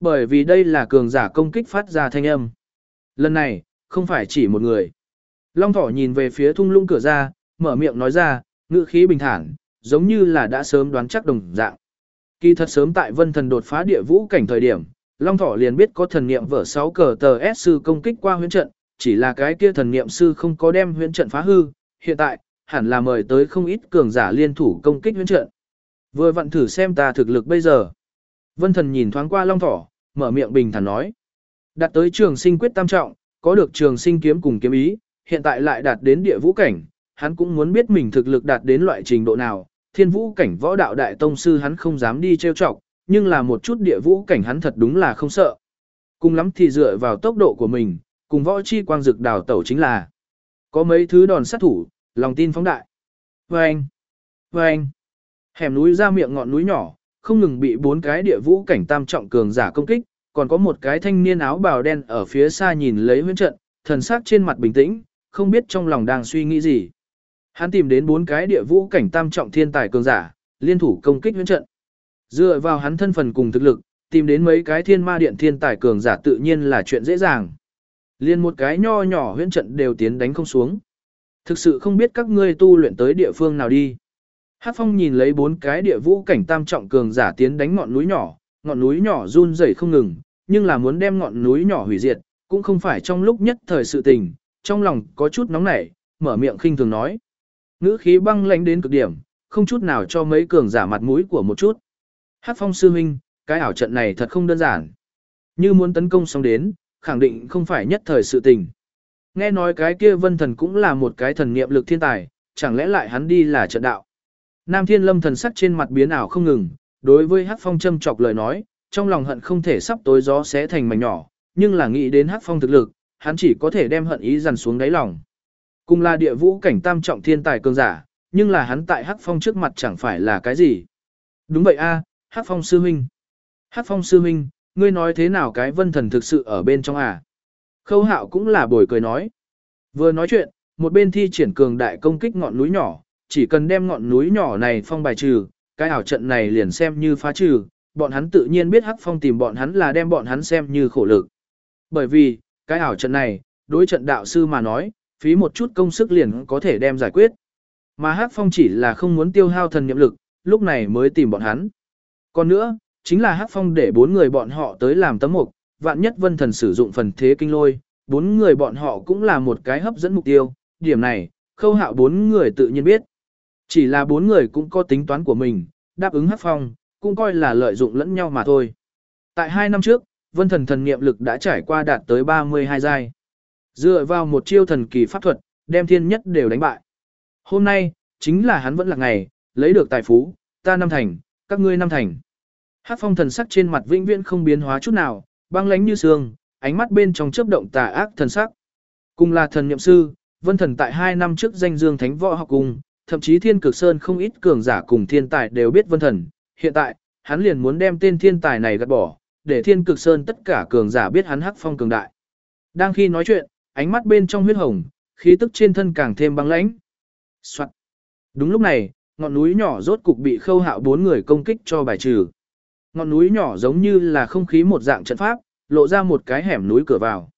Bởi vì đây là cường giả công kích phát ra thanh âm. Lần này, không phải chỉ một người. Long thỏ nhìn về phía thung lũng cửa ra, mở miệng nói ra, ngữ khí bình thản, giống như là đã sớm đoán chắc đồng dạng. Kỳ thật sớm tại vân thần đột phá địa vũ cảnh thời điểm, Long Thỏ liền biết có thần niệm vở 6 cờ tờ S sư công kích qua huyễn trận, chỉ là cái kia thần niệm sư không có đem huyễn trận phá hư, hiện tại, hẳn là mời tới không ít cường giả liên thủ công kích huyễn trận. Vừa vặn thử xem ta thực lực bây giờ. Vân thần nhìn thoáng qua Long Thỏ, mở miệng bình thản nói. Đạt tới trường sinh quyết tam trọng, có được trường sinh kiếm cùng kiếm ý, hiện tại lại đạt đến địa vũ cảnh, hắn cũng muốn biết mình thực lực đạt đến loại trình độ nào, thiên vũ cảnh võ đạo đại tông sư hắn không dám đi trêu chọc, nhưng là một chút địa vũ cảnh hắn thật đúng là không sợ. Cùng lắm thì dựa vào tốc độ của mình, cùng võ chi quang dực đào tẩu chính là có mấy thứ đòn sát thủ, lòng tin phóng đại. Vâng! Vâng! Hẻm núi ra miệng ngọn núi nhỏ, không ngừng bị bốn cái địa vũ cảnh tam trọng cường giả công kích, còn có một cái thanh niên áo bào đen ở phía xa nhìn lấy huyễn trận, thần sắc trên mặt bình tĩnh, không biết trong lòng đang suy nghĩ gì. Hắn tìm đến bốn cái địa vũ cảnh tam trọng thiên tài cường giả, liên thủ công kích huyễn trận. Dựa vào hắn thân phần cùng thực lực, tìm đến mấy cái thiên ma điện thiên tài cường giả tự nhiên là chuyện dễ dàng. Liên một cái nho nhỏ huyễn trận đều tiến đánh không xuống. Thực sự không biết các ngươi tu luyện tới địa phương nào đi. Hát phong nhìn lấy bốn cái địa vũ cảnh tam trọng cường giả tiến đánh ngọn núi nhỏ, ngọn núi nhỏ run rẩy không ngừng, nhưng là muốn đem ngọn núi nhỏ hủy diệt, cũng không phải trong lúc nhất thời sự tình, trong lòng có chút nóng nảy, mở miệng khinh thường nói. Ngữ khí băng lãnh đến cực điểm, không chút nào cho mấy cường giả mặt mũi của một chút. Hát phong sư huynh, cái ảo trận này thật không đơn giản. Như muốn tấn công xong đến, khẳng định không phải nhất thời sự tình. Nghe nói cái kia vân thần cũng là một cái thần niệm lực thiên tài, chẳng lẽ lại hắn đi là trận đạo. Nam thiên lâm thần sắc trên mặt biến ảo không ngừng, đối với Hắc phong châm chọc lời nói, trong lòng hận không thể sắp tối gió xé thành mảnh nhỏ, nhưng là nghĩ đến Hắc phong thực lực, hắn chỉ có thể đem hận ý dằn xuống đáy lòng. Cùng là địa vũ cảnh tam trọng thiên tài cường giả, nhưng là hắn tại Hắc Phong trước mặt chẳng phải là cái gì. Đúng vậy a, Hắc Phong sư huynh. Hắc Phong sư huynh, ngươi nói thế nào cái vân thần thực sự ở bên trong à? Khâu Hạo cũng là bồi cười nói. Vừa nói chuyện, một bên thi triển cường đại công kích ngọn núi nhỏ, chỉ cần đem ngọn núi nhỏ này phong bài trừ, cái ảo trận này liền xem như phá trừ, bọn hắn tự nhiên biết Hắc Phong tìm bọn hắn là đem bọn hắn xem như khổ lực. Bởi vì, cái ảo trận này, đối trận đạo sư mà nói, phí một chút công sức liền có thể đem giải quyết. Mà Hắc Phong chỉ là không muốn tiêu hao thần niệm lực, lúc này mới tìm bọn hắn. Còn nữa, chính là Hắc Phong để bốn người bọn họ tới làm tấm mục, vạn nhất vân thần sử dụng phần thế kinh lôi, bốn người bọn họ cũng là một cái hấp dẫn mục tiêu, điểm này, khâu hạo bốn người tự nhiên biết. Chỉ là bốn người cũng có tính toán của mình, đáp ứng Hắc Phong, cũng coi là lợi dụng lẫn nhau mà thôi. Tại hai năm trước, vân thần thần niệm lực đã trải qua đạt tới 32 giai. Dựa vào một chiêu thần kỳ pháp thuật, đem thiên nhất đều đánh bại. Hôm nay, chính là hắn vẫn là ngày, lấy được tài phú, ta năm thành, các ngươi năm thành. Hát phong thần sắc trên mặt vĩnh viễn không biến hóa chút nào, băng lãnh như sương, ánh mắt bên trong chớp động tà ác thần sắc. Cùng là thần niệm sư, vân thần tại hai năm trước danh dương thánh võ học cùng, thậm chí thiên cực sơn không ít cường giả cùng thiên tài đều biết vân thần. Hiện tại, hắn liền muốn đem tên thiên tài này gạt bỏ, để thiên cực sơn tất cả cường giả biết hắn hắc phong cường đại. Đang khi nói chuyện, ánh mắt bên trong huyết hồng, khí tức trên thân càng thêm băng lãnh. Soạn. Đúng lúc này, ngọn núi nhỏ rốt cục bị khâu hạo bốn người công kích cho bài trừ. Ngọn núi nhỏ giống như là không khí một dạng trận pháp, lộ ra một cái hẻm núi cửa vào.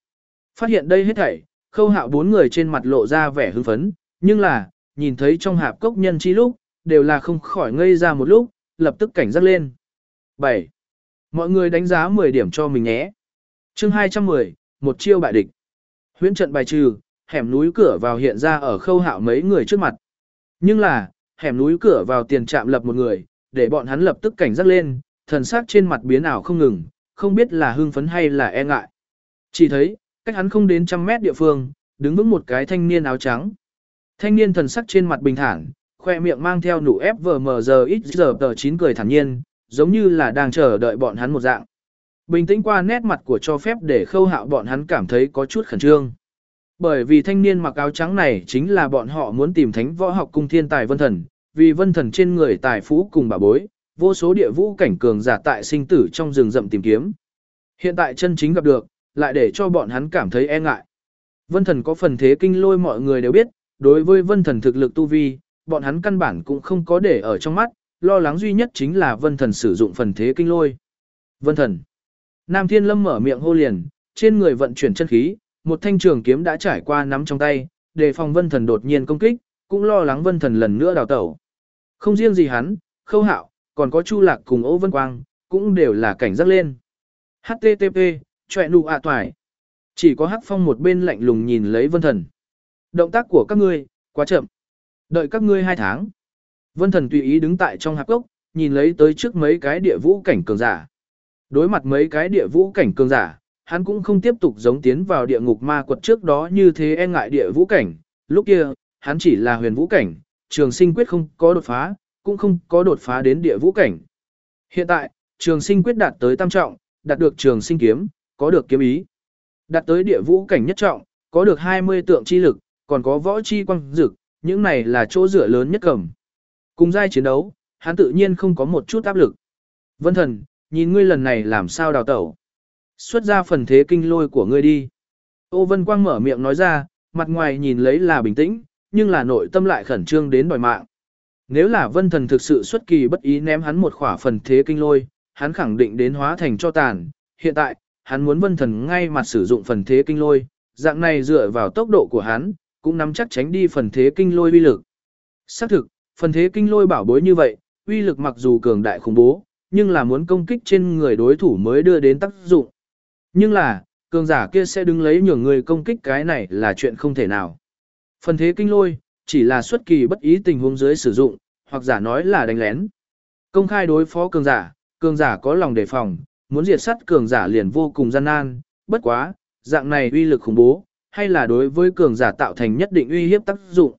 Phát hiện đây hết thảy, khâu hạo bốn người trên mặt lộ ra vẻ hưng phấn, nhưng là, nhìn thấy trong hạp cốc nhân chi lúc, đều là không khỏi ngây ra một lúc, lập tức cảnh giác lên. 7. Mọi người đánh giá 10 điểm cho mình nhé. chương 210, một chiêu bại địch. Huyễn trận bài trừ, hẻm núi cửa vào hiện ra ở khâu hạo mấy người trước mặt. Nhưng là, hẻm núi cửa vào tiền trạm lập một người, để bọn hắn lập tức cảnh giác lên, thần sắc trên mặt biến ảo không ngừng, không biết là hưng phấn hay là e ngại. Chỉ thấy, cách hắn không đến trăm mét địa phương, đứng vững một cái thanh niên áo trắng. Thanh niên thần sắc trên mặt bình thản, khoe miệng mang theo nụ ép vờ mờ giờ ít giờ tờ chín cười thản nhiên, giống như là đang chờ đợi bọn hắn một dạng. Bình tĩnh qua nét mặt của cho phép để khâu hạo bọn hắn cảm thấy có chút khẩn trương. Bởi vì thanh niên mặc áo trắng này chính là bọn họ muốn tìm thánh võ học cung thiên tài vân thần, vì vân thần trên người tài phú cùng bà bối, vô số địa vũ cảnh cường giả tại sinh tử trong rừng rậm tìm kiếm. Hiện tại chân chính gặp được, lại để cho bọn hắn cảm thấy e ngại. Vân thần có phần thế kinh lôi mọi người đều biết, đối với vân thần thực lực tu vi, bọn hắn căn bản cũng không có để ở trong mắt, lo lắng duy nhất chính là vân thần sử dụng phần thế kinh lôi. Vân thần Nam Thiên Lâm mở miệng hô liền, trên người vận chuyển chân khí, một thanh trường kiếm đã trải qua nắm trong tay, đề phòng Vân Thần đột nhiên công kích, cũng lo lắng Vân Thần lần nữa đào tẩu. Không riêng gì hắn, Khâu Hạo, còn có Chu Lạc cùng Âu Vân Quang, cũng đều là cảnh giác lên. HTTP, chọe nụ ạ toài. Chỉ có Hắc Phong một bên lạnh lùng nhìn lấy Vân Thần. Động tác của các ngươi, quá chậm. Đợi các ngươi hai tháng. Vân Thần tùy ý đứng tại trong hạp gốc, nhìn lấy tới trước mấy cái địa vũ cảnh cường giả. Đối mặt mấy cái địa vũ cảnh cường giả, hắn cũng không tiếp tục giống tiến vào địa ngục ma quật trước đó như thế e ngại địa vũ cảnh. Lúc kia, hắn chỉ là huyền vũ cảnh, trường sinh quyết không có đột phá, cũng không có đột phá đến địa vũ cảnh. Hiện tại, trường sinh quyết đạt tới tam trọng, đạt được trường sinh kiếm, có được kiếm ý. Đạt tới địa vũ cảnh nhất trọng, có được 20 tượng chi lực, còn có võ chi quang dực, những này là chỗ dựa lớn nhất cầm. Cùng giai chiến đấu, hắn tự nhiên không có một chút áp lực. Vân thần, nhìn ngươi lần này làm sao đào tẩu. Xuất ra phần thế kinh lôi của ngươi đi. Ô Vân Quang mở miệng nói ra, mặt ngoài nhìn lấy là bình tĩnh, nhưng là nội tâm lại khẩn trương đến đòi mạng. Nếu là vân thần thực sự xuất kỳ bất ý ném hắn một khỏa phần thế kinh lôi, hắn khẳng định đến hóa thành cho tàn. Hiện tại, hắn muốn vân thần ngay mặt sử dụng phần thế kinh lôi, dạng này dựa vào tốc độ của hắn, cũng nắm chắc tránh đi phần thế kinh lôi uy lực. Xác thực, phần thế kinh lôi bảo bối như vậy, uy lực mặc dù cường đại khủng bố, nhưng là muốn công kích trên người đối thủ mới đưa đến tác dụng. Nhưng là, cường giả kia sẽ đứng lấy nhường người công kích cái này là chuyện không thể nào. Phần thế kinh lôi, chỉ là xuất kỳ bất ý tình huống dưới sử dụng, hoặc giả nói là đánh lén. Công khai đối phó cường giả, cường giả có lòng đề phòng, muốn diệt sát cường giả liền vô cùng gian nan, bất quá, dạng này uy lực khủng bố, hay là đối với cường giả tạo thành nhất định uy hiếp tác dụng.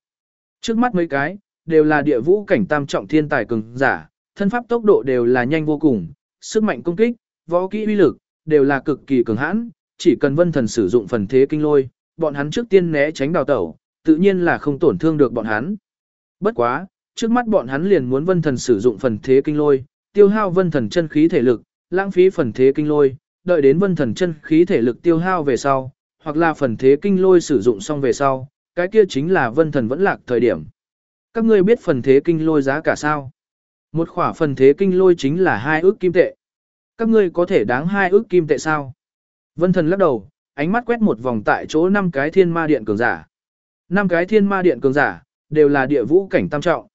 Trước mắt mấy cái, đều là địa vũ cảnh tam trọng thiên tài cường giả, thân pháp tốc độ đều là nhanh vô cùng, sức mạnh công kích, võ kỹ uy lực, đều là cực kỳ cường hãn, chỉ cần vân thần sử dụng phần thế kinh lôi, bọn hắn trước tiên né tránh đào tẩu, tự nhiên là không tổn thương được bọn hắn. Bất quá, trước mắt bọn hắn liền muốn vân thần sử dụng phần thế kinh lôi, tiêu hao vân thần chân khí thể lực, lãng phí phần thế kinh lôi, đợi đến vân thần chân khí thể lực tiêu hao về sau, hoặc là phần thế kinh lôi sử dụng xong về sau, cái kia chính là vân thần vẫn lạc thời điểm. Các ngươi biết phần thế kinh lôi giá cả sao? Một khỏa phần thế kinh lôi chính là hai ước kim tệ. Các ngươi có thể đáng hai ước kim tệ sao? Vân thần lắc đầu, ánh mắt quét một vòng tại chỗ năm cái thiên ma điện cường giả. Năm cái thiên ma điện cường giả, đều là địa vũ cảnh tam trọng.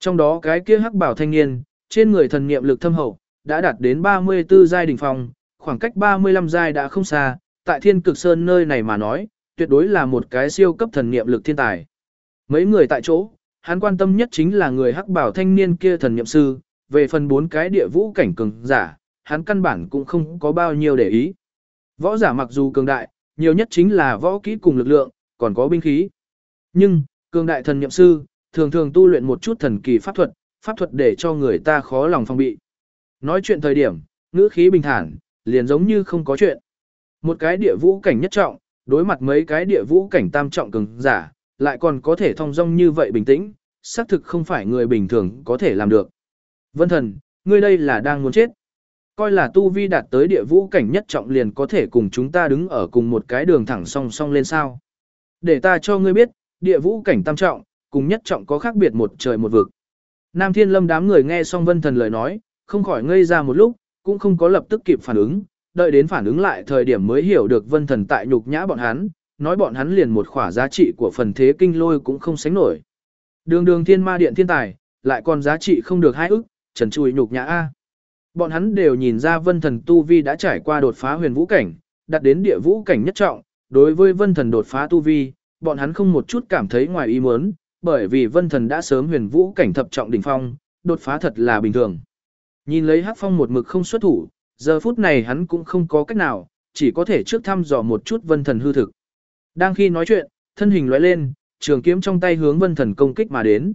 Trong đó cái kia hắc bảo thanh niên, trên người thần niệm lực thâm hậu, đã đạt đến 34 giai đỉnh phong, khoảng cách 35 giai đã không xa, tại thiên cực sơn nơi này mà nói, tuyệt đối là một cái siêu cấp thần niệm lực thiên tài. Mấy người tại chỗ, hắn quan tâm nhất chính là người hắc bảo thanh niên kia thần niệm sư, về phần bốn cái địa vũ cảnh cường giả, hắn căn bản cũng không có bao nhiêu để ý. Võ giả mặc dù cường đại, nhiều nhất chính là võ kỹ cùng lực lượng, còn có binh khí. Nhưng, cường đại thần niệm sư, thường thường tu luyện một chút thần kỳ pháp thuật, pháp thuật để cho người ta khó lòng phòng bị. Nói chuyện thời điểm, ngữ khí bình thản, liền giống như không có chuyện. Một cái địa vũ cảnh nhất trọng, đối mặt mấy cái địa vũ cảnh tam trọng cường giả, lại còn có thể thông dong như vậy bình tĩnh, xác thực không phải người bình thường có thể làm được. Vân thần, ngươi đây là đang muốn chết. Coi là tu vi đạt tới địa vũ cảnh nhất trọng liền có thể cùng chúng ta đứng ở cùng một cái đường thẳng song song lên sao. Để ta cho ngươi biết, địa vũ cảnh tam trọng, cùng nhất trọng có khác biệt một trời một vực. Nam Thiên Lâm đám người nghe xong Vân Thần lời nói, không khỏi ngây ra một lúc, cũng không có lập tức kịp phản ứng, đợi đến phản ứng lại thời điểm mới hiểu được Vân Thần tại nhục nhã bọn hắn, nói bọn hắn liền một khỏa giá trị của phần thế kinh lôi cũng không sánh nổi. Đường đường thiên ma điện thiên tài, lại còn giá trị không được hai ức, trần chùi nhục nhã A. Bọn hắn đều nhìn ra Vân Thần Tu Vi đã trải qua đột phá huyền vũ cảnh, đạt đến địa vũ cảnh nhất trọng, đối với Vân Thần đột phá Tu Vi, bọn hắn không một chút cảm thấy ngoài ý muốn, bởi vì vân thần đã sớm huyền vũ cảnh thập trọng đỉnh phong, đột phá thật là bình thường. Nhìn lấy Hắc Phong một mực không xuất thủ, giờ phút này hắn cũng không có cách nào, chỉ có thể trước thăm dò một chút vân thần hư thực. Đang khi nói chuyện, thân hình lóe lên, trường kiếm trong tay hướng vân thần công kích mà đến.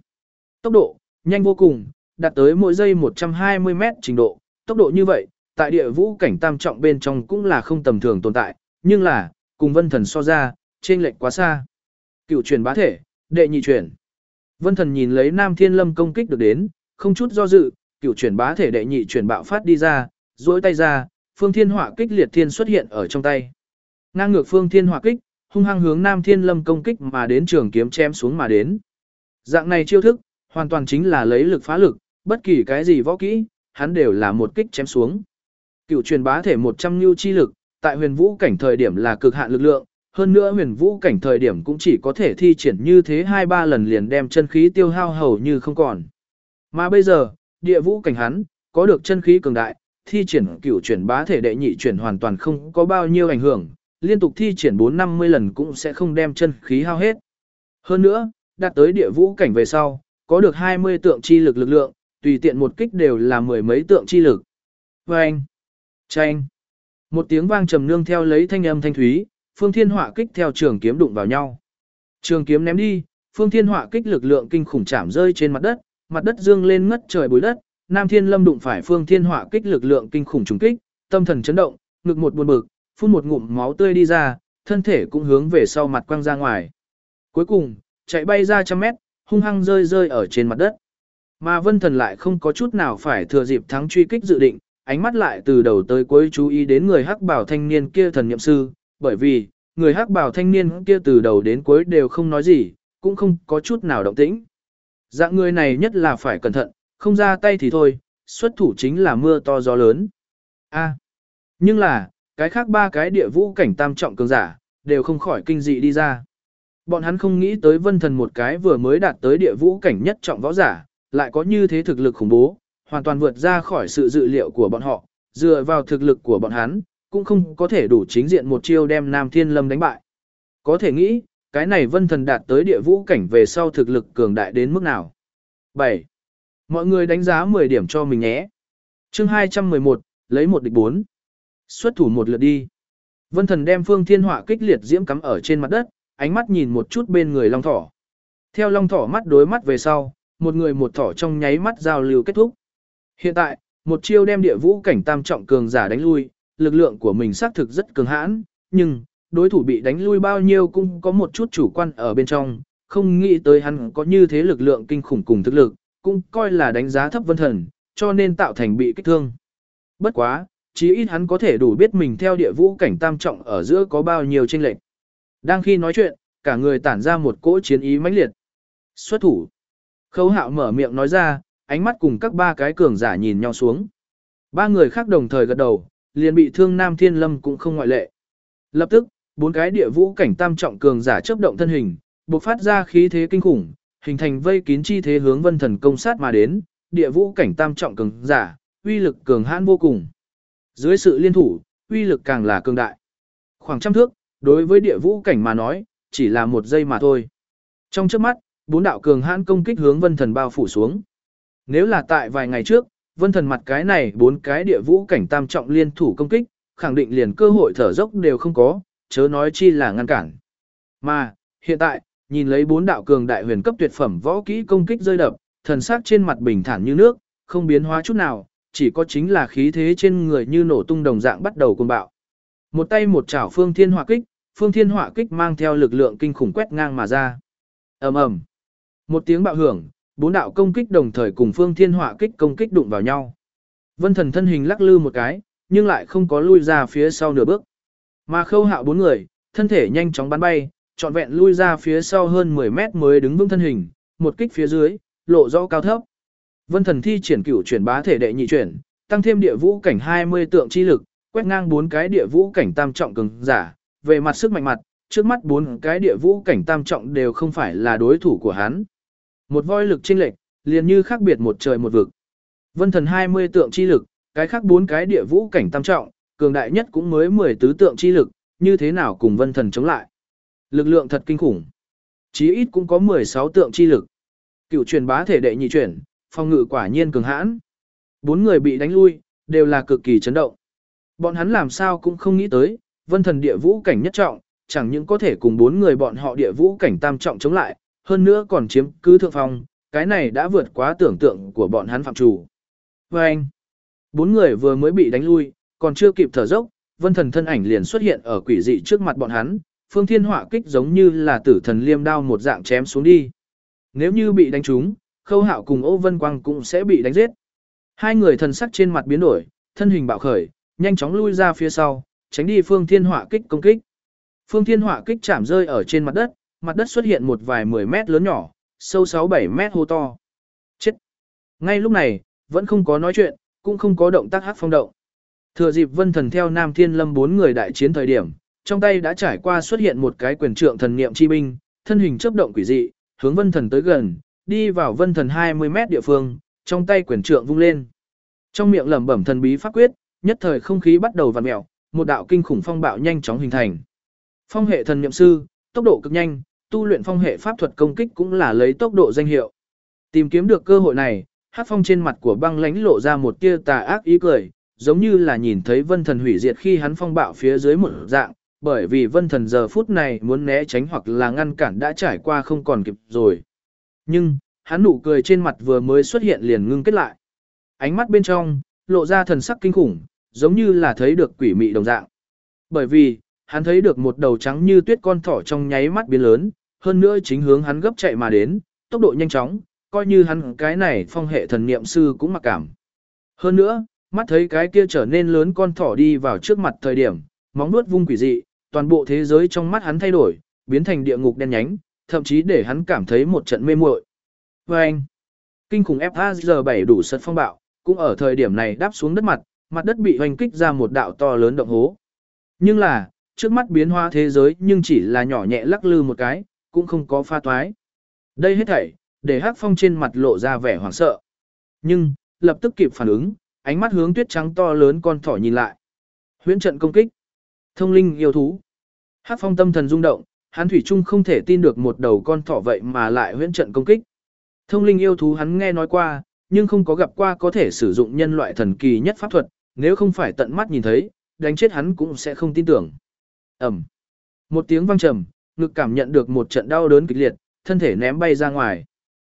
Tốc độ, nhanh vô cùng, đạt tới mỗi giây 120 mét trình độ, tốc độ như vậy, tại địa vũ cảnh tam trọng bên trong cũng là không tầm thường tồn tại, nhưng là, cùng vân thần so ra, trên lệch quá xa. Cựu truyền bá thể, đệ nhị truyền. Vân Thần nhìn lấy Nam Thiên Lâm công kích được đến, không chút do dự, cựu truyền bá thể đệ nhị truyền bạo phát đi ra, duỗi tay ra, Phương Thiên Hỏa kích liệt thiên xuất hiện ở trong tay. Ngang ngược Phương Thiên Hỏa kích, hung hăng hướng Nam Thiên Lâm công kích mà đến trường kiếm chém xuống mà đến. Dạng này chiêu thức, hoàn toàn chính là lấy lực phá lực, bất kỳ cái gì võ kỹ, hắn đều là một kích chém xuống. Cựu truyền bá thể 100 nhu chi lực, tại huyền vũ cảnh thời điểm là cực hạn lực lượng, hơn nữa huyền vũ cảnh thời điểm cũng chỉ có thể thi triển như thế 2-3 lần liền đem chân khí tiêu hao hầu như không còn. Mà bây giờ, địa vũ cảnh hắn, có được chân khí cường đại, thi triển cửu chuyển bá thể đệ nhị chuyển hoàn toàn không có bao nhiêu ảnh hưởng, liên tục thi triển 4-50 lần cũng sẽ không đem chân khí hao hết. Hơn nữa, đạt tới địa vũ cảnh về sau, có được 20 tượng chi lực lực lượng, tùy tiện một kích đều là mười mấy tượng chi lực. Vâng! Chanh! Một tiếng vang trầm nương theo lấy thanh âm thanh thúy, phương thiên họa kích theo trường kiếm đụng vào nhau. Trường kiếm ném đi, phương thiên họa kích lực lượng kinh khủng chạm rơi trên mặt đất, mặt đất dương lên ngất trời bối đất, Nam Thiên Lâm đụng phải phương thiên họa kích lực lượng kinh khủng trùng kích, tâm thần chấn động, ngực một buồn bực, phun một ngụm máu tươi đi ra, thân thể cũng hướng về sau mặt quăng ra ngoài. Cuối cùng, chạy bay ra trăm mét, hung hăng rơi rơi ở trên mặt đất. Mà Vân Thần lại không có chút nào phải thừa dịp thắng truy kích dự định, ánh mắt lại từ đầu tới cuối chú ý đến người hắc bảo thanh niên kia thần nhậm sư, bởi vì, người hắc bảo thanh niên kia từ đầu đến cuối đều không nói gì, cũng không có chút nào động tĩnh. Dạng người này nhất là phải cẩn thận, không ra tay thì thôi, xuất thủ chính là mưa to gió lớn. A. nhưng là, cái khác ba cái địa vũ cảnh tam trọng cường giả, đều không khỏi kinh dị đi ra. Bọn hắn không nghĩ tới vân thần một cái vừa mới đạt tới địa vũ cảnh nhất trọng võ giả, lại có như thế thực lực khủng bố, hoàn toàn vượt ra khỏi sự dự liệu của bọn họ, dựa vào thực lực của bọn hắn, cũng không có thể đủ chính diện một chiêu đem Nam Thiên Lâm đánh bại. Có thể nghĩ, cái này vân thần đạt tới địa vũ cảnh về sau thực lực cường đại đến mức nào. 7. Mọi người đánh giá 10 điểm cho mình nhé. chương 211, lấy một địch 4. Xuất thủ một lượt đi. Vân thần đem phương thiên họa kích liệt diễm cắm ở trên mặt đất, ánh mắt nhìn một chút bên người long thỏ. Theo long thỏ mắt đối mắt về sau, một người một thỏ trong nháy mắt giao lưu kết thúc. Hiện tại, một chiêu đem địa vũ cảnh tam trọng cường giả đánh lui, lực lượng của mình xác thực rất cường hãn, nhưng, đối thủ bị đánh lui bao nhiêu cũng có một chút chủ quan ở bên trong, không nghĩ tới hắn có như thế lực lượng kinh khủng cùng thực lực, cũng coi là đánh giá thấp vân thần, cho nên tạo thành bị kích thương. Bất quá, chí ít hắn có thể đủ biết mình theo địa vũ cảnh tam trọng ở giữa có bao nhiêu chênh lệch. Đang khi nói chuyện, cả người tản ra một cỗ chiến ý mãnh liệt. Xuất thủ. Khấu hạo mở miệng nói ra, ánh mắt cùng các ba cái cường giả nhìn nhau xuống. Ba người khác đồng thời gật đầu, liền bị thương Nam Thiên Lâm cũng không ngoại lệ. Lập tức, bốn cái địa vũ cảnh tam trọng cường giả chớp động thân hình, bộc phát ra khí thế kinh khủng, hình thành vây kín chi thế hướng vân thần công sát mà đến, địa vũ cảnh tam trọng cường giả, uy lực cường hãn vô cùng. Dưới sự liên thủ, uy lực càng là cường đại. Khoảng trăm thước, đối với địa vũ cảnh mà nói, chỉ là một giây mà thôi. Trong chớp mắt, bốn đạo cường hãn công kích hướng vân thần bao phủ xuống. Nếu là tại vài ngày trước, vân thần mặt cái này bốn cái địa vũ cảnh tam trọng liên thủ công kích, khẳng định liền cơ hội thở dốc đều không có, chớ nói chi là ngăn cản. Mà, hiện tại, nhìn lấy bốn đạo cường đại huyền cấp tuyệt phẩm võ kỹ công kích rơi đập, thần sắc trên mặt bình thản như nước, không biến hóa chút nào, chỉ có chính là khí thế trên người như nổ tung đồng dạng bắt đầu cuồng bạo. Một tay một chảo phương thiên hỏa kích, phương thiên hỏa kích mang theo lực lượng kinh khủng quét ngang mà ra. ầm ầm, một tiếng bạo hưởng, bốn đạo công kích đồng thời cùng phương thiên hỏa kích công kích đụng vào nhau. Vân thần thân hình lắc lư một cái, nhưng lại không có lui ra phía sau nửa bước. Mà khâu hạo bốn người, thân thể nhanh chóng bắn bay, trọn vẹn lui ra phía sau hơn 10 mét mới đứng vững thân hình, một kích phía dưới, lộ rõ cao thấp. Vân thần thi triển cửu chuyển bá thể đệ nhị chuyển, tăng thêm địa vũ cảnh 20 tượng chi lực, quét ngang bốn cái địa vũ cảnh tam trọng cường giả, về mặt sức mạnh mặt, trước mắt bốn cái địa vũ cảnh tam trọng đều không phải là đối thủ của hắn. Một voi lực chênh lệch, liền như khác biệt một trời một vực. Vân thần 20 tượng chi lực, cái khác bốn cái địa vũ cảnh tam trọng, cường đại nhất cũng mới 10 tứ tượng chi lực, như thế nào cùng vân thần chống lại. Lực lượng thật kinh khủng. Chí ít cũng có 16 tượng chi lực. Cựu truyền bá thể đệ nhị chuyển, phong ngự quả nhiên cường hãn. Bốn người bị đánh lui, đều là cực kỳ chấn động. Bọn hắn làm sao cũng không nghĩ tới, vân thần địa vũ cảnh nhất trọng, chẳng những có thể cùng bốn người bọn họ địa vũ cảnh tam trọng chống lại, hơn nữa còn chiếm cứ thượng phong, cái này đã vượt quá tưởng tượng của bọn hắn phạm chủ. Và anh, bốn người vừa mới bị đánh lui, còn chưa kịp thở dốc, vân thần thân ảnh liền xuất hiện ở quỷ dị trước mặt bọn hắn, phương thiên họa kích giống như là tử thần liêm đao một dạng chém xuống đi. Nếu như bị đánh trúng, khâu hạo cùng ô vân quang cũng sẽ bị đánh giết. Hai người thần sắc trên mặt biến đổi, thân hình bạo khởi, nhanh chóng lui ra phía sau, tránh đi phương thiên họa kích công kích. Phương thiên họa kích chạm rơi ở trên mặt đất, mặt đất xuất hiện một vài mười mét lớn nhỏ, sâu 6-7 mét hô to. Chết! Ngay lúc này, vẫn không có nói chuyện, cũng không có động tác hát phong động. Thừa dịp Vân Thần theo Nam Thiên Lâm bốn người đại chiến thời điểm, trong tay đã trải qua xuất hiện một cái quyền trượng thần niệm chi binh, thân hình chớp động quỷ dị, hướng Vân Thần tới gần, đi vào Vân Thần 20 mét địa phương, trong tay quyền trượng vung lên. Trong miệng lẩm bẩm thần bí pháp quyết, nhất thời không khí bắt đầu vặn mèo, một đạo kinh khủng phong bạo nhanh chóng hình thành. Phong hệ thần niệm sư, tốc độ cực nhanh, tu luyện phong hệ pháp thuật công kích cũng là lấy tốc độ danh hiệu. Tìm kiếm được cơ hội này, Hát Phong trên mặt của băng lãnh lộ ra một tia tà ác ý cười, giống như là nhìn thấy Vân Thần hủy diệt khi hắn phong bạo phía dưới một dạng, bởi vì Vân Thần giờ phút này muốn né tránh hoặc là ngăn cản đã trải qua không còn kịp rồi. Nhưng, hắn nụ cười trên mặt vừa mới xuất hiện liền ngưng kết lại. Ánh mắt bên trong, lộ ra thần sắc kinh khủng, giống như là thấy được quỷ mị đồng dạng. Bởi vì, hắn thấy được một đầu trắng như tuyết con thỏ trong nháy mắt biến lớn, hơn nữa chính hướng hắn gấp chạy mà đến, tốc độ nhanh chóng, coi như hắn cái này phong hệ thần niệm sư cũng mặc cảm. Hơn nữa, mắt thấy cái kia trở nên lớn con thỏ đi vào trước mặt thời điểm, móng nuốt vung quỷ dị, toàn bộ thế giới trong mắt hắn thay đổi, biến thành địa ngục đen nhánh, thậm chí để hắn cảm thấy một trận mê muội. Và kinh khủng FHR7 đủ sật phong bạo, cũng ở thời điểm này đáp xuống đất mặt, mặt đất bị hoành kích ra một đạo to lớn động hố. Nhưng là, trước mắt biến hóa thế giới nhưng chỉ là nhỏ nhẹ lắc lư một cái, cũng không có pha toái. Đây hết thảy, để Hắc Phong trên mặt lộ ra vẻ hoảng sợ. Nhưng, lập tức kịp phản ứng, ánh mắt hướng tuyết trắng to lớn con thỏ nhìn lại. Huyễn trận công kích. Thông linh yêu thú. Hắc Phong tâm thần rung động, hắn thủy chung không thể tin được một đầu con thỏ vậy mà lại huyễn trận công kích. Thông linh yêu thú hắn nghe nói qua, nhưng không có gặp qua có thể sử dụng nhân loại thần kỳ nhất pháp thuật, nếu không phải tận mắt nhìn thấy, đánh chết hắn cũng sẽ không tin tưởng. Ầm, Một tiếng vang trầm, ngực cảm nhận được một trận đau đớn kịch liệt, thân thể ném bay ra ngoài.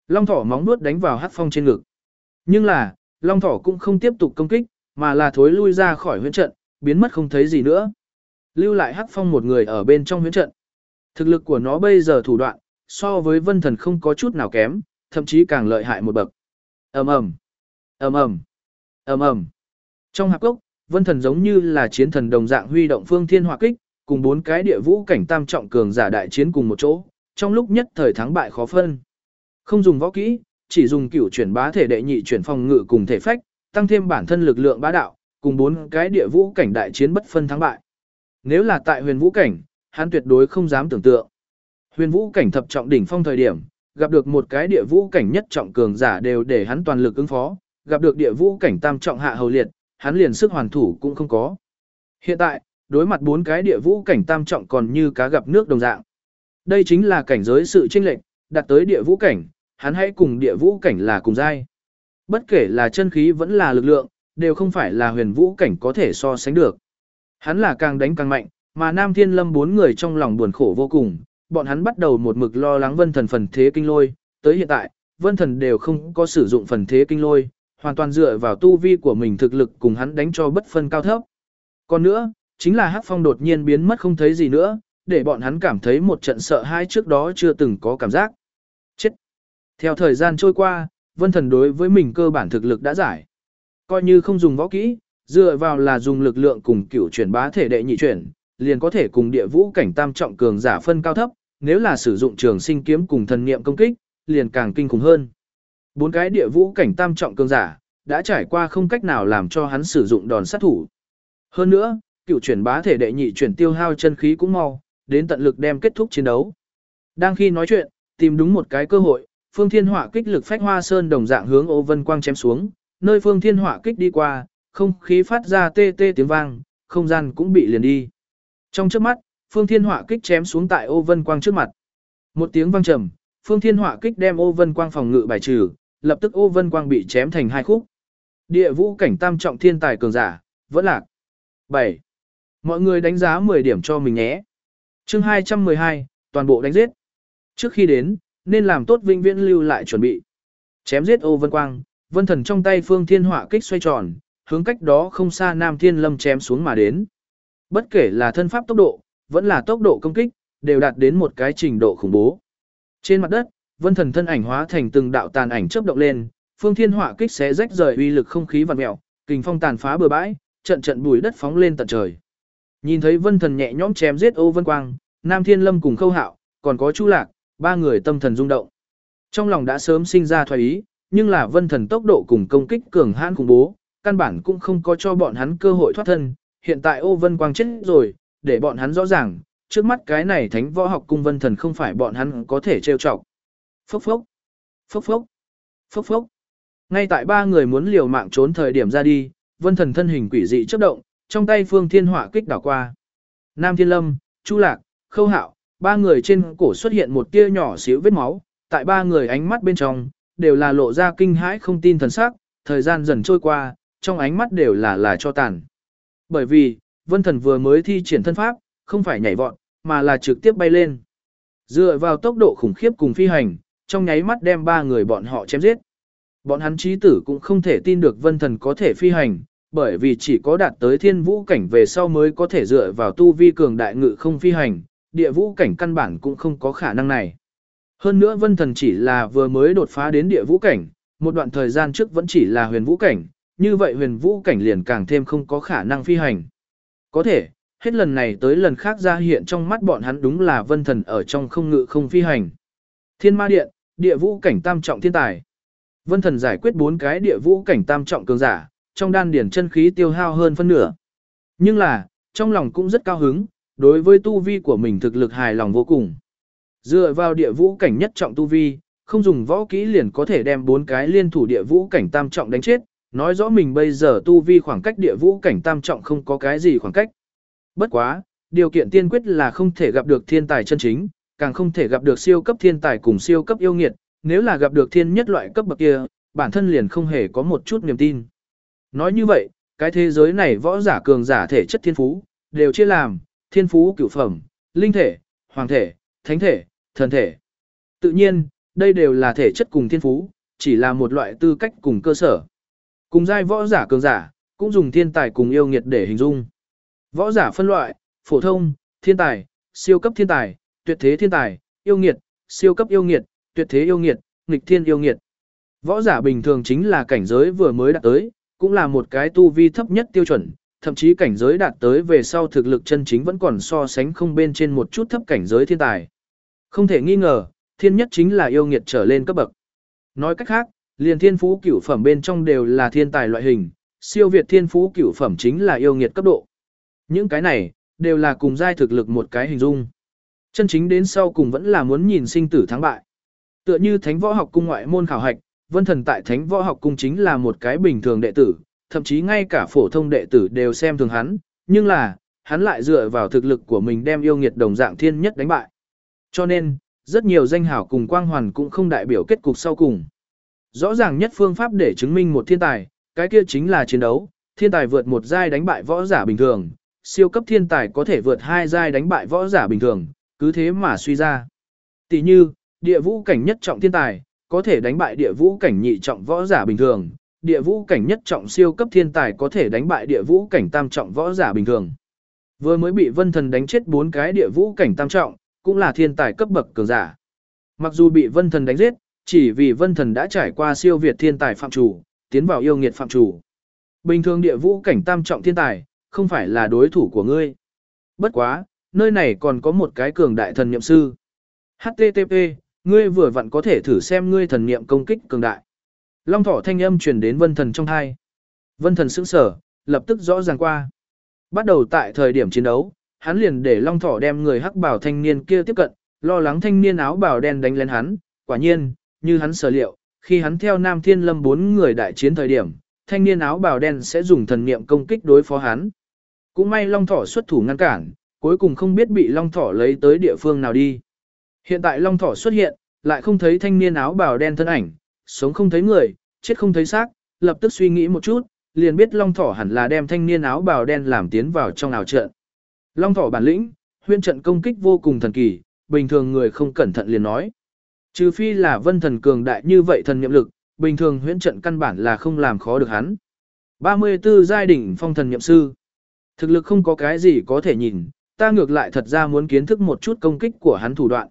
Long thỏ móng nuốt đánh vào Hắc Phong trên ngực. Nhưng là, Long thỏ cũng không tiếp tục công kích, mà là thối lui ra khỏi huyễn trận, biến mất không thấy gì nữa. Lưu lại Hắc Phong một người ở bên trong huyễn trận. Thực lực của nó bây giờ thủ đoạn, so với Vân Thần không có chút nào kém, thậm chí càng lợi hại một bậc. Ầm ầm, ầm ầm, ầm ầm. Trong hạp cốc, Vân Thần giống như là chiến thần đồng dạng huy động phương thiên hỏa kích, cùng bốn cái địa vũ cảnh tam trọng cường giả đại chiến cùng một chỗ, trong lúc nhất thời thắng bại khó phân. Không dùng võ kỹ, chỉ dùng cửu chuyển bá thể đệ nhị chuyển phòng ngự cùng thể phách, tăng thêm bản thân lực lượng bá đạo, cùng bốn cái địa vũ cảnh đại chiến bất phân thắng bại. Nếu là tại huyền vũ cảnh, hắn tuyệt đối không dám tưởng tượng. Huyền vũ cảnh thập trọng đỉnh phong thời điểm, gặp được một cái địa vũ cảnh nhất trọng cường giả đều để hắn toàn lực ứng phó, gặp được địa vũ cảnh tam trọng hạ hầu liệt, hắn liền sức hoàn thủ cũng không có. Hiện tại, đối mặt bốn cái địa vũ cảnh tam trọng còn như cá gặp nước đồng dạng. Đây chính là cảnh giới sự chênh lệch, đạt tới địa vũ cảnh, hắn hãy cùng địa vũ cảnh là cùng giai. Bất kể là chân khí vẫn là lực lượng, đều không phải là huyền vũ cảnh có thể so sánh được. Hắn là càng đánh càng mạnh, mà Nam Thiên Lâm bốn người trong lòng buồn khổ vô cùng, bọn hắn bắt đầu một mực lo lắng vân thần phần thế kinh lôi, tới hiện tại, vân thần đều không có sử dụng phần thế kinh lôi, hoàn toàn dựa vào tu vi của mình thực lực cùng hắn đánh cho bất phân cao thấp. Còn nữa, chính là Hắc Phong đột nhiên biến mất không thấy gì nữa, để bọn hắn cảm thấy một trận sợ hãi trước đó chưa từng có cảm giác. Chết! Theo thời gian trôi qua, vân thần đối với mình cơ bản thực lực đã giải. Coi như không dùng võ kỹ, dựa vào là dùng lực lượng cùng cửu chuyển bá thể đệ nhị chuyển, liền có thể cùng địa vũ cảnh tam trọng cường giả phân cao thấp, nếu là sử dụng trường sinh kiếm cùng thần niệm công kích, liền càng kinh khủng hơn. Bốn cái địa vũ cảnh tam trọng cường giả, đã trải qua không cách nào làm cho hắn sử dụng đòn sát thủ. Hơn nữa, cựu chuyển bá thể đệ nhị chuyển tiêu hao chân khí cũng mau, đến tận lực đem kết thúc chiến đấu. Đang khi nói chuyện, tìm đúng một cái cơ hội, Phương Thiên Họa kích lực phách hoa sơn đồng dạng hướng Ô Vân Quang chém xuống, nơi Phương Thiên Họa kích đi qua, không khí phát ra tê tê tiếng vang, không gian cũng bị liền đi. Trong chớp mắt, Phương Thiên Họa kích chém xuống tại Ô Vân Quang trước mặt. Một tiếng vang trầm, Phương Thiên Họa kích đem Ô Vân Quang phòng ngự bài trừ, lập tức Ô Vân Quang bị chém thành hai khúc. Địa vũ cảnh tam trọng thiên tài cường giả, vẫn lạc. 7. Mọi người đánh giá 10 điểm cho mình nhé. Chương 212, toàn bộ đánh giết. Trước khi đến, nên làm tốt vinh viễn lưu lại chuẩn bị. Chém giết Ô Vân Quang, Vân Thần trong tay Phương Thiên Họa kích xoay tròn, hướng cách đó không xa Nam Thiên Lâm chém xuống mà đến. Bất kể là thân pháp tốc độ, vẫn là tốc độ công kích, đều đạt đến một cái trình độ khủng bố. Trên mặt đất, Vân Thần thân ảnh hóa thành từng đạo tàn ảnh chớp động lên, Phương Thiên Họa kích xé rách rời uy lực không khí vặn mèo, kình phong tàn phá bừa bãi, trận trận bùi đất phóng lên tận trời. Nhìn thấy Vân Thần nhẹ nhõm chém giết Ô Vân Quang, Nam Thiên Lâm cùng Khâu Hạo, còn có Chu Lạc, ba người tâm thần rung động. Trong lòng đã sớm sinh ra thoái ý, nhưng là Vân Thần tốc độ cùng công kích cường hãn khủng bố, căn bản cũng không có cho bọn hắn cơ hội thoát thân, hiện tại ô vân quang chết rồi, để bọn hắn rõ ràng, trước mắt cái này thánh võ học cung vân thần không phải bọn hắn có thể trêu chọc. Phốc phốc, phốc phốc, phốc phốc. Ngay tại ba người muốn liều mạng trốn thời điểm ra đi, vân thần thân hình quỷ dị chớp động, trong tay phương thiên hỏa kích đảo qua. Nam Thiên Lâm, Chu Lạc, Khâu Hạo, ba người trên cổ xuất hiện một tia nhỏ xíu vết máu, tại ba người ánh mắt bên trong, đều là lộ ra kinh hãi không tin thần sắc, thời gian dần trôi qua, trong ánh mắt đều là là cho tàn. Bởi vì, vân thần vừa mới thi triển thân pháp, không phải nhảy vọt, mà là trực tiếp bay lên. Dựa vào tốc độ khủng khiếp cùng phi hành, trong nháy mắt đem ba người bọn họ chém giết. Bọn hắn trí tử cũng không thể tin được vân thần có thể phi hành, bởi vì chỉ có đạt tới thiên vũ cảnh về sau mới có thể dựa vào tu vi cường đại ngự không phi hành, địa vũ cảnh căn bản cũng không có khả năng này. Hơn nữa vân thần chỉ là vừa mới đột phá đến địa vũ cảnh, một đoạn thời gian trước vẫn chỉ là huyền vũ cảnh, như vậy huyền vũ cảnh liền càng thêm không có khả năng phi hành. Có thể, hết lần này tới lần khác ra hiện trong mắt bọn hắn đúng là vân thần ở trong không ngự không phi hành. Thiên ma điện, địa vũ cảnh tam trọng thiên tài. Vân thần giải quyết bốn cái địa vũ cảnh tam trọng cường giả, trong đan điển chân khí tiêu hao hơn phân nửa. Nhưng là, trong lòng cũng rất cao hứng, đối với tu vi của mình thực lực hài lòng vô cùng. Dựa vào địa vũ cảnh nhất trọng tu vi, không dùng võ kỹ liền có thể đem bốn cái liên thủ địa vũ cảnh tam trọng đánh chết, nói rõ mình bây giờ tu vi khoảng cách địa vũ cảnh tam trọng không có cái gì khoảng cách. Bất quá, điều kiện tiên quyết là không thể gặp được thiên tài chân chính, càng không thể gặp được siêu cấp thiên tài cùng siêu cấp yêu nghiệt, nếu là gặp được thiên nhất loại cấp bậc kia, bản thân liền không hề có một chút niềm tin. Nói như vậy, cái thế giới này võ giả cường giả thể chất thiên phú, đều chia làm, thiên phú cửu phẩm, linh thể, hoàng thể, thánh thể, thần thể. Tự nhiên, đây đều là thể chất cùng thiên phú, chỉ là một loại tư cách cùng cơ sở. Cùng giai võ giả cường giả, cũng dùng thiên tài cùng yêu nghiệt để hình dung. Võ giả phân loại, phổ thông, thiên tài, siêu cấp thiên tài, tuyệt thế thiên tài, yêu nghiệt, siêu cấp yêu nghiệt, tuyệt thế yêu nghiệt, nghịch thiên yêu nghiệt. Võ giả bình thường chính là cảnh giới vừa mới đạt tới, cũng là một cái tu vi thấp nhất tiêu chuẩn, thậm chí cảnh giới đạt tới về sau thực lực chân chính vẫn còn so sánh không bên trên một chút thấp cảnh giới thiên tài. Không thể nghi ngờ, thiên nhất chính là yêu nghiệt trở lên cấp bậc. Nói cách khác, liền thiên phú cửu phẩm bên trong đều là thiên tài loại hình, siêu việt thiên phú cửu phẩm chính là yêu nghiệt cấp độ. Những cái này, đều là cùng giai thực lực một cái hình dung. Chân chính đến sau cùng vẫn là muốn nhìn sinh tử thắng bại. Tựa như thánh võ học cung ngoại môn khảo hạch, vân thần tại thánh võ học cung chính là một cái bình thường đệ tử, thậm chí ngay cả phổ thông đệ tử đều xem thường hắn, nhưng là, hắn lại dựa vào thực lực của mình đem yêu nghiệt đồng dạng thiên nhất đánh bại. Cho nên, rất nhiều danh hảo cùng quang hoàn cũng không đại biểu kết cục sau cùng. Rõ ràng nhất phương pháp để chứng minh một thiên tài, cái kia chính là chiến đấu, thiên tài vượt một giai đánh bại võ giả bình thường, siêu cấp thiên tài có thể vượt hai giai đánh bại võ giả bình thường, cứ thế mà suy ra. Tỷ như, địa vũ cảnh nhất trọng thiên tài, có thể đánh bại địa vũ cảnh nhị trọng võ giả bình thường, địa vũ cảnh nhất trọng siêu cấp thiên tài có thể đánh bại địa vũ cảnh tam trọng võ giả bình thường. Vừa mới bị vân thần đánh chết bốn cái địa vũ cảnh tam trọng, cũng là thiên tài cấp bậc cường giả. Mặc dù bị vân thần đánh giết, chỉ vì vân thần đã trải qua siêu việt thiên tài phạm chủ, tiến vào yêu nghiệt phạm chủ. Bình thường địa vũ cảnh tam trọng thiên tài, không phải là đối thủ của ngươi. Bất quá, nơi này còn có một cái cường đại thần niệm sư. HTTP, ngươi vừa vặn có thể thử xem ngươi thần niệm công kích cường đại. Long thỏ thanh âm truyền đến vân thần trong hai. Vân thần sững sờ lập tức rõ ràng qua. Bắt đầu tại thời điểm chiến đấu, hắn liền để long thỏ đem người hắc bảo thanh niên kia tiếp cận, lo lắng thanh niên áo bào đen đánh lên hắn. Quả nhiên, như hắn sở liệu, khi hắn theo Nam Thiên Lâm bốn người đại chiến thời điểm, thanh niên áo bào đen sẽ dùng thần niệm công kích đối phó hắn. Cũng may long thỏ xuất thủ ngăn cản, cuối cùng không biết bị long thỏ lấy tới địa phương nào đi. Hiện tại long thỏ xuất hiện, lại không thấy thanh niên áo bào đen thân ảnh, sống không thấy người, chết không thấy xác, lập tức suy nghĩ một chút, liền biết long thỏ hẳn là đem thanh niên áo bào đen làm tiến vào trong ảo trận. Long thỏ bản lĩnh, huyên trận công kích vô cùng thần kỳ, bình thường người không cẩn thận liền nói. Trừ phi là vân thần cường đại như vậy thần niệm lực, bình thường huyễn trận căn bản là không làm khó được hắn. 34 giai đỉnh phong thần niệm sư. Thực lực không có cái gì có thể nhìn, ta ngược lại thật ra muốn kiến thức một chút công kích của hắn thủ đoạn.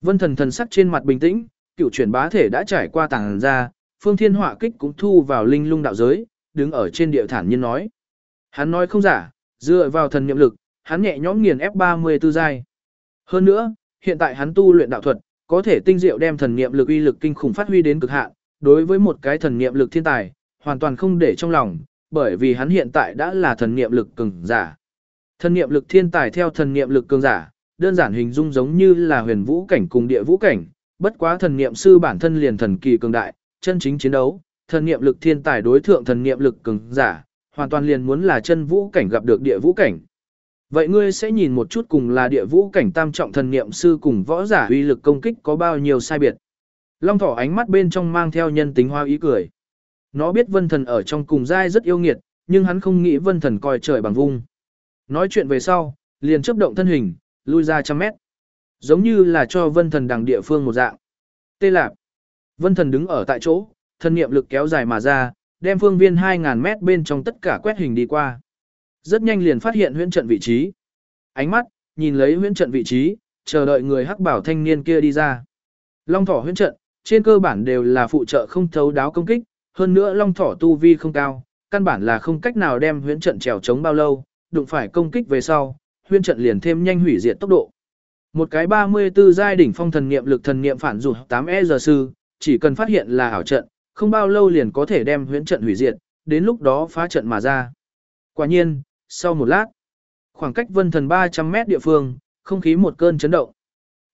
Vân thần thần sắc trên mặt bình tĩnh, cựu chuyển bá thể đã trải qua tàng ra, phương thiên họa kích cũng thu vào linh lung đạo giới, đứng ở trên địa thản nhiên nói. Hắn nói không giả, dựa vào thần niệm lực, hắn nhẹ nhõm nghiền F34 giai. Hơn nữa, hiện tại hắn tu luyện đạo thuật, có thể tinh diệu đem thần niệm lực uy lực kinh khủng phát huy đến cực hạn, đối với một cái thần niệm lực thiên tài, hoàn toàn không để trong lòng, bởi vì hắn hiện tại đã là thần niệm lực cường giả. Thần niệm lực thiên tài theo thần niệm lực cường giả, đơn giản hình dung giống như là huyền vũ cảnh cùng địa vũ cảnh, bất quá thần niệm sư bản thân liền thần kỳ cường đại, chân chính chiến đấu, thần niệm lực thiên tài đối thượng thần niệm lực cường giả, hoàn toàn liền muốn là chân vũ cảnh gặp được địa vũ cảnh. Vậy ngươi sẽ nhìn một chút cùng là địa vũ cảnh tam trọng thần niệm sư cùng võ giả uy lực công kích có bao nhiêu sai biệt. Long thỏ ánh mắt bên trong mang theo nhân tính hoa ý cười. Nó biết vân thần ở trong cùng giai rất yêu nghiệt, nhưng hắn không nghĩ vân thần coi trời bằng vung. Nói chuyện về sau, liền chấp động thân hình, lui ra trăm mét. Giống như là cho vân thần đằng địa phương một dạng. Tê lạp. Vân thần đứng ở tại chỗ, thân niệm lực kéo dài mà ra, đem phương viên 2.000 mét bên trong tất cả quét hình đi qua. Rất nhanh liền phát hiện huyễn trận vị trí. Ánh mắt, nhìn lấy huyễn trận vị trí, chờ đợi người hắc bảo thanh niên kia đi ra. Long thỏ huyễn trận, trên cơ bản đều là phụ trợ không thấu đáo công kích, hơn nữa long thỏ tu vi không cao, căn bản là không cách nào đem huyễn trận trèo chống bao lâu, đụng phải công kích về sau, huyễn trận liền thêm nhanh hủy diệt tốc độ. Một cái 34 giai đỉnh phong thần niệm lực thần niệm phản dù 8E giờ sư, chỉ cần phát hiện là ảo trận, không bao lâu liền có thể đem huyễn trận hủy diệt, đến lúc đó phá trận mà ra. Quả nhiên, sau một lát, khoảng cách vân thần 300 mét địa phương, không khí một cơn chấn động.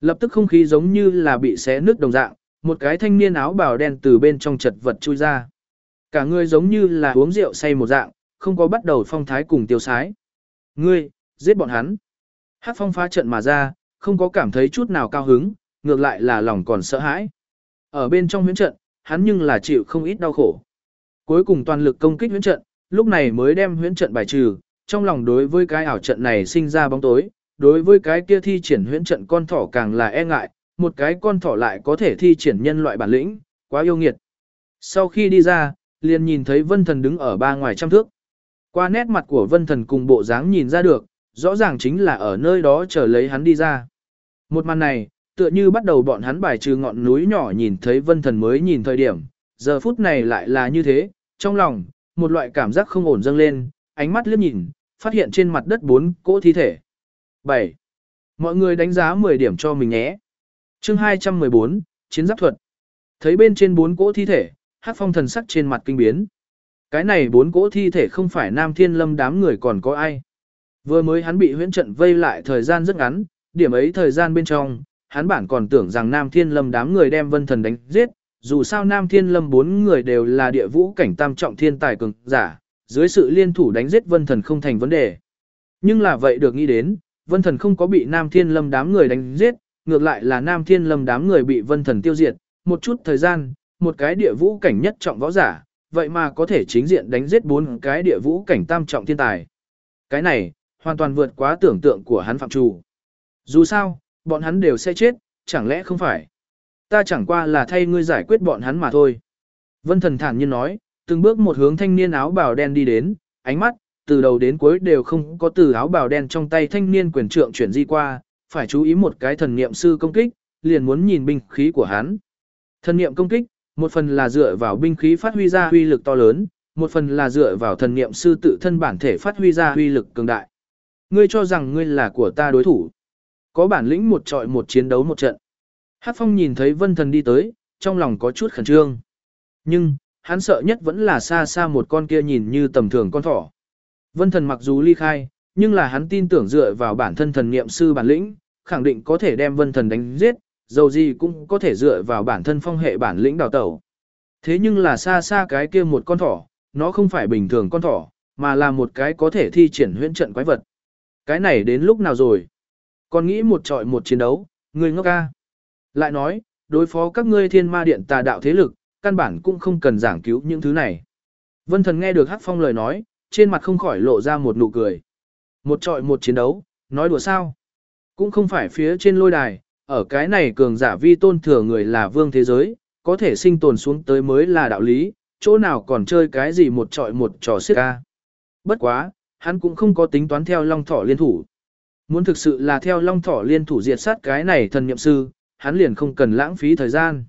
Lập tức không khí giống như là bị xé nước đồng dạng, một cái thanh niên áo bào đen từ bên trong chật vật chui ra. Cả người giống như là uống rượu say một dạng, không có bắt đầu phong thái cùng tiêu sái. Ngươi, giết bọn hắn. Hát phong phá trận mà ra, không có cảm thấy chút nào cao hứng, ngược lại là lòng còn sợ hãi. Ở bên trong huyễn trận, hắn nhưng là chịu không ít đau khổ. Cuối cùng toàn lực công kích huyễn trận, lúc này mới đem huyễn trận bài trừ, trong lòng đối với cái ảo trận này sinh ra bóng tối, đối với cái kia thi triển huyễn trận con thỏ càng là e ngại, một cái con thỏ lại có thể thi triển nhân loại bản lĩnh, quá yêu nghiệt. Sau khi đi ra, liền nhìn thấy vân thần đứng ở ba ngoài trăm thước. Qua nét mặt của vân thần cùng bộ dáng nhìn ra được, rõ ràng chính là ở nơi đó chờ lấy hắn đi ra. Một màn này, tựa như bắt đầu bọn hắn bài trừ ngọn núi nhỏ nhìn thấy vân thần mới nhìn thời điểm, giờ phút này lại là như thế, trong lòng, một loại cảm giác không ổn dâng lên, ánh mắt liếc nhìn, phát hiện trên mặt đất bốn cỗ thi thể. 7. Mọi người đánh giá 10 điểm cho mình nhé. chương 214, Chiến giáp thuật. Thấy bên trên bốn cỗ thi thể, hát phong thần sắc trên mặt kinh biến. Cái này bốn cỗ thi thể không phải nam thiên lâm đám người còn có ai. Vừa mới hắn bị huyễn trận vây lại thời gian rất ngắn, điểm ấy thời gian bên trong, hắn bản còn tưởng rằng Nam Thiên Lâm đám người đem vân thần đánh giết, dù sao Nam Thiên Lâm bốn người đều là địa vũ cảnh tam trọng thiên tài cường giả, dưới sự liên thủ đánh giết vân thần không thành vấn đề. Nhưng là vậy được nghĩ đến, vân thần không có bị Nam Thiên Lâm đám người đánh giết, ngược lại là Nam Thiên Lâm đám người bị vân thần tiêu diệt, một chút thời gian, một cái địa vũ cảnh nhất trọng võ giả, vậy mà có thể chính diện đánh giết bốn cái địa vũ cảnh tam trọng thiên tài. Cái này, hoàn toàn vượt quá tưởng tượng của hắn phạm trù. Dù sao, bọn hắn đều sẽ chết, chẳng lẽ không phải? Ta chẳng qua là thay ngươi giải quyết bọn hắn mà thôi. Vân thần thản nhiên nói, từng bước một hướng thanh niên áo bào đen đi đến, ánh mắt, từ đầu đến cuối đều không có từ áo bào đen trong tay thanh niên quyền trượng chuyển di qua, phải chú ý một cái thần niệm sư công kích, liền muốn nhìn binh khí của hắn. Thần niệm công kích, một phần là dựa vào binh khí phát huy ra uy lực to lớn, một phần là dựa vào thần niệm sư tự thân bản thể phát huy ra uy lực cường đại. Ngươi cho rằng ngươi là của ta đối thủ. Có bản lĩnh một trọi một chiến đấu một trận. Hát phong nhìn thấy vân thần đi tới, trong lòng có chút khẩn trương. Nhưng, hắn sợ nhất vẫn là xa xa một con kia nhìn như tầm thường con thỏ. Vân thần mặc dù ly khai, nhưng là hắn tin tưởng dựa vào bản thân thần niệm sư bản lĩnh, khẳng định có thể đem vân thần đánh giết, dầu gì cũng có thể dựa vào bản thân phong hệ bản lĩnh đào tẩu. Thế nhưng là xa xa cái kia một con thỏ, nó không phải bình thường con thỏ, mà là một cái có thể thi triển huyễn trận quái vật. Cái này đến lúc nào rồi? Còn nghĩ một trọi một chiến đấu, người ngốc ca. Lại nói, đối phó các ngươi thiên ma điện tà đạo thế lực, căn bản cũng không cần giảng cứu những thứ này. Vân thần nghe được Hắc Phong lời nói, trên mặt không khỏi lộ ra một nụ cười. Một trọi một chiến đấu, nói đùa sao? Cũng không phải phía trên lôi đài, ở cái này cường giả vi tôn thừa người là vương thế giới, có thể sinh tồn xuống tới mới là đạo lý, chỗ nào còn chơi cái gì một trọi một trò xiết ca. Bất quá, hắn cũng không có tính toán theo long thỏ liên thủ. Muốn thực sự là theo long thỏ liên thủ diệt sát cái này thần nhậm sư, hắn liền không cần lãng phí thời gian.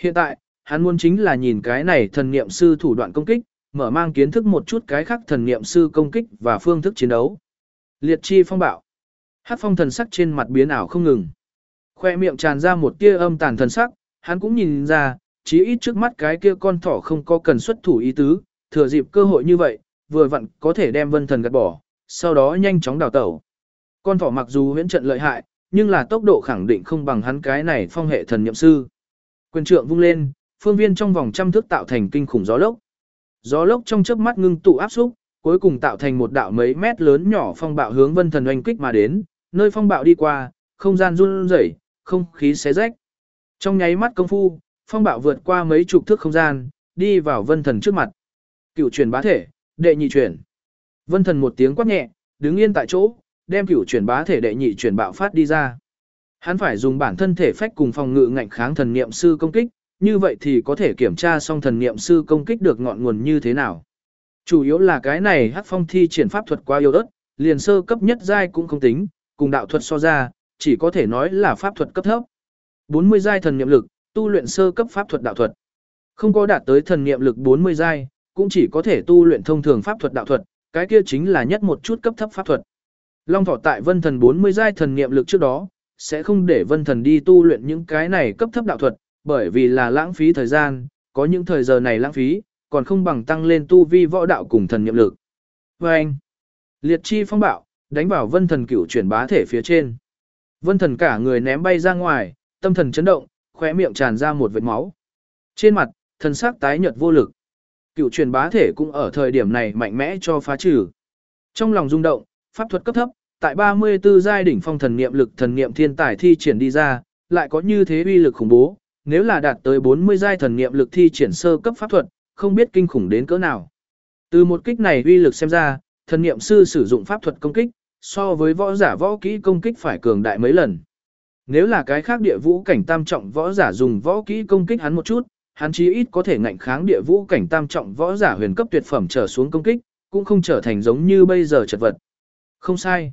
Hiện tại, hắn muốn chính là nhìn cái này thần niệm sư thủ đoạn công kích, mở mang kiến thức một chút cái khác thần niệm sư công kích và phương thức chiến đấu. Liệt chi phong bạo. Hát phong thần sắc trên mặt biến ảo không ngừng. Khoe miệng tràn ra một tia âm tàn thần sắc, hắn cũng nhìn ra, chí ít trước mắt cái kia con thỏ không có cần xuất thủ ý tứ, thừa dịp cơ hội như vậy, vừa vặn có thể đem vân thần gạt bỏ, sau đó nhanh chóng đào tẩu. Con thỏ mặc dù huyễn trận lợi hại, nhưng là tốc độ khẳng định không bằng hắn cái này phong hệ thần nhậm sư. Quyền trượng vung lên, phương viên trong vòng trăm thước tạo thành kinh khủng gió lốc. Gió lốc trong chớp mắt ngưng tụ áp xúc, cuối cùng tạo thành một đạo mấy mét lớn nhỏ phong bạo hướng vân thần oanh kích mà đến, nơi phong bạo đi qua, không gian run rẩy, không khí xé rách. Trong nháy mắt công phu, phong bạo vượt qua mấy chục thước không gian, đi vào vân thần trước mặt. Cựu truyền bá thể, đệ nhị truyền. Vân thần một tiếng quát nhẹ, đứng yên tại chỗ, đem cựu truyền bá thể đệ nhị truyền bạo phát đi ra. Hắn phải dùng bản thân thể phách cùng phòng ngự ngạnh kháng thần niệm sư công kích, như vậy thì có thể kiểm tra xong thần niệm sư công kích được ngọn nguồn như thế nào. Chủ yếu là cái này hắc phong thi triển pháp thuật quá yếu ớt, liền sơ cấp nhất giai cũng không tính, cùng đạo thuật so ra, chỉ có thể nói là pháp thuật cấp thấp. 40 giai thần niệm lực, tu luyện sơ cấp pháp thuật đạo thuật. Không có đạt tới thần niệm lực 40 giai, cũng chỉ có thể tu luyện thông thường pháp thuật đạo thuật, cái kia chính là nhất một chút cấp thấp pháp thuật. Long thọ tại vân thần 40 giai thần niệm lực trước đó, sẽ không để vân thần đi tu luyện những cái này cấp thấp đạo thuật, bởi vì là lãng phí thời gian, có những thời giờ này lãng phí, còn không bằng tăng lên tu vi võ đạo cùng thần nhiệm lực. Và anh, liệt chi phong bạo, đánh vào vân thần cửu chuyển bá thể phía trên. Vân thần cả người ném bay ra ngoài, tâm thần chấn động, khóe miệng tràn ra một vệt máu. Trên mặt, thần sắc tái nhợt vô lực. Cựu truyền bá thể cũng ở thời điểm này mạnh mẽ cho phá trừ. Trong lòng rung động, pháp thuật cấp thấp, tại 34 giai đỉnh phong thần niệm lực thần niệm thiên tài thi triển đi ra, lại có như thế uy lực khủng bố, nếu là đạt tới 40 giai thần niệm lực thi triển sơ cấp pháp thuật, không biết kinh khủng đến cỡ nào. Từ một kích này uy lực xem ra, thần niệm sư sử dụng pháp thuật công kích, so với võ giả võ kỹ công kích phải cường đại mấy lần. Nếu là cái khác địa vũ cảnh tam trọng võ giả dùng võ kỹ công kích hắn một chút, hắn chí ít có thể ngạnh kháng địa vũ cảnh tam trọng võ giả huyền cấp tuyệt phẩm trở xuống công kích, cũng không trở thành giống như bây giờ chật vật. Không sai.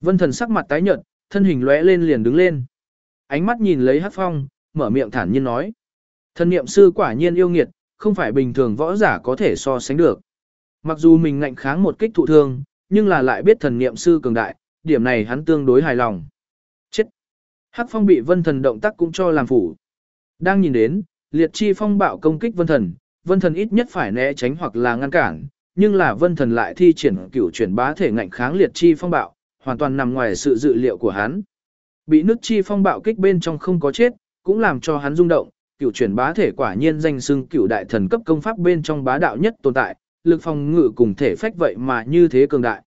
Vân thần sắc mặt tái nhợt, thân hình lóe lên liền đứng lên. Ánh mắt nhìn lấy Hắc Phong, mở miệng thản nhiên nói: "Thần niệm sư quả nhiên yêu nghiệt, không phải bình thường võ giả có thể so sánh được. Mặc dù mình ngạnh kháng một kích thụ thương, nhưng là lại biết thần niệm sư cường đại, điểm này hắn tương đối hài lòng." Chết. Hắc Phong bị Vân Thần động tác cũng cho làm phủ. Đang nhìn đến, liệt chi phong bạo công kích Vân Thần, Vân Thần ít nhất phải né tránh hoặc là ngăn cản, nhưng là Vân Thần lại thi triển cửu chuyển bá thể ngạnh kháng liệt chi phong bạo, hoàn toàn nằm ngoài sự dự liệu của hắn. Bị nước chi phong bạo kích bên trong không có chết, cũng làm cho hắn rung động, cửu chuyển bá thể quả nhiên danh xưng cửu đại thần cấp công pháp bên trong bá đạo nhất tồn tại, lực phòng ngự cùng thể phách vậy mà như thế cường đại.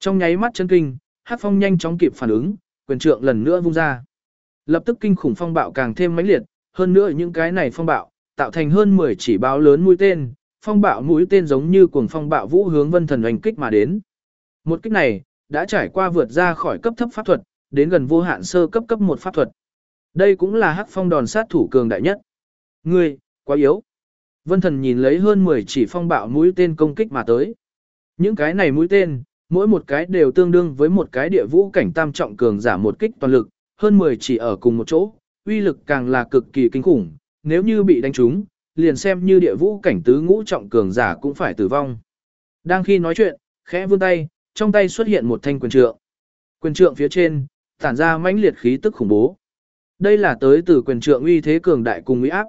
Trong nháy mắt chân kinh, Hắc Phong nhanh chóng kịp phản ứng, quyền trượng lần nữa vung ra. Lập tức kinh khủng phong bạo càng thêm mãnh liệt, hơn nữa những cái này phong bạo, tạo thành hơn 10 chỉ báo lớn mũi tên, phong bạo mũi tên giống như cuồng phong bạo vũ hướng vân thần hành kích mà đến. Một kích này, đã trải qua vượt ra khỏi cấp thấp pháp thuật, đến gần vô hạn sơ cấp cấp một pháp thuật. Đây cũng là hắc phong đòn sát thủ cường đại nhất. Ngươi, quá yếu. Vân thần nhìn lấy hơn 10 chỉ phong bạo mũi tên công kích mà tới. Những cái này mũi tên, mỗi một cái đều tương đương với một cái địa vũ cảnh tam trọng cường giả một kích toàn lực, hơn 10 chỉ ở cùng một chỗ, uy lực càng là cực kỳ kinh khủng, nếu như bị đánh trúng, liền xem như địa vũ cảnh tứ ngũ trọng cường giả cũng phải tử vong. Đang khi nói chuyện, khẽ vươn tay, trong tay xuất hiện một thanh quyền trượng. Quyền trượng phía trên, tản ra mãnh liệt khí tức khủng bố. Đây là tới từ quyền trượng uy thế cường đại cùng uy áp.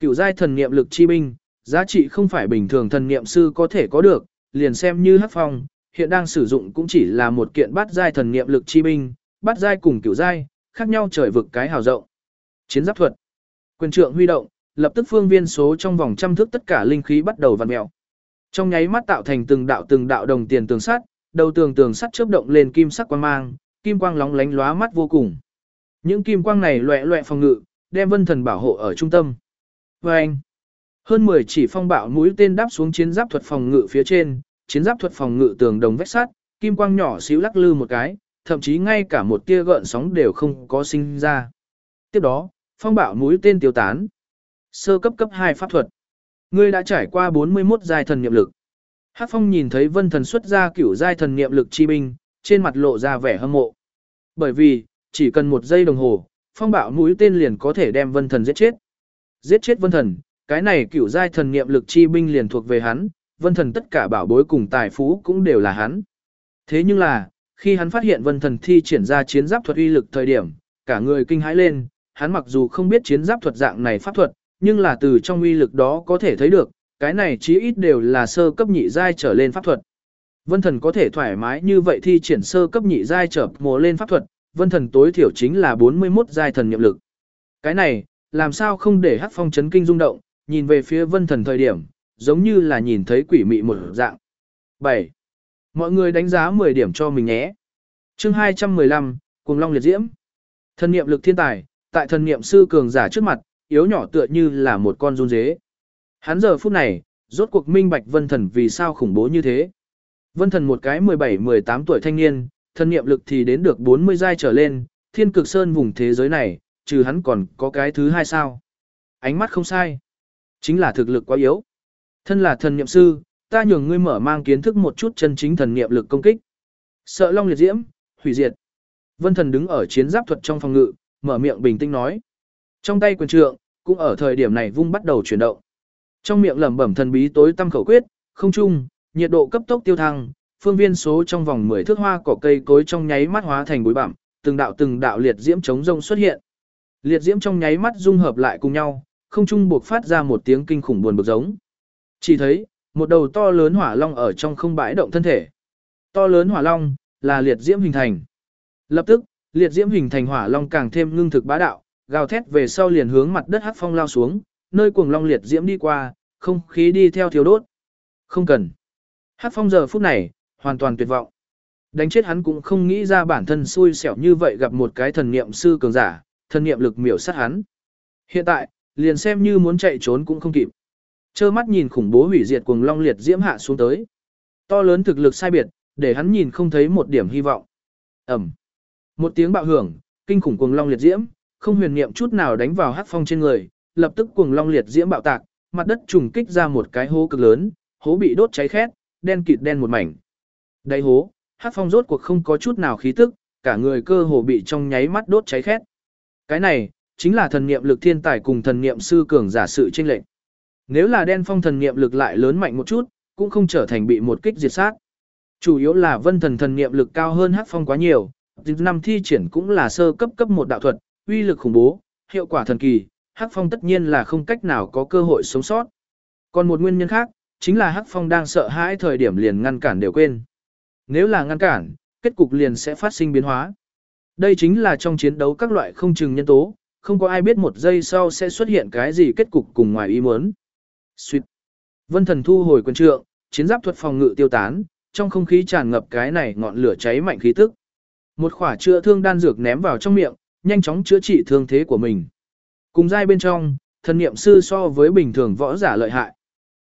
Cửu giai thần niệm lực chi binh, giá trị không phải bình thường thần niệm sư có thể có được, liền xem như Hắc Phong, hiện đang sử dụng cũng chỉ là một kiện bát giai thần niệm lực chi binh, bát giai cùng cửu giai, khác nhau trời vực cái hào rộng. Chiến giáp thuật. Quyền trượng huy động, lập tức phương viên số trong vòng trăm thước tất cả linh khí bắt đầu vặn mèo. Trong nháy mắt tạo thành từng đạo từng đạo đồng tiền tường sắt, đầu tường tường sắt chớp động lên kim sắc quang mang, kim quang lóng lánh lóa mắt vô cùng. Những kim quang này loẹ loẹ phòng ngự, đem Vân Thần bảo hộ ở trung tâm. Oeng! Hơn 10 chỉ phong bạo mũi tên đáp xuống chiến giáp thuật phòng ngự phía trên, chiến giáp thuật phòng ngự tường đồng vách sắt, kim quang nhỏ xíu lắc lư một cái, thậm chí ngay cả một tia gợn sóng đều không có sinh ra. Tiếp đó, phong bạo mũi tên tiêu tán. Sơ cấp cấp 2 pháp thuật. Ngươi đã trải qua 41 giai thần niệm lực. Hắc Phong nhìn thấy Vân Thần xuất ra cửu giai thần niệm lực chi binh, trên mặt lộ ra vẻ hâm mộ. Bởi vì, chỉ cần một giây đồng hồ, phong bạo mũi tên liền có thể đem Vân Thần giết chết. Giết chết Vân Thần, cái này cửu giai thần niệm lực chi binh liền thuộc về hắn, Vân Thần tất cả bảo bối cùng tài phú cũng đều là hắn. Thế nhưng là, khi hắn phát hiện Vân Thần thi triển ra chiến giáp thuật uy lực thời điểm, cả người kinh hãi lên, hắn mặc dù không biết chiến giáp thuật dạng này pháp thuật, nhưng là từ trong uy lực đó có thể thấy được, cái này chí ít đều là sơ cấp nhị giai trở lên pháp thuật. Vân thần có thể thoải mái như vậy thi triển sơ cấp nhị giai trở mùa lên pháp thuật, vân thần tối thiểu chính là 41 giai thần nhiệm lực. Cái này, làm sao không để hắc phong chấn kinh rung động, nhìn về phía vân thần thời điểm, giống như là nhìn thấy quỷ mị một dạng. 7. Mọi người đánh giá 10 điểm cho mình nhé. Chương 215, Cuồng Long liệt diễm. Thần niệm lực thiên tài, tại thần niệm sư cường giả trước mặt, yếu nhỏ tựa như là một con run dế. Hắn giờ phút này, rốt cuộc minh bạch Vân Thần vì sao khủng bố như thế. Vân Thần một cái 17-18 tuổi thanh niên, thần niệm lực thì đến được 40 giai trở lên, thiên cực sơn vùng thế giới này, trừ hắn còn có cái thứ hai sao. Ánh mắt không sai. Chính là thực lực quá yếu. Thân là thần niệm sư, ta nhường ngươi mở mang kiến thức một chút chân chính thần niệm lực công kích. Sợ long liệt diễm, hủy diệt. Vân thần đứng ở chiến giáp thuật trong phòng ngự, mở miệng bình tĩnh nói. Trong tay quyền trượng, cũng ở thời điểm này vung bắt đầu chuyển động. Trong miệng lẩm bẩm thần bí tối tâm khẩu quyết, không trung, nhiệt độ cấp tốc tiêu thăng, phương viên số trong vòng 10 thước hoa cỏ cây cối trong nháy mắt hóa thành bụi bặm, từng đạo từng đạo liệt diễm chống rông xuất hiện. Liệt diễm trong nháy mắt dung hợp lại cùng nhau, không trung buộc phát ra một tiếng kinh khủng buồn bực giống. Chỉ thấy, một đầu to lớn hỏa long ở trong không bãi động thân thể. To lớn hỏa long là liệt diễm hình thành. Lập tức, liệt diễm hình thành hỏa long càng thêm ngưng thực bá đạo, gào thét về sau liền hướng mặt đất hắc phong lao xuống, nơi cuồng long liệt diễm đi qua, không khí đi theo thiếu đốt. Không cần. Hắc phong giờ phút này, hoàn toàn tuyệt vọng. Đánh chết hắn cũng không nghĩ ra bản thân xui xẻo như vậy gặp một cái thần niệm sư cường giả, thần niệm lực miểu sát hắn. Hiện tại, liền xem như muốn chạy trốn cũng không kịp. Chơ mắt nhìn khủng bố hủy diệt cuồng long liệt diễm hạ xuống tới. To lớn thực lực sai biệt, để hắn nhìn không thấy một điểm hy vọng. Ẩm. Một tiếng bạo hưởng, kinh khủng cuồng long liệt diễm, không huyền niệm chút nào đánh vào hắc phong trên người, lập tức cuồng long liệt diễm bạo tạc, mặt đất trùng kích ra một cái hố cực lớn, hố bị đốt cháy khét, đen kịt đen một mảnh. Đáy hố, hắc phong rốt cuộc không có chút nào khí tức, cả người cơ hồ bị trong nháy mắt đốt cháy khét. Cái này, chính là thần niệm lực thiên tài cùng thần niệm sư cường giả sự chênh lệnh. Nếu là đen phong thần niệm lực lại lớn mạnh một chút, cũng không trở thành bị một kích diệt sát. Chủ yếu là vân thần thần niệm lực cao hơn hắc phong quá nhiều, năm thi triển cũng là sơ cấp cấp một đạo thuật, uy lực khủng bố, hiệu quả thần kỳ, hắc phong tất nhiên là không cách nào có cơ hội sống sót. Còn một nguyên nhân khác, chính là hắc phong đang sợ hãi thời điểm liền ngăn cản đều quên. Nếu là ngăn cản, kết cục liền sẽ phát sinh biến hóa. Đây chính là trong chiến đấu các loại không chừng nhân tố, không có ai biết một giây sau sẽ xuất hiện cái gì kết cục cùng ngoài ý muốn. Sweet. Vân thần thu hồi quân trượng, chiến giáp thuật phòng ngự tiêu tán, trong không khí tràn ngập cái này ngọn lửa cháy mạnh khí tức. Một khỏa chữa thương đan dược ném vào trong miệng, nhanh chóng chữa trị thương thế của mình. Cùng giai bên trong, thần niệm sư so với bình thường võ giả lợi hại.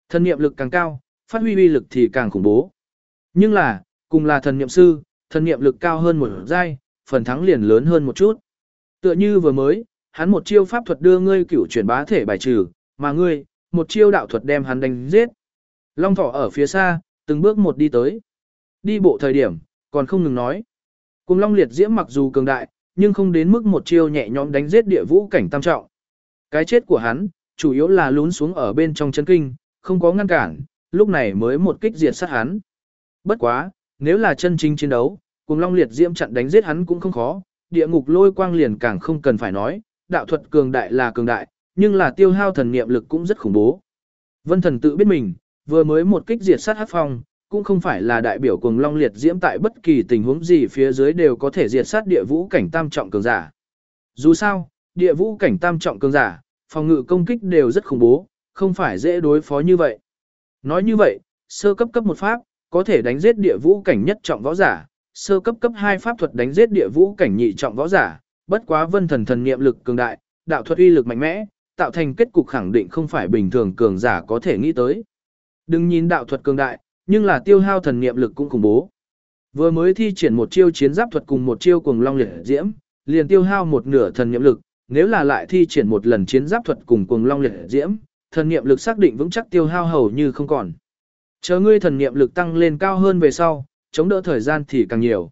Thần niệm lực càng cao, phát huy uy lực thì càng khủng bố. Nhưng là, cùng là thần niệm sư, thần niệm lực cao hơn một giai, phần thắng liền lớn hơn một chút. Tựa như vừa mới, hắn một chiêu pháp thuật đưa ngươi cửu chuyển bá thể bài trừ, mà ngươi, một chiêu đạo thuật đem hắn đánh giết. Long thỏ ở phía xa, từng bước một đi tới. Đi bộ thời điểm, còn không ngừng nói. Cùng long liệt diễm mặc dù cường đại, nhưng không đến mức một chiêu nhẹ nhõm đánh giết địa vũ cảnh tam trọng. Cái chết của hắn, chủ yếu là lún xuống ở bên trong chân kinh, không có ngăn cản, lúc này mới một kích diệt sát hắn. Bất quá, nếu là chân chính chiến đấu, cùng long liệt diễm chặn đánh giết hắn cũng không khó, địa ngục lôi quang liền càng không cần phải nói, đạo thuật cường đại là cường đại, nhưng là tiêu hao thần niệm lực cũng rất khủng bố. Vân thần tự biết mình, vừa mới một kích diệt sát hắc phong, cũng không phải là đại biểu cùng long liệt diễm tại bất kỳ tình huống gì phía dưới đều có thể diệt sát địa vũ cảnh tam trọng cường giả. Dù sao, địa vũ cảnh tam trọng cường giả, phòng ngự công kích đều rất khủng bố, không phải dễ đối phó như vậy. Nói như vậy, sơ cấp cấp một pháp, có thể đánh giết địa vũ cảnh nhất trọng võ giả, sơ cấp cấp 2 pháp thuật đánh giết địa vũ cảnh nhị trọng võ giả, bất quá vân thần thần niệm lực cường đại, đạo thuật uy lực mạnh mẽ, tạo thành kết cục khẳng định không phải bình thường cường giả có thể nghĩ tới. Đừng nhìn đạo thuật cường đại, nhưng là tiêu hao thần niệm lực cũng khủng bố. Vừa mới thi triển một chiêu chiến giáp thuật cùng một chiêu cuồng long liệt diễm, liền tiêu hao một nửa thần niệm lực, nếu là lại thi triển một lần chiến giáp thuật cùng cuồng long liệt diễm, thần niệm lực xác định vững chắc tiêu hao hầu như không còn. Chờ ngươi thần niệm lực tăng lên cao hơn về sau, chống đỡ thời gian thì càng nhiều.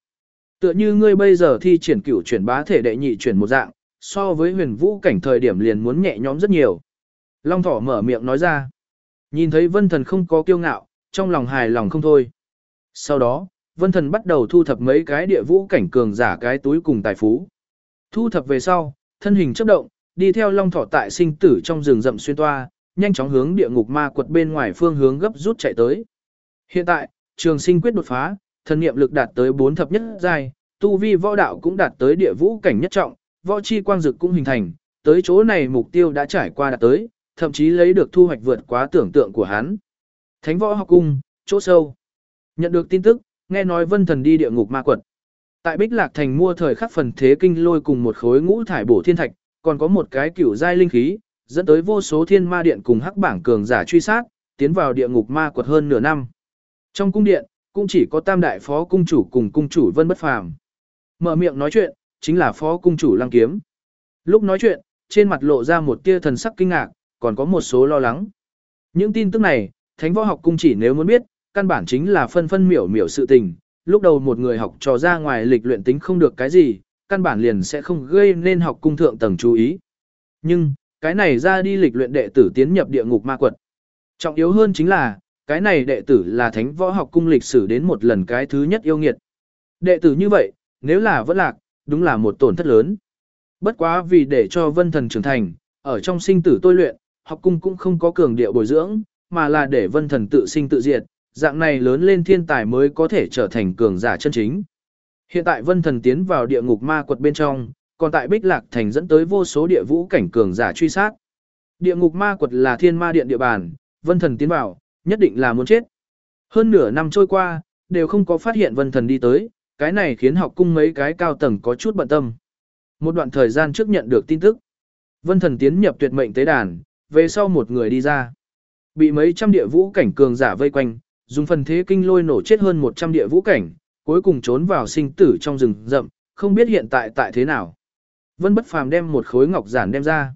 Tựa như ngươi bây giờ thi triển cửu chuyển bá thể đệ nhị chuyển một dạng, so với huyền vũ cảnh thời điểm liền muốn nhẹ nhõm rất nhiều. Long thỏ mở miệng nói ra. Nhìn thấy vân thần không có kiêu ngạo, trong lòng hài lòng không thôi. Sau đó, vân thần bắt đầu thu thập mấy cái địa vũ cảnh cường giả cái túi cùng tài phú. Thu thập về sau, thân hình chấp động, đi theo long thỏ tại sinh tử trong rừng rậm xuyên toa, nhanh chóng hướng địa ngục ma quật bên ngoài phương hướng gấp rút chạy tới. Hiện tại, trường sinh quyết đột phá, thần niệm lực đạt tới 4 thập nhất giai, tu vi võ đạo cũng đạt tới địa vũ cảnh nhất trọng, võ chi quang dực cũng hình thành, tới chỗ này mục tiêu đã trải qua đạt tới, thậm chí lấy được thu hoạch vượt quá tưởng tượng của hắn. Thánh võ học cung, chỗ sâu. Nhận được tin tức, nghe nói vân thần đi địa ngục ma quật. Tại Bích Lạc Thành mua thời khắc phần thế kinh lôi cùng một khối ngũ thải bổ thiên thạch, còn có một cái cửu giai linh khí, dẫn tới vô số thiên ma điện cùng hắc bảng cường giả truy sát, tiến vào địa ngục ma quật hơn nửa năm. Trong cung điện, cũng chỉ có tam đại phó cung chủ cùng cung chủ Vân Bất Phàm. Mở miệng nói chuyện, chính là phó cung chủ Lăng Kiếm. Lúc nói chuyện, trên mặt lộ ra một tia thần sắc kinh ngạc, còn có một số lo lắng. Những tin tức này, Thánh Võ Học Cung chỉ nếu muốn biết, căn bản chính là phân phân miểu miểu sự tình. Lúc đầu một người học trò ra ngoài lịch luyện tính không được cái gì, căn bản liền sẽ không gây nên học cung thượng tầng chú ý. Nhưng, cái này ra đi lịch luyện đệ tử tiến nhập địa ngục ma quật. Trọng yếu hơn chính là, cái này đệ tử là thánh võ học cung lịch sử đến một lần cái thứ nhất yêu nghiệt. Đệ tử như vậy, nếu là vẫn lạc, đúng là một tổn thất lớn. Bất quá vì để cho vân thần trưởng thành, ở trong sinh tử tôi luyện, học cung cũng không có cường điệu bồi dưỡng, mà là để vân thần tự sinh tự diệt, dạng này lớn lên thiên tài mới có thể trở thành cường giả chân chính. Hiện tại vân thần tiến vào địa ngục ma quật bên trong, còn tại Bích Lạc Thành dẫn tới vô số địa vũ cảnh cường giả truy sát. Địa ngục ma quật là thiên ma điện địa bàn, vân thần tiến vào, nhất định là muốn chết. Hơn nửa năm trôi qua, đều không có phát hiện vân thần đi tới, cái này khiến học cung mấy cái cao tầng có chút bận tâm. Một đoạn thời gian trước nhận được tin tức. Vân thần tiến nhập tuyệt mệnh tế đàn, về sau một người đi ra. Bị mấy trăm địa vũ cảnh cường giả vây quanh, dùng phần thế kinh lôi nổ chết hơn 100 địa vũ cảnh, cuối cùng trốn vào sinh tử trong rừng rậm, không biết hiện tại tại thế nào. Vân bất phàm đem một khối ngọc giản đem ra.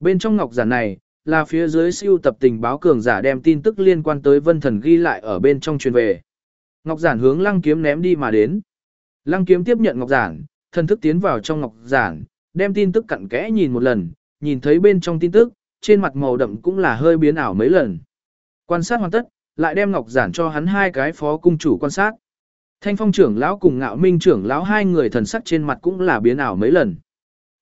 Bên trong ngọc giản này, là phía dưới siêu tập tình báo cường giả đem tin tức liên quan tới vân thần ghi lại ở bên trong truyền về. Ngọc giản hướng lăng kiếm ném đi mà đến. Lăng kiếm tiếp nhận ngọc giản, thần thức tiến vào trong ngọc giản, đem tin tức cặn kẽ nhìn một lần, nhìn thấy bên trong tin tức, trên mặt màu đậm cũng là hơi biến ảo mấy lần. Quan sát hoàn tất, lại đem ngọc giản cho hắn hai cái phó cung chủ quan sát. Thanh phong trưởng lão cùng ngạo minh trưởng lão hai người thần sắc trên mặt cũng là biến ảo mấy lần.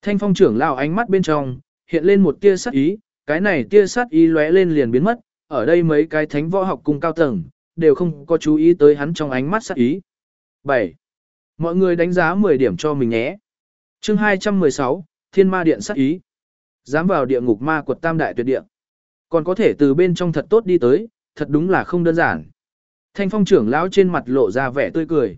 Thanh phong trưởng lão ánh mắt bên trong, hiện lên một tia sát ý, cái này tia sát ý lóe lên liền biến mất, ở đây mấy cái thánh võ học cung cao tầng, đều không có chú ý tới hắn trong ánh mắt sát ý. 7. Mọi người đánh giá 10 điểm cho mình nhé. chương 216, Thiên Ma Điện sát ý. Dám vào địa ngục ma quật tam đại tuyệt địa. Còn có thể từ bên trong thật tốt đi tới, thật đúng là không đơn giản. Thanh phong trưởng lão trên mặt lộ ra vẻ tươi cười.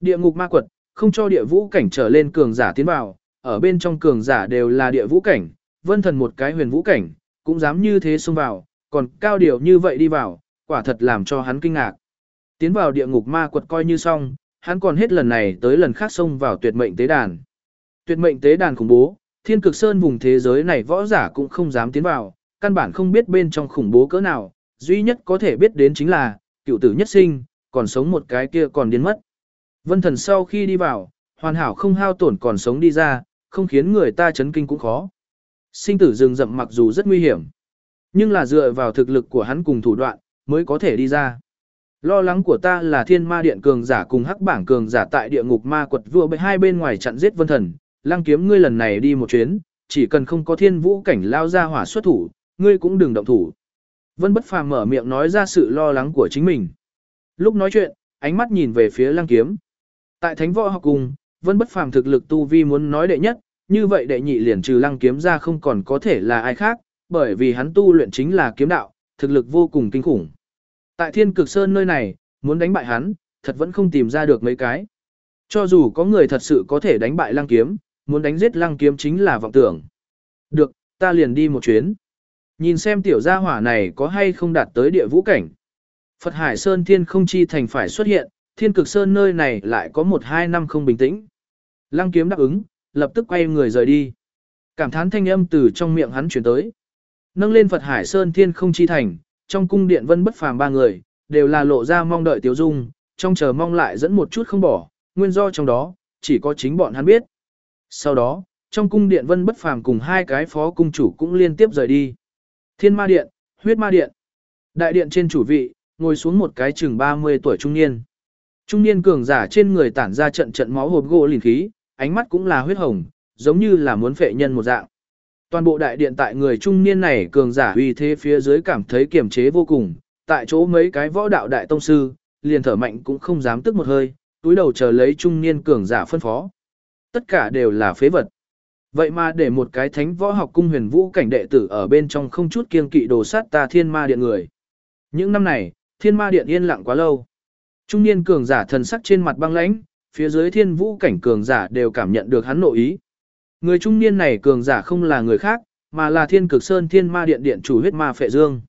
Địa ngục ma quật, không cho địa vũ cảnh trở lên cường giả tiến vào, ở bên trong cường giả đều là địa vũ cảnh, vân thần một cái huyền vũ cảnh, cũng dám như thế xông vào, còn cao điều như vậy đi vào, quả thật làm cho hắn kinh ngạc. Tiến vào địa ngục ma quật coi như xong, hắn còn hết lần này tới lần khác xông vào tuyệt mệnh tế đàn. Tuyệt mệnh tế đàn khủng bố, thiên cực sơn vùng thế giới này võ giả cũng không dám tiến vào, căn bản không biết bên trong khủng bố cỡ nào, duy nhất có thể biết đến chính là, cựu tử nhất sinh, còn sống một cái kia còn điên mất. Vân thần sau khi đi vào, hoàn hảo không hao tổn còn sống đi ra, không khiến người ta chấn kinh cũng khó. Sinh tử rừng rậm mặc dù rất nguy hiểm, nhưng là dựa vào thực lực của hắn cùng thủ đoạn, mới có thể đi ra. Lo lắng của ta là thiên ma điện cường giả cùng hắc bảng cường giả tại địa ngục ma quật vua bên hai bên ngoài chặn giết vân thần, lăng kiếm ngươi lần này đi một chuyến, chỉ cần không có thiên vũ cảnh lao ra hỏa xuất thủ, ngươi cũng đừng động thủ. Vân bất phàm mở miệng nói ra sự lo lắng của chính mình. Lúc nói chuyện, ánh mắt nhìn về phía lăng kiếm. Tại thánh võ học cùng, vân bất phàm thực lực tu vi muốn nói đệ nhất, như vậy đệ nhị liền trừ lăng kiếm ra không còn có thể là ai khác, bởi vì hắn tu luyện chính là kiếm đạo, thực lực vô cùng kinh khủng. Tại thiên cực sơn nơi này, muốn đánh bại hắn, thật vẫn không tìm ra được mấy cái. Cho dù có người thật sự có thể đánh bại lăng kiếm, muốn đánh giết lăng kiếm chính là vọng tưởng. Được, ta liền đi một chuyến. Nhìn xem tiểu gia hỏa này có hay không đạt tới địa vũ cảnh. Phật Hải Sơn Thiên không chi thành phải xuất hiện, thiên cực sơn nơi này lại có một hai năm không bình tĩnh. Lăng kiếm đáp ứng, lập tức quay người rời đi. Cảm thán thanh âm từ trong miệng hắn chuyển tới. Nâng lên Phật Hải Sơn Thiên không chi thành, trong cung điện vân bất phàm ba người, đều là lộ ra mong đợi tiểu dung, trong chờ mong lại dẫn một chút không bỏ, nguyên do trong đó, chỉ có chính bọn hắn biết. Sau đó, trong cung điện vân bất phàm cùng hai cái phó cung chủ cũng liên tiếp rời đi. Thiên ma điện, huyết ma điện. Đại điện trên chủ vị, ngồi xuống một cái chừng 30 tuổi trung niên. Trung niên cường giả trên người tản ra trận trận máu hộp gỗ lìn khí, ánh mắt cũng là huyết hồng, giống như là muốn phệ nhân một dạng. Toàn bộ đại điện tại người trung niên này cường giả uy thế phía dưới cảm thấy kiềm chế vô cùng, tại chỗ mấy cái võ đạo đại tông sư, liền thở mạnh cũng không dám tức một hơi, túi đầu chờ lấy trung niên cường giả phân phó. Tất cả đều là phế vật. Vậy mà để một cái thánh võ học cung huyền vũ cảnh đệ tử ở bên trong không chút kiêng kỵ đồ sát ta thiên ma điện người. Những năm này, thiên ma điện yên lặng quá lâu. Trung niên cường giả thần sắc trên mặt băng lãnh, phía dưới thiên vũ cảnh cường giả đều cảm nhận được hắn nội ý. Người trung niên này cường giả không là người khác, mà là thiên cực sơn thiên ma điện điện chủ huyết ma phệ dương.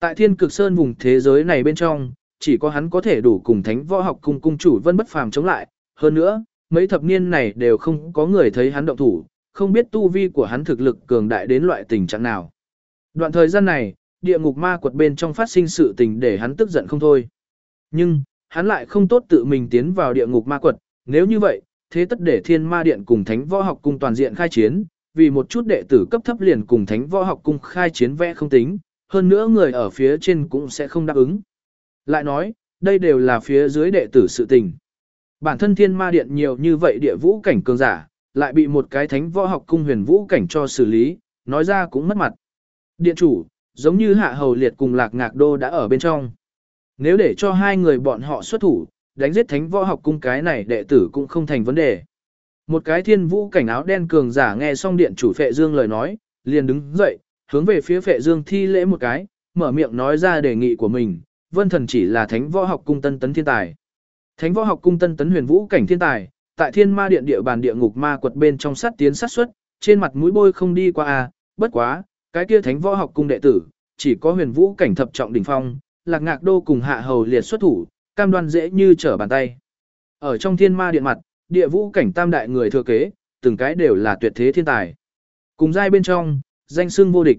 Tại thiên cực sơn vùng thế giới này bên trong, chỉ có hắn có thể đủ cùng thánh võ học cung cung chủ vân bất phàm chống lại. Hơn nữa, mấy thập niên này đều không có người thấy hắn động thủ, không biết tu vi của hắn thực lực cường đại đến loại tình trạng nào. Đoạn thời gian này, địa ngục ma quật bên trong phát sinh sự tình để hắn tức giận không thôi. Nhưng, hắn lại không tốt tự mình tiến vào địa ngục ma quật, nếu như vậy, thế tất để thiên ma điện cùng thánh võ học cung toàn diện khai chiến, vì một chút đệ tử cấp thấp liền cùng thánh võ học cung khai chiến vẽ không tính, hơn nữa người ở phía trên cũng sẽ không đáp ứng. Lại nói, đây đều là phía dưới đệ tử sự tình. Bản thân thiên ma điện nhiều như vậy địa vũ cảnh cường giả, lại bị một cái thánh võ học cung huyền vũ cảnh cho xử lý, nói ra cũng mất mặt. Điện chủ, giống như hạ hầu liệt cùng lạc ngạc đô đã ở bên trong. Nếu để cho hai người bọn họ xuất thủ, đánh giết thánh võ học cung cái này đệ tử cũng không thành vấn đề. Một cái thiên vũ cảnh áo đen cường giả nghe xong điện chủ phệ dương lời nói, liền đứng dậy, hướng về phía phệ dương thi lễ một cái, mở miệng nói ra đề nghị của mình, vân thần chỉ là thánh võ học cung tân tấn thiên tài. Thánh võ học cung tân tấn huyền vũ cảnh thiên tài, tại thiên ma điện địa bàn địa ngục ma quật bên trong sát tiến sát xuất, trên mặt mũi bôi không đi qua a, bất quá, cái kia thánh võ học cung đệ tử, chỉ có huyền vũ cảnh thập trọng đỉnh phong, lạc ngạc đô cùng hạ hầu liệt xuất thủ, cam đoan dễ như trở bàn tay. Ở trong thiên ma điện mặt, địa vũ cảnh tam đại người thừa kế, từng cái đều là tuyệt thế thiên tài. Cùng giai bên trong, danh xưng vô địch.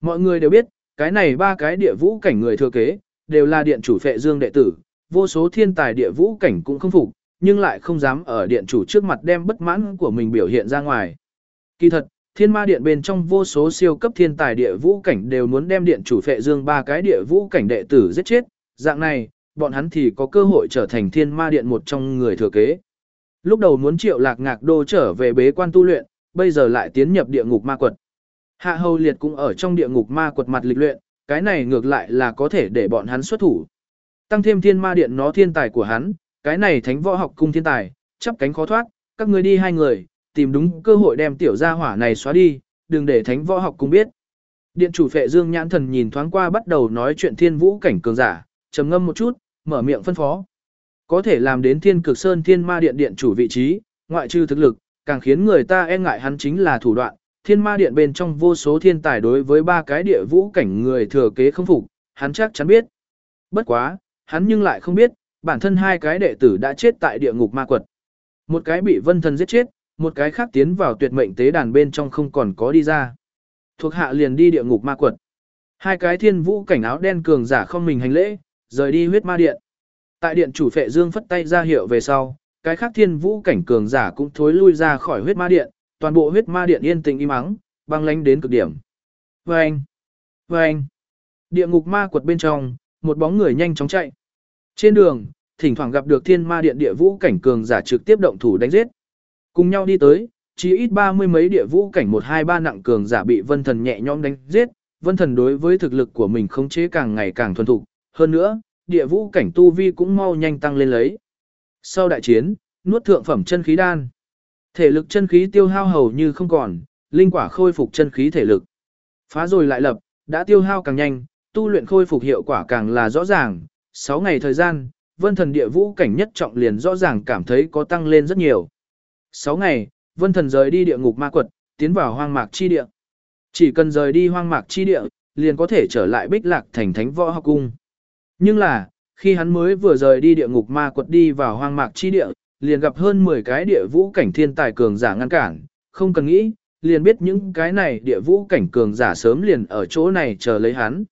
Mọi người đều biết, cái này ba cái địa vũ cảnh người thừa kế, đều là điện chủ phệ dương đệ tử, vô số thiên tài địa vũ cảnh cũng không phục, nhưng lại không dám ở điện chủ trước mặt đem bất mãn của mình biểu hiện ra ngoài. Kỳ thật, thiên ma điện bên trong vô số siêu cấp thiên tài địa vũ cảnh đều muốn đem điện chủ phệ dương ba cái địa vũ cảnh đệ tử giết chết, dạng này, bọn hắn thì có cơ hội trở thành thiên ma điện một trong người thừa kế. Lúc đầu muốn triệu lạc ngạc đô trở về bế quan tu luyện, bây giờ lại tiến nhập địa ngục ma quật. Hạ hầu liệt cũng ở trong địa ngục ma quật mặt lịch luyện, cái này ngược lại là có thể để bọn hắn xuất thủ. Tăng thêm thiên ma điện nó thiên tài của hắn, cái này thánh võ học cung thiên tài, chắp cánh khó thoát, các người đi hai người, tìm đúng cơ hội đem tiểu gia hỏa này xóa đi, đừng để thánh võ học cũng biết. Điện chủ phệ dương nhãn thần nhìn thoáng qua bắt đầu nói chuyện thiên vũ cảnh cường giả, trầm ngâm một chút, mở miệng phân phó. Có thể làm đến thiên cực sơn thiên ma điện điện chủ vị trí, ngoại trừ thực lực, càng khiến người ta e ngại hắn chính là thủ đoạn. Thiên ma điện bên trong vô số thiên tài đối với ba cái địa vũ cảnh người thừa kế không phục, hắn chắc chắn biết. Bất quá, hắn nhưng lại không biết, bản thân hai cái đệ tử đã chết tại địa ngục ma quật. Một cái bị vân thần giết chết, một cái khác tiến vào tuyệt mệnh tế đàn bên trong không còn có đi ra. Thuộc hạ liền đi địa ngục ma quật. Hai cái thiên vũ cảnh áo đen cường giả không mình hành lễ, rời đi huyết ma điện. Tại điện chủ phệ dương phất tay ra hiệu về sau, cái khác thiên vũ cảnh cường giả cũng thối lui ra khỏi huyết ma điện, toàn bộ huyết ma điện yên tĩnh im ắng, băng lánh đến cực điểm. Vâng! Vâng! Địa ngục ma quật bên trong, một bóng người nhanh chóng chạy. Trên đường, thỉnh thoảng gặp được thiên ma điện địa vũ cảnh cường giả trực tiếp động thủ đánh giết. Cùng nhau đi tới, chỉ ít ba mươi mấy địa vũ cảnh một hai ba nặng cường giả bị vân thần nhẹ nhõm đánh giết. Vân thần đối với thực lực của mình khống chế càng ngày càng thuần thục, hơn nữa, địa vũ cảnh tu vi cũng mau nhanh tăng lên lấy. Sau đại chiến, nuốt thượng phẩm chân khí đan. Thể lực chân khí tiêu hao hầu như không còn, linh quả khôi phục chân khí thể lực. Phá rồi lại lập, đã tiêu hao càng nhanh, tu luyện khôi phục hiệu quả càng là rõ ràng. 6 ngày thời gian, vân thần địa vũ cảnh nhất trọng liền rõ ràng cảm thấy có tăng lên rất nhiều. 6 ngày, vân thần rời đi địa ngục ma quật, tiến vào hoang mạc chi địa. Chỉ cần rời đi hoang mạc chi địa, liền có thể trở lại bích lạc thành thánh võ học cung. Nhưng là, khi hắn mới vừa rời đi địa ngục ma quật đi vào hoang mạc chi địa, liền gặp hơn 10 cái địa vũ cảnh thiên tài cường giả ngăn cản, không cần nghĩ, liền biết những cái này địa vũ cảnh cường giả sớm liền ở chỗ này chờ lấy hắn.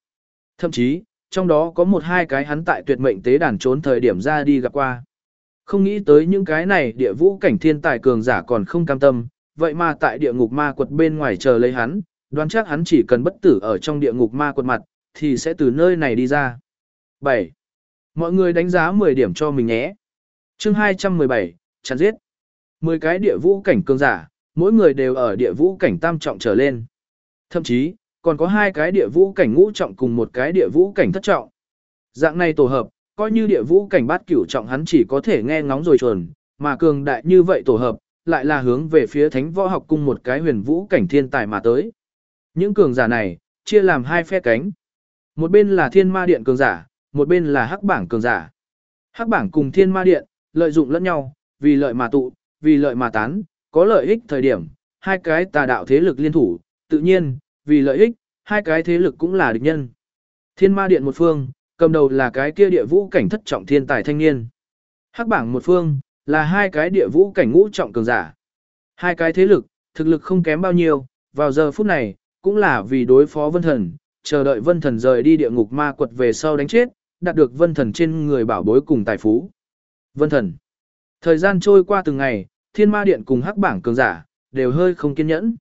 Thậm chí, trong đó có một hai cái hắn tại tuyệt mệnh tế đàn trốn thời điểm ra đi gặp qua. Không nghĩ tới những cái này địa vũ cảnh thiên tài cường giả còn không cam tâm, vậy mà tại địa ngục ma quật bên ngoài chờ lấy hắn, đoán chắc hắn chỉ cần bất tử ở trong địa ngục ma quật mặt, thì sẽ từ nơi này đi ra. 7. Mọi người đánh giá 10 điểm cho mình nhé. chương 217, chặn giết. 10 cái địa vũ cảnh cường giả, mỗi người đều ở địa vũ cảnh tam trọng trở lên. Thậm chí, còn có hai cái địa vũ cảnh ngũ trọng cùng một cái địa vũ cảnh thất trọng. Dạng này tổ hợp, coi như địa vũ cảnh bát cửu trọng hắn chỉ có thể nghe ngóng rồi chuồn, mà cường đại như vậy tổ hợp, lại là hướng về phía thánh võ học cung một cái huyền vũ cảnh thiên tài mà tới. Những cường giả này, chia làm hai phe cánh. Một bên là thiên ma điện cường giả, một bên là hắc bảng cường giả. Hắc bảng cùng thiên ma điện, lợi dụng lẫn nhau, vì lợi mà tụ, vì lợi mà tán, có lợi ích thời điểm, hai cái tà đạo thế lực liên thủ, tự nhiên, vì lợi ích, hai cái thế lực cũng là địch nhân. Thiên ma điện một phương, cầm đầu là cái kia địa vũ cảnh thất trọng thiên tài thanh niên. Hắc bảng một phương, là hai cái địa vũ cảnh ngũ trọng cường giả. Hai cái thế lực, thực lực không kém bao nhiêu, vào giờ phút này, cũng là vì đối phó vân thần, chờ đợi vân thần rời đi địa ngục ma quật về sau đánh chết, đạt được vân thần trên người bảo bối cùng tài phú. Vân thần. Thời gian trôi qua từng ngày, thiên ma điện cùng hắc bảng cường giả, đều hơi không kiên nhẫn.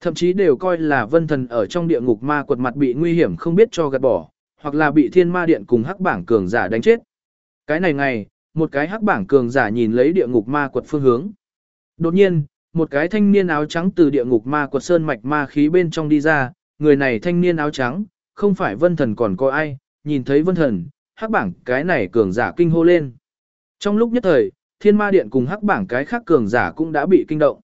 Thậm chí đều coi là vân thần ở trong địa ngục ma quật mặt bị nguy hiểm không biết cho gạt bỏ, hoặc là bị thiên ma điện cùng hắc bảng cường giả đánh chết. Cái này ngày, một cái hắc bảng cường giả nhìn lấy địa ngục ma quật phương hướng. Đột nhiên, một cái thanh niên áo trắng từ địa ngục ma quật sơn mạch ma khí bên trong đi ra, người này thanh niên áo trắng, không phải vân thần còn có ai, nhìn thấy vân thần, hắc bảng cái này cường giả kinh hô lên. Trong lúc nhất thời, thiên ma điện cùng hắc bảng cái khác cường giả cũng đã bị kinh động.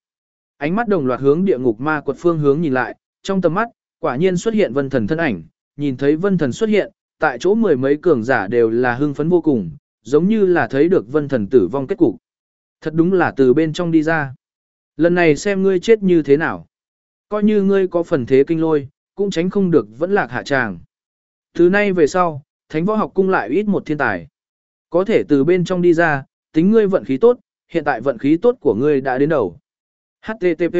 Ánh mắt đồng loạt hướng địa ngục ma quật phương hướng nhìn lại, trong tầm mắt, quả nhiên xuất hiện vân thần thân ảnh, nhìn thấy vân thần xuất hiện, tại chỗ mười mấy cường giả đều là hưng phấn vô cùng, giống như là thấy được vân thần tử vong kết cục. Thật đúng là từ bên trong đi ra. Lần này xem ngươi chết như thế nào. Coi như ngươi có phần thế kinh lôi, cũng tránh không được vẫn lạc hạ tràng. Từ nay về sau, thánh võ học cung lại ít một thiên tài. Có thể từ bên trong đi ra, tính ngươi vận khí tốt, hiện tại vận khí tốt của ngươi đã đến đầu. HTTP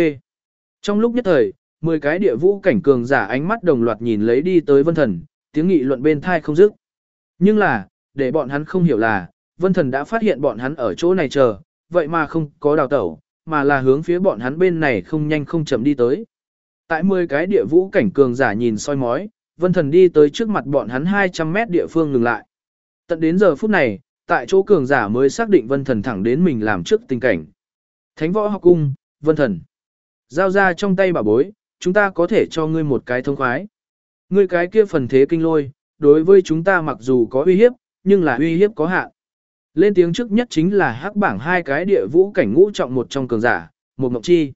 Trong lúc nhất thời, 10 cái địa vũ cảnh cường giả ánh mắt đồng loạt nhìn lấy đi tới vân thần, tiếng nghị luận bên thai không dứt. Nhưng là, để bọn hắn không hiểu là, vân thần đã phát hiện bọn hắn ở chỗ này chờ, vậy mà không có đào tẩu, mà là hướng phía bọn hắn bên này không nhanh không chậm đi tới. Tại 10 cái địa vũ cảnh cường giả nhìn soi mói, vân thần đi tới trước mặt bọn hắn 200 mét địa phương ngừng lại. Tận đến giờ phút này, tại chỗ cường giả mới xác định vân thần thẳng đến mình làm trước tình cảnh. Thánh võ học cung, vân thần. Giao ra trong tay bà bối, chúng ta có thể cho ngươi một cái thông khoái. Ngươi cái kia phần thế kinh lôi, đối với chúng ta mặc dù có uy hiếp, nhưng là uy hiếp có hạn. Lên tiếng trước nhất chính là hắc bảng hai cái địa vũ cảnh ngũ trọng một trong cường giả, một ngọc chi.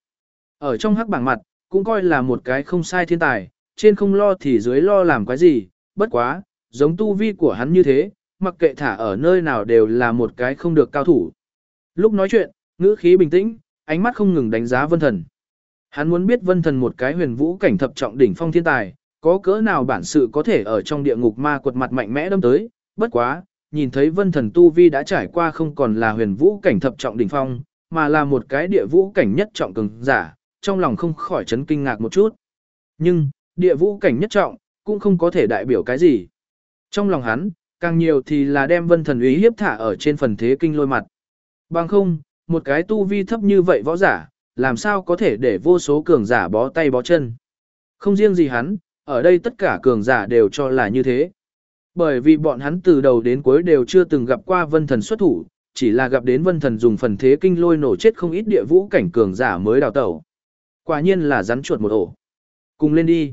Ở trong hắc bảng mặt, cũng coi là một cái không sai thiên tài, trên không lo thì dưới lo làm cái gì, bất quá, giống tu vi của hắn như thế, mặc kệ thả ở nơi nào đều là một cái không được cao thủ. Lúc nói chuyện, ngữ khí bình tĩnh, ánh mắt không ngừng đánh giá vân thần. Hắn muốn biết vân thần một cái huyền vũ cảnh thập trọng đỉnh phong thiên tài, có cỡ nào bản sự có thể ở trong địa ngục ma quật mặt mạnh mẽ đâm tới, bất quá, nhìn thấy vân thần tu vi đã trải qua không còn là huyền vũ cảnh thập trọng đỉnh phong, mà là một cái địa vũ cảnh nhất trọng cường giả, trong lòng không khỏi chấn kinh ngạc một chút. Nhưng, địa vũ cảnh nhất trọng, cũng không có thể đại biểu cái gì. Trong lòng hắn, càng nhiều thì là đem vân thần ý hiếp thả ở trên phần thế kinh lôi mặt. Bằng không, một cái tu vi thấp như vậy võ giả, làm sao có thể để vô số cường giả bó tay bó chân. Không riêng gì hắn, ở đây tất cả cường giả đều cho là như thế. Bởi vì bọn hắn từ đầu đến cuối đều chưa từng gặp qua vân thần xuất thủ, chỉ là gặp đến vân thần dùng phần thế kinh lôi nổ chết không ít địa vũ cảnh cường giả mới đào tẩu. Quả nhiên là rắn chuột một ổ. Cùng lên đi.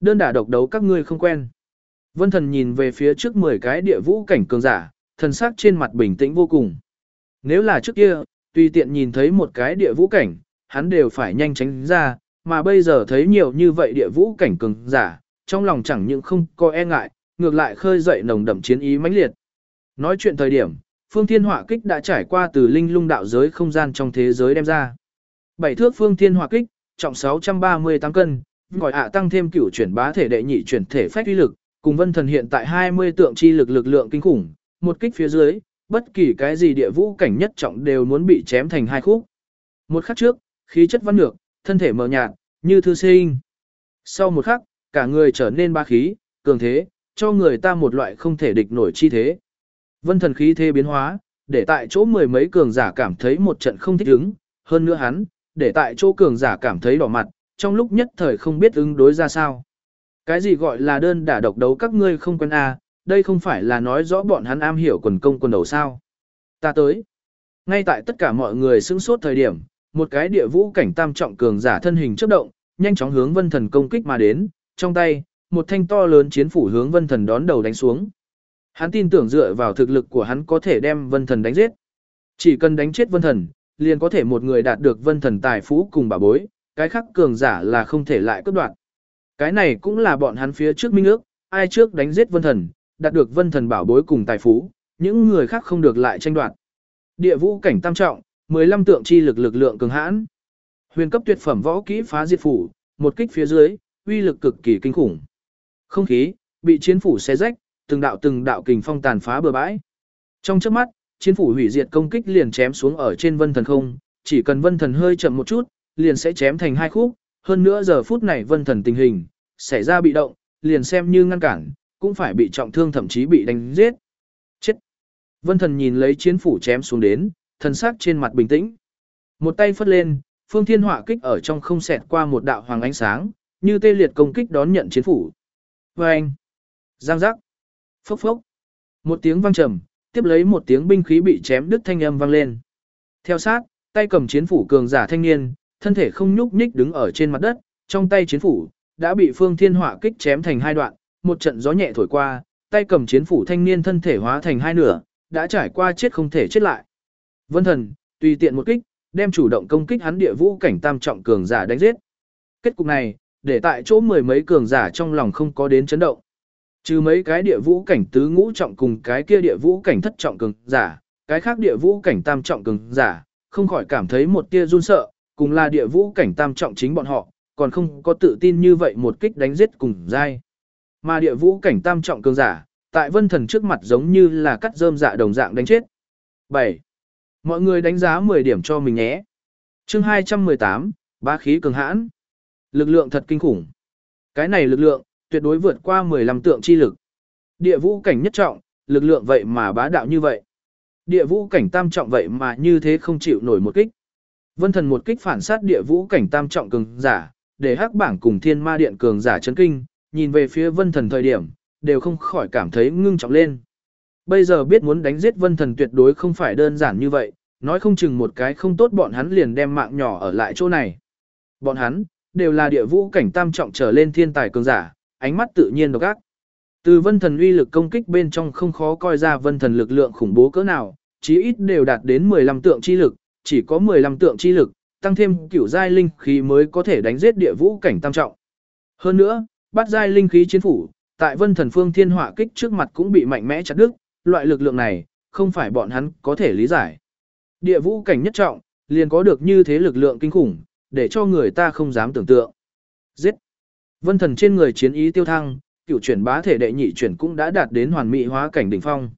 Đơn đả độc đấu các ngươi không quen. Vân thần nhìn về phía trước 10 cái địa vũ cảnh cường giả, thần sắc trên mặt bình tĩnh vô cùng. Nếu là trước kia, tùy tiện nhìn thấy một cái địa vũ cảnh, hắn đều phải nhanh tránh ra, mà bây giờ thấy nhiều như vậy địa vũ cảnh cường giả, trong lòng chẳng những không có e ngại, ngược lại khơi dậy nồng đậm chiến ý mãnh liệt. Nói chuyện thời điểm, Phương Thiên Hỏa Kích đã trải qua từ linh lung đạo giới không gian trong thế giới đem ra. Bảy thước Phương Thiên Hỏa Kích, trọng 638 cân, gọi ạ tăng thêm cửu chuyển bá thể đệ nhị chuyển thể phách uy lực, cùng Vân Thần hiện tại 20 tượng chi lực lực lượng kinh khủng, một kích phía dưới, bất kỳ cái gì địa vũ cảnh nhất trọng đều muốn bị chém thành hai khúc. Một khắc trước, khí chất văn nhược, thân thể mờ nhạt, như thư sinh. Sau một khắc, cả người trở nên ba khí, cường thế, cho người ta một loại không thể địch nổi chi thế. Vân thần khí thế biến hóa, để tại chỗ mười mấy cường giả cảm thấy một trận không thích ứng, hơn nữa hắn, để tại chỗ cường giả cảm thấy đỏ mặt, trong lúc nhất thời không biết ứng đối ra sao. Cái gì gọi là đơn đả độc đấu các ngươi không quen à, đây không phải là nói rõ bọn hắn am hiểu quần công quần đầu sao. Ta tới. Ngay tại tất cả mọi người sững sốt thời điểm, một cái địa vũ cảnh tam trọng cường giả thân hình chớp động, nhanh chóng hướng vân thần công kích mà đến, trong tay, một thanh to lớn chiến phủ hướng vân thần đón đầu đánh xuống. Hắn tin tưởng dựa vào thực lực của hắn có thể đem vân thần đánh giết. Chỉ cần đánh chết vân thần, liền có thể một người đạt được vân thần tài phú cùng bà bối, cái khác cường giả là không thể lại cướp đoạt. Cái này cũng là bọn hắn phía trước minh ước, ai trước đánh giết vân thần, đạt được vân thần bảo bối cùng tài phú, những người khác không được lại tranh đoạt. Địa vũ cảnh tam trọng, 15 tượng chi lực lực lượng cường hãn. Huyền cấp tuyệt phẩm võ kỹ phá diệt phủ, một kích phía dưới, uy lực cực kỳ kinh khủng. Không khí bị chiến phủ xé rách, từng đạo từng đạo kình phong tàn phá bờ bãi. Trong chớp mắt, chiến phủ hủy diệt công kích liền chém xuống ở trên vân thần không, chỉ cần vân thần hơi chậm một chút, liền sẽ chém thành hai khúc, hơn nữa giờ phút này vân thần tình hình, xảy ra bị động, liền xem như ngăn cản, cũng phải bị trọng thương thậm chí bị đánh giết. Chết! Vân thần nhìn lấy chiến phủ chém xuống đến, thần sắc trên mặt bình tĩnh. Một tay phất lên, phương thiên họa kích ở trong không xẹt qua một đạo hoàng ánh sáng, như tê liệt công kích đón nhận chiến phủ. Vâng! Giang giác! Phốc phốc! Một tiếng vang trầm, tiếp lấy một tiếng binh khí bị chém đứt thanh âm vang lên. Theo sát, tay cầm chiến phủ cường giả thanh niên, thân thể không nhúc nhích đứng ở trên mặt đất, trong tay chiến phủ đã bị Phương Thiên Họa kích chém thành hai đoạn, một trận gió nhẹ thổi qua, tay cầm chiến phủ thanh niên thân thể hóa thành hai nửa, đã trải qua chết không thể chết lại. Vân Thần, tùy tiện một kích, đem chủ động công kích hắn địa vũ cảnh tam trọng cường giả đánh giết. Kết cục này, để tại chỗ mười mấy cường giả trong lòng không có đến chấn động. Trừ mấy cái địa vũ cảnh tứ ngũ trọng cùng cái kia địa vũ cảnh thất trọng cường giả, cái khác địa vũ cảnh tam trọng cường giả, không khỏi cảm thấy một tia run sợ, cùng là địa vũ cảnh tam trọng chính bọn họ, còn không có tự tin như vậy một kích đánh giết cùng dai. Mà địa vũ cảnh tam trọng cường giả, tại vân thần trước mặt giống như là cắt rơm dạ đồng dạng đánh chết. 7. Mọi người đánh giá 10 điểm cho mình nhé. chương 218, ba khí cường hãn. Lực lượng thật kinh khủng. Cái này lực lượng, tuyệt đối vượt qua 15 tượng chi lực. Địa vũ cảnh nhất trọng, lực lượng vậy mà bá đạo như vậy. Địa vũ cảnh tam trọng vậy mà như thế không chịu nổi một kích. Vân thần một kích phản sát địa vũ cảnh tam trọng cường giả, để hắc bảng cùng thiên ma điện cường giả chấn kinh, nhìn về phía vân thần thời điểm, đều không khỏi cảm thấy ngưng trọng lên. Bây giờ biết muốn đánh giết vân thần tuyệt đối không phải đơn giản như vậy, nói không chừng một cái không tốt bọn hắn liền đem mạng nhỏ ở lại chỗ này. Bọn hắn, đều là địa vũ cảnh tam trọng trở lên thiên tài cường giả, ánh mắt tự nhiên độc ác. Từ vân thần uy lực công kích bên trong không khó coi ra vân thần lực lượng khủng bố cỡ nào, chí ít đều đạt đến 15 tượng chi lực, chỉ có 15 tượng chi lực, tăng thêm cửu giai linh khí mới có thể đánh giết địa vũ cảnh tam trọng. Hơn nữa, bắt giai linh khí chiến phủ, tại vân thần phương thiên hỏa kích trước mặt cũng bị mạnh mẽ chặt đứt, loại lực lượng này, không phải bọn hắn có thể lý giải. Địa vũ cảnh nhất trọng, liền có được như thế lực lượng kinh khủng, để cho người ta không dám tưởng tượng. Giết! Vân thần trên người chiến ý tiêu thăng, cựu chuyển bá thể đệ nhị chuyển cũng đã đạt đến hoàn mỹ hóa cảnh đỉnh phong.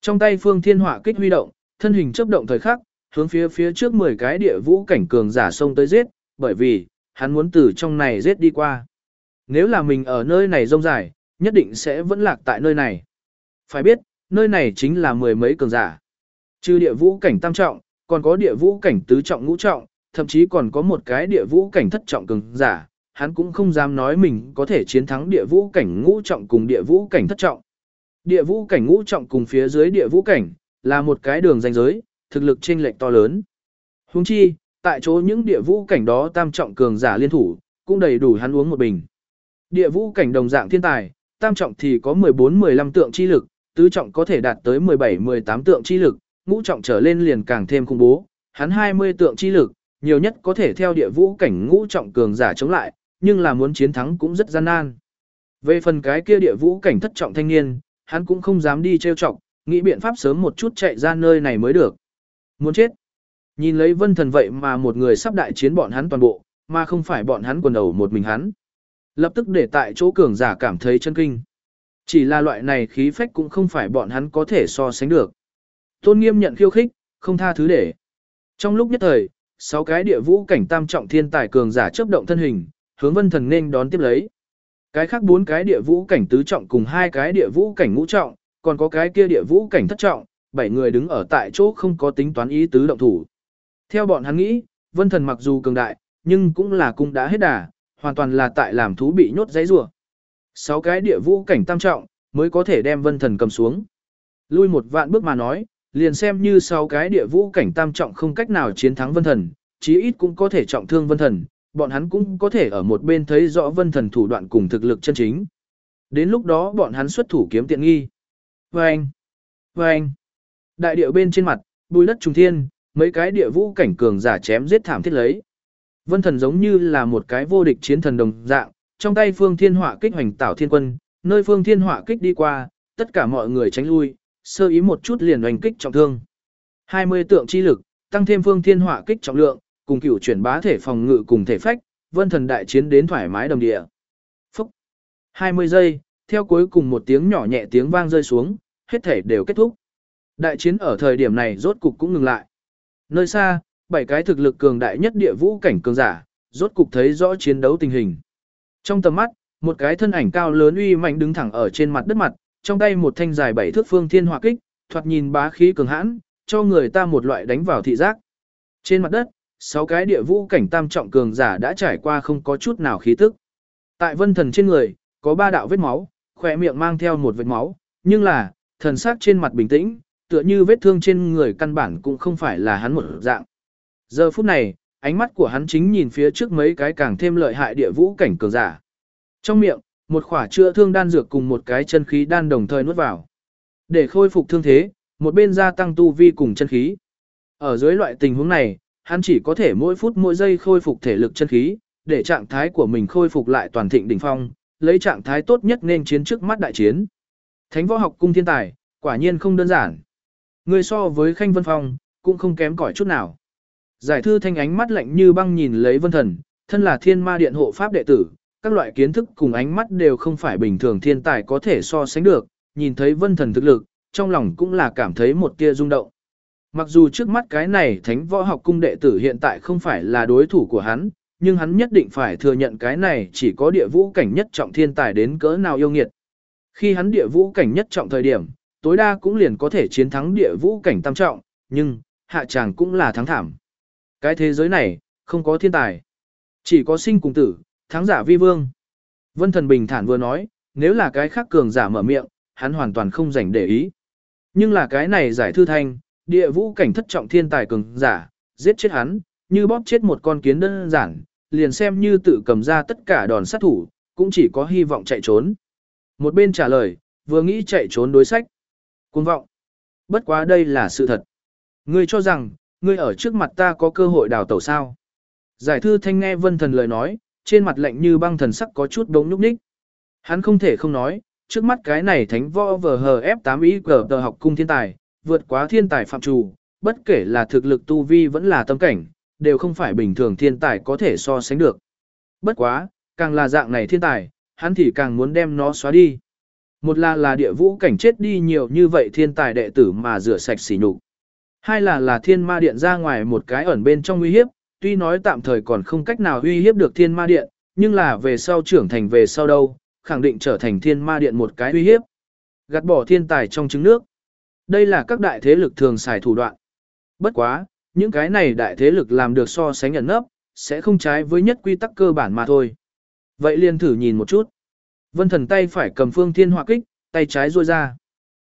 Trong tay phương thiên hỏa kích huy động, thân hình chấp động thời khắc, hướng phía phía trước 10 cái địa vũ cảnh cường giả xông tới giết, bởi vì, hắn muốn từ trong này giết đi qua. Nếu là mình ở nơi này rông dài, nhất định sẽ vẫn lạc tại nơi này. Phải biết, nơi này chính là mười mấy cường giả. Trừ địa vũ cảnh tam trọng, còn có địa vũ cảnh tứ trọng ngũ trọng, thậm chí còn có một cái địa vũ cảnh thất trọng cường giả, hắn cũng không dám nói mình có thể chiến thắng địa vũ cảnh ngũ trọng cùng địa vũ cảnh thất trọng. Địa vũ cảnh ngũ trọng cùng phía dưới địa vũ cảnh, là một cái đường ranh giới, thực lực chênh lệch to lớn. Huống chi, tại chỗ những địa vũ cảnh đó tam trọng cường giả liên thủ, cũng đầy đủ hắn uống một bình. Địa vũ cảnh đồng dạng thiên tài, tam trọng thì có 14-15 tượng chi lực, tứ trọng có thể đạt tới 17-18 tượng chi lực, ngũ trọng trở lên liền càng thêm khủng bố, hắn 20 tượng chi lực, nhiều nhất có thể theo địa vũ cảnh ngũ trọng cường giả chống lại, nhưng là muốn chiến thắng cũng rất gian nan. Về phần cái kia địa vũ cảnh thất trọng thanh niên, hắn cũng không dám đi trêu chọc, nghĩ biện pháp sớm một chút chạy ra nơi này mới được. Muốn chết. Nhìn lấy vân thần vậy mà một người sắp đại chiến bọn hắn toàn bộ, mà không phải bọn hắn quần đầu một mình hắn. Lập tức để tại chỗ cường giả cảm thấy chân kinh. Chỉ là loại này khí phách cũng không phải bọn hắn có thể so sánh được. Tôn nghiêm nhận khiêu khích, không tha thứ để. Trong lúc nhất thời, sáu cái địa vũ cảnh tam trọng thiên tài cường giả chấp động thân hình, hướng vân thần nên đón tiếp lấy. Cái khác bốn cái địa vũ cảnh tứ trọng cùng hai cái địa vũ cảnh ngũ trọng, còn có cái kia địa vũ cảnh thất trọng, bảy người đứng ở tại chỗ không có tính toán ý tứ động thủ. Theo bọn hắn nghĩ, vân thần mặc dù cường đại, nhưng cũng là cung đã hết đà, hoàn toàn là tại làm thú bị nhốt giấy rùa. Sáu cái địa vũ cảnh tam trọng, mới có thể đem vân thần cầm xuống. Lui một vạn bước mà nói, liền xem như sáu cái địa vũ cảnh tam trọng không cách nào chiến thắng vân thần, chí ít cũng có thể trọng thương vân thần, bọn hắn cũng có thể ở một bên thấy rõ vân thần thủ đoạn cùng thực lực chân chính. Đến lúc đó bọn hắn xuất thủ kiếm tiện nghi. Vâng! Vâng! Đại điệu bên trên mặt, bùi đất trùng thiên, mấy cái địa vũ cảnh cường giả chém giết thảm thiết lấy. Vân thần giống như là một cái vô địch chiến thần đồng dạng, trong tay phương thiên họa kích hoành tảo thiên quân, nơi phương thiên họa kích đi qua, tất cả mọi người tránh lui, sơ ý một chút liền hoành kích trọng thương. 20 tượng chi lực, tăng thêm phương thiên họa kích trọng lượng, cùng cửu chuyển bá thể phòng ngự cùng thể phách, vân thần đại chiến đến thoải mái đồng địa. Phúc! 20 giây, theo cuối cùng một tiếng nhỏ nhẹ tiếng vang rơi xuống, hết thể đều kết thúc. Đại chiến ở thời điểm này rốt cục cũng ngừng lại. Nơi xa, bảy cái thực lực cường đại nhất địa vũ cảnh cường giả, rốt cục thấy rõ chiến đấu tình hình. Trong tầm mắt, một cái thân ảnh cao lớn uy mạnh đứng thẳng ở trên mặt đất mặt, trong tay một thanh dài bảy thước phương thiên hỏa kích, thoạt nhìn bá khí cường hãn, cho người ta một loại đánh vào thị giác. Trên mặt đất, sáu cái địa vũ cảnh tam trọng cường giả đã trải qua không có chút nào khí tức. Tại vân thần trên người, có ba đạo vết máu, khỏe miệng mang theo một vết máu, nhưng là, thần sắc trên mặt bình tĩnh, tựa như vết thương trên người căn bản cũng không phải là hắn một dạng. Giờ phút này, ánh mắt của hắn chính nhìn phía trước mấy cái càng thêm lợi hại địa vũ cảnh cường giả. Trong miệng, một khỏa chữa thương đan dược cùng một cái chân khí đan đồng thời nuốt vào. Để khôi phục thương thế, một bên gia tăng tu vi cùng chân khí. Ở dưới loại tình huống này, hắn chỉ có thể mỗi phút mỗi giây khôi phục thể lực chân khí, để trạng thái của mình khôi phục lại toàn thịnh đỉnh phong, lấy trạng thái tốt nhất nên chiến trước mắt đại chiến. Thánh võ học cung thiên tài, quả nhiên không đơn giản. Người so với Khanh Vân Phong, cũng không kém cỏi chút nào. Giải thư thanh ánh mắt lạnh như băng nhìn lấy vân thần, thân là thiên ma điện hộ pháp đệ tử, các loại kiến thức cùng ánh mắt đều không phải bình thường thiên tài có thể so sánh được, nhìn thấy vân thần thực lực, trong lòng cũng là cảm thấy một tia rung động. Mặc dù trước mắt cái này thánh võ học cung đệ tử hiện tại không phải là đối thủ của hắn, nhưng hắn nhất định phải thừa nhận cái này chỉ có địa vũ cảnh nhất trọng thiên tài đến cỡ nào yêu nghiệt. Khi hắn địa vũ cảnh nhất trọng thời điểm, tối đa cũng liền có thể chiến thắng địa vũ cảnh tam trọng, nhưng, hạ tràng cũng là thắng thảm. Cái thế giới này, không có thiên tài. Chỉ có sinh cùng tử, thắng giả vi vương. Vân thần bình thản vừa nói, nếu là cái khác cường giả mở miệng, hắn hoàn toàn không dành để ý. Nhưng là cái này giải thư thanh, địa vũ cảnh thất trọng thiên tài cường giả, giết chết hắn, như bóp chết một con kiến đơn giản, liền xem như tự cầm ra tất cả đòn sát thủ, cũng chỉ có hy vọng chạy trốn. Một bên trả lời, vừa nghĩ chạy trốn đối sách. Cuồng vọng. Bất quá đây là sự thật. Ngươi cho rằng, ngươi ở trước mặt ta có cơ hội đào tẩu sao. Giải thư thanh nghe vân thần lời nói, trên mặt lạnh như băng thần sắc có chút đống nhúc nhích. Hắn không thể không nói, trước mắt cái này thánh võ vờ hờ F8 ý cờ tờ học cung thiên tài, vượt quá thiên tài phạm trù, bất kể là thực lực tu vi vẫn là tâm cảnh, đều không phải bình thường thiên tài có thể so sánh được. Bất quá, càng là dạng này thiên tài, hắn thì càng muốn đem nó xóa đi. Một là là địa vũ cảnh chết đi nhiều như vậy thiên tài đệ tử mà rửa sạch xỉ nhục. Hai là là thiên ma điện ra ngoài một cái ẩn bên trong uy hiếp, tuy nói tạm thời còn không cách nào uy hiếp được thiên ma điện, nhưng là về sau trưởng thành về sau đâu, khẳng định trở thành thiên ma điện một cái uy hiếp. Gạt bỏ thiên tài trong trứng nước. Đây là các đại thế lực thường xài thủ đoạn. Bất quá, những cái này đại thế lực làm được so sánh ẩn nấp, sẽ không trái với nhất quy tắc cơ bản mà thôi. Vậy liền thử nhìn một chút. Vân thần tay phải cầm phương thiên hỏa kích, tay trái ruôi ra.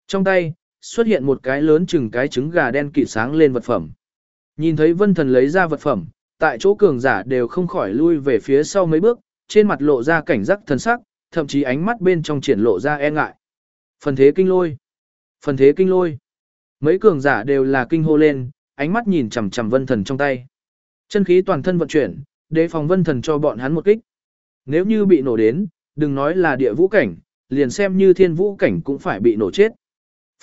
Trong tay, xuất hiện một cái lớn chừng cái trứng gà đen kịt sáng lên vật phẩm. Nhìn thấy vân thần lấy ra vật phẩm, tại chỗ cường giả đều không khỏi lui về phía sau mấy bước, trên mặt lộ ra cảnh giác thần sắc, thậm chí ánh mắt bên trong triển lộ ra e ngại. Phần thế kinh lôi. Phần thế kinh lôi. Mấy cường giả đều là kinh hô lên, ánh mắt nhìn chằm chằm vân thần trong tay. Chân khí toàn thân vận chuyển, đề phòng vân thần cho bọn hắn một kích. Nếu như bị nổ đến, đừng nói là địa vũ cảnh, liền xem như thiên vũ cảnh cũng phải bị nổ chết.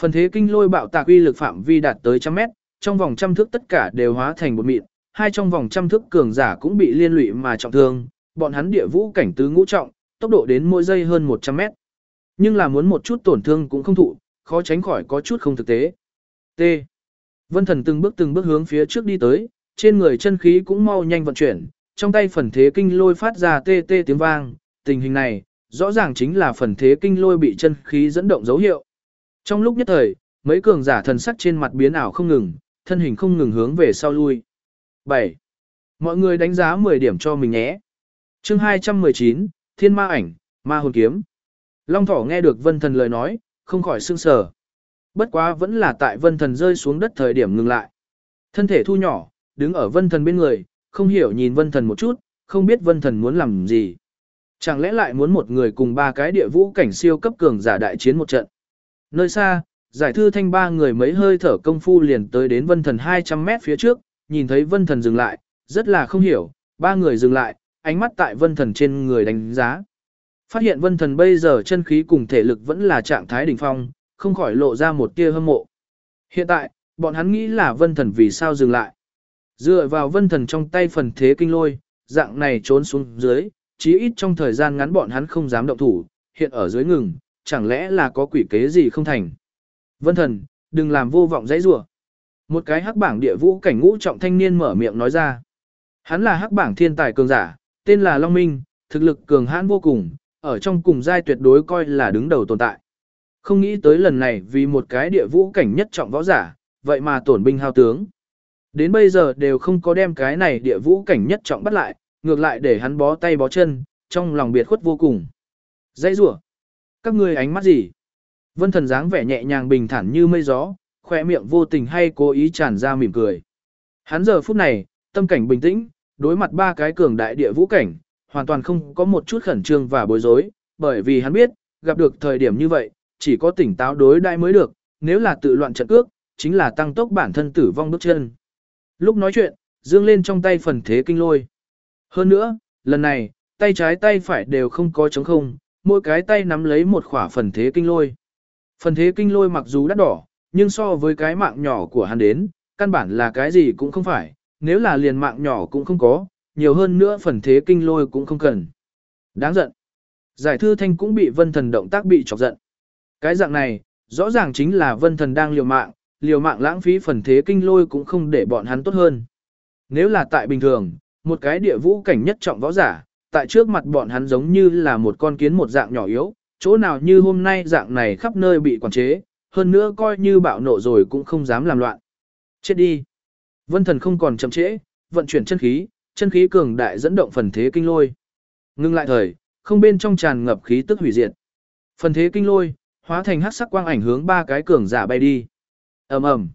Phần thế kinh lôi bạo tạc uy lực phạm vi đạt tới trăm mét, trong vòng trăm thước tất cả đều hóa thành một mịn, hai trong vòng trăm thước cường giả cũng bị liên lụy mà trọng thương, bọn hắn địa vũ cảnh tứ ngũ trọng, tốc độ đến mỗi giây hơn 100 mét. Nhưng là muốn một chút tổn thương cũng không thụ, khó tránh khỏi có chút không thực tế. T. Vân thần từng bước từng bước hướng phía trước đi tới, trên người chân khí cũng mau nhanh vận chuyển, trong tay phần thế kinh lôi phát ra tê tê tiếng vang, tình hình này, rõ ràng chính là phần thế kinh lôi bị chân khí dẫn động dấu hiệu. Trong lúc nhất thời, mấy cường giả thần sắc trên mặt biến ảo không ngừng, thân hình không ngừng hướng về sau lui. 7. Mọi người đánh giá 10 điểm cho mình nhé. Chương 219, Thiên Ma ảnh, Ma hồn kiếm. Long Thỏ nghe được Vân Thần lời nói, không khỏi sương sờ. Bất quá vẫn là tại Vân Thần rơi xuống đất thời điểm ngừng lại. Thân thể thu nhỏ, đứng ở Vân Thần bên người, không hiểu nhìn Vân Thần một chút, không biết vân thần muốn làm gì. Chẳng lẽ lại muốn một người cùng ba cái địa vũ cảnh siêu cấp cường giả đại chiến một trận. Nơi xa, giải thư thanh ba người mấy hơi thở công phu liền tới đến vân thần 200 mét phía trước, nhìn thấy vân thần dừng lại, rất là không hiểu, ba người dừng lại, ánh mắt tại vân thần trên người đánh giá. Phát hiện vân thần bây giờ chân khí cùng thể lực vẫn là trạng thái đỉnh phong, không khỏi lộ ra một tia hâm mộ. Hiện tại, bọn hắn nghĩ là vân thần vì sao dừng lại. Dựa vào vân thần trong tay phần thế kinh lôi, dạng này trốn xuống dưới, chí ít trong thời gian ngắn bọn hắn không dám động thủ, hiện ở dưới ngừng, chẳng lẽ là có quỷ kế gì không thành. Vân thần, đừng làm vô vọng dãy rủa. Một cái hắc bảng địa vũ cảnh ngũ trọng thanh niên mở miệng nói ra. Hắn là hắc bảng thiên tài cường giả, tên là Long Minh, thực lực cường hãn vô cùng, ở trong cùng giai tuyệt đối coi là đứng đầu tồn tại. Không nghĩ tới lần này vì một cái địa vũ cảnh nhất trọng võ giả, vậy mà tổn binh hao tướng. Đến bây giờ đều không có đem cái này địa vũ cảnh nhất trọng bắt lại, ngược lại để hắn bó tay bó chân, trong lòng biệt khuất vô cùng. Dãy rủa các ngươi ánh mắt gì? Vân thần dáng vẻ nhẹ nhàng bình thản như mây gió, khỏe miệng vô tình hay cố ý tràn ra mỉm cười. Hắn giờ phút này, tâm cảnh bình tĩnh, đối mặt ba cái cường đại địa vũ cảnh, hoàn toàn không có một chút khẩn trương và bối rối, bởi vì hắn biết, gặp được thời điểm như vậy, chỉ có tỉnh táo đối đại mới được, nếu là tự loạn trận cước, chính là tăng tốc bản thân tử vong bước chân. Lúc nói chuyện, dương lên trong tay phần thế kinh lôi. Hơn nữa, lần này, tay trái tay phải đều không có trống không, mỗi cái tay nắm lấy một khỏa phần thế kinh lôi. Phần thế kinh lôi mặc dù đắt đỏ, nhưng so với cái mạng nhỏ của hắn đến, căn bản là cái gì cũng không phải, nếu là liền mạng nhỏ cũng không có, nhiều hơn nữa phần thế kinh lôi cũng không cần. Đáng giận. Giải thư thanh cũng bị vân thần động tác bị chọc giận. Cái dạng này, rõ ràng chính là vân thần đang liều mạng, liều mạng lãng phí phần thế kinh lôi cũng không để bọn hắn tốt hơn. Nếu là tại bình thường, một cái địa vũ cảnh nhất trọng võ giả, tại trước mặt bọn hắn giống như là một con kiến một dạng nhỏ yếu, chỗ nào như hôm nay dạng này khắp nơi bị quản chế, hơn nữa coi như bạo nộ rồi cũng không dám làm loạn. Chết đi. Vân thần không còn chậm trễ, vận chuyển chân khí, chân khí cường đại dẫn động phần thế kinh lôi. Ngưng lại thời, không bên trong tràn ngập khí tức hủy diệt. Phần thế kinh lôi, hóa thành hắc sắc quang ảnh hướng ba cái cường giả bay đi. Ầm ầm,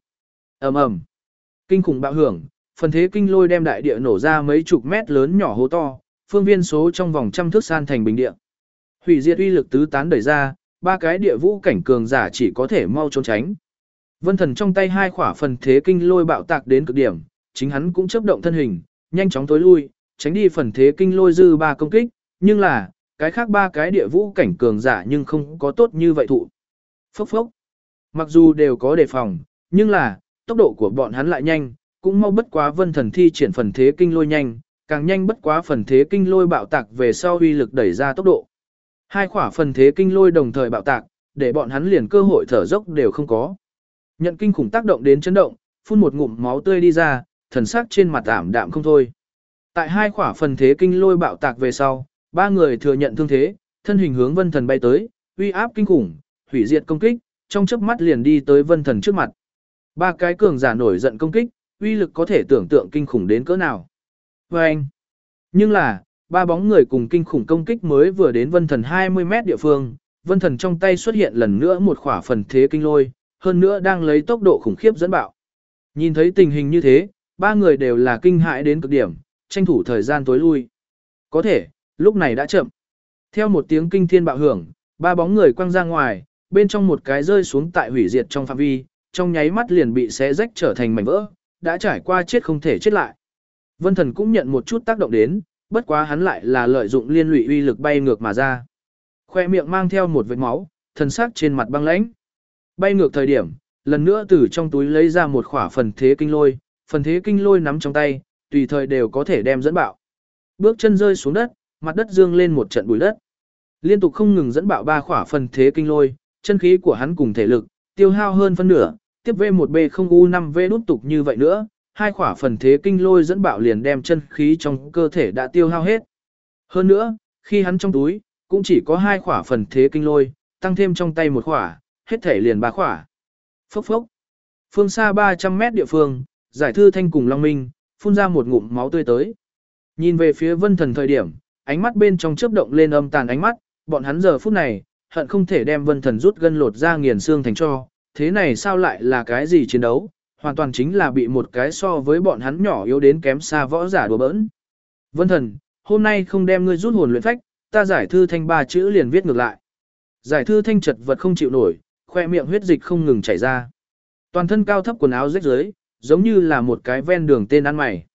ầm ầm. Kinh khủng bạo hưởng, phần thế kinh lôi đem đại địa nổ ra mấy chục mét lớn nhỏ hố to, phương viên số trong vòng trăm thước san thành bình địa. Hủy diệt uy lực tứ tán đẩy ra, ba cái địa vũ cảnh cường giả chỉ có thể mau trốn tránh. Vân thần trong tay hai khỏa phần thế kinh lôi bạo tạc đến cực điểm, chính hắn cũng chấp động thân hình, nhanh chóng tối lui, tránh đi phần thế kinh lôi dư ba công kích, nhưng là, cái khác ba cái địa vũ cảnh cường giả nhưng không có tốt như vậy thụ. Phốc phốc. Mặc dù đều có đề phòng, nhưng là, tốc độ của bọn hắn lại nhanh, cũng mau bất quá vân thần thi triển phần thế kinh lôi nhanh, càng nhanh bất quá phần thế kinh lôi bạo tạc về sau uy lực đẩy ra tốc độ. Hai khỏa phần thế kinh lôi đồng thời bạo tạc, để bọn hắn liền cơ hội thở dốc đều không có. Nhận kinh khủng tác động đến chấn động, phun một ngụm máu tươi đi ra, thần sắc trên mặt ảm đạm không thôi. Tại hai khỏa phần thế kinh lôi bạo tạc về sau, ba người thừa nhận thương thế, thân hình hướng vân thần bay tới, uy áp kinh khủng, hủy diệt công kích, trong chớp mắt liền đi tới vân thần trước mặt. Ba cái cường giả nổi giận công kích, uy lực có thể tưởng tượng kinh khủng đến cỡ nào. Và anh, nhưng là, ba bóng người cùng kinh khủng công kích mới vừa đến vân thần 20 mét địa phương, vân thần trong tay xuất hiện lần nữa một khỏa phần thế kinh lôi, hơn nữa đang lấy tốc độ khủng khiếp dẫn bạo. Nhìn thấy tình hình như thế, ba người đều là kinh hãi đến cực điểm, tranh thủ thời gian tối lui. Có thể, lúc này đã chậm. Theo một tiếng kinh thiên bạo hưởng, ba bóng người quăng ra ngoài, bên trong một cái rơi xuống tại hủy diệt trong phạm vi, trong nháy mắt liền bị xé rách trở thành mảnh vỡ, đã trải qua chết không thể chết lại. Vân Thần cũng nhận một chút tác động đến, bất quá hắn lại là lợi dụng liên lụy uy lực bay ngược mà ra. Khoe miệng mang theo một vệt máu, thần sắc trên mặt băng lãnh. Bay ngược thời điểm, lần nữa từ trong túi lấy ra một khỏa phần thế kinh lôi, phần thế kinh lôi nắm trong tay, tùy thời đều có thể đem dẫn bạo. Bước chân rơi xuống đất, mặt đất dương lên một trận bụi đất. Liên tục không ngừng dẫn bạo ba khỏa phần thế kinh lôi, chân khí của hắn cùng thể lực, tiêu hao hơn phân nửa, tiếp V1B0U5V đút tục như vậy nữa, hai khỏa phần thế kinh lôi dẫn bạo liền đem chân khí trong cơ thể đã tiêu hao hết. Hơn nữa, khi hắn trong túi, cũng chỉ có hai khỏa phần thế kinh lôi, tăng thêm trong tay một khỏa, hết thể liền ba khỏa. Phốc phốc. Phương xa 300 mét địa phương, giải thư thanh cùng Long Minh, phun ra một ngụm máu tươi tới. Nhìn về phía vân thần thời điểm, ánh mắt bên trong chớp động lên âm tàn ánh mắt, bọn hắn giờ phút này, hận không thể đem vân thần rút gân lột ra nghiền xương thành cho, thế này sao lại là cái gì chiến đấu, hoàn toàn chính là bị một cái so với bọn hắn nhỏ yếu đến kém xa võ giả đùa bỡn. Vân thần, hôm nay không đem ngươi rút hồn luyện phách, ta giải thư thanh ba chữ liền viết ngược lại. Giải thư thanh chật vật không chịu nổi, khoe miệng huyết dịch không ngừng chảy ra. Toàn thân cao thấp quần áo rách rưới, giống như là một cái ven đường tên ăn mày.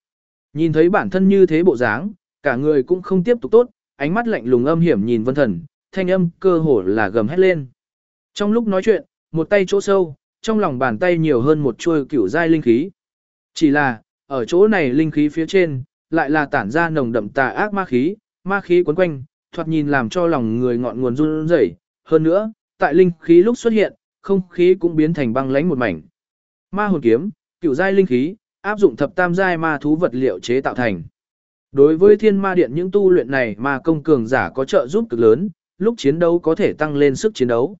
Nhìn thấy bản thân như thế bộ dáng, cả người cũng không tiếp tục tốt, ánh mắt lạnh lùng âm hiểm nhìn vân thần, thanh âm cơ hồ là gầm hét lên. Trong lúc nói chuyện, một tay chỗ sâu, trong lòng bàn tay nhiều hơn một chuôi cửu giai linh khí. Chỉ là, ở chỗ này linh khí phía trên, lại là tản ra nồng đậm tà ác ma khí, ma khí quấn quanh, thoạt nhìn làm cho lòng người ngọn nguồn run rẩy. Hơn nữa, tại linh khí lúc xuất hiện, không khí cũng biến thành băng lãnh một mảnh. Ma hồn kiếm, cửu giai linh khí, áp dụng thập tam giai ma thú vật liệu chế tạo thành. Đối với thiên ma điện những tu luyện này mà công cường giả có trợ giúp cực lớn, lúc chiến đấu có thể tăng lên sức chiến đấu.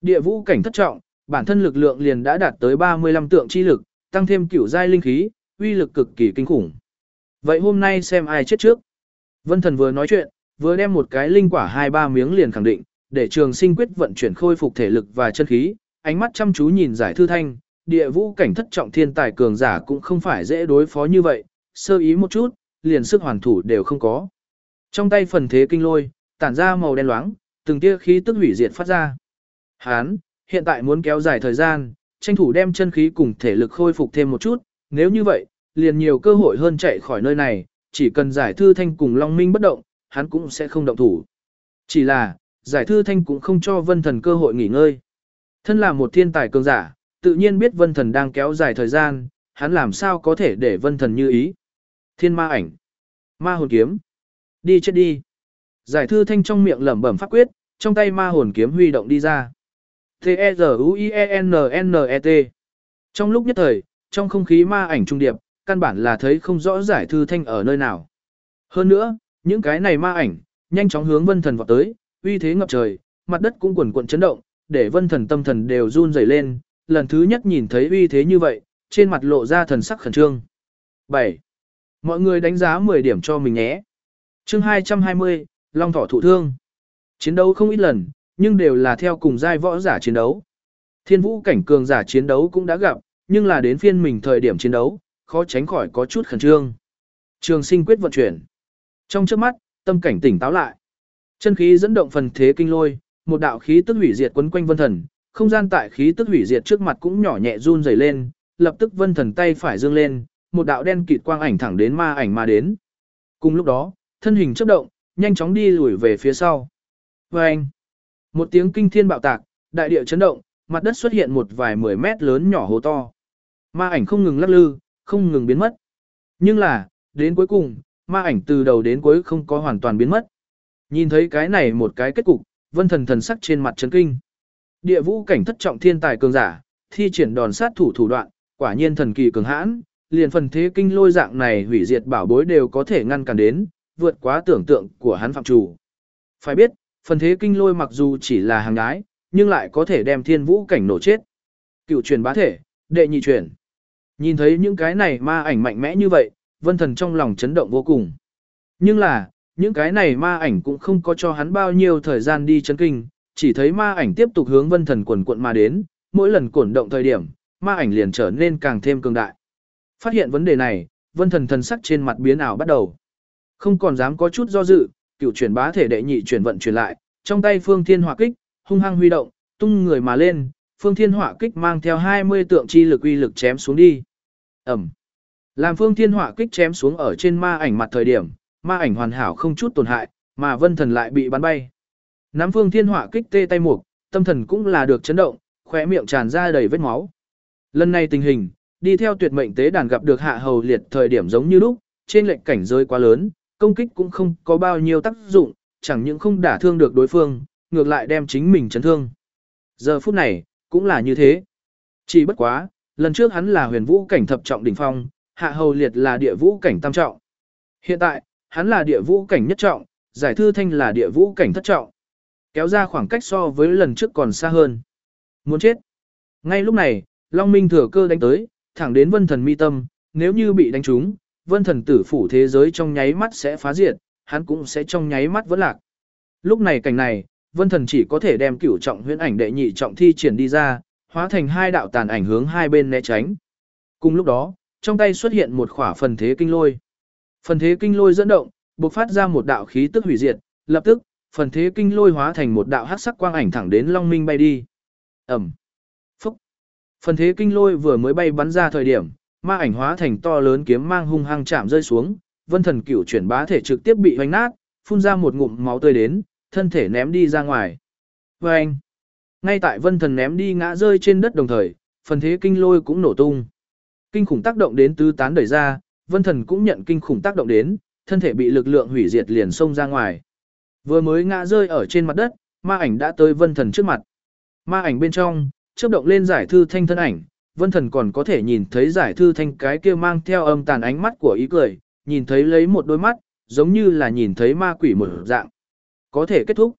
Địa vũ cảnh thất trọng, bản thân lực lượng liền đã đạt tới 35 tượng chi lực, tăng thêm cửu giai linh khí, uy lực cực kỳ kinh khủng. Vậy hôm nay xem ai chết trước. Vân thần vừa nói chuyện, vừa đem một cái linh quả hai ba miếng liền khẳng định, để trường sinh quyết vận chuyển khôi phục thể lực và chân khí, ánh mắt chăm chú nhìn giải thư thanh, địa vũ cảnh thất trọng thiên tài cường giả cũng không phải dễ đối phó như vậy, sơ ý một chút, liền sức hoàn thủ đều không có. Trong tay phần thế kinh lôi, tản ra màu đen loáng, từng tia khí tức hủy diệt phát ra. Hán, hiện tại muốn kéo dài thời gian, tranh thủ đem chân khí cùng thể lực khôi phục thêm một chút, nếu như vậy, liền nhiều cơ hội hơn chạy khỏi nơi này, chỉ cần giải thư thanh cùng Long Minh bất động, hắn cũng sẽ không động thủ. Chỉ là, giải thư thanh cũng không cho vân thần cơ hội nghỉ ngơi. Thân là một thiên tài cường giả, tự nhiên biết vân thần đang kéo dài thời gian, hắn làm sao có thể để vân thần như ý. Thiên ma ảnh, ma hồn kiếm, đi chết đi. Giải thư thanh trong miệng lẩm bẩm pháp quyết, trong tay ma hồn kiếm huy động đi ra. T-E-Z-U-I-E-N-N-E-T Trong lúc nhất thời, trong không khí ma ảnh trung điệp, căn bản là thấy không rõ giải thư thanh ở nơi nào. Hơn nữa, những cái này ma ảnh, nhanh chóng hướng vân thần vọt tới, uy thế ngập trời, mặt đất cũng quần cuộn chấn động, để vân thần tâm thần đều run rẩy lên, lần thứ nhất nhìn thấy uy thế như vậy, trên mặt lộ ra thần sắc khẩn trương. 7. Mọi người đánh giá 10 điểm cho mình nhé. chương 220, Long Thỏ thụ thương. Chiến đấu không ít lần, nhưng đều là theo cùng giai võ giả chiến đấu. Thiên vũ cảnh cường giả chiến đấu cũng đã gặp, nhưng là đến phiên mình thời điểm chiến đấu, khó tránh khỏi có chút khẩn trương. Trường sinh quyết vận chuyển. Trong trước mắt, tâm cảnh tỉnh táo lại. Chân khí dẫn động phần thế kinh lôi, một đạo khí tức hủy diệt quấn quanh vân thần, không gian tại khí tức hủy diệt trước mặt cũng nhỏ nhẹ run rẩy lên, lập tức vân thần tay phải dương lên, một đạo đen kịt quang ảnh thẳng đến ma ảnh mà đến. Cùng lúc đó, thân hình chớp động, nhanh chóng đi lùi về phía sau. Và anh, một tiếng kinh thiên bạo tạc, đại địa chấn động, mặt đất xuất hiện một vài mười mét lớn nhỏ hố to. Ma ảnh không ngừng lắc lư, không ngừng biến mất. Nhưng là, đến cuối cùng, ma ảnh từ đầu đến cuối không có hoàn toàn biến mất. Nhìn thấy cái này một cái kết cục, vân thần thần sắc trên mặt chấn kinh. Địa vũ cảnh thất trọng thiên tài cường giả, thi triển đòn sát thủ thủ đoạn, quả nhiên thần kỳ cường hãn, liền phần thế kinh lôi dạng này hủy diệt bảo bối đều có thể ngăn cản đến, vượt quá tưởng tượng của hắn phạm chủ. Phải biết, phần thế kinh lôi mặc dù chỉ là hàng ái, nhưng lại có thể đem thiên vũ cảnh nổ chết. Cựu truyền bá thể, đệ nhị truyền. Nhìn thấy những cái này ma ảnh mạnh mẽ như vậy, vân thần trong lòng chấn động vô cùng. Nhưng là, những cái này ma ảnh cũng không có cho hắn bao nhiêu thời gian đi chấn kinh, chỉ thấy ma ảnh tiếp tục hướng vân thần quần cuộn mà đến, mỗi lần cuộn động thời điểm, ma ảnh liền trở nên càng thêm cường đại. Phát hiện vấn đề này, vân thần thần sắc trên mặt biến ảo bắt đầu. Không còn dám có chút do dự, cựu chuyển bá thể đệ nhị chuyển vận chuyển lại, trong tay phương thiên hỏa kích, hung hăng huy động, tung người mà lên, phương thiên hỏa kích mang theo 20 tượng chi lực uy lực chém xuống đi. Ẩm. Làm phương thiên hỏa kích chém xuống ở trên ma ảnh mặt thời điểm, ma ảnh hoàn hảo không chút tổn hại, mà vân thần lại bị bắn bay. Nắm phương thiên hỏa kích tê tay mục, tâm thần cũng là được chấn động, khóe miệng tràn ra đầy vết máu. Lần này tình hình, đi theo tuyệt mệnh tế đàn gặp được hạ hầu liệt thời điểm giống như lúc, trên lệnh cảnh rơi quá lớn, công kích cũng không có bao nhiêu tác dụng, chẳng những không đả thương được đối phương, ngược lại đem chính mình chấn thương. Giờ phút này, cũng là như thế. Chỉ bất quá, lần trước hắn là huyền vũ cảnh thập trọng đỉnh phong, hạ hầu liệt là địa vũ cảnh tam trọng. Hiện tại, hắn là địa vũ cảnh nhất trọng, giải thư thanh là địa vũ cảnh thất trọng. Kéo ra khoảng cách so với lần trước còn xa hơn. Muốn chết. Ngay lúc này, Long Minh thừa cơ đánh tới, thẳng đến vân thần mi tâm, nếu như bị đánh trúng, vân thần tử phủ thế giới trong nháy mắt sẽ phá diệt, hắn cũng sẽ trong nháy mắt vẫn lạc. Lúc này cảnh này, vân thần chỉ có thể đem cửu trọng huyễn ảnh đệ nhị trọng thi triển đi ra, hóa thành hai đạo tàn ảnh hướng hai bên né tránh. Cùng lúc đó, trong tay xuất hiện một khỏa phần thế kinh lôi. Phần thế kinh lôi dẫn động, bộc phát ra một đạo khí tức hủy diệt, lập tức, phần thế kinh lôi hóa thành một đạo hắc sắc quang ảnh thẳng đến Long Minh bay đi. Ẩm. Phúc. Phần thế kinh lôi vừa mới bay bắn ra thời điểm, ma ảnh hóa thành to lớn kiếm mang hung hăng chạm rơi xuống, Vân Thần Cửu chuyển bá thể trực tiếp bị hoành nát, phun ra một ngụm máu tươi đến, thân thể ném đi ra ngoài. Vâng! Ngay tại Vân Thần ném đi ngã rơi trên đất đồng thời, phần thế kinh lôi cũng nổ tung. Kinh khủng tác động đến tứ tán đẩy ra, Vân Thần cũng nhận kinh khủng tác động đến, thân thể bị lực lượng hủy diệt liền xông ra ngoài. Vừa mới ngã rơi ở trên mặt đất, ma ảnh đã tới Vân Thần trước mặt. Ma ảnh bên trong, chớp động lên giải thư thanh thân ảnh, Vân Thần còn có thể nhìn thấy giải thư thanh cái kia mang theo âm tàn ánh mắt của ý cười, nhìn thấy lấy một đôi mắt, giống như là nhìn thấy ma quỷ một dạng. Có thể kết thúc.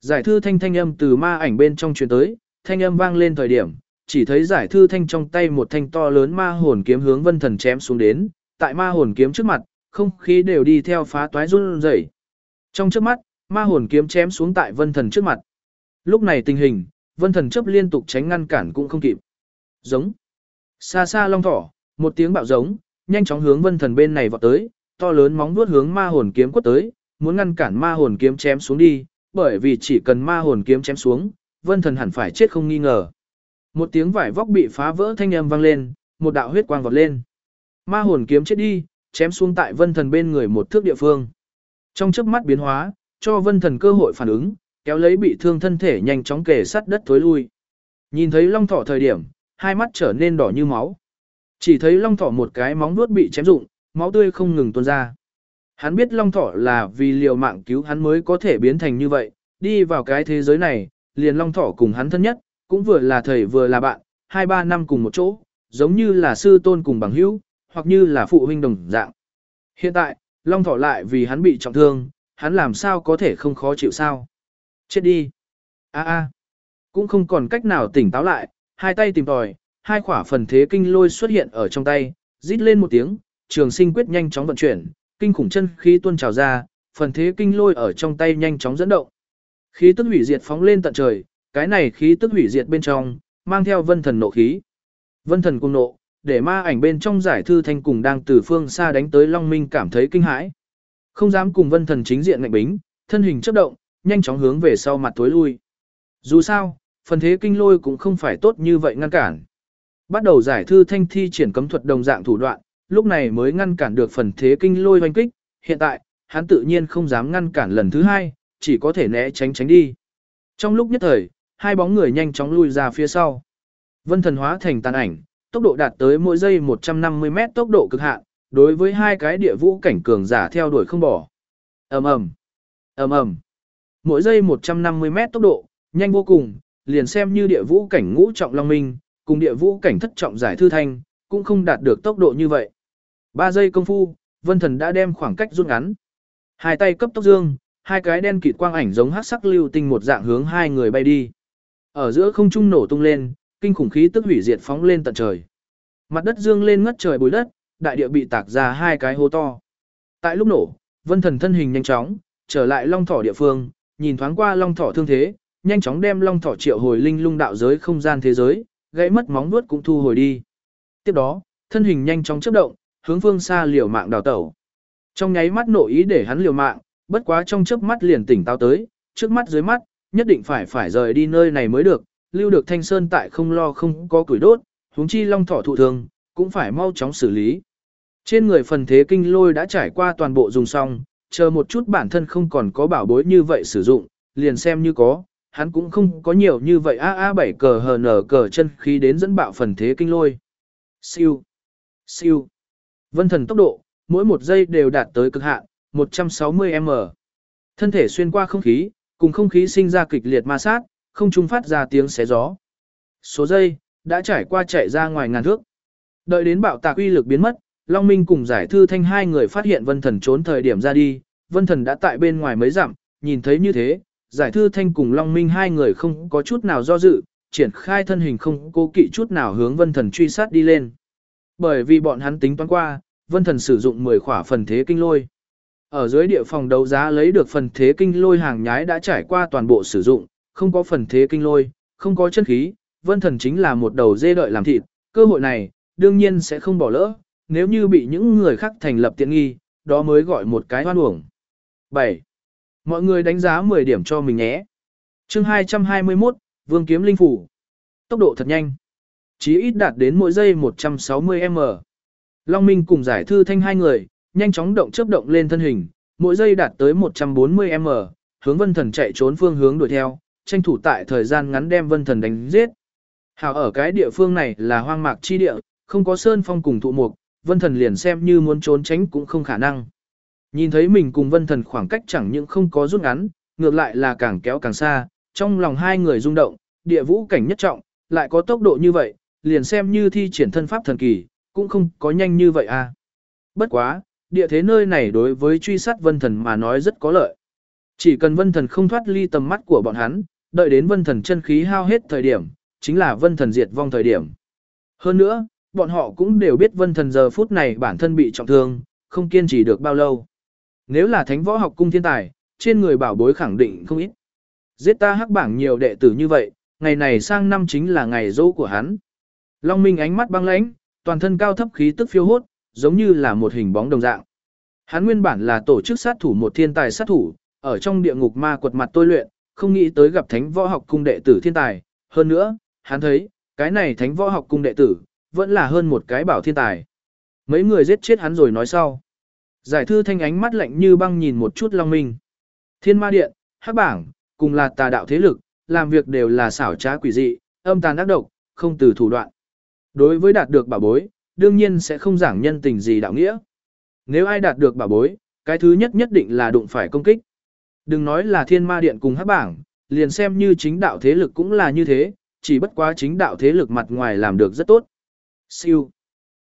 Giải thư thanh thanh âm từ ma ảnh bên trong truyền tới, thanh âm vang lên thời điểm, chỉ thấy giải thư thanh trong tay một thanh to lớn ma hồn kiếm hướng vân thần chém xuống đến, tại ma hồn kiếm trước mặt, không khí đều đi theo phá toái run rẩy. Trong trước mắt, ma hồn kiếm chém xuống tại vân thần trước mặt. Lúc này tình hình, vân thần chấp liên tục tránh ngăn cản cũng không kịp. Giống. Xa xa long thỏ, một tiếng bạo giống, nhanh chóng hướng vân thần bên này vọt tới, to lớn móng vuốt hướng ma hồn kiếm quất tới, muốn ngăn cản ma hồn kiếm chém xuống đi, bởi vì chỉ cần ma hồn kiếm chém xuống, vân thần hẳn phải chết không nghi ngờ. Một tiếng vải vóc bị phá vỡ thanh âm vang lên, một đạo huyết quang vọt lên. Ma hồn kiếm chết đi, chém xuống tại vân thần bên người một thước địa phương. Trong chớp mắt biến hóa, cho vân thần cơ hội phản ứng, kéo lấy bị thương thân thể nhanh chóng kề sát đất tối lui. Nhìn thấy long thỏ thời điểm, hai mắt trở nên đỏ như máu. Chỉ thấy long thỏ một cái móng vuốt bị chém rụng, máu tươi không ngừng tuôn ra. Hắn biết long thỏ là vì liều mạng cứu hắn mới có thể biến thành như vậy, đi vào cái thế giới này, liền long thỏ cùng hắn thân nhất, cũng vừa là thầy vừa là bạn, hai ba năm cùng một chỗ, giống như là sư tôn cùng bằng hữu, hoặc như là phụ huynh đồng dạng. Hiện tại, long thỏ lại vì hắn bị trọng thương, hắn làm sao có thể không khó chịu sao? Chết đi! a a cũng không còn cách nào tỉnh táo lại, hai tay tìm tòi, hai khỏa phần thế kinh lôi xuất hiện ở trong tay, rít lên một tiếng, trường sinh quyết nhanh chóng vận chuyển, kinh khủng chân khí tuôn trào ra, phần thế kinh lôi ở trong tay nhanh chóng dẫn động. Khí tức hủy diệt phóng lên tận trời, cái này khí tức hủy diệt bên trong, mang theo vân thần nộ khí. Vân thần cùng nộ, để ma ảnh bên trong giải thư thanh cùng đang từ phương xa đánh tới Long Minh cảm thấy kinh hãi. Không dám cùng vân thần chính diện ngạnh bính, thân hình chấp động, nhanh chóng hướng về sau mặt tối lui. Dù sao, phần thế kinh lôi cũng không phải tốt như vậy ngăn cản. Bắt đầu giải thư thanh thi triển cấm thuật đồng dạng thủ đoạn, lúc này mới ngăn cản được phần thế kinh lôi hoanh kích, hiện tại, hắn tự nhiên không dám ngăn cản lần thứ hai, chỉ có thể né tránh tránh đi. Trong lúc nhất thời, hai bóng người nhanh chóng lui ra phía sau. Vân thần hóa thành tàn ảnh, tốc độ đạt tới mỗi giây 150 mét tốc độ cực hạn, đối với hai cái địa vũ cảnh cường giả theo đuổi không bỏ. ầm ầm ầm ầm Mỗi giây 150 mét tốc độ, nhanh vô cùng, liền xem như địa vũ cảnh ngũ trọng long minh, cùng địa vũ cảnh thất trọng giải thư thanh, cũng không đạt được tốc độ như vậy. Ba giây công phu, vân thần đã đem khoảng cách rút ngắn. Hai tay cấp tốc dương, hai cái đen kịt quang ảnh giống hắc sắc lưu tinh một dạng hướng hai người bay đi. Ở giữa không trung nổ tung lên, kinh khủng khí tức hủy diệt phóng lên tận trời. Mặt đất dương lên ngất trời bụi đất, đại địa bị tạc ra hai cái hố to. Tại lúc nổ, vân thần thân hình nhanh chóng, trở lại long thỏ địa phương, nhìn thoáng qua long thỏ thương thế, nhanh chóng đem long thỏ triệu hồi linh lung đạo giới không gian thế giới, gãy mất móng vuốt cũng thu hồi đi. Tiếp đó, thân hình nhanh chóng chớp động, hướng phương xa liều mạng đào tẩu. Trong nháy mắt nội ý để hắn liều mạng, bất quá trong chớp mắt liền tỉnh táo tới, trước mắt dưới mắt, nhất định phải phải rời đi nơi này mới được, lưu được thanh sơn tại không lo không có củi đốt, huống chi long thỏ thụ thương, cũng phải mau chóng xử lý. Trên người phần thế kinh lôi đã trải qua toàn bộ dùng xong, chờ một chút bản thân không còn có bảo bối như vậy sử dụng, liền xem như có, hắn cũng không có nhiều như vậy a a bảy cờ hờ nở cờ chân khí đến dẫn bạo phần thế kinh lôi. Siêu, siêu, vân thần tốc độ, mỗi một giây đều đạt tới cực hạn, 160m. Thân thể xuyên qua không khí, cùng không khí sinh ra kịch liệt ma sát, không trung phát ra tiếng xé gió. Số giây, đã trải qua chạy ra ngoài ngàn thước. Đợi đến bạo tạc uy lực biến mất, Long Minh cùng giải thư thanh hai người phát hiện vân thần trốn thời điểm ra đi, vân thần đã tại bên ngoài mấy dặm, nhìn thấy như thế, giải thư thanh cùng Long Minh hai người không có chút nào do dự, triển khai thân hình không cố kỵ chút nào hướng vân thần truy sát đi lên. Bởi vì bọn hắn tính toán qua, vân thần sử dụng 10 khỏa phần thế kinh lôi. Ở dưới địa phòng đấu giá lấy được phần thế kinh lôi hàng nhái đã trải qua toàn bộ sử dụng, không có phần thế kinh lôi, không có chân khí, vân thần chính là một đầu dê đợi làm thịt, cơ hội này, đương nhiên sẽ không bỏ lỡ, nếu như bị những người khác thành lập tiện nghi, đó mới gọi một cái hoan uổng. 7. Mọi người đánh giá 10 điểm cho mình nhé. chương 221, Vương Kiếm Linh Phủ. Tốc độ thật nhanh. Chí ít đạt đến mỗi giây 160m. Long Minh cùng giải thư thanh hai người, nhanh chóng động chớp động lên thân hình, mỗi giây đạt tới 140m, hướng vân thần chạy trốn phương hướng đuổi theo, tranh thủ tại thời gian ngắn đem vân thần đánh giết. Hảo ở cái địa phương này là hoang mạc chi địa, không có sơn phong cùng thụ mục, vân thần liền xem như muốn trốn tránh cũng không khả năng. Nhìn thấy mình cùng vân thần khoảng cách chẳng những không có rút ngắn, ngược lại là càng kéo càng xa, trong lòng hai người rung động, địa vũ cảnh nhất trọng, lại có tốc độ như vậy, liền xem như thi triển thân pháp thần kỳ, cũng không có nhanh như vậy à. Bất quá, địa thế nơi này đối với truy sát vân thần mà nói rất có lợi. Chỉ cần vân thần không thoát ly tầm mắt của bọn hắn, đợi đến vân thần chân khí hao hết thời điểm, chính là vân thần diệt vong thời điểm. Hơn nữa, bọn họ cũng đều biết vân thần giờ phút này bản thân bị trọng thương, không kiên trì được bao lâu. Nếu là thánh võ học cung thiên tài, trên người bảo bối khẳng định không ít. Giết ta hắc bảng nhiều đệ tử như vậy, ngày này sang năm chính là ngày dỗ của hắn. Long Minh ánh mắt băng lãnh, toàn thân cao thấp khí tức phiêu hốt, giống như là một hình bóng đồng dạng. Hắn nguyên bản là tổ chức sát thủ một thiên tài sát thủ, ở trong địa ngục ma quật mặt tôi luyện, không nghĩ tới gặp thánh võ học cung đệ tử thiên tài. Hơn nữa, hắn thấy, cái này thánh võ học cung đệ tử, vẫn là hơn một cái bảo thiên tài. Mấy người giết chết hắn rồi nói sau. Giải thư thanh ánh mắt lạnh như băng nhìn một chút Long Minh. Thiên ma điện, hắc bảng, cùng là tà đạo thế lực, làm việc đều là xảo trá quỷ dị, âm tàn ác độc, không từ thủ đoạn. Đối với đạt được bảo bối, đương nhiên sẽ không giảng nhân tình gì đạo nghĩa. Nếu ai đạt được bảo bối, cái thứ nhất nhất định là đụng phải công kích. Đừng nói là thiên ma điện cùng hắc bảng, liền xem như chính đạo thế lực cũng là như thế, chỉ bất quá chính đạo thế lực mặt ngoài làm được rất tốt. Siêu,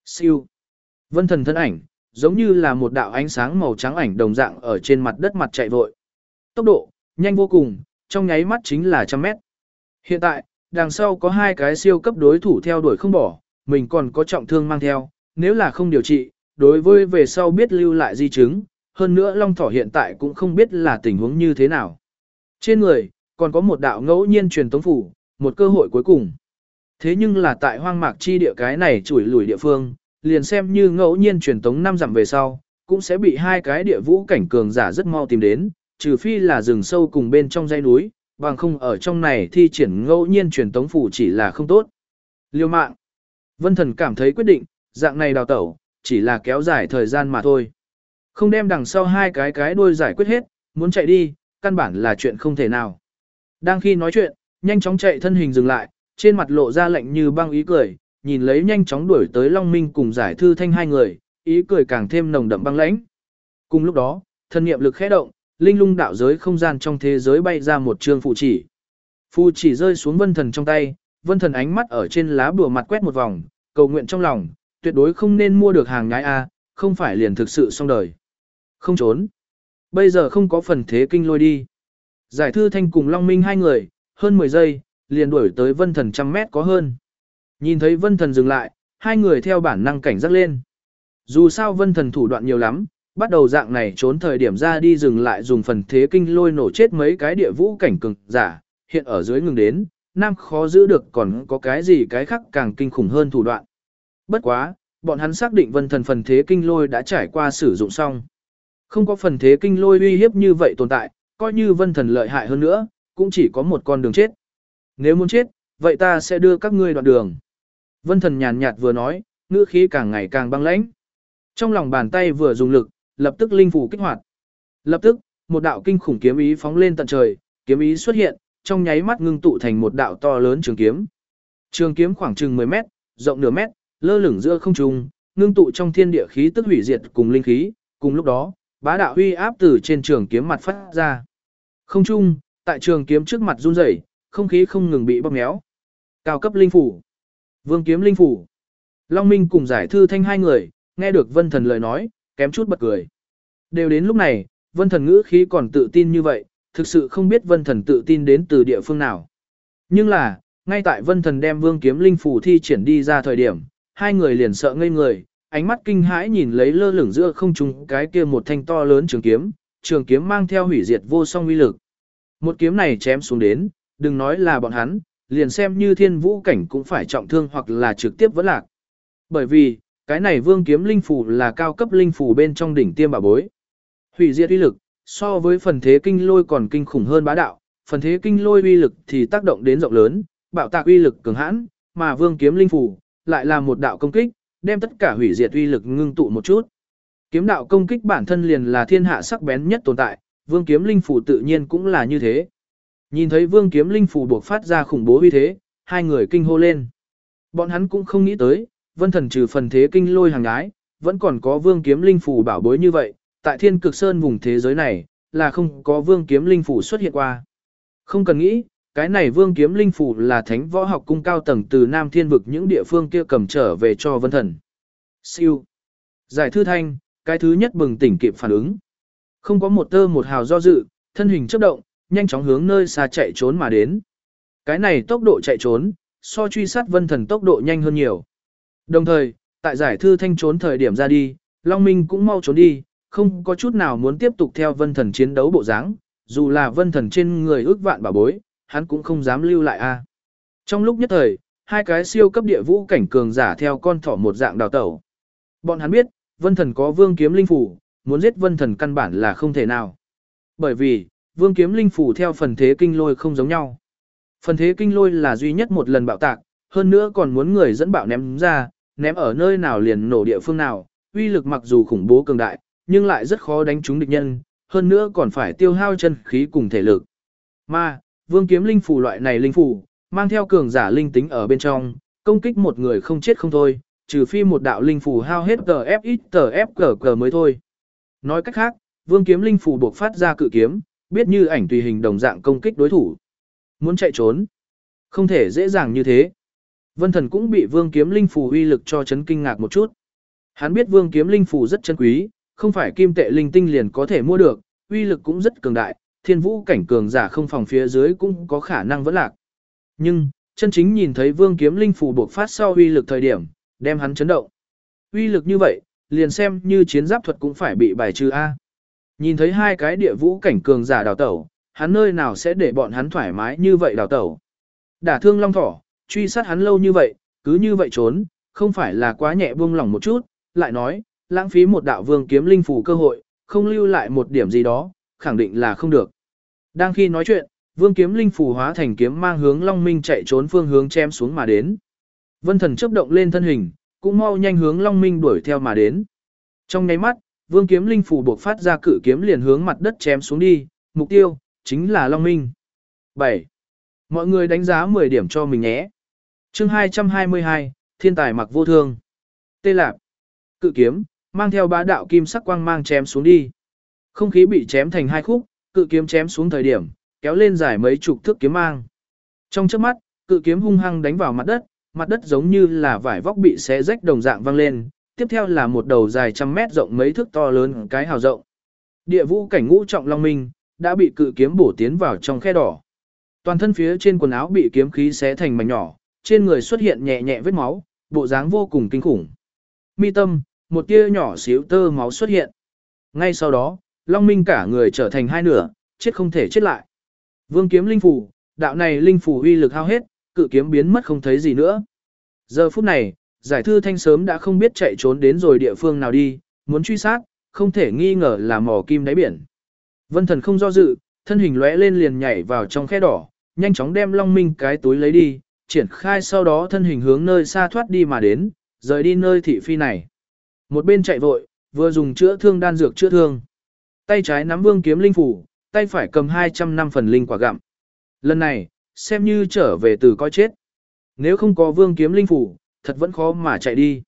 siêu, vân thần thân ảnh, giống như là một đạo ánh sáng màu trắng ảnh đồng dạng ở trên mặt đất mặt chạy vội. Tốc độ, nhanh vô cùng, trong nháy mắt chính là trăm mét. Hiện tại, đằng sau có hai cái siêu cấp đối thủ theo đuổi không bỏ, mình còn có trọng thương mang theo, nếu là không điều trị, đối với về sau biết lưu lại di chứng, hơn nữa Long Thỏ hiện tại cũng không biết là tình huống như thế nào. Trên người, còn có một đạo ngẫu nhiên truyền tống phủ, một cơ hội cuối cùng. Thế nhưng là tại hoang mạc chi địa cái này chủi lùi địa phương, liền xem như ngẫu nhiên truyền tống năm dặm về sau, cũng sẽ bị hai cái địa vũ cảnh cường giả rất mau tìm đến, trừ phi là rừng sâu cùng bên trong dãy núi, bằng không ở trong này thi triển ngẫu nhiên truyền tống phủ chỉ là không tốt. Liêu mạng. Vân thần cảm thấy quyết định, dạng này đào tẩu, chỉ là kéo dài thời gian mà thôi. Không đem đằng sau hai cái cái đuôi giải quyết hết, muốn chạy đi, căn bản là chuyện không thể nào. Đang khi nói chuyện, nhanh chóng chạy thân hình dừng lại, trên mặt lộ ra lạnh như băng ý cười, nhìn lấy nhanh chóng đuổi tới Long Minh cùng giải thư thanh hai người, ý cười càng thêm nồng đậm băng lãnh. Cùng lúc đó, thân niệm lực khẽ động, linh lung đạo giới không gian trong thế giới bay ra một trường phụ chỉ. Phù chỉ rơi xuống vân thần trong tay, vân thần ánh mắt ở trên lá bùa mặt quét một vòng, cầu nguyện trong lòng, tuyệt đối không nên mua được hàng nhái A, không phải liền thực sự xong đời. Không trốn. Bây giờ không có phần thế kinh lôi đi. Giải thư thanh cùng Long Minh hai người, hơn 10 giây, liền đuổi tới vân thần trăm mét có hơn. Nhìn thấy vân thần dừng lại, hai người theo bản năng cảnh giác lên. Dù sao vân thần thủ đoạn nhiều lắm, bắt đầu dạng này trốn thời điểm ra đi dừng lại dùng phần thế kinh lôi nổ chết mấy cái địa vũ cảnh cường giả, hiện ở dưới ngừng đến, nam khó giữ được còn có cái gì cái khác càng kinh khủng hơn thủ đoạn. Bất quá, bọn hắn xác định vân thần phần thế kinh lôi đã trải qua sử dụng xong. Không có phần thế kinh lôi uy hiếp như vậy tồn tại, coi như vân thần lợi hại hơn nữa, cũng chỉ có một con đường chết. Nếu muốn chết, vậy ta sẽ đưa các ngươi đoạn đường. Vân thần nhàn nhạt vừa nói, ngữ khí càng ngày càng băng lãnh. Trong lòng bàn tay vừa dùng lực, lập tức linh phủ kích hoạt. Lập tức, một đạo kinh khủng kiếm ý phóng lên tận trời, kiếm ý xuất hiện, trong nháy mắt ngưng tụ thành một đạo to lớn trường kiếm. Trường kiếm khoảng chừng 10 mét, rộng nửa mét, lơ lửng giữa không trung, ngưng tụ trong thiên địa khí tức hủy diệt cùng linh khí, cùng lúc đó, bá đạo huy áp từ trên trường kiếm mặt phát ra. Không trung, tại trường kiếm trước mặt run rẩy, không khí không ngừng bị bóp méo. Cao cấp linh phủ. Vương kiếm linh phủ. Long Minh cùng giải thư thanh hai người, nghe được Vân Thần lời nói, kém chút bật cười. Đều đến lúc này, Vân Thần ngữ khí còn tự tin như vậy, thực sự không biết Vân Thần tự tin đến từ địa phương nào. Nhưng là, ngay tại Vân Thần đem Vương kiếm linh phủ thi triển đi ra thời điểm, hai người liền sợ ngây người, ánh mắt kinh hãi nhìn lấy lơ lửng giữa không trung cái kia một thanh to lớn trường kiếm, trường kiếm mang theo hủy diệt vô song uy lực. Một kiếm này chém xuống đến, đừng nói là bọn hắn, liền xem như thiên vũ cảnh cũng phải trọng thương hoặc là trực tiếp vẫn lạc. Bởi vì, cái này vương kiếm linh phù là cao cấp linh phù bên trong đỉnh tiêm bảo bối. Hủy diệt uy lực, so với phần thế kinh lôi còn kinh khủng hơn bá đạo, phần thế kinh lôi uy lực thì tác động đến rộng lớn, bạo tạc uy lực cường hãn, mà vương kiếm linh phù lại là một đạo công kích, đem tất cả hủy diệt uy lực ngưng tụ một chút. Kiếm đạo công kích bản thân liền là thiên hạ sắc bén nhất tồn tại, vương kiếm linh phù tự nhiên cũng là như thế. Nhìn thấy vương kiếm linh phủ buộc phát ra khủng bố uy thế, hai người kinh hô lên. Bọn hắn cũng không nghĩ tới, vân thần trừ phần thế kinh lôi hàng ái, vẫn còn có vương kiếm linh phủ bảo bối như vậy, tại thiên cực sơn vùng thế giới này, là không có vương kiếm linh phủ xuất hiện qua. Không cần nghĩ, cái này vương kiếm linh phủ là thánh võ học cung cao tầng từ Nam Thiên vực những địa phương kia cầm trở về cho vân thần. Siêu. Giải thư thanh, cái thứ nhất bừng tỉnh kịp phản ứng. Không có một tơ một hào do dự, thân hình chấp động, nhanh chóng hướng nơi xa chạy trốn mà đến. Cái này tốc độ chạy trốn, so truy sát vân thần tốc độ nhanh hơn nhiều. Đồng thời, tại giải thư thanh trốn thời điểm ra đi, Long Minh cũng mau trốn đi, không có chút nào muốn tiếp tục theo vân thần chiến đấu bộ dáng, dù là vân thần trên người ước vạn bảo bối, hắn cũng không dám lưu lại a. Trong lúc nhất thời, hai cái siêu cấp địa vũ cảnh cường giả theo con thỏ một dạng đào tẩu. Bọn hắn biết, vân thần có vương kiếm linh phủ, muốn giết vân thần căn bản là không thể nào. Bởi vì, vương kiếm linh phủ theo phần thế kinh lôi không giống nhau. Phần thế kinh lôi là duy nhất một lần bạo tạc, hơn nữa còn muốn người dẫn bạo ném ra, ném ở nơi nào liền nổ địa phương nào, uy lực mặc dù khủng bố cường đại, nhưng lại rất khó đánh trúng địch nhân, hơn nữa còn phải tiêu hao chân khí cùng thể lực. Mà, vương kiếm linh phủ loại này linh phủ mang theo cường giả linh tính ở bên trong, công kích một người không chết không thôi, trừ phi một đạo linh phủ hao hết TFX TFG mới thôi. Nói cách khác, vương kiếm linh phủ buộc phát ra cự kiếm, biết như ảnh tùy hình đồng dạng công kích đối thủ. Muốn chạy trốn, không thể dễ dàng như thế. Vân thần cũng bị vương kiếm linh phù uy lực cho chấn kinh ngạc một chút. Hắn biết vương kiếm linh phù rất chân quý, không phải kim tệ linh tinh liền có thể mua được, uy lực cũng rất cường đại, thiên vũ cảnh cường giả không phòng phía dưới cũng có khả năng vẫn lạc. Nhưng, chân chính nhìn thấy vương kiếm linh phù buộc phát sau uy lực thời điểm, đem hắn chấn động. Uy lực như vậy, liền xem như chiến giáp thuật cũng phải bị bài trừ A. Nhìn thấy hai cái địa vũ cảnh cường giả đào tẩu, hắn nơi nào sẽ để bọn hắn thoải mái như vậy đào tẩu. Đả thương long thỏ, truy sát hắn lâu như vậy, cứ như vậy trốn, không phải là quá nhẹ buông lỏng một chút, lại nói, lãng phí một đạo vương kiếm linh phù cơ hội, không lưu lại một điểm gì đó, khẳng định là không được. Đang khi nói chuyện, vương kiếm linh phù hóa thành kiếm mang hướng Long Minh chạy trốn phương hướng chém xuống mà đến. Vân thần chớp động lên thân hình, cũng mau nhanh hướng Long Minh đuổi theo mà đến. Trong nháy mắt, vương kiếm linh phủ buộc phát ra cự kiếm liền hướng mặt đất chém xuống đi, mục tiêu, chính là Long Minh. 7. Mọi người đánh giá 10 điểm cho mình nhé. chương 222, Thiên tài mặc vô thương. Tê Lạp. Cự kiếm, mang theo bá đạo kim sắc quang mang chém xuống đi. Không khí bị chém thành hai khúc, cự kiếm chém xuống thời điểm, kéo lên dài mấy chục thước kiếm mang. Trong chớp mắt, cự kiếm hung hăng đánh vào mặt đất, mặt đất giống như là vải vóc bị xé rách đồng dạng vang lên, tiếp theo là một đầu dài trăm mét rộng mấy thước to lớn cái hào rộng. Địa vũ cảnh ngũ trọng long minh, đã bị cự kiếm bổ tiến vào trong khe đỏ. Toàn thân phía trên quần áo bị kiếm khí xé thành mảnh nhỏ, trên người xuất hiện nhẹ nhẹ vết máu, bộ dáng vô cùng kinh khủng. Mi tâm, một tia nhỏ xíu tơ máu xuất hiện. Ngay sau đó, Long Minh cả người trở thành hai nửa, chết không thể chết lại. Vương kiếm linh phù, đạo này linh phù uy lực hao hết, cự kiếm biến mất không thấy gì nữa. Giờ phút này, giải thư thanh sớm đã không biết chạy trốn đến rồi địa phương nào đi, muốn truy sát, không thể nghi ngờ là mò kim đáy biển. Vân thần không do dự, thân hình lóe lên liền nhảy vào trong khe đỏ, nhanh chóng đem Long Minh cái túi lấy đi, triển khai sau đó thân hình hướng nơi xa thoát đi mà đến, rời đi nơi thị phi này. Một bên chạy vội, vừa dùng chữa thương đan dược chữa thương. Tay trái nắm vương kiếm linh phủ, tay phải cầm 200 năm phần linh quả gặm. Lần này, xem như trở về từ coi chết. Nếu không có vương kiếm linh phủ, thật vẫn khó mà chạy đi.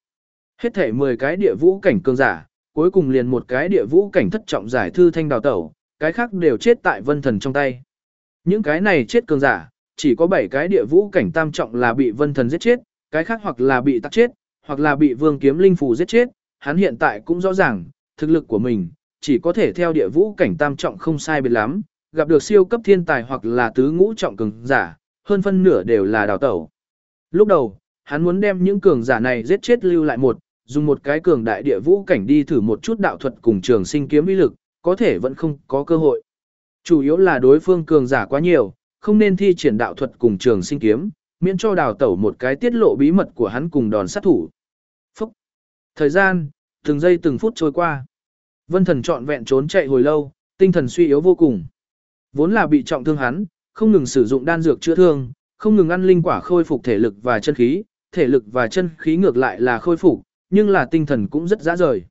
Hết thể 10 cái địa vũ cảnh cường giả, cuối cùng liền một cái địa vũ cảnh thất trọng giải thư thanh đào tẩu, cái khác đều chết tại vân thần trong tay. Những cái này chết cường giả, chỉ có 7 cái địa vũ cảnh tam trọng là bị vân thần giết chết, cái khác hoặc là bị tắc chết, hoặc là bị vương kiếm linh phù giết chết, hắn hiện tại cũng rõ ràng, thực lực của mình, chỉ có thể theo địa vũ cảnh tam trọng không sai biệt lắm, gặp được siêu cấp thiên tài hoặc là tứ ngũ trọng cường giả, hơn phân nửa đều là đào tẩu. Lúc đầu, hắn muốn đem những cường giả này giết chết lưu lại một, dùng một cái cường đại địa vũ cảnh đi thử một chút đạo thuật cùng trường sinh kiếm uy lực, có thể vẫn không có cơ hội. Chủ yếu là đối phương cường giả quá nhiều, không nên thi triển đạo thuật cùng trường sinh kiếm, miễn cho đào tẩu một cái tiết lộ bí mật của hắn cùng đòn sát thủ. Phúc! Thời gian, từng giây từng phút trôi qua. Vân thần trọn vẹn trốn chạy hồi lâu, tinh thần suy yếu vô cùng. Vốn là bị trọng thương hắn, không ngừng sử dụng đan dược chữa thương, không ngừng ăn linh quả khôi phục thể lực và chân khí, thể lực và chân khí ngược lại là khôi phục, nhưng là tinh thần cũng rất dã rời.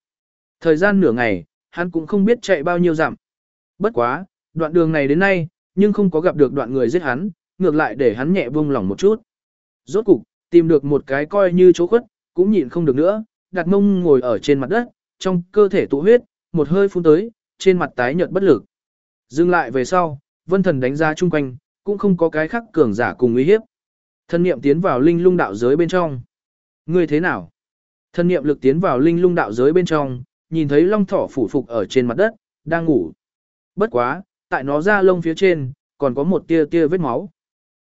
Thời gian nửa ngày, hắn cũng không biết chạy bao nhiêu dặm. Bất quá, đoạn đường này đến nay, nhưng không có gặp được đoạn người giết hắn, ngược lại để hắn nhẹ buông lỏng một chút. Rốt cục, tìm được một cái coi như chỗ khuất, cũng nhịn không được nữa, đặt mông ngồi ở trên mặt đất, trong cơ thể tụ huyết, một hơi phun tới, trên mặt tái nhợt bất lực. Dừng lại về sau, vân thần đánh ra chung quanh, cũng không có cái khác cường giả cùng uy hiếp. Thân niệm tiến vào linh lung đạo giới bên trong. Ngươi thế nào? Thân niệm lực tiến vào linh lung đạo giới bên trong, nhìn thấy long thỏ phủ phục ở trên mặt đất, đang ngủ. Bất quá, tại nó ra lông phía trên, còn có một tia tia vết máu.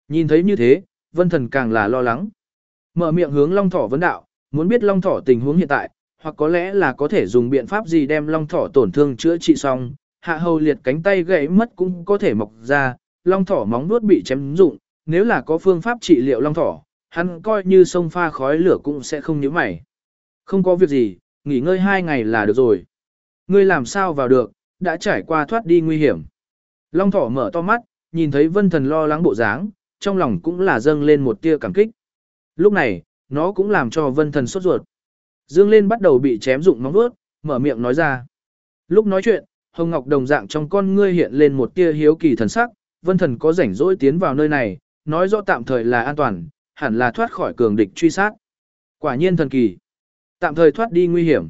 Nhìn thấy như thế, vân thần càng là lo lắng. Mở miệng hướng long thỏ vấn đạo, muốn biết long thỏ tình huống hiện tại, hoặc có lẽ là có thể dùng biện pháp gì đem long thỏ tổn thương chữa trị xong, hạ hầu liệt cánh tay gãy mất cũng có thể mọc ra, long thỏ móng nuốt bị chém rụng nếu là có phương pháp trị liệu long thỏ, hắn coi như sông pha khói lửa cũng sẽ không nhíu mày. Không có việc gì, nghỉ ngơi hai ngày là được rồi. Ngươi làm sao vào được, đã trải qua thoát đi nguy hiểm. Long thỏ mở to mắt, nhìn thấy vân thần lo lắng bộ dáng, trong lòng cũng là dâng lên một tia cảm kích. Lúc này, nó cũng làm cho vân thần sốt ruột. Dương lên bắt đầu bị chém dụng móng vuốt, mở miệng nói ra. Lúc nói chuyện, Hồng Ngọc đồng dạng trong con ngươi hiện lên một tia hiếu kỳ thần sắc, vân thần có rảnh rỗi tiến vào nơi này, nói rõ tạm thời là an toàn, hẳn là thoát khỏi cường địch truy sát. Quả nhiên thần kỳ. Tạm thời thoát đi nguy hiểm.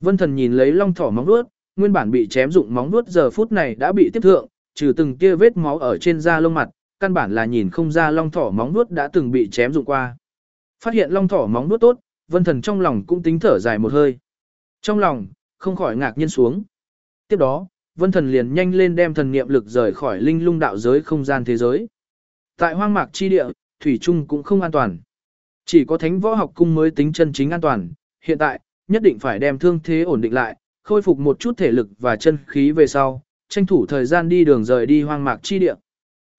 Vân thần nhìn lấy long thỏ móng vuốt, nguyên bản bị chém dụng móng vuốt giờ phút này đã bị tiếp thượng, trừ từng kia vết máu ở trên da lông mặt, căn bản là nhìn không ra long thỏ móng vuốt đã từng bị chém dụng qua. Phát hiện long thỏ móng vuốt tốt, vân thần trong lòng cũng tính thở dài một hơi. Trong lòng, không khỏi ngạc nhiên xuống. Tiếp đó, vân thần liền nhanh lên đem thần niệm lực rời khỏi linh lung đạo giới không gian thế giới. Tại hoang mạc chi địa, thủy trung cũng không an toàn. Chỉ có thánh võ học cung mới tính chân chính an toàn, hiện tại, nhất định phải đem thương thế ổn định lại, khôi phục một chút thể lực và chân khí về sau, tranh thủ thời gian đi đường rời đi hoang mạc chi địa.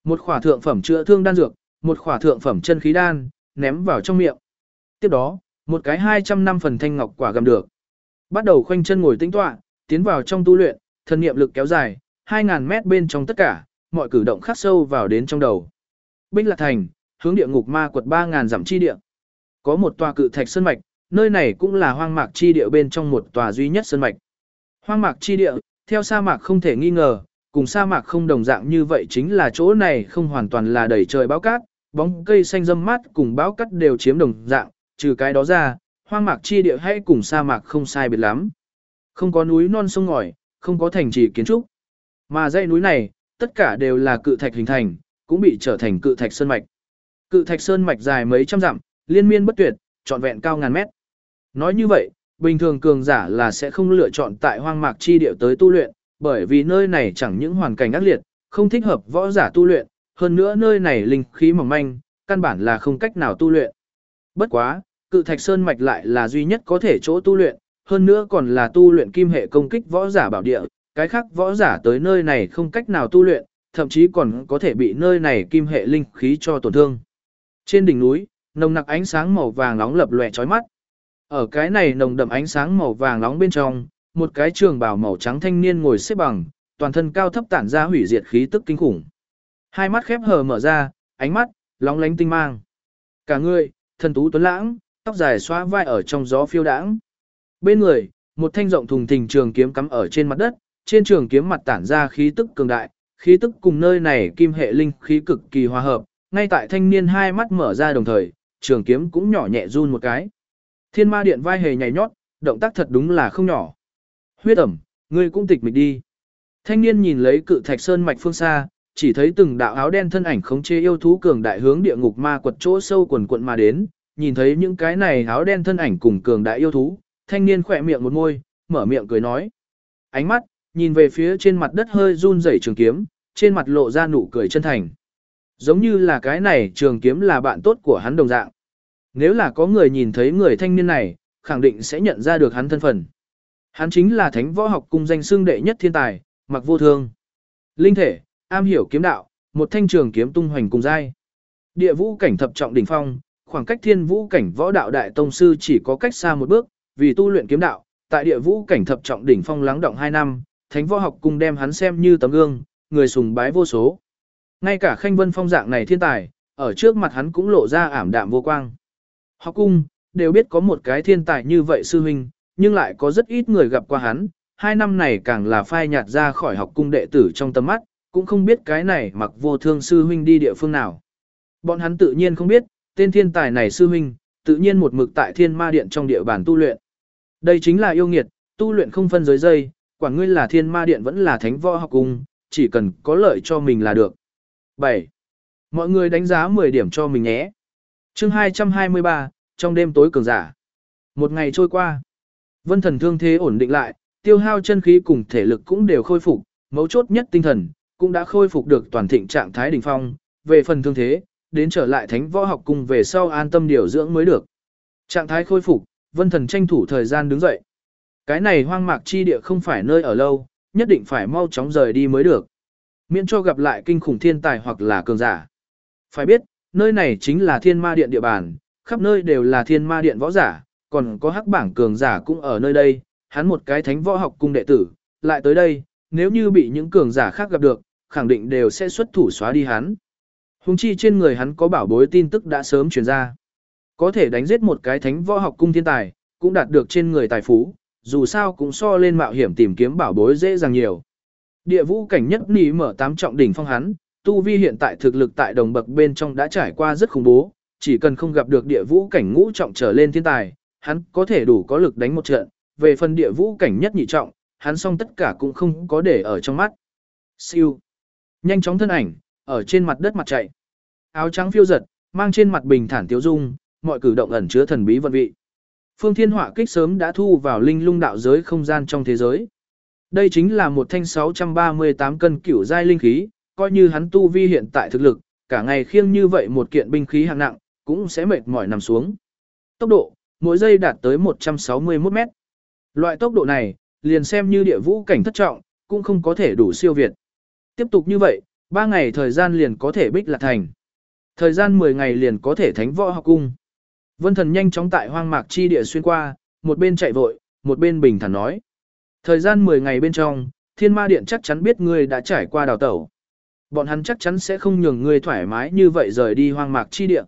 Một khỏa thượng phẩm chữa thương đan dược, một khỏa thượng phẩm chân khí đan, ném vào trong miệng. Tiếp đó, một cái 200 năm phần thanh ngọc quả gầm được. Bắt đầu khoanh chân ngồi tĩnh tọa, tiến vào trong tu luyện, thần niệm lực kéo dài, 2000 mét bên trong tất cả, mọi cử động khắc sâu vào đến trong đầu. Bích Lạc Thành, hướng địa ngục ma quật 3000 dặm chi địa. Có một tòa cự thạch sơn mạch, nơi này cũng là hoang mạc chi địa bên trong một tòa duy nhất sơn mạch. Hoang mạc chi địa, theo sa mạc không thể nghi ngờ, cùng sa mạc không đồng dạng như vậy chính là chỗ này không hoàn toàn là đầy trời báo cát, bóng cây xanh râm mát cùng báo cát đều chiếm đồng dạng, trừ cái đó ra, hoang mạc chi địa hay cùng sa mạc không sai biệt lắm. Không có núi non sông ngòi, không có thành trì kiến trúc. Mà dãy núi này, tất cả đều là cự thạch hình thành, cũng bị trở thành cự thạch sơn mạch. Cự thạch sơn mạch dài mấy trăm dặm, liên miên bất tuyệt, trọn vẹn cao ngàn mét. Nói như vậy, bình thường cường giả là sẽ không lựa chọn tại hoang mạc chi địa tới tu luyện, bởi vì nơi này chẳng những hoàn cảnh ác liệt, không thích hợp võ giả tu luyện, hơn nữa nơi này linh khí mỏng manh, căn bản là không cách nào tu luyện. Bất quá, cự thạch sơn mạch lại là duy nhất có thể chỗ tu luyện, hơn nữa còn là tu luyện kim hệ công kích võ giả bảo địa, cái khác võ giả tới nơi này không cách nào tu luyện, thậm chí còn có thể bị nơi này kim hệ linh khí cho tổn thương. Trên đỉnh núi, nồng nặc ánh sáng màu vàng nóng lập lòe chói mắt. Ở cái này nồng đậm ánh sáng màu vàng nóng bên trong, một cái trường bào màu trắng thanh niên ngồi xếp bằng, toàn thân cao thấp tản ra hủy diệt khí tức kinh khủng. Hai mắt khép hờ mở ra, ánh mắt lóng lánh tinh mang. Cả người, thân tú tuấn lãng, tóc dài xóa vai ở trong gió phiêu đãng. Bên người, một thanh rộng thùng thình trường kiếm cắm ở trên mặt đất, trên trường kiếm mặt tản ra khí tức cường đại, khí tức cùng nơi này kim hệ linh khí cực kỳ hòa hợp, ngay tại thanh niên hai mắt mở ra đồng thời, trường kiếm cũng nhỏ nhẹ run một cái. Thiên ma điện vai hề nhảy nhót, động tác thật đúng là không nhỏ. Huyết ẩm, ngươi cũng tịch mịch đi. Thanh niên nhìn lấy cự thạch sơn mạch phương xa, chỉ thấy từng đạo áo đen thân ảnh khống chế yêu thú cường đại hướng địa ngục ma quật chỗ sâu quần quận mà đến, nhìn thấy những cái này áo đen thân ảnh cùng cường đại yêu thú, thanh niên khỏe miệng một môi, mở miệng cười nói. Ánh mắt, nhìn về phía trên mặt đất hơi run rẩy trường kiếm, trên mặt lộ ra nụ cười chân thành. Giống như là cái này trường kiếm là bạn tốt của hắn đồng dạng. Nếu là có người nhìn thấy người thanh niên này, khẳng định sẽ nhận ra được hắn thân phận. Hắn chính là thánh võ học cung danh xương đệ nhất thiên tài, mặc vô thương. Linh thể, am hiểu kiếm đạo, một thanh trường kiếm tung hoành cùng giai. Địa vũ cảnh thập trọng đỉnh phong, khoảng cách thiên vũ cảnh võ đạo đại tông sư chỉ có cách xa một bước, vì tu luyện kiếm đạo, tại địa vũ cảnh thập trọng đỉnh phong lắng động 2 năm, thánh võ học cung đem hắn xem như tấm gương, người sùng bái vô số. Ngay cả Khanh Vân Phong dạng này thiên tài, ở trước mặt hắn cũng lộ ra ảm đạm vô quang. Học cung, đều biết có một cái thiên tài như vậy sư huynh, nhưng lại có rất ít người gặp qua hắn, hai năm này càng là phai nhạt ra khỏi học cung đệ tử trong tầm mắt, cũng không biết cái này mặc vô thương sư huynh đi địa phương nào. Bọn hắn tự nhiên không biết, tên thiên tài này sư huynh, tự nhiên một mực tại thiên ma điện trong địa bàn tu luyện. Đây chính là yêu nghiệt, tu luyện không phân giới dây, quản ngươi là thiên ma điện vẫn là thánh võ học cung, chỉ cần có lợi cho mình là được. 7. Mọi người đánh giá 10 điểm cho mình nhé. chương 223, trong đêm tối cường giả. Một ngày trôi qua, vân thần thương thế ổn định lại, tiêu hao chân khí cùng thể lực cũng đều khôi phục, mấu chốt nhất tinh thần, cũng đã khôi phục được toàn thịnh trạng thái đỉnh phong, về phần thương thế, đến trở lại thánh võ học cùng về sau an tâm điều dưỡng mới được. Trạng thái khôi phục, vân thần tranh thủ thời gian đứng dậy. Cái này hoang mạc chi địa không phải nơi ở lâu, nhất định phải mau chóng rời đi mới được. Miễn cho gặp lại kinh khủng thiên tài hoặc là cường giả. Phải biết, nơi này chính là thiên ma điện địa bàn, khắp nơi đều là thiên ma điện võ giả, còn có hắc bảng cường giả cũng ở nơi đây, hắn một cái thánh võ học cung đệ tử, lại tới đây, nếu như bị những cường giả khác gặp được, khẳng định đều sẽ xuất thủ xóa đi hắn. Hùng chi trên người hắn có bảo bối tin tức đã sớm truyền ra. Có thể đánh giết một cái thánh võ học cung thiên tài, cũng đạt được trên người tài phú, dù sao cũng so lên mạo hiểm tìm kiếm bảo bối dễ dàng nhiều. Địa vũ cảnh nhất nỉ mở tám trọng đỉnh phong hắn, tu vi hiện tại thực lực tại đồng bậc bên trong đã trải qua rất khủng bố, chỉ cần không gặp được địa vũ cảnh ngũ trọng trở lên thiên tài, hắn có thể đủ có lực đánh một trận, về phần địa vũ cảnh nhất nhị trọng, hắn xong tất cả cũng không có để ở trong mắt. Siêu. Nhanh chóng thân ảnh, ở trên mặt đất mặt chạy. Áo trắng phiêu giật, mang trên mặt bình thản tiêu dung, mọi cử động ẩn chứa thần bí vận vị. Phương Thiên Họa kích sớm đã thu vào linh lung đạo giới không gian trong thế giới. Đây chính là một thanh 638 cân cửu giai linh khí, coi như hắn tu vi hiện tại thực lực, cả ngày khiêng như vậy một kiện binh khí hạng nặng, cũng sẽ mệt mỏi nằm xuống. Tốc độ, mỗi giây đạt tới 161 mét. Loại tốc độ này, liền xem như địa vũ cảnh thất trọng, cũng không có thể đủ siêu việt. Tiếp tục như vậy, 3 ngày thời gian liền có thể bích lạc thành. Thời gian 10 ngày liền có thể thánh võ học cung. Vân thần nhanh chóng tại hoang mạc chi địa xuyên qua, một bên chạy vội, một bên bình thản nói. Thời gian 10 ngày bên trong, thiên ma điện chắc chắn biết ngươi đã trải qua đào tẩu. Bọn hắn chắc chắn sẽ không nhường ngươi thoải mái như vậy rời đi hoang mạc chi địa.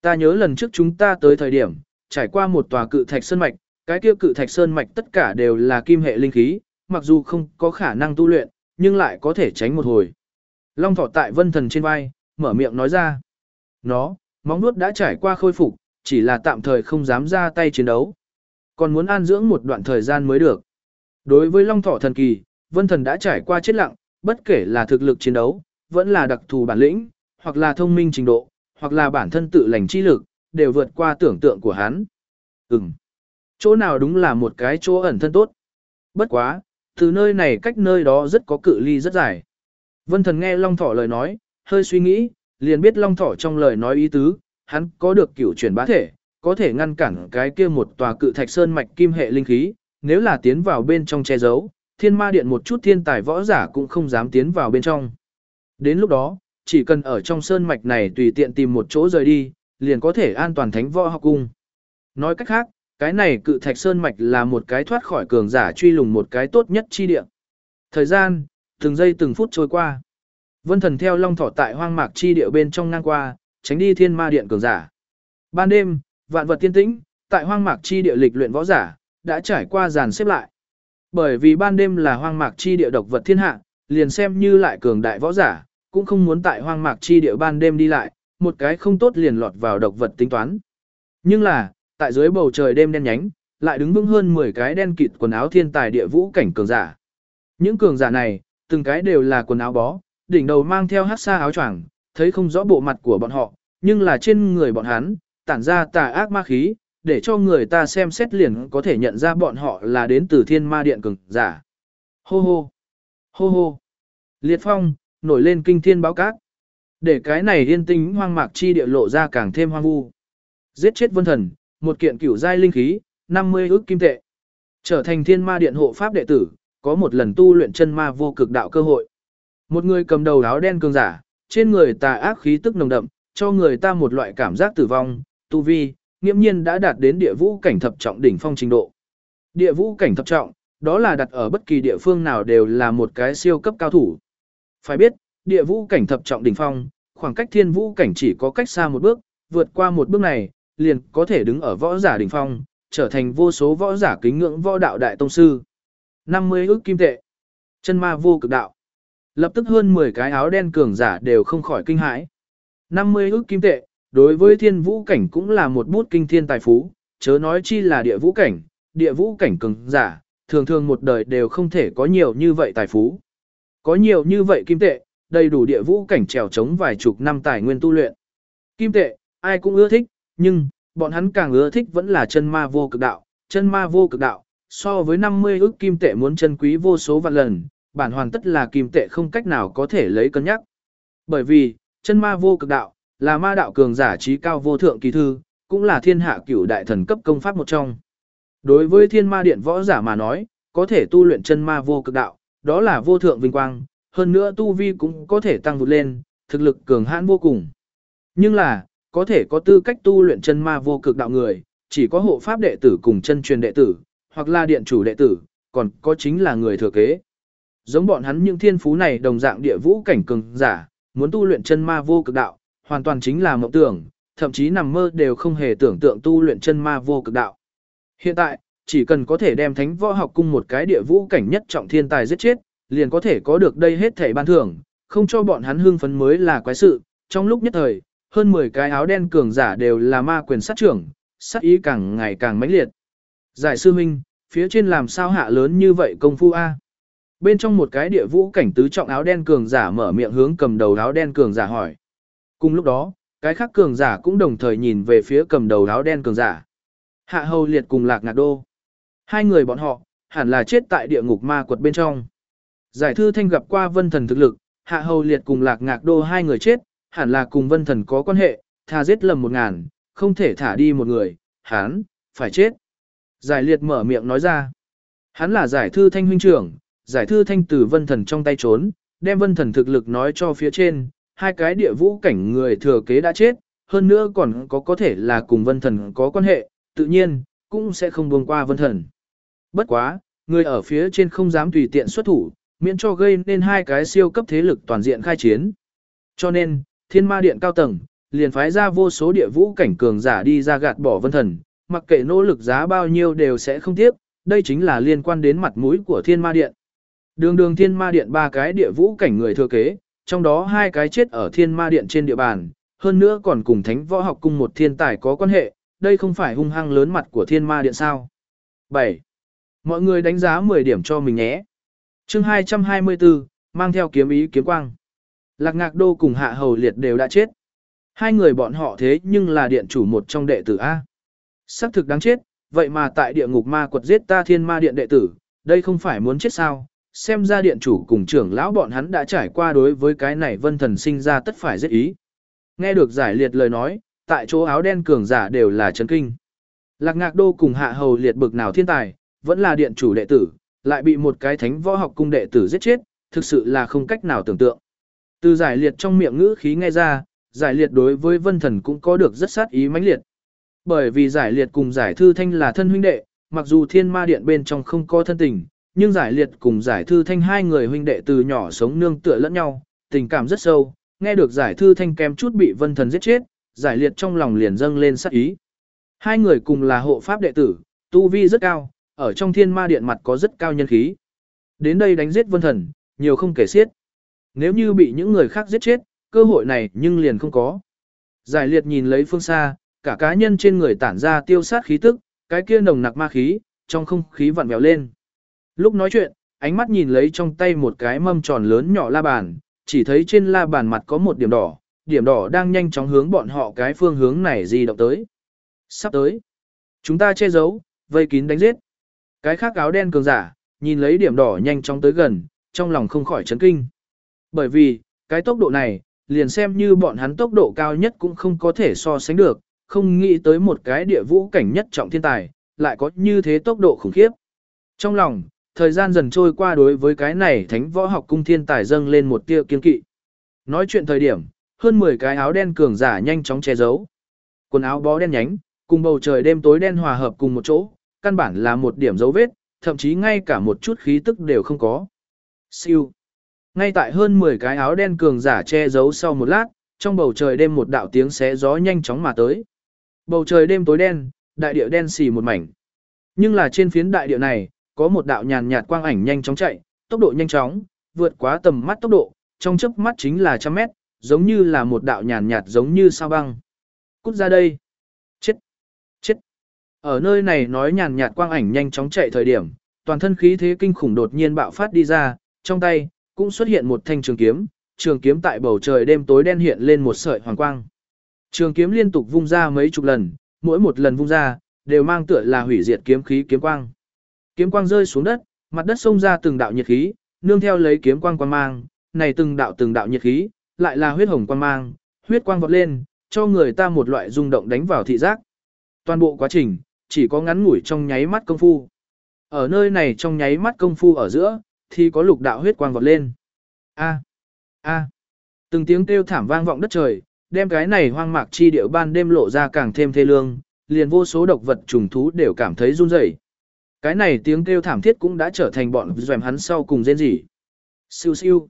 Ta nhớ lần trước chúng ta tới thời điểm, trải qua một tòa cự thạch sơn mạch, cái kia cự thạch sơn mạch tất cả đều là kim hệ linh khí, mặc dù không có khả năng tu luyện, nhưng lại có thể tránh một hồi. Long Thỏ tại vân thần trên vai, mở miệng nói ra. Nó, móng nuốt đã trải qua khôi phục, chỉ là tạm thời không dám ra tay chiến đấu. Còn muốn an dưỡng một đoạn thời gian mới được. Đối với long Thỏ thần kỳ, vân thần đã trải qua chết lặng, bất kể là thực lực chiến đấu, vẫn là đặc thù bản lĩnh, hoặc là thông minh trình độ, hoặc là bản thân tự lành chi lực, đều vượt qua tưởng tượng của hắn. Ừm. Chỗ nào đúng là một cái chỗ ẩn thân tốt. Bất quá, từ nơi này cách nơi đó rất có cự ly rất dài. Vân thần nghe Long Thỏ lời nói, hơi suy nghĩ, liền biết Long Thỏ trong lời nói ý tứ, hắn có được cửu chuyển bá thể, có thể ngăn cản cái kia một tòa cự thạch sơn mạch kim hệ linh khí, nếu là tiến vào bên trong che giấu, thiên ma điện một chút thiên tài võ giả cũng không dám tiến vào bên trong. Đến lúc đó, chỉ cần ở trong sơn mạch này tùy tiện tìm một chỗ rời đi, liền có thể an toàn thánh võ học cung. Nói cách khác, cái này cự thạch sơn mạch là một cái thoát khỏi cường giả truy lùng một cái tốt nhất chi địa. Thời gian, từng giây từng phút trôi qua. Vân thần theo long thỏ tại hoang mạc chi địa bên trong ngang qua, tránh đi thiên ma điện cường giả. Ban đêm, vạn vật tiên tĩnh, tại hoang mạc chi địa lịch luyện võ giả, đã trải qua dàn xếp lại. Bởi vì ban đêm là hoang mạc chi địa độc vật thiên hạ, liền xem như lại cường đại võ giả, cũng không muốn tại hoang mạc chi địa ban đêm đi lại, một cái không tốt liền lọt vào độc vật tính toán. Nhưng là, tại dưới bầu trời đêm đen nhánh, lại đứng vững hơn 10 cái đen kịt quần áo thiên tài địa vũ cảnh cường giả. Những cường giả này, từng cái đều là quần áo bó, đỉnh đầu mang theo hắc sa áo choàng, thấy không rõ bộ mặt của bọn họ, nhưng là trên người bọn hắn, tản ra tà ác ma khí, để cho người ta xem xét liền có thể nhận ra bọn họ là đến từ thiên ma điện cường giả. Hô hô, hô hô, liệt phong, nổi lên kinh thiên báo cát. Để cái này yên tĩnh hoang mạc chi địa lộ ra càng thêm hoang vu. Giết chết vân thần, một kiện cửu giai linh khí, 50 ước kim tệ. Trở thành thiên ma điện hộ pháp đệ tử, có một lần tu luyện chân ma vô cực đạo cơ hội. Một người cầm đầu áo đen cường giả, trên người tà ác khí tức nồng đậm, cho người ta một loại cảm giác tử vong, tu vi, nghiêm nhiên đã đạt đến địa vũ cảnh thập trọng đỉnh phong trình độ. Địa vũ cảnh thập trọng, đó là đặt ở bất kỳ địa phương nào đều là một cái siêu cấp cao thủ. Phải biết, địa vũ cảnh thập trọng đỉnh phong, khoảng cách thiên vũ cảnh chỉ có cách xa một bước, vượt qua một bước này, liền có thể đứng ở võ giả đỉnh phong, trở thành vô số võ giả kính ngưỡng võ đạo đại tông sư. 50 ước kim tệ. Chân ma vô cực đạo. Lập tức hơn 10 cái áo đen cường giả đều không khỏi kinh hãi. 50 ước kim tệ, đối với thiên vũ cảnh cũng là một bút kinh thiên tài phú, chớ nói chi là địa vũ cảnh, địa vũ cảnh cường giả, thường thường một đời đều không thể có nhiều như vậy tài phú. Có nhiều như vậy kim tệ, đầy đủ địa vũ cảnh trèo chống vài chục năm tài nguyên tu luyện. Kim tệ, ai cũng ưa thích, nhưng, bọn hắn càng ưa thích vẫn là chân ma vô cực đạo, chân ma vô cực đạo, so với 50 ức kim tệ muốn chân quý vô số vạn lần, bản hoàn tất là kim tệ không cách nào có thể lấy cân nhắc. Bởi vì, chân ma vô cực đạo, là ma đạo cường giả trí cao vô thượng kỳ thư, cũng là thiên hạ cửu đại thần cấp công pháp một trong. Đối với thiên ma điện võ giả mà nói, có thể tu luyện chân ma vô cực đạo, đó là vô thượng vinh quang, hơn nữa tu vi cũng có thể tăng vụt lên, thực lực cường hãn vô cùng. Nhưng là, có thể có tư cách tu luyện chân ma vô cực đạo người, chỉ có hộ pháp đệ tử cùng chân truyền đệ tử, hoặc là điện chủ đệ tử, còn có chính là người thừa kế. Giống bọn hắn những thiên phú này đồng dạng địa vũ cảnh cường giả, muốn tu luyện chân ma vô cực đạo, hoàn toàn chính là mộng tưởng, thậm chí nằm mơ đều không hề tưởng tượng tu luyện chân ma vô cực đạo. Hiện tại, chỉ cần có thể đem thánh võ học cung một cái địa vũ cảnh nhất trọng thiên tài giết chết, liền có thể có được đây hết thảy ban thưởng, không cho bọn hắn hưng phấn mới là quái sự. Trong lúc nhất thời, hơn 10 cái áo đen cường giả đều là ma quyền sát trưởng, sát ý càng ngày càng mãnh liệt. Giải sư minh, phía trên làm sao hạ lớn như vậy công phu A. Bên trong một cái địa vũ cảnh tứ trọng áo đen cường giả mở miệng hướng cầm đầu áo đen cường giả hỏi. Cùng lúc đó, cái khác cường giả cũng đồng thời nhìn về phía cầm đầu áo đen cường giả. Hạ hầu liệt cùng lạc ngạc đô. Hai người bọn họ, hẳn là chết tại địa ngục ma quật bên trong. Giải thư thanh gặp qua vân thần thực lực, hạ hầu liệt cùng lạc ngạc đô hai người chết, hẳn là cùng vân thần có quan hệ, tha giết lầm một ngàn, không thể thả đi một người, hắn, phải chết. Giải liệt mở miệng nói ra. Hắn là giải thư thanh huynh trưởng, giải thư thanh từ vân thần trong tay trốn, đem vân thần thực lực nói cho phía trên, hai cái địa vũ cảnh người thừa kế đã chết, hơn nữa còn có có thể là cùng vân thần có quan hệ, tự nhiên, cũng sẽ không buông qua vân thần. Bất quá, người ở phía trên không dám tùy tiện xuất thủ, miễn cho gây nên hai cái siêu cấp thế lực toàn diện khai chiến. Cho nên, thiên ma điện cao tầng, liền phái ra vô số địa vũ cảnh cường giả đi ra gạt bỏ vân thần, mặc kệ nỗ lực giá bao nhiêu đều sẽ không tiếp, đây chính là liên quan đến mặt mũi của thiên ma điện. Đường đường thiên ma điện ba cái địa vũ cảnh người thừa kế, trong đó hai cái chết ở thiên ma điện trên địa bàn, hơn nữa còn cùng thánh võ học cung một thiên tài có quan hệ, đây không phải hung hăng lớn mặt của thiên ma điện sao. 7. Mọi người đánh giá 10 điểm cho mình nhé. chương 224, mang theo kiếm ý kiếm quang. Lạc ngạc đô cùng hạ hầu liệt đều đã chết. Hai người bọn họ thế nhưng là điện chủ một trong đệ tử A. Sắc thực đáng chết, vậy mà tại địa ngục ma quật giết ta thiên ma điện đệ tử, đây không phải muốn chết sao, xem ra điện chủ cùng trưởng lão bọn hắn đã trải qua đối với cái này vân thần sinh ra tất phải giết ý. Nghe được giải liệt lời nói, tại chỗ áo đen cường giả đều là chấn kinh. Lạc ngạc đô cùng hạ hầu liệt bực nào thiên tài, vẫn là điện chủ đệ tử, lại bị một cái thánh võ học cung đệ tử giết chết, thực sự là không cách nào tưởng tượng. Từ giải liệt trong miệng ngữ khí nghe ra, giải liệt đối với vân thần cũng có được rất sát ý mãnh liệt. Bởi vì giải liệt cùng giải thư thanh là thân huynh đệ, mặc dù thiên ma điện bên trong không có thân tình, nhưng giải liệt cùng giải thư thanh hai người huynh đệ từ nhỏ sống nương tựa lẫn nhau, tình cảm rất sâu, nghe được giải thư thanh kém chút bị vân thần giết chết, giải liệt trong lòng liền dâng lên sát ý. Hai người cùng là hộ pháp đệ tử, tu vi rất cao, ở trong thiên ma điện mặt có rất cao nhân khí. Đến đây đánh giết vân thần, nhiều không kể xiết. Nếu như bị những người khác giết chết, cơ hội này nhưng liền không có. Giải liệt nhìn lấy phương xa, cả cá nhân trên người tản ra tiêu sát khí tức, cái kia nồng nặc ma khí, trong không khí vặn vẹo lên. Lúc nói chuyện, ánh mắt nhìn lấy trong tay một cái mâm tròn lớn nhỏ la bàn, chỉ thấy trên la bàn mặt có một điểm đỏ, điểm đỏ đang nhanh chóng hướng bọn họ cái phương hướng này di động tới. Sắp tới. Chúng ta che giấu, vây kín đánh giết. Cái khác áo đen cường giả, nhìn lấy điểm đỏ nhanh chóng tới gần, trong lòng không khỏi chấn kinh. Bởi vì, cái tốc độ này, liền xem như bọn hắn tốc độ cao nhất cũng không có thể so sánh được, không nghĩ tới một cái địa vũ cảnh nhất trọng thiên tài, lại có như thế tốc độ khủng khiếp. Trong lòng, thời gian dần trôi qua đối với cái này thánh võ học cung thiên tài dâng lên một tia kiên kỵ. Nói chuyện thời điểm, hơn 10 cái áo đen cường giả nhanh chóng che giấu. Quần áo bó đen nhánh, cùng bầu trời đêm tối đen hòa hợp cùng một chỗ, căn bản là một điểm dấu vết, thậm chí ngay cả một chút khí tức đều không có. Siêu. Ngay tại hơn 10 cái áo đen cường giả che giấu sau một lát, trong bầu trời đêm một đạo tiếng xé gió nhanh chóng mà tới. Bầu trời đêm tối đen, đại địa đen xì một mảnh. Nhưng là trên phiến đại địa này, có một đạo nhàn nhạt quang ảnh nhanh chóng chạy, tốc độ nhanh chóng, vượt quá tầm mắt tốc độ, trong chớp mắt chính là trăm mét, giống như là một đạo nhàn nhạt giống như sao băng. Cút ra đây. Chết. Chết. Ở nơi này nói nhàn nhạt quang ảnh nhanh chóng chạy thời điểm, toàn thân khí thế kinh khủng đột nhiên bạo phát đi ra, trong tay cũng xuất hiện một thanh trường kiếm, trường kiếm tại bầu trời đêm tối đen hiện lên một sợi hoàng quang. Trường kiếm liên tục vung ra mấy chục lần, mỗi một lần vung ra đều mang tựa là hủy diệt kiếm khí kiếm quang. Kiếm quang rơi xuống đất, mặt đất xông ra từng đạo nhiệt khí, nương theo lấy kiếm quang quang mang, này từng đạo từng đạo nhiệt khí, lại là huyết hồng quang mang, huyết quang vọt lên, cho người ta một loại rung động đánh vào thị giác. Toàn bộ quá trình, chỉ có ngắn ngủi trong nháy mắt công phu. Ở nơi này trong nháy mắt công phu ở giữa, thì có lục đạo huyết quang vọt lên. A, a, từng tiếng kêu thảm vang vọng đất trời, đem cái này hoang mạc chi điệu ban đêm lộ ra càng thêm thê lương, liền vô số độc vật trùng thú đều cảm thấy run rẩy. Cái này tiếng kêu thảm thiết cũng đã trở thành bọn dòm hắn sau cùng rên rỉ. Siêu siêu,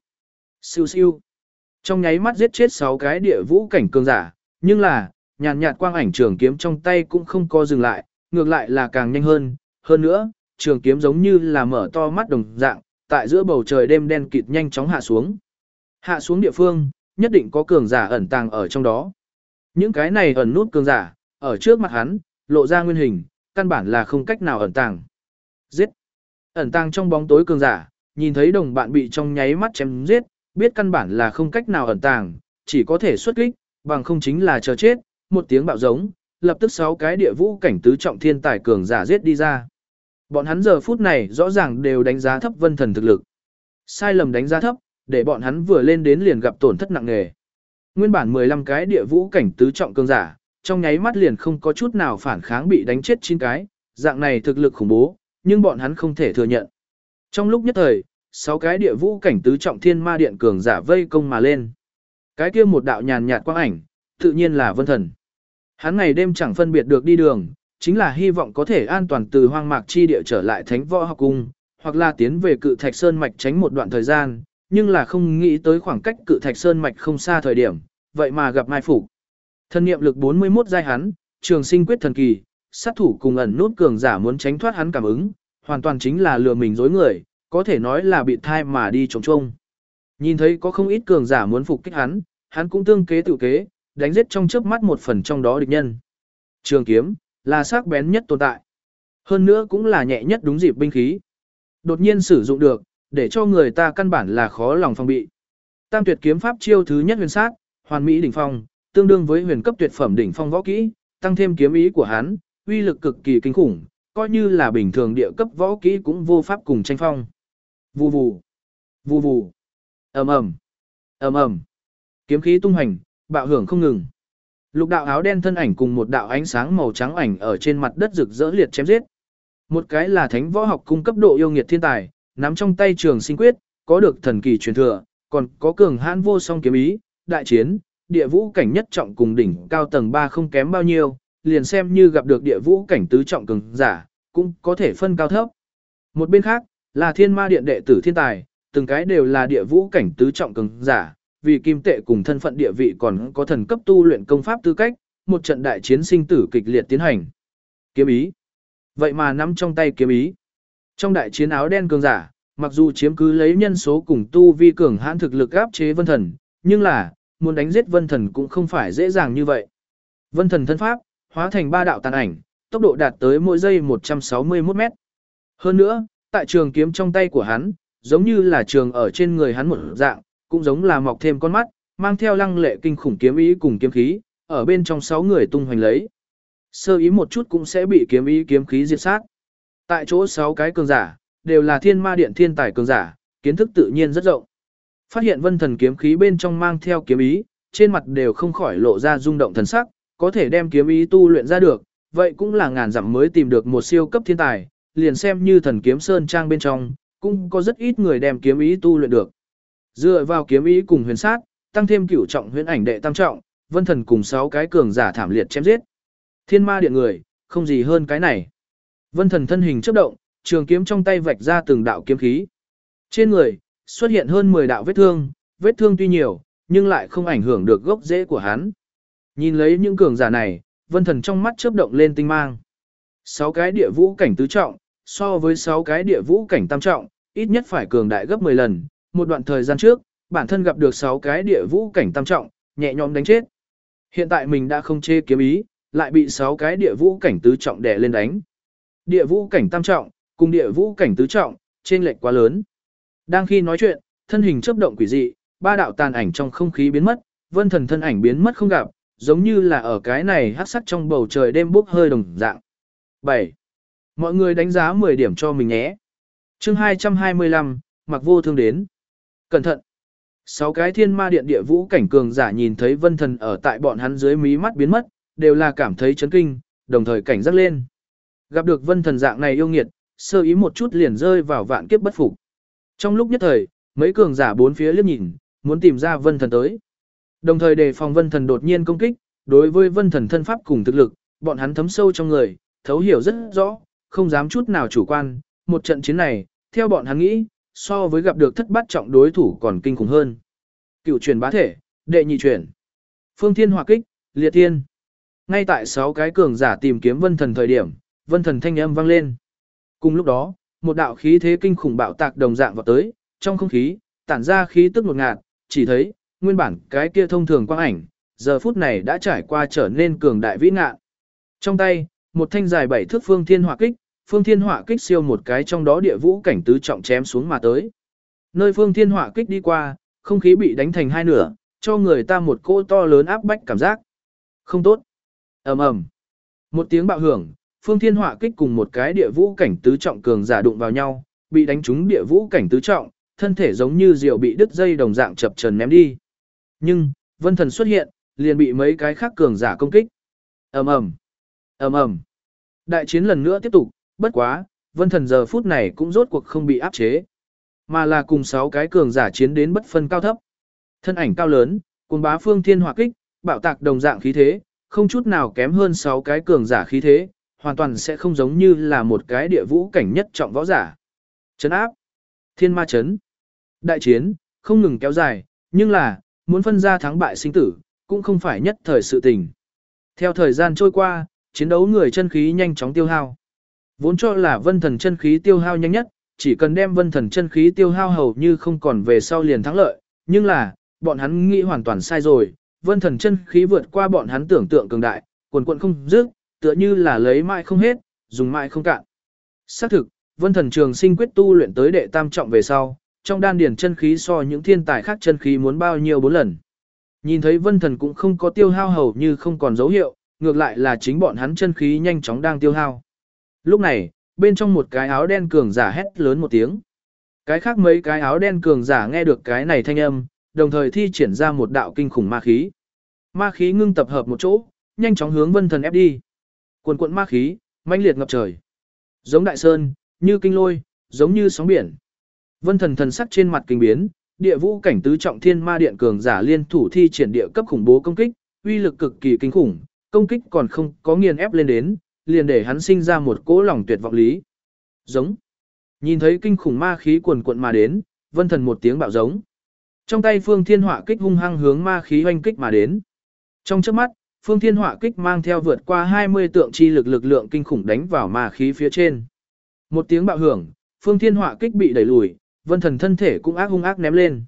siêu siêu. Trong nháy mắt giết chết 6 cái địa vũ cảnh cường giả, nhưng là, nhàn nhạt quang ảnh trường kiếm trong tay cũng không co dừng lại, ngược lại là càng nhanh hơn, hơn nữa, trường kiếm giống như là mở to mắt đồng dạng, tại giữa bầu trời đêm đen kịt nhanh chóng hạ xuống. Hạ xuống địa phương, nhất định có cường giả ẩn tàng ở trong đó. Những cái này ẩn nút cường giả, ở trước mặt hắn, lộ ra nguyên hình, căn bản là không cách nào ẩn tàng. Giết! Ẩn tàng trong bóng tối cường giả, nhìn thấy đồng bạn bị trong nháy mắt chém giết, biết căn bản là không cách nào ẩn tàng, chỉ có thể xuất kích, bằng không chính là chờ chết, một tiếng bạo giống, lập tức sáu cái địa vũ cảnh tứ trọng thiên tài cường giả giết đi ra. Bọn hắn giờ phút này rõ ràng đều đánh giá thấp vân thần thực lực. Sai lầm đánh giá thấp, để bọn hắn vừa lên đến liền gặp tổn thất nặng nề. Nguyên bản 15 cái địa vũ cảnh tứ trọng cường giả, trong nháy mắt liền không có chút nào phản kháng bị đánh chết chín cái, dạng này thực lực khủng bố, nhưng bọn hắn không thể thừa nhận. Trong lúc nhất thời, sáu cái địa vũ cảnh tứ trọng thiên ma điện cường giả vây công mà lên. Cái kia một đạo nhàn nhạt quang ảnh, tự nhiên là vân thần. Hắn ngày đêm chẳng phân biệt được đi đường, chính là hy vọng có thể an toàn từ hoang mạc chi địa trở lại thánh võ học cung, hoặc là tiến về cự thạch sơn mạch tránh một đoạn thời gian, nhưng là không nghĩ tới khoảng cách cự thạch sơn mạch không xa thời điểm, vậy mà gặp mai phục. Thân niệm lực 41 giai hắn, trường sinh quyết thần kỳ, sát thủ cùng ẩn nút cường giả muốn tránh thoát hắn cảm ứng, hoàn toàn chính là lừa mình dối người, có thể nói là bị thai mà đi trống trông. Nhìn thấy có không ít cường giả muốn phục kích hắn, hắn cũng tương kế tự kế, đánh giết trong chớp mắt một phần trong đó địch nhân. Trường kiếm là sắc bén nhất tồn tại. Hơn nữa cũng là nhẹ nhất đúng dịp binh khí. Đột nhiên sử dụng được, để cho người ta căn bản là khó lòng phòng bị. Tam tuyệt kiếm pháp chiêu thứ nhất huyền sát, hoàn mỹ đỉnh phong, tương đương với huyền cấp tuyệt phẩm đỉnh phong võ kỹ, tăng thêm kiếm ý của hắn, uy lực cực kỳ kinh khủng, coi như là bình thường địa cấp võ kỹ cũng vô pháp cùng tranh phong. Vù vù, vù vù, ầm ầm, ầm ầm. Kiếm khí tung hành, bạo hưởng không ngừng. Lục đạo áo đen thân ảnh cùng một đạo ánh sáng màu trắng ảnh ở trên mặt đất rực rỡ liệt chém giết. Một cái là thánh võ học cung cấp độ yêu nghiệt thiên tài, nắm trong tay trường sinh quyết, có được thần kỳ truyền thừa, còn có cường hãn vô song kiếm ý, đại chiến, địa vũ cảnh nhất trọng cùng đỉnh cao tầng 3 không kém bao nhiêu, liền xem như gặp được địa vũ cảnh tứ trọng cường giả, cũng có thể phân cao thấp. Một bên khác, là thiên ma điện đệ tử thiên tài, từng cái đều là địa vũ cảnh tứ trọng cường giả, vì kim tệ cùng thân phận địa vị còn có thần cấp tu luyện công pháp tư cách, một trận đại chiến sinh tử kịch liệt tiến hành. Kiếm ý. Vậy mà nắm trong tay kiếm ý. Trong đại chiến áo đen cường giả, mặc dù chiếm cứ lấy nhân số cùng tu vi cường hãn thực lực áp chế vân thần, nhưng là, muốn đánh giết vân thần cũng không phải dễ dàng như vậy. Vân thần thân pháp, hóa thành ba đạo tàn ảnh, tốc độ đạt tới mỗi giây 161 mét. Hơn nữa, tại trường kiếm trong tay của hắn, giống như là trường ở trên người hắn một dạng, cũng giống là mọc thêm con mắt, mang theo lăng lệ kinh khủng kiếm ý cùng kiếm khí, ở bên trong sáu người tung hoành lấy. Sơ ý một chút cũng sẽ bị kiếm ý kiếm khí diệt sát. Tại chỗ sáu cái cường giả, đều là thiên ma điện thiên tài cường giả, kiến thức tự nhiên rất rộng. Phát hiện vân thần kiếm khí bên trong mang theo kiếm ý, trên mặt đều không khỏi lộ ra rung động thần sắc, có thể đem kiếm ý tu luyện ra được, vậy cũng là ngàn dặm mới tìm được một siêu cấp thiên tài, liền xem như thần kiếm sơn trang bên trong, cũng có rất ít người đem kiếm ý tu luyện được. Dựa vào kiếm ý cùng huyền sát, tăng thêm cửu trọng huyền ảnh đệ tam trọng, vân thần cùng sáu cái cường giả thảm liệt chém giết. Thiên ma điện người, không gì hơn cái này. Vân thần thân hình chớp động, trường kiếm trong tay vạch ra từng đạo kiếm khí. Trên người, xuất hiện hơn 10 đạo vết thương, vết thương tuy nhiều, nhưng lại không ảnh hưởng được gốc rễ của hắn. Nhìn lấy những cường giả này, vân thần trong mắt chớp động lên tinh mang. Sáu cái địa vũ cảnh tứ trọng, so với sáu cái địa vũ cảnh tam trọng, ít nhất phải cường đại gấp 10 lần. Một đoạn thời gian trước, bản thân gặp được sáu cái địa vũ cảnh tam trọng, nhẹ nhõm đánh chết. Hiện tại mình đã không chê kiếm ý, lại bị sáu cái địa vũ cảnh tứ trọng đè lên đánh. Địa vũ cảnh tam trọng, cùng địa vũ cảnh tứ trọng, trên lệch quá lớn. Đang khi nói chuyện, thân hình chớp động quỷ dị, ba đạo tàn ảnh trong không khí biến mất, vân thần thân ảnh biến mất không gặp, giống như là ở cái này hắc sắc trong bầu trời đêm bốc hơi đồng dạng. 7. Mọi người đánh giá 10 điểm cho mình nhé. chương 225, mặc vô thương đến. Cẩn thận. Sáu cái thiên ma điện địa vũ cảnh cường giả nhìn thấy vân thần ở tại bọn hắn dưới mí mắt biến mất, đều là cảm thấy chấn kinh, đồng thời cảnh giác lên. Gặp được vân thần dạng này yêu nghiệt, sơ ý một chút liền rơi vào vạn kiếp bất phục. Trong lúc nhất thời, mấy cường giả bốn phía liếc nhìn, muốn tìm ra vân thần tới. Đồng thời đề phòng vân thần đột nhiên công kích, đối với vân thần thân pháp cùng thực lực, bọn hắn thấm sâu trong người, thấu hiểu rất rõ, không dám chút nào chủ quan, một trận chiến này, theo bọn hắn nghĩ, so với gặp được thất bát trọng đối thủ còn kinh khủng hơn. Cựu truyền bá thể, đệ nhị truyền. Phương Thiên Hỏa Kích, Liệt Thiên. Ngay tại sáu cái cường giả tìm kiếm Vân Thần thời điểm, Vân Thần thanh âm vang lên. Cùng lúc đó, một đạo khí thế kinh khủng bạo tạc đồng dạng vào tới, trong không khí, tản ra khí tức ngột ngạt, chỉ thấy, nguyên bản cái kia thông thường quang ảnh, giờ phút này đã trải qua trở nên cường đại vĩ ngạn. Trong tay, một thanh dài bảy thước phương thiên hỏa kích, phương thiên hỏa kích siêu một cái trong đó địa vũ cảnh tứ trọng chém xuống mà tới. Nơi phương thiên hỏa kích đi qua, không khí bị đánh thành hai nửa, cho người ta một cỗ to lớn áp bách cảm giác. Không tốt. ầm ầm Một tiếng bạo hưởng, phương thiên hỏa kích cùng một cái địa vũ cảnh tứ trọng cường giả đụng vào nhau, bị đánh trúng địa vũ cảnh tứ trọng, thân thể giống như diều bị đứt dây đồng dạng chập trần ném đi. Nhưng, vân thần xuất hiện, liền bị mấy cái khác cường giả công kích. ầm ầm ầm ầm Đại chiến lần nữa tiếp tục, bất quá, vân thần giờ phút này cũng rốt cuộc không bị áp chế. Mà là cùng sáu cái cường giả chiến đến bất phân cao thấp. Thân ảnh cao lớn, cùng bá phương thiên hỏa kích, bạo tạc đồng dạng khí thế, không chút nào kém hơn sáu cái cường giả khí thế, hoàn toàn sẽ không giống như là một cái địa vũ cảnh nhất trọng võ giả. Chấn áp, thiên ma chấn. Đại chiến, không ngừng kéo dài, nhưng là, muốn phân ra thắng bại sinh tử, cũng không phải nhất thời sự tình. Theo thời gian trôi qua, chiến đấu người chân khí nhanh chóng tiêu hao. Vốn cho là vân thần chân khí tiêu hao nhanh nhất, chỉ cần đem vân thần chân khí tiêu hao hầu như không còn về sau liền thắng lợi, nhưng là, bọn hắn nghĩ hoàn toàn sai rồi, vân thần chân khí vượt qua bọn hắn tưởng tượng cường đại, quần quận không dứt, tựa như là lấy mãi không hết, dùng mãi không cạn. Xác thực, vân thần trường sinh quyết tu luyện tới đệ tam trọng về sau, trong đan điển chân khí so những thiên tài khác chân khí muốn bao nhiêu bốn lần. Nhìn thấy vân thần cũng không có tiêu hao hầu như không còn dấu hiệu, ngược lại là chính bọn hắn chân khí nhanh chóng đang tiêu hao. Lúc này, bên trong một cái áo đen cường giả hét lớn một tiếng. Cái khác mấy cái áo đen cường giả nghe được cái này thanh âm, đồng thời thi triển ra một đạo kinh khủng ma khí. Ma khí ngưng tập hợp một chỗ, nhanh chóng hướng vân thần ép đi. Cuồn cuộn ma khí, mãnh liệt ngập trời. Giống đại sơn, như kinh lôi, giống như sóng biển. Vân thần thần sắc trên mặt kinh biến, địa vũ cảnh tứ trọng thiên ma điện cường giả liên thủ thi triển địa cấp khủng bố công kích, uy lực cực kỳ kinh khủng, công kích còn không có nghiền ép lên đến, liền để hắn sinh ra một cỗ lòng tuyệt vọng lý. Giống. Nhìn thấy kinh khủng ma khí cuồn cuộn mà đến, vân thần một tiếng bạo giống. Trong tay phương thiên họa kích hung hăng hướng ma khí hoanh kích mà đến. Trong chớp mắt, phương thiên họa kích mang theo vượt qua 20 tượng chi lực lực lượng kinh khủng đánh vào ma khí phía trên. Một tiếng bạo hưởng, phương thiên họa kích bị đẩy lùi, vân thần thân thể cũng ác hung ác ném lên.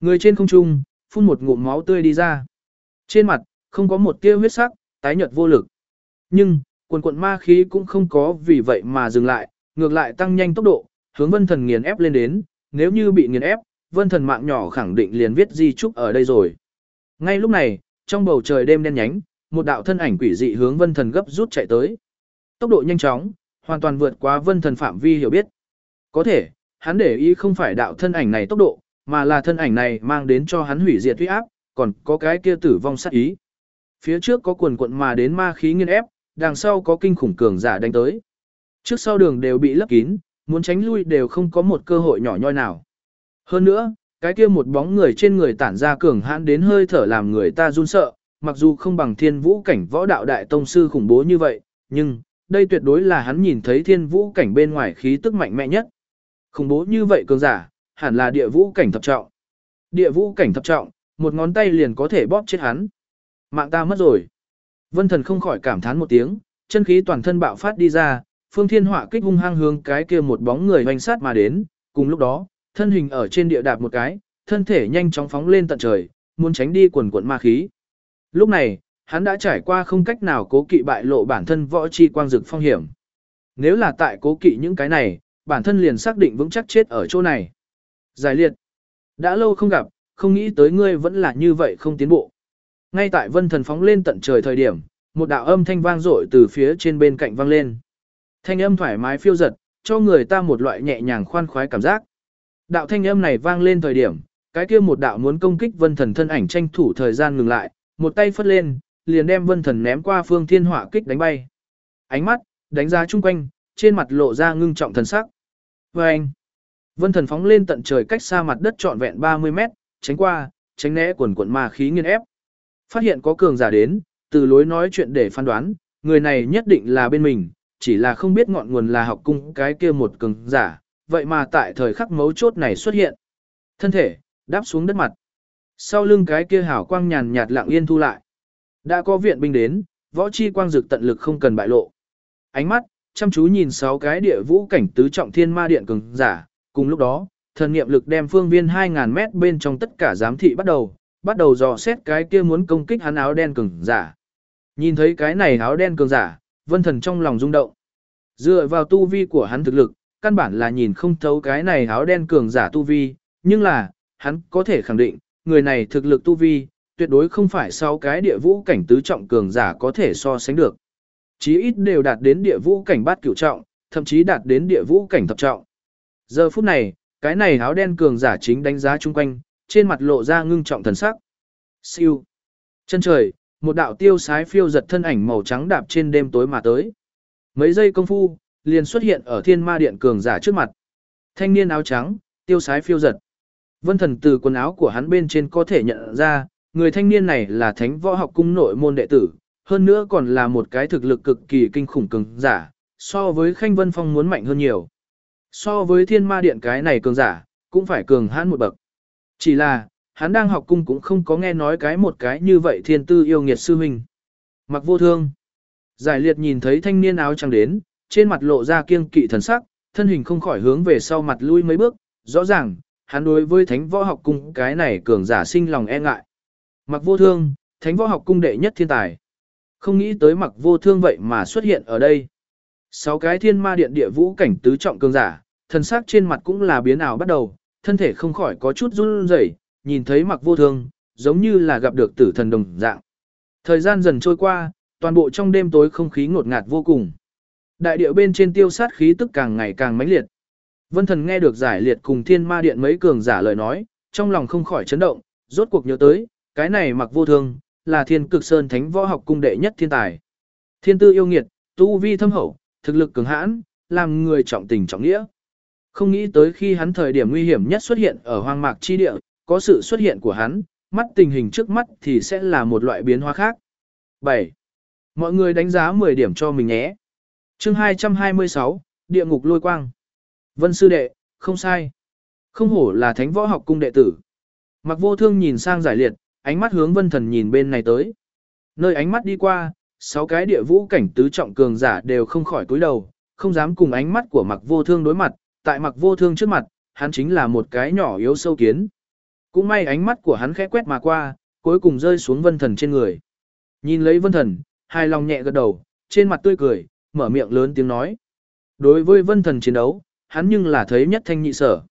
Người trên không trung, phun một ngụm máu tươi đi ra. Trên mặt, không có một tia huyết sắc, tái nhợt vô lực. Nhưng, quần quận ma khí cũng không có vì vậy mà dừng lại, ngược lại tăng nhanh tốc độ, hướng vân thần nghiền ép lên đến, nếu như bị nghiền ép, vân thần mạng nhỏ khẳng định liền viết di trúc ở đây rồi. Ngay lúc này, trong bầu trời đêm đen nhánh, một đạo thân ảnh quỷ dị hướng vân thần gấp rút chạy tới. Tốc độ nhanh chóng, hoàn toàn vượt qua vân thần phạm vi hiểu biết. Có thể, hắn để ý không phải đạo thân ảnh này tốc độ, mà là thân ảnh này mang đến cho hắn hủy diệt uy áp, còn có cái kia tử vong sát ý. Phía trước có quần quận mà đến ma khí nghiên ép, đằng sau có kinh khủng cường giả đánh tới. Trước sau đường đều bị lấp kín, muốn tránh lui đều không có một cơ hội nhỏ nhoi nào. Hơn nữa, cái kia một bóng người trên người tản ra cường hãn đến hơi thở làm người ta run sợ, mặc dù không bằng thiên vũ cảnh võ đạo đại tông sư khủng bố như vậy, nhưng, đây tuyệt đối là hắn nhìn thấy thiên vũ cảnh bên ngoài khí tức mạnh mẽ nhất. Khủng bố như vậy cường giả, hẳn là địa vũ cảnh thập trọng. Địa vũ cảnh thập trọng, một ngón tay liền có thể bóp chết hắn. Mạng ta mất rồi. Vân thần không khỏi cảm thán một tiếng, chân khí toàn thân bạo phát đi ra, phương thiên hỏa kích hung hăng hướng cái kia một bóng người hoành sát mà đến, cùng lúc đó, thân hình ở trên địa đạp một cái, thân thể nhanh chóng phóng lên tận trời, muốn tránh đi quần quần ma khí. Lúc này, hắn đã trải qua không cách nào cố kỵ bại lộ bản thân võ chi quang dực phong hiểm. Nếu là tại cố kỵ những cái này, bản thân liền xác định vững chắc chết ở chỗ này. Giải liệt. Đã lâu không gặp, không nghĩ tới ngươi vẫn là như vậy không tiến bộ. Ngay tại vân thần phóng lên tận trời thời điểm, một đạo âm thanh vang dội từ phía trên bên cạnh vang lên. Thanh âm thoải mái phiêu giật, cho người ta một loại nhẹ nhàng khoan khoái cảm giác. Đạo thanh âm này vang lên thời điểm, cái kia một đạo muốn công kích vân thần thân ảnh tranh thủ thời gian ngừng lại, một tay phất lên, liền đem vân thần ném qua phương thiên hỏa kích đánh bay. Ánh mắt, đánh ra chung quanh, trên mặt lộ ra ngưng trọng thần sắc. Và anh, vân thần phóng lên tận trời cách xa mặt đất trọn vẹn 30 mét, tránh qua, tránh né quần quần ma khí nghiên ép. Phát hiện có cường giả đến, từ lối nói chuyện để phán đoán, người này nhất định là bên mình, chỉ là không biết ngọn nguồn là học cung cái kia một cường giả, vậy mà tại thời khắc mấu chốt này xuất hiện. Thân thể, đáp xuống đất mặt. Sau lưng cái kia hảo quang nhàn nhạt lặng yên thu lại. Đã có viện binh đến, võ chi quang dực tận lực không cần bại lộ. Ánh mắt, chăm chú nhìn sáu cái địa vũ cảnh tứ trọng thiên ma điện cường giả, cùng lúc đó, thần niệm lực đem phương viên 2000 mét bên trong tất cả giám thị bắt đầu, bắt đầu dò xét cái kia muốn công kích hắn áo đen cường giả. Nhìn thấy cái này áo đen cường giả, vân thần trong lòng rung động. Dựa vào tu vi của hắn thực lực, căn bản là nhìn không thấu cái này áo đen cường giả tu vi, nhưng là, hắn có thể khẳng định, người này thực lực tu vi, tuyệt đối không phải sau cái địa vũ cảnh tứ trọng cường giả có thể so sánh được. Chí ít đều đạt đến địa vũ cảnh bát cửu trọng, thậm chí đạt đến địa vũ cảnh thập trọng. Giờ phút này, cái này áo đen cường giả chính đánh giá chung quanh, trên mặt lộ ra ngưng trọng thần sắc. Siêu. Chân trời, một đạo tiêu sái phiêu giật thân ảnh màu trắng đạp trên đêm tối mà tới. Mấy giây công phu, liền xuất hiện ở thiên ma điện cường giả trước mặt. Thanh niên áo trắng, tiêu sái phiêu giật. Vân thần từ quần áo của hắn bên trên có thể nhận ra, người thanh niên này là thánh võ học cung nội môn đệ tử, hơn nữa còn là một cái thực lực cực kỳ kinh khủng cường giả, so với khanh vân phong muốn mạnh hơn nhiều. So với thiên ma điện cái này cường giả, cũng phải cường hãn một bậc. Chỉ là, hắn đang học cung cũng không có nghe nói cái một cái như vậy thiên tư yêu nghiệt sư huynh. Mặc vô thương. Giải liệt nhìn thấy thanh niên áo trắng đến, trên mặt lộ ra kiêng kỵ thần sắc, thân hình không khỏi hướng về sau mặt lui mấy bước, rõ ràng, hắn đối với thánh võ học cung cái này cường giả sinh lòng e ngại. Mặc vô thương, thánh võ học cung đệ nhất thiên tài. Không nghĩ tới mặc vô thương vậy mà xuất hiện ở đây. Sáu cái thiên ma điện địa vũ cảnh tứ trọng cường giả, thần sắc trên mặt cũng là biến ảo bắt đầu, thân thể không khỏi có chút run rẩy, nhìn thấy mặc vô thương, giống như là gặp được tử thần đồng dạng. Thời gian dần trôi qua, toàn bộ trong đêm tối không khí ngột ngạt vô cùng. Đại địa bên trên tiêu sát khí tức càng ngày càng mãnh liệt. Vân thần nghe được giải liệt cùng thiên ma điện mấy cường giả lời nói, trong lòng không khỏi chấn động, rốt cuộc nhớ tới, cái này mặc vô thương, là thiên cực sơn thánh võ học cung đệ nhất thiên tài. Thiên tư yêu nghiệt, tu vi thâm hậu, thực lực cường hãn, làm người trọng tình trọng nghĩa. Không nghĩ tới khi hắn thời điểm nguy hiểm nhất xuất hiện ở hoang mạc chi địa, có sự xuất hiện của hắn, mắt tình hình trước mắt thì sẽ là một loại biến hóa khác. 7. Mọi người đánh giá 10 điểm cho mình nhé. chương 226, Địa ngục lôi quang. Vân sư đệ, không sai. Không hổ là thánh võ học cung đệ tử. Mặc vô thương nhìn sang giải liệt, ánh mắt hướng vân thần nhìn bên này tới. Nơi ánh mắt đi qua, sáu cái địa vũ cảnh tứ trọng cường giả đều không khỏi cúi đầu, không dám cùng ánh mắt của mặc vô thương đối mặt, tại mặc vô thương trước mặt, hắn chính là một cái nhỏ yếu sâu kiến. Cũng may ánh mắt của hắn khẽ quét mà qua, cuối cùng rơi xuống vân thần trên người. Nhìn lấy vân thần, hai lòng nhẹ gật đầu, trên mặt tươi cười, mở miệng lớn tiếng nói. Đối với vân thần chiến đấu, hắn nhưng là thấy nhất thanh nhị sở.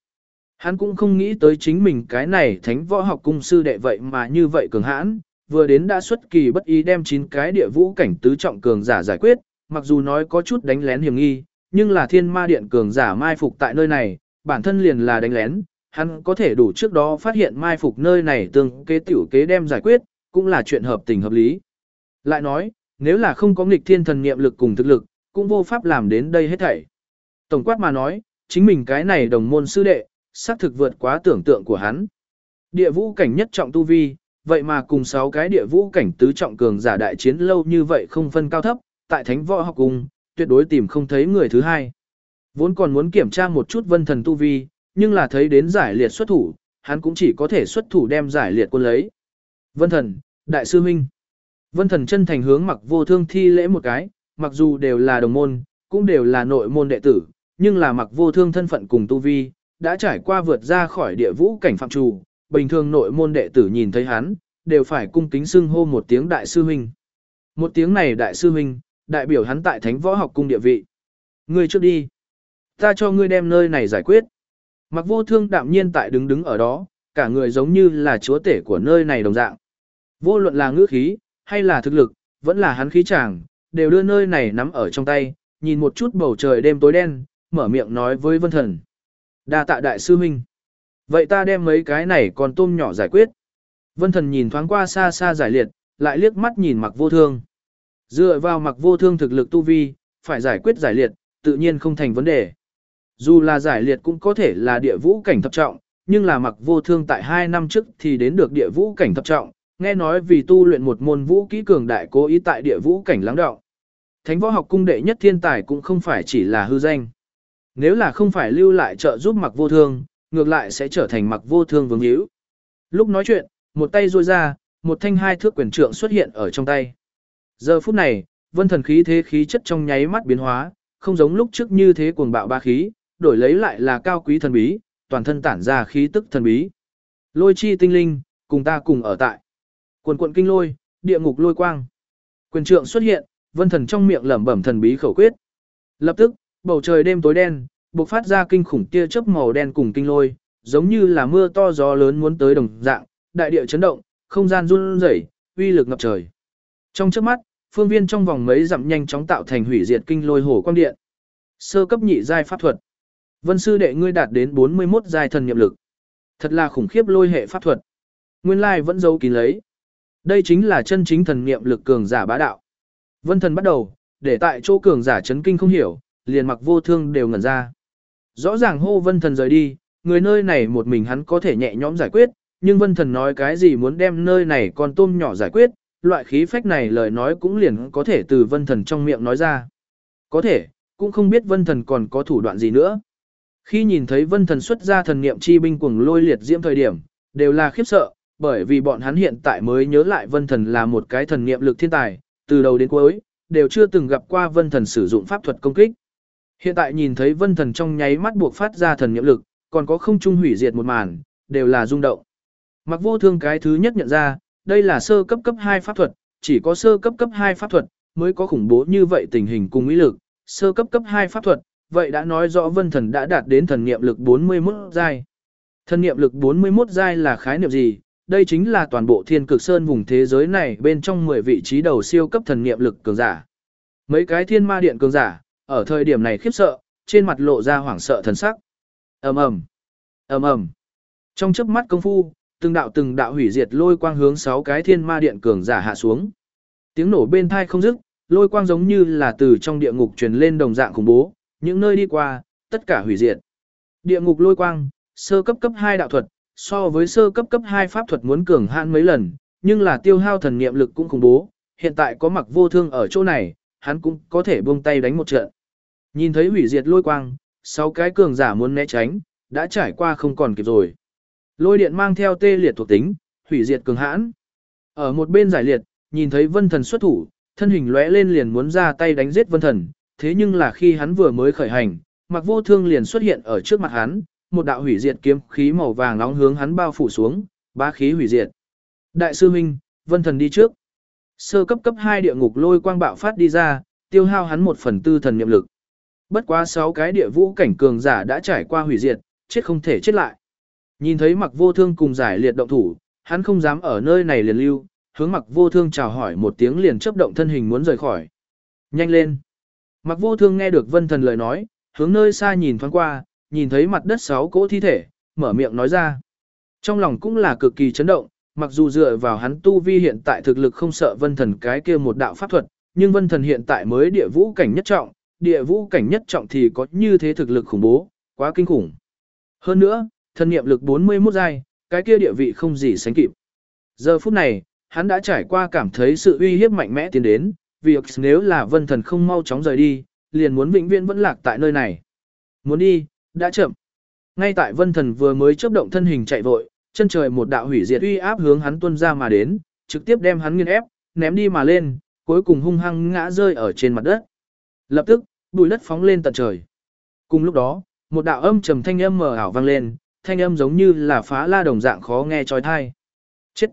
Hắn cũng không nghĩ tới chính mình cái này thánh võ học cung sư đệ vậy mà như vậy cường hãn, vừa đến đã xuất kỳ bất ý đem chín cái địa vũ cảnh tứ trọng cường giả giải quyết, mặc dù nói có chút đánh lén hiểm nghi, nhưng là thiên ma điện cường giả mai phục tại nơi này, bản thân liền là đánh lén, hắn có thể đủ trước đó phát hiện mai phục nơi này tương kế tiểu kế đem giải quyết, cũng là chuyện hợp tình hợp lý. Lại nói, nếu là không có nghịch thiên thần niệm lực cùng thực lực, cũng vô pháp làm đến đây hết thảy. Tổng quát mà nói, chính mình cái này đồng môn sư đệ, xác thực vượt quá tưởng tượng của hắn. Địa vũ cảnh nhất trọng tu vi, vậy mà cùng sáu cái địa vũ cảnh tứ trọng cường giả đại chiến lâu như vậy không phân cao thấp, tại thánh võ học cùng, tuyệt đối tìm không thấy người thứ hai. Vốn còn muốn kiểm tra một chút vân thần tu vi, nhưng là thấy đến giải liệt xuất thủ, hắn cũng chỉ có thể xuất thủ đem giải liệt quân lấy. Vân thần, đại sư huynh. Vân thần chân thành hướng mặc vô thương thi lễ một cái, mặc dù đều là đồng môn, cũng đều là nội môn đệ tử, nhưng là mặc vô thương thân phận cùng tu vi, đã trải qua vượt ra khỏi địa vũ cảnh phạm trù, bình thường nội môn đệ tử nhìn thấy hắn, đều phải cung kính xưng hô một tiếng đại sư huynh. Một tiếng này đại sư huynh, đại biểu hắn tại thánh võ học cung địa vị. Ngươi trước đi. Ta cho ngươi đem nơi này giải quyết. Mặc vô thương đạm nhiên tại đứng đứng ở đó, cả người giống như là chúa tể của nơi này đồng dạng. Vô luận là ngữ khí, hay là thực lực, vẫn là hắn khí chàng, đều đưa nơi này nắm ở trong tay, nhìn một chút bầu trời đêm tối đen, mở miệng nói với vân thần đa tạ đại sư huynh. Vậy ta đem mấy cái này còn tôm nhỏ giải quyết. Vân thần nhìn thoáng qua xa xa giải liệt, lại liếc mắt nhìn mặc vô thương. Dựa vào mặc vô thương thực lực tu vi, phải giải quyết giải liệt, tự nhiên không thành vấn đề. Dù là giải liệt cũng có thể là địa vũ cảnh thập trọng, nhưng là mặc vô thương tại 2 năm trước thì đến được địa vũ cảnh thập trọng, nghe nói vì tu luyện một môn vũ kỹ cường đại cố ý tại địa vũ cảnh lắng đọng. Thánh võ học cung đệ nhất thiên tài cũng không phải chỉ là hư danh. Nếu là không phải lưu lại trợ giúp mặc vô thương, ngược lại sẽ trở thành mặc vô thương vương hữu. Lúc nói chuyện, một tay ruôi ra, một thanh hai thước quyền trượng xuất hiện ở trong tay. Giờ phút này, vân thần khí thế khí chất trong nháy mắt biến hóa, không giống lúc trước như thế cuồng bạo ba khí, đổi lấy lại là cao quý thần bí, toàn thân tản ra khí tức thần bí. Lôi chi tinh linh, cùng ta cùng ở tại. Quần quận kinh lôi, địa ngục lôi quang. Quyền trượng xuất hiện, vân thần trong miệng lẩm bẩm thần bí khẩu quyết. Lập tức, bầu trời đêm tối đen, bộc phát ra kinh khủng tia chớp màu đen cùng kinh lôi, giống như là mưa to gió lớn muốn tới đồng dạng, đại địa chấn động, không gian run rẩy, uy lực ngập trời. Trong chớp mắt, phương viên trong vòng mấy dặm nhanh chóng tạo thành hủy diệt kinh lôi hồ quang điện. Sơ cấp nhị giai pháp thuật. Vân sư đệ ngươi đạt đến 41 giai thần niệm lực. Thật là khủng khiếp lôi hệ pháp thuật. Nguyên lai vẫn giấu kín lấy. Đây chính là chân chính thần niệm lực cường giả bá đạo. Vân thần bắt đầu, để tại chỗ cường giả chấn kinh không hiểu, liền mặc vô thương đều ngẩn ra. Rõ ràng hô vân thần rời đi, người nơi này một mình hắn có thể nhẹ nhõm giải quyết, nhưng vân thần nói cái gì muốn đem nơi này con tôm nhỏ giải quyết, loại khí phách này lời nói cũng liền có thể từ vân thần trong miệng nói ra. Có thể, cũng không biết vân thần còn có thủ đoạn gì nữa. Khi nhìn thấy vân thần xuất ra thần niệm chi binh cuồng lôi liệt diễm thời điểm, đều là khiếp sợ, bởi vì bọn hắn hiện tại mới nhớ lại vân thần là một cái thần niệm lực thiên tài, từ đầu đến cuối, đều chưa từng gặp qua vân thần sử dụng pháp thuật công kích. Hiện tại nhìn thấy vân thần trong nháy mắt buộc phát ra thần niệm lực, còn có không trung hủy diệt một màn, đều là rung động. Mặc vô thương cái thứ nhất nhận ra, đây là sơ cấp cấp 2 pháp thuật, chỉ có sơ cấp cấp 2 pháp thuật, mới có khủng bố như vậy tình hình cùng ý lực, sơ cấp cấp 2 pháp thuật, vậy đã nói rõ vân thần đã đạt đến thần niệm lực 41 giai. Thần niệm lực 41 giai là khái niệm gì? Đây chính là toàn bộ thiên cực sơn vùng thế giới này bên trong 10 vị trí đầu siêu cấp thần niệm lực cường giả. Mấy cái thiên ma điện cường giả, ở thời điểm này khiếp sợ, trên mặt lộ ra hoảng sợ thần sắc. ầm ầm, ầm ầm. Trong chớp mắt công phu, từng đạo từng đạo hủy diệt lôi quang hướng sáu cái thiên ma điện cường giả hạ xuống. Tiếng nổ bên thai không dứt, lôi quang giống như là từ trong địa ngục truyền lên đồng dạng khủng bố, những nơi đi qua, tất cả hủy diệt. Địa ngục lôi quang, sơ cấp cấp 2 đạo thuật, so với sơ cấp cấp 2 pháp thuật muốn cường hãn mấy lần, nhưng là tiêu hao thần niệm lực cũng khủng bố, hiện tại có mặc vô thương ở chỗ này, hắn cũng có thể buông tay đánh một trận. Nhìn thấy hủy diệt lôi quang, sáu cái cường giả muốn né tránh, đã trải qua không còn kịp rồi. Lôi điện mang theo tê liệt thuộc tính, hủy diệt cường hãn. Ở một bên giải liệt, nhìn thấy vân thần xuất thủ, thân hình lóe lên liền muốn ra tay đánh giết vân thần, thế nhưng là khi hắn vừa mới khởi hành, mặc vô thương liền xuất hiện ở trước mặt hắn, một đạo hủy diệt kiếm khí màu vàng nóng hướng hắn bao phủ xuống, bá khí hủy diệt. Đại sư huynh, vân thần đi trước. Sơ cấp cấp 2 địa ngục lôi quang bạo phát đi ra, tiêu hao hắn một phần tư thần niệm lực. Bất quá 6 cái địa vũ cảnh cường giả đã trải qua hủy diệt, chết không thể chết lại. Nhìn thấy mặc vô thương cùng giải liệt động thủ, hắn không dám ở nơi này liền lưu, hướng mặc vô thương chào hỏi một tiếng liền chấp động thân hình muốn rời khỏi. Nhanh lên! Mặc vô thương nghe được vân thần lời nói, hướng nơi xa nhìn thoáng qua, nhìn thấy mặt đất sáu cỗ thi thể, mở miệng nói ra. Trong lòng cũng là cực kỳ chấn động, mặc dù dựa vào hắn tu vi hiện tại thực lực không sợ vân thần cái kia một đạo pháp thuật, nhưng vân thần hiện tại mới địa vũ cảnh nhất trọng, địa vũ cảnh nhất trọng thì có như thế thực lực khủng bố, quá kinh khủng. Hơn nữa, thân niệm lực 41 giai, cái kia địa vị không gì sánh kịp. Giờ phút này, hắn đã trải qua cảm thấy sự uy hiếp mạnh mẽ tiến đến, việc nếu là vân thần không mau chóng rời đi, liền muốn vĩnh viễn vẫn lạc tại nơi này. Muốn đi, đã chậm. Ngay tại vân thần vừa mới chớp động thân hình chạy vội, chân trời một đạo hủy diệt uy áp hướng hắn tuôn ra mà đến, trực tiếp đem hắn nghiền ép, ném đi mà lên, cuối cùng hung hăng ngã rơi ở trên mặt đất. Lập tức, bụi đất phóng lên tận trời. Cùng lúc đó, một đạo âm trầm thanh âm mờ ảo vang lên, thanh âm giống như là phá la đồng dạng khó nghe chói tai. Chết.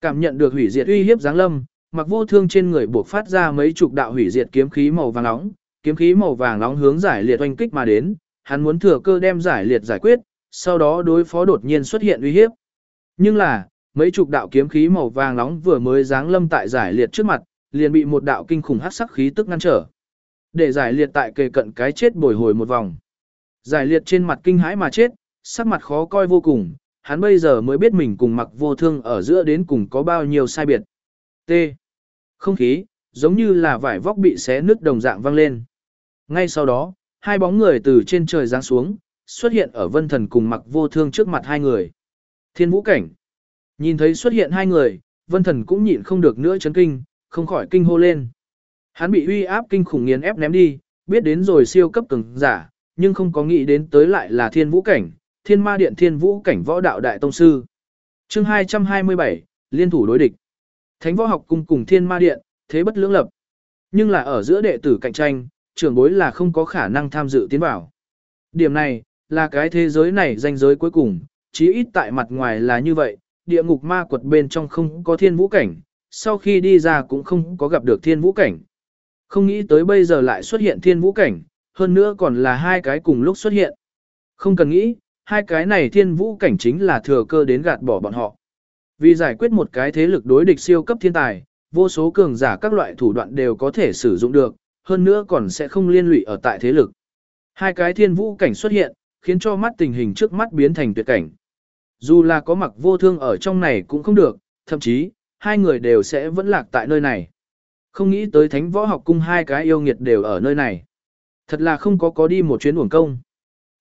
Cảm nhận được hủy diệt uy hiếp giáng lâm, mặc vô thương trên người buộc phát ra mấy chục đạo hủy diệt kiếm khí màu vàng nóng, kiếm khí màu vàng nóng hướng giải liệt oanh kích mà đến, hắn muốn thừa cơ đem giải liệt giải quyết, sau đó đối phó đột nhiên xuất hiện uy hiếp. Nhưng là, mấy chục đạo kiếm khí màu vàng nóng vừa mới giáng lâm tại giải liệt trước mặt, liền bị một đạo kinh khủng hắc sắc khí tức ngăn trở. Để giải liệt tại kề cận cái chết bồi hồi một vòng. Giải liệt trên mặt kinh hãi mà chết, sắc mặt khó coi vô cùng, hắn bây giờ mới biết mình cùng mặc vô thương ở giữa đến cùng có bao nhiêu sai biệt. T. Không khí, giống như là vải vóc bị xé nứt đồng dạng vang lên. Ngay sau đó, hai bóng người từ trên trời giáng xuống, xuất hiện ở vân thần cùng mặc vô thương trước mặt hai người. Thiên vũ cảnh. Nhìn thấy xuất hiện hai người, vân thần cũng nhịn không được nữa chấn kinh, không khỏi kinh hô lên. Hắn bị uy áp kinh khủng nghiền ép ném đi, biết đến rồi siêu cấp cường giả, nhưng không có nghĩ đến tới lại là thiên vũ cảnh, thiên ma điện thiên vũ cảnh võ đạo đại tông sư. chương 227, liên thủ đối địch. Thánh võ học cung cùng thiên ma điện, thế bất lưỡng lập. Nhưng là ở giữa đệ tử cạnh tranh, trưởng bối là không có khả năng tham dự tiến vào. Điểm này, là cái thế giới này danh giới cuối cùng, chí ít tại mặt ngoài là như vậy, địa ngục ma quật bên trong không có thiên vũ cảnh, sau khi đi ra cũng không có gặp được thiên vũ cảnh. Không nghĩ tới bây giờ lại xuất hiện thiên vũ cảnh, hơn nữa còn là hai cái cùng lúc xuất hiện. Không cần nghĩ, hai cái này thiên vũ cảnh chính là thừa cơ đến gạt bỏ bọn họ. Vì giải quyết một cái thế lực đối địch siêu cấp thiên tài, vô số cường giả các loại thủ đoạn đều có thể sử dụng được, hơn nữa còn sẽ không liên lụy ở tại thế lực. Hai cái thiên vũ cảnh xuất hiện, khiến cho mắt tình hình trước mắt biến thành tuyệt cảnh. Dù là có mặc vô thương ở trong này cũng không được, thậm chí, hai người đều sẽ vẫn lạc tại nơi này. Không nghĩ tới thánh võ học cung hai cái yêu nghiệt đều ở nơi này. Thật là không có có đi một chuyến uổng công.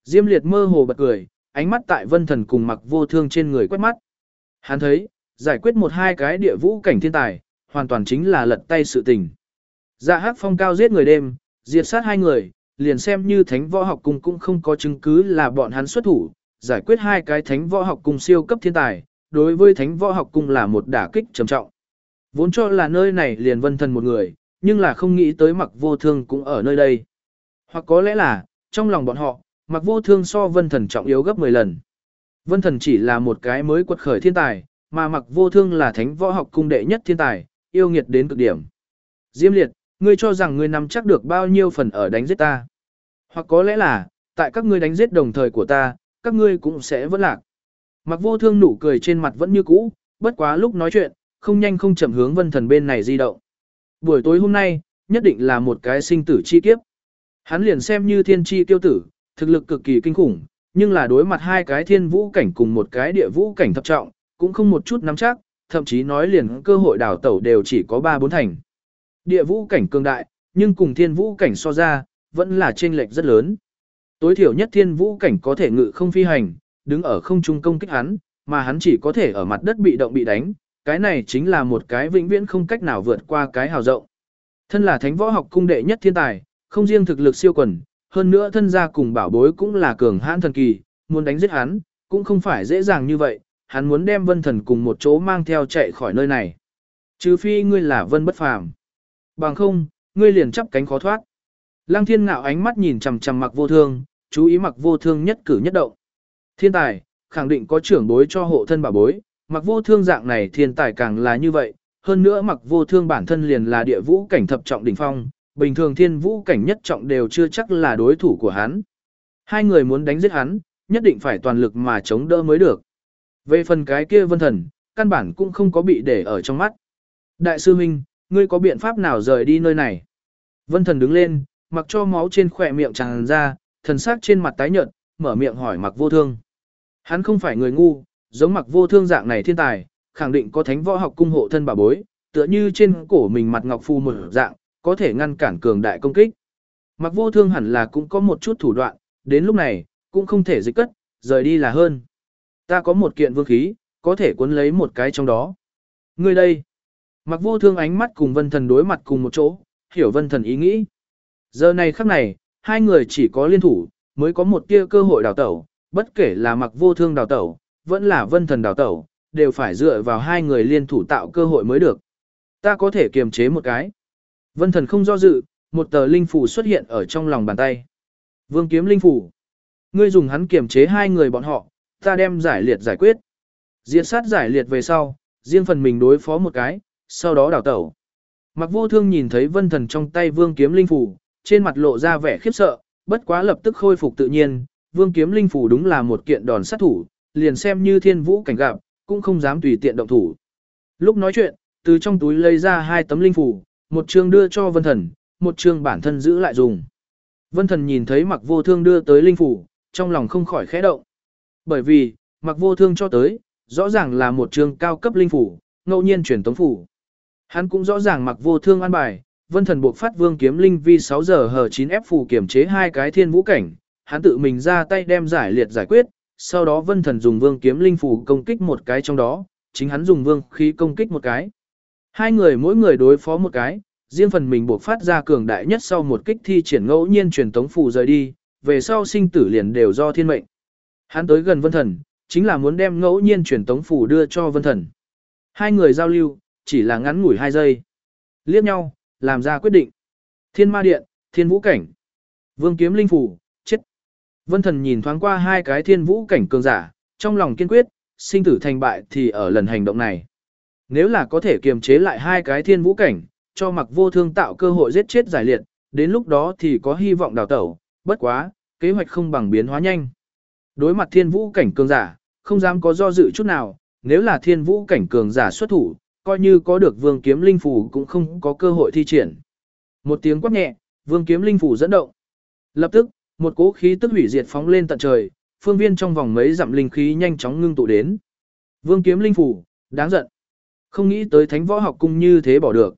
Diêm liệt mơ hồ bật cười, ánh mắt tại vân thần cùng mặc vô thương trên người quét mắt. Hắn thấy, giải quyết một hai cái địa vũ cảnh thiên tài, hoàn toàn chính là lật tay sự tình. Dạ hắc phong cao giết người đêm, diệt sát hai người, liền xem như thánh võ học cung cũng không có chứng cứ là bọn hắn xuất thủ, giải quyết hai cái thánh võ học cung siêu cấp thiên tài, đối với thánh võ học cung là một đả kích trầm trọng. Vốn cho là nơi này liền vân thần một người, nhưng là không nghĩ tới mặc vô thương cũng ở nơi đây. Hoặc có lẽ là, trong lòng bọn họ, mặc vô thương so vân thần trọng yếu gấp 10 lần. Vân thần chỉ là một cái mới quật khởi thiên tài, mà mặc vô thương là thánh võ học cung đệ nhất thiên tài, yêu nghiệt đến cực điểm. Diêm liệt, ngươi cho rằng ngươi nắm chắc được bao nhiêu phần ở đánh giết ta. Hoặc có lẽ là, tại các ngươi đánh giết đồng thời của ta, các ngươi cũng sẽ vẫn lạc. Mặc vô thương nụ cười trên mặt vẫn như cũ, bất quá lúc nói chuyện, không nhanh không chậm hướng vân thần bên này di động. Buổi tối hôm nay, nhất định là một cái sinh tử chi kiếp. Hắn liền xem như thiên chi tiêu tử, thực lực cực kỳ kinh khủng, nhưng là đối mặt hai cái thiên vũ cảnh cùng một cái địa vũ cảnh thập trọng, cũng không một chút nắm chắc, thậm chí nói liền cơ hội đào tẩu đều chỉ có 3-4 thành. Địa vũ cảnh cường đại, nhưng cùng thiên vũ cảnh so ra, vẫn là chênh lệch rất lớn. Tối thiểu nhất thiên vũ cảnh có thể ngự không phi hành, đứng ở không trung công kích hắn, mà hắn chỉ có thể ở mặt đất bị động bị đánh, cái này chính là một cái vĩnh viễn không cách nào vượt qua cái hào rộng. Thân là thánh võ học cung đệ nhất thiên tài, không riêng thực lực siêu quần, hơn nữa thân gia cùng bảo bối cũng là cường hãn thần kỳ, muốn đánh giết hắn, cũng không phải dễ dàng như vậy, hắn muốn đem vân thần cùng một chỗ mang theo chạy khỏi nơi này. Trừ phi ngươi là vân bất phàm. Bằng không, ngươi liền chắp cánh khó thoát. Lăng thiên ngạo ánh mắt nhìn chằm chằm mặc vô thương, chú ý mặc vô thương nhất cử nhất động. Thiên tài, khẳng định có trưởng bối cho hộ thân bảo bối, mặc vô thương dạng này thiên tài càng là như vậy, hơn nữa mặc vô thương bản thân liền là địa vũ cảnh thập trọng đỉnh phong, bình thường thiên vũ cảnh nhất trọng đều chưa chắc là đối thủ của hắn. Hai người muốn đánh giết hắn, nhất định phải toàn lực mà chống đỡ mới được. Về phần cái kia vân thần, căn bản cũng không có bị để ở trong mắt. Đại sư huynh, ngươi có biện pháp nào rời đi nơi này? Vân thần đứng lên, mặc cho máu trên khỏe miệng tràn ra, thần sắc trên mặt tái nhợt, mở miệng hỏi mặc vô thương. Hắn không phải người ngu, giống mặc vô thương dạng này thiên tài, khẳng định có thánh võ học cung hộ thân bà bối, tựa như trên cổ mình mặt ngọc phù một dạng, có thể ngăn cản cường đại công kích. Mặc vô thương hẳn là cũng có một chút thủ đoạn, đến lúc này, cũng không thể dịch cất, rời đi là hơn. Ta có một kiện vương khí, có thể cuốn lấy một cái trong đó. Ngươi đây. Mặc vô thương ánh mắt cùng vân thần đối mặt cùng một chỗ, hiểu vân thần ý nghĩ. Giờ này khắc này, hai người chỉ có liên thủ, mới có một tia cơ hội đào tẩu, bất kể là mặc vô thương đào tẩu, vẫn là vân thần đào tẩu, đều phải dựa vào hai người liên thủ tạo cơ hội mới được. Ta có thể kiềm chế một cái. Vân thần không do dự, một tờ linh phủ xuất hiện ở trong lòng bàn tay. Vương kiếm linh phủ. Ngươi dùng hắn kiềm chế hai người bọn họ, ta đem giải liệt giải quyết. Diệt sát giải liệt về sau, riêng phần mình đối phó một cái, sau đó đào tẩu. Mặc vô thương nhìn thấy vân thần trong tay vương kiếm linh phủ, trên mặt lộ ra vẻ khiếp sợ, bất quá lập tức khôi phục tự nhiên, vương kiếm linh phủ đúng là một kiện đòn sát thủ, liền xem như thiên vũ cảnh gặp, cũng không dám tùy tiện động thủ. Lúc nói chuyện, từ trong túi lấy ra hai tấm linh phủ, một chương đưa cho vân thần, một chương bản thân giữ lại dùng. Vân thần nhìn thấy mặc vô thương đưa tới linh phủ, trong lòng không khỏi khẽ động. Bởi vì, mặc vô thương cho tới, rõ ràng là một chương cao cấp linh phủ, ngẫu nhiên truyền tống phủ. Hắn cũng rõ ràng mặc vô thương an bài, vân thần buộc phát vương kiếm linh vi 6 giờ hờ 9 ép phù kiểm chế hai cái thiên vũ cảnh, hắn tự mình ra tay đem giải liệt giải quyết, sau đó vân thần dùng vương kiếm linh phủ công kích một cái trong đó, chính hắn dùng vương khí công kích một cái. Hai người mỗi người đối phó một cái, riêng phần mình buộc phát ra cường đại nhất sau một kích thi triển ngẫu nhiên truyền tống phù rời đi, về sau sinh tử liền đều do thiên mệnh. Hắn tới gần vân thần, chính là muốn đem ngẫu nhiên truyền tống phù đưa cho vân thần. Hai người giao lưu, chỉ là ngắn ngủi hai giây. Liếc nhau, làm ra quyết định. Thiên ma điện, thiên vũ cảnh. Vương kiếm linh phủ. Vân thần nhìn thoáng qua hai cái thiên vũ cảnh cường giả, trong lòng kiên quyết, sinh tử thành bại thì ở lần hành động này. Nếu là có thể kiềm chế lại hai cái thiên vũ cảnh, cho mặc vô thương tạo cơ hội giết chết giải liệt, đến lúc đó thì có hy vọng đào tẩu, bất quá, kế hoạch không bằng biến hóa nhanh. Đối mặt thiên vũ cảnh cường giả, không dám có do dự chút nào, nếu là thiên vũ cảnh cường giả xuất thủ, coi như có được vương kiếm linh phủ cũng không có cơ hội thi triển. Một tiếng quát nhẹ, vương kiếm linh phủ dẫn động. Lập tức, một cỗ khí tức hủy diệt phóng lên tận trời, phương viên trong vòng mấy dặm linh khí nhanh chóng ngưng tụ đến. Vương kiếm linh phủ, đáng giận. Không nghĩ tới thánh võ học cung như thế bỏ được.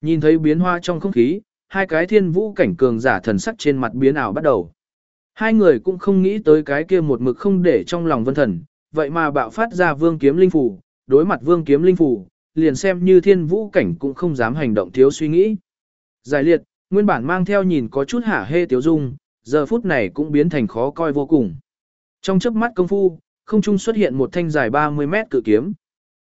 Nhìn thấy biến hoa trong không khí, hai cái thiên vũ cảnh cường giả thần sắc trên mặt biến ảo bắt đầu. Hai người cũng không nghĩ tới cái kia một mực không để trong lòng vân thần, vậy mà bạo phát ra vương kiếm linh phủ, đối mặt vương kiếm linh phủ, liền xem như thiên vũ cảnh cũng không dám hành động thiếu suy nghĩ. Giải liệt, nguyên bản mang theo nhìn có chút hả hê tiếu dung, giờ phút này cũng biến thành khó coi vô cùng. Trong chớp mắt công phu, không trung xuất hiện một thanh dài 30 mét cự kiếm.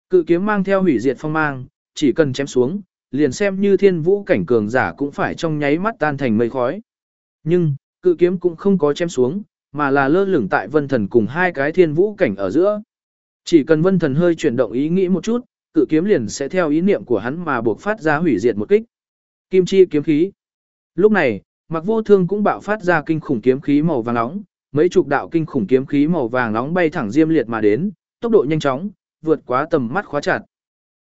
Cự kiếm mang theo hủy diệt phong mang, chỉ cần chém xuống, liền xem như thiên vũ cảnh cường giả cũng phải trong nháy mắt tan thành mây khói. Nhưng, cự kiếm cũng không có chém xuống, mà là lơ lửng tại vân thần cùng hai cái thiên vũ cảnh ở giữa. Chỉ cần vân thần hơi chuyển động ý nghĩ một chút, cự kiếm liền sẽ theo ý niệm của hắn mà buộc phát ra hủy diệt một kích. Kim chi kiếm khí. Lúc này, Mặc Vô Thương cũng bạo phát ra kinh khủng kiếm khí màu vàng nóng, mấy chục đạo kinh khủng kiếm khí màu vàng nóng bay thẳng diêm liệt mà đến, tốc độ nhanh chóng, vượt quá tầm mắt khóa chặt.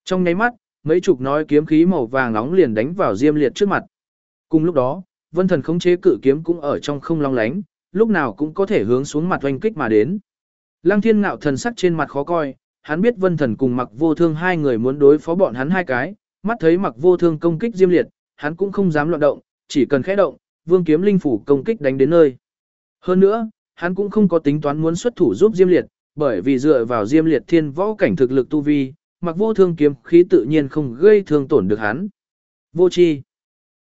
Trong nháy mắt, mấy chục nói kiếm khí màu vàng nóng liền đánh vào diêm liệt trước mặt. Cùng lúc đó, Vân Thần khống chế cự kiếm cũng ở trong không long lánh, lúc nào cũng có thể hướng xuống mặt oanh kích mà đến. Lăng Thiên Ngạo thần sắc trên mặt khó coi, hắn biết Vân Thần cùng Mặc Vô Thương hai người muốn đối phó bọn hắn hai cái, mắt thấy Mặc Vô Thương công kích Diêm Liệt, hắn cũng không dám loạn động, chỉ cần khẽ động, Vương Kiếm Linh phủ công kích đánh đến nơi. Hơn nữa, hắn cũng không có tính toán muốn xuất thủ giúp Diêm Liệt, bởi vì dựa vào Diêm Liệt thiên võ cảnh thực lực tu vi, Mặc Vô Thương kiếm khí tự nhiên không gây thương tổn được hắn. Vô chi.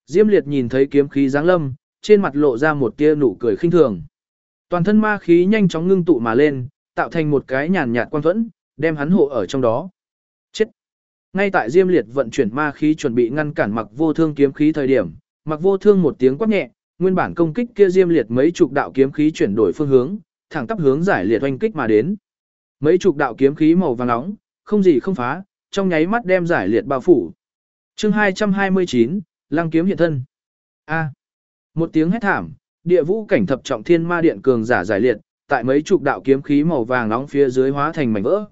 Diêm Liệt nhìn thấy kiếm khí giáng lâm, trên mặt lộ ra một tia nụ cười khinh thường. Toàn thân ma khí nhanh chóng ngưng tụ mà lên, tạo thành một cái nhàn nhạt quan thuẫn, đem hắn hộ ở trong đó. Chết! Ngay tại Diêm Liệt vận chuyển ma khí chuẩn bị ngăn cản mặc vô thương kiếm khí thời điểm, mặc vô thương một tiếng quát nhẹ, nguyên bản công kích kia Diêm Liệt mấy chục đạo kiếm khí chuyển đổi phương hướng, thẳng tắp hướng giải liệt oanh kích mà đến. Mấy chục đạo kiếm khí màu vàng nóng, không gì không phá, trong nháy mắt đem giải liệt bao phủ. Chương 229, Lăng kiếm hiện thân. A. Một tiếng hét thảm, địa vũ cảnh thập trọng thiên ma điện cường giả giải liệt, tại mấy chục đạo kiếm khí màu vàng nóng phía dưới hóa thành mảnh vỡ.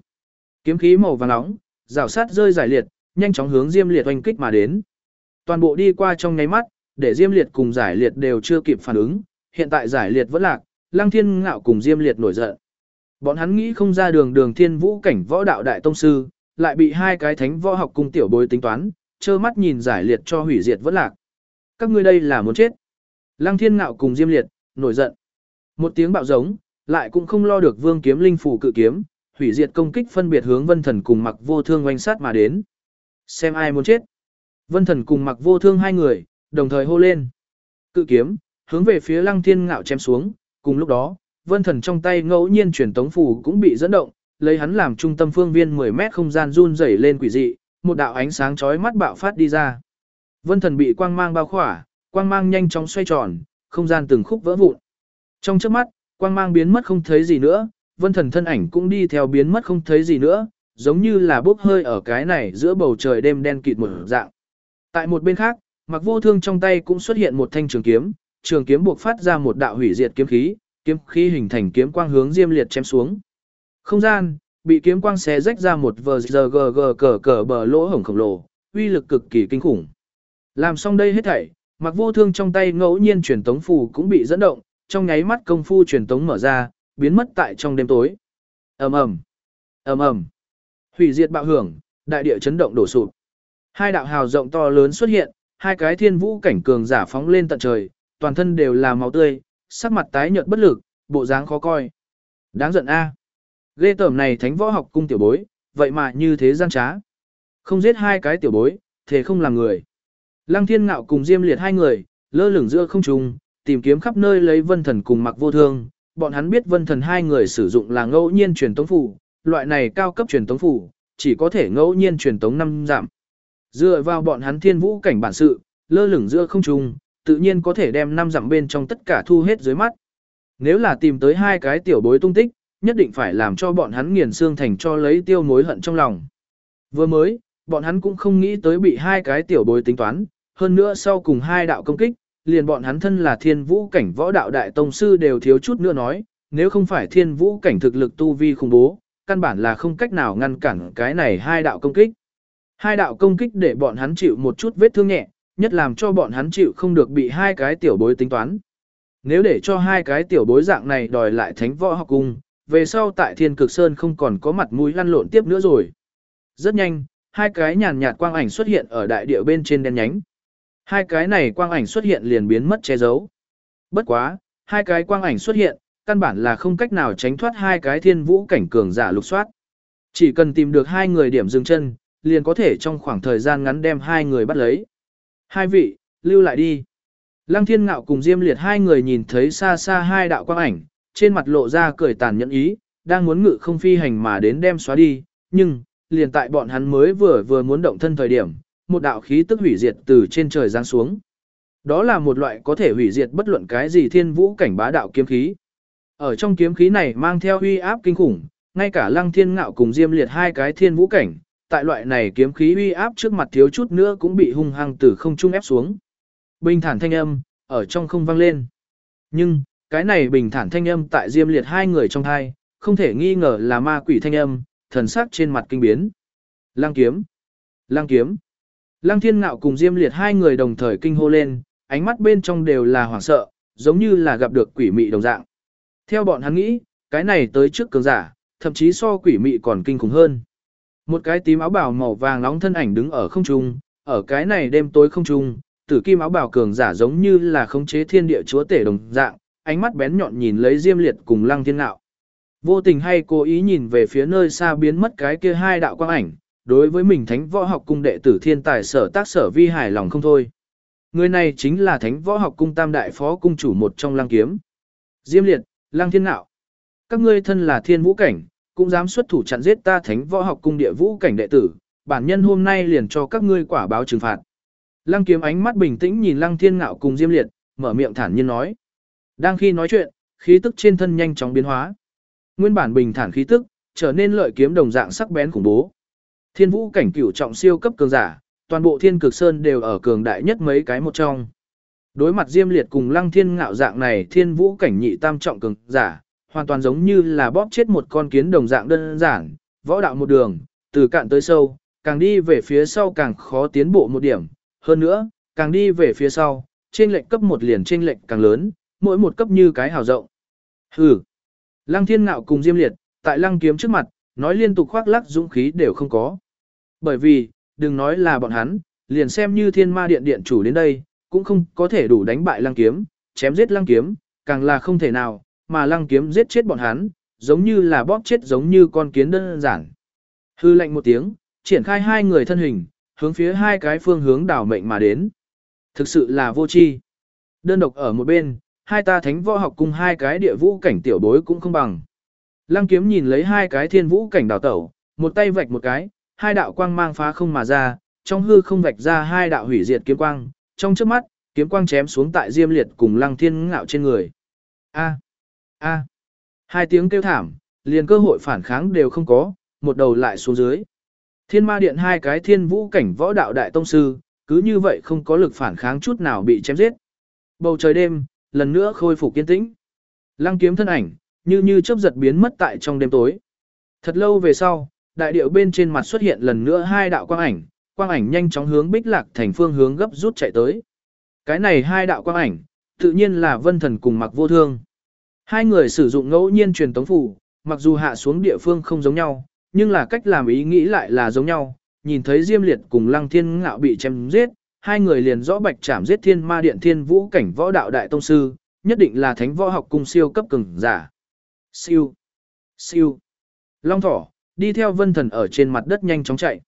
Kiếm khí màu vàng nóng, rào sát rơi giải liệt, nhanh chóng hướng Diêm Liệt oanh kích mà đến. Toàn bộ đi qua trong nháy mắt, để Diêm Liệt cùng giải liệt đều chưa kịp phản ứng, hiện tại giải liệt vẫn lạc, Lăng Thiên Ngạo cùng Diêm Liệt nổi giận. Bọn hắn nghĩ không ra đường đường thiên vũ cảnh võ đạo đại tông sư, lại bị hai cái thánh võ học cung tiểu bối tính toán, trơ mắt nhìn giải liệt cho hủy diệt vẫn lạc. Các ngươi đây là muốn chết. Lăng Thiên Ngạo cùng Diêm Liệt, nổi giận. Một tiếng bạo giống, lại cũng không lo được Vương Kiếm Linh phủ cự kiếm, hủy diệt công kích phân biệt hướng Vân Thần cùng Mặc Vô Thương oanh sát mà đến. Xem ai muốn chết. Vân Thần cùng Mặc Vô Thương hai người, đồng thời hô lên. cự kiếm, hướng về phía lăng thiên ngạo chém xuống, cùng lúc đó, vân thần trong tay ngẫu nhiên truyền tống phù cũng bị dẫn động, lấy hắn làm trung tâm phương viên 10 mét không gian run rẩy lên quỷ dị, một đạo ánh sáng chói mắt bạo phát đi ra. Vân thần bị quang mang bao khỏa, quang mang nhanh chóng xoay tròn, không gian từng khúc vỡ vụn. Trong chớp mắt, quang mang biến mất không thấy gì nữa, vân thần thân ảnh cũng đi theo biến mất không thấy gì nữa, giống như là bốc hơi ở cái này giữa bầu trời đêm đen kịt một dạng. Tại một bên khác, mặc vô thương trong tay cũng xuất hiện một thanh trường kiếm, trường kiếm buộc phát ra một đạo hủy diệt kiếm khí, kiếm khí hình thành kiếm quang hướng diêm liệt chém xuống. Không gian, bị kiếm quang xé rách ra một vờ giờ gờ gờ cờ cờ bờ lỗ hổng khổng lồ, uy lực cực kỳ kinh khủng. Làm xong đây hết thảy, mặc vô thương trong tay ngẫu nhiên truyền tống phù cũng bị dẫn động, trong nháy mắt công phu truyền tống mở ra, biến mất tại trong đêm tối. ầm ầm, ầm ầm, hủy diệt bạo hưởng, đại địa chấn động đổ sụp. Hai đạo hào rộng to lớn xuất hiện, hai cái thiên vũ cảnh cường giả phóng lên tận trời, toàn thân đều là máu tươi, sắc mặt tái nhợt bất lực, bộ dáng khó coi. Đáng giận a. Ghê tởm này thánh võ học cung tiểu bối, vậy mà như thế gian trá. Không giết hai cái tiểu bối, thế không làm người. Lăng thiên ngạo cùng diêm liệt hai người, lơ lửng giữa không trung, tìm kiếm khắp nơi lấy vân thần cùng mặc vô thương. Bọn hắn biết vân thần hai người sử dụng là ngẫu nhiên truyền tống phủ, loại này cao cấp truyền tống phủ, chỉ có thể ngẫu nhiên truyền tống năm giảm. Dựa vào bọn hắn thiên vũ cảnh bản sự, lơ lửng giữa không trung, tự nhiên có thể đem năm dặm bên trong tất cả thu hết dưới mắt. Nếu là tìm tới hai cái tiểu bối tung tích, nhất định phải làm cho bọn hắn nghiền xương thành cho lấy tiêu mối hận trong lòng. Vừa mới, bọn hắn cũng không nghĩ tới bị hai cái tiểu bối tính toán, hơn nữa sau cùng hai đạo công kích, liền bọn hắn thân là thiên vũ cảnh võ đạo đại tông sư đều thiếu chút nữa nói, nếu không phải thiên vũ cảnh thực lực tu vi khủng bố, căn bản là không cách nào ngăn cản cái này hai đạo công kích. Hai đạo công kích để bọn hắn chịu một chút vết thương nhẹ, nhất làm cho bọn hắn chịu không được bị hai cái tiểu bối tính toán. Nếu để cho hai cái tiểu bối dạng này đòi lại thánh võ học cung, về sau tại thiên cực sơn không còn có mặt mũi lăn lộn tiếp nữa rồi. Rất nhanh, hai cái nhàn nhạt quang ảnh xuất hiện ở đại địa bên trên đen nhánh. Hai cái này quang ảnh xuất hiện liền biến mất che giấu. Bất quá, hai cái quang ảnh xuất hiện, căn bản là không cách nào tránh thoát hai cái thiên vũ cảnh cường giả lục soát. Chỉ cần tìm được hai người điểm dừng chân, liền có thể trong khoảng thời gian ngắn đem hai người bắt lấy. Hai vị, lưu lại đi. Lăng thiên ngạo cùng Diêm Liệt hai người nhìn thấy xa xa hai đạo quang ảnh, trên mặt lộ ra cười tàn nhẫn ý, đang muốn ngự không phi hành mà đến đem xóa đi, nhưng, liền tại bọn hắn mới vừa vừa muốn động thân thời điểm, một đạo khí tức hủy diệt từ trên trời giáng xuống. Đó là một loại có thể hủy diệt bất luận cái gì thiên vũ cảnh bá đạo kiếm khí. Ở trong kiếm khí này mang theo uy áp kinh khủng, ngay cả lăng thiên ngạo cùng diêm liệt hai cái thiên vũ cảnh, tại loại này kiếm khí uy áp trước mặt thiếu chút nữa cũng bị hung hăng từ không trung ép xuống. Bình thản thanh âm, ở trong không vang lên. Nhưng, cái này bình thản thanh âm tại diêm liệt hai người trong thai, không thể nghi ngờ là ma quỷ thanh âm, thần sắc trên mặt kinh biến. Lăng kiếm! Lăng kiếm! Lăng thiên ngạo cùng diêm liệt hai người đồng thời kinh hô lên, ánh mắt bên trong đều là hoảng sợ, giống như là gặp được quỷ mị đồng dạng. Theo bọn hắn nghĩ, cái này tới trước cường giả, thậm chí so quỷ mị còn kinh khủng hơn. Một cái tím áo bào màu vàng nóng thân ảnh đứng ở không trung, ở cái này đêm tối không trung, tử kim áo bào cường giả giống như là khống chế thiên địa chúa tể đồng dạng, ánh mắt bén nhọn nhìn lấy Diêm Liệt cùng Lăng Thiên Ngạo. Vô tình hay cố ý nhìn về phía nơi xa biến mất cái kia hai đạo quang ảnh, đối với mình thánh võ học cung đệ tử thiên tài sở tác sở vi hài lòng không thôi. Người này chính là thánh võ học cung tam đại phó cung chủ một trong lăng kiếm. Diêm liệt, lăng thiên nạo. Các ngươi thân là thiên vũ cảnh, cũng dám xuất thủ chặn giết ta thánh võ học cung địa vũ cảnh đệ tử, bản nhân hôm nay liền cho các ngươi quả báo trừng phạt. Lăng kiếm ánh mắt bình tĩnh nhìn lăng thiên ngạo cùng diêm liệt, mở miệng thản nhiên nói. Đang khi nói chuyện, khí tức trên thân nhanh chóng biến hóa. Nguyên bản bình thản khí tức, trở nên lợi kiếm đồng dạng sắc bén khủng bố. Thiên vũ cảnh cửu trọng siêu cấp cường giả, toàn bộ thiên cực sơn đều ở cường đại nhất mấy cái một trong. Đối mặt Diêm Liệt cùng Lăng Thiên ngạo dạng này thiên vũ cảnh nhị tam trọng cường giả, hoàn toàn giống như là bóp chết một con kiến đồng dạng đơn giản, võ đạo một đường, từ cạn tới sâu, càng đi về phía sau càng khó tiến bộ một điểm, hơn nữa, càng đi về phía sau, trên lệnh cấp một liền trên lệnh càng lớn, mỗi một cấp như cái hào rộng. Hừ. Lăng Thiên ngạo cùng Diêm Liệt, tại Lăng kiếm trước mặt, nói liên tục khoác lắc dũng khí đều không có. Bởi vì, đừng nói là bọn hắn, liền xem như thiên ma điện điện chủ đến đây, cũng không có thể đủ đánh bại lăng kiếm, chém giết lăng kiếm, càng là không thể nào, mà lăng kiếm giết chết bọn hắn, giống như là bóp chết giống như con kiến đơn giản. Hư lệnh một tiếng, triển khai hai người thân hình, hướng phía hai cái phương hướng đảo mệnh mà đến. Thực sự là vô tri. Đơn độc ở một bên, hai ta thánh võ học cùng hai cái địa vũ cảnh tiểu bối cũng không bằng. Lăng kiếm nhìn lấy hai cái thiên vũ cảnh đào tẩu, một tay vạch một cái, hai đạo quang mang phá không mà ra, trong hư không vạch ra hai đạo hủy diệt kiếm quang, trong trước mắt, kiếm quang chém xuống tại Diêm Liệt cùng Lăng Thiên ngạo trên người. A, a, hai tiếng kêu thảm, liền cơ hội phản kháng đều không có, một đầu lại xuống dưới. Thiên ma điện hai cái thiên vũ cảnh võ đạo đại tông sư, cứ như vậy không có lực phản kháng chút nào bị chém giết. Bầu trời đêm, lần nữa khôi phục kiên tĩnh. Lăng kiếm thân ảnh, như như chớp giật biến mất tại trong đêm tối. Thật lâu về sau, đại điệu bên trên mặt xuất hiện lần nữa hai đạo quang ảnh, quang ảnh nhanh chóng hướng Bích Lạc thành phương hướng gấp rút chạy tới. Cái này hai đạo quang ảnh, tự nhiên là Vân Thần cùng Mặc Vô Thương. Hai người sử dụng ngẫu nhiên truyền tống phủ mặc dù hạ xuống địa phương không giống nhau, nhưng là cách làm ý nghĩ lại là giống nhau. Nhìn thấy Diêm Liệt cùng Lăng Thiên Ngạo bị chém giết, hai người liền rõ bạch trảm giết Thiên Ma Điện Thiên Vũ cảnh võ đạo đại tông sư, nhất định là thánh võ học cung siêu cấp cường giả. Siêu, siêu. Long thỏ, đi theo Vân Thần ở trên mặt đất nhanh chóng chạy.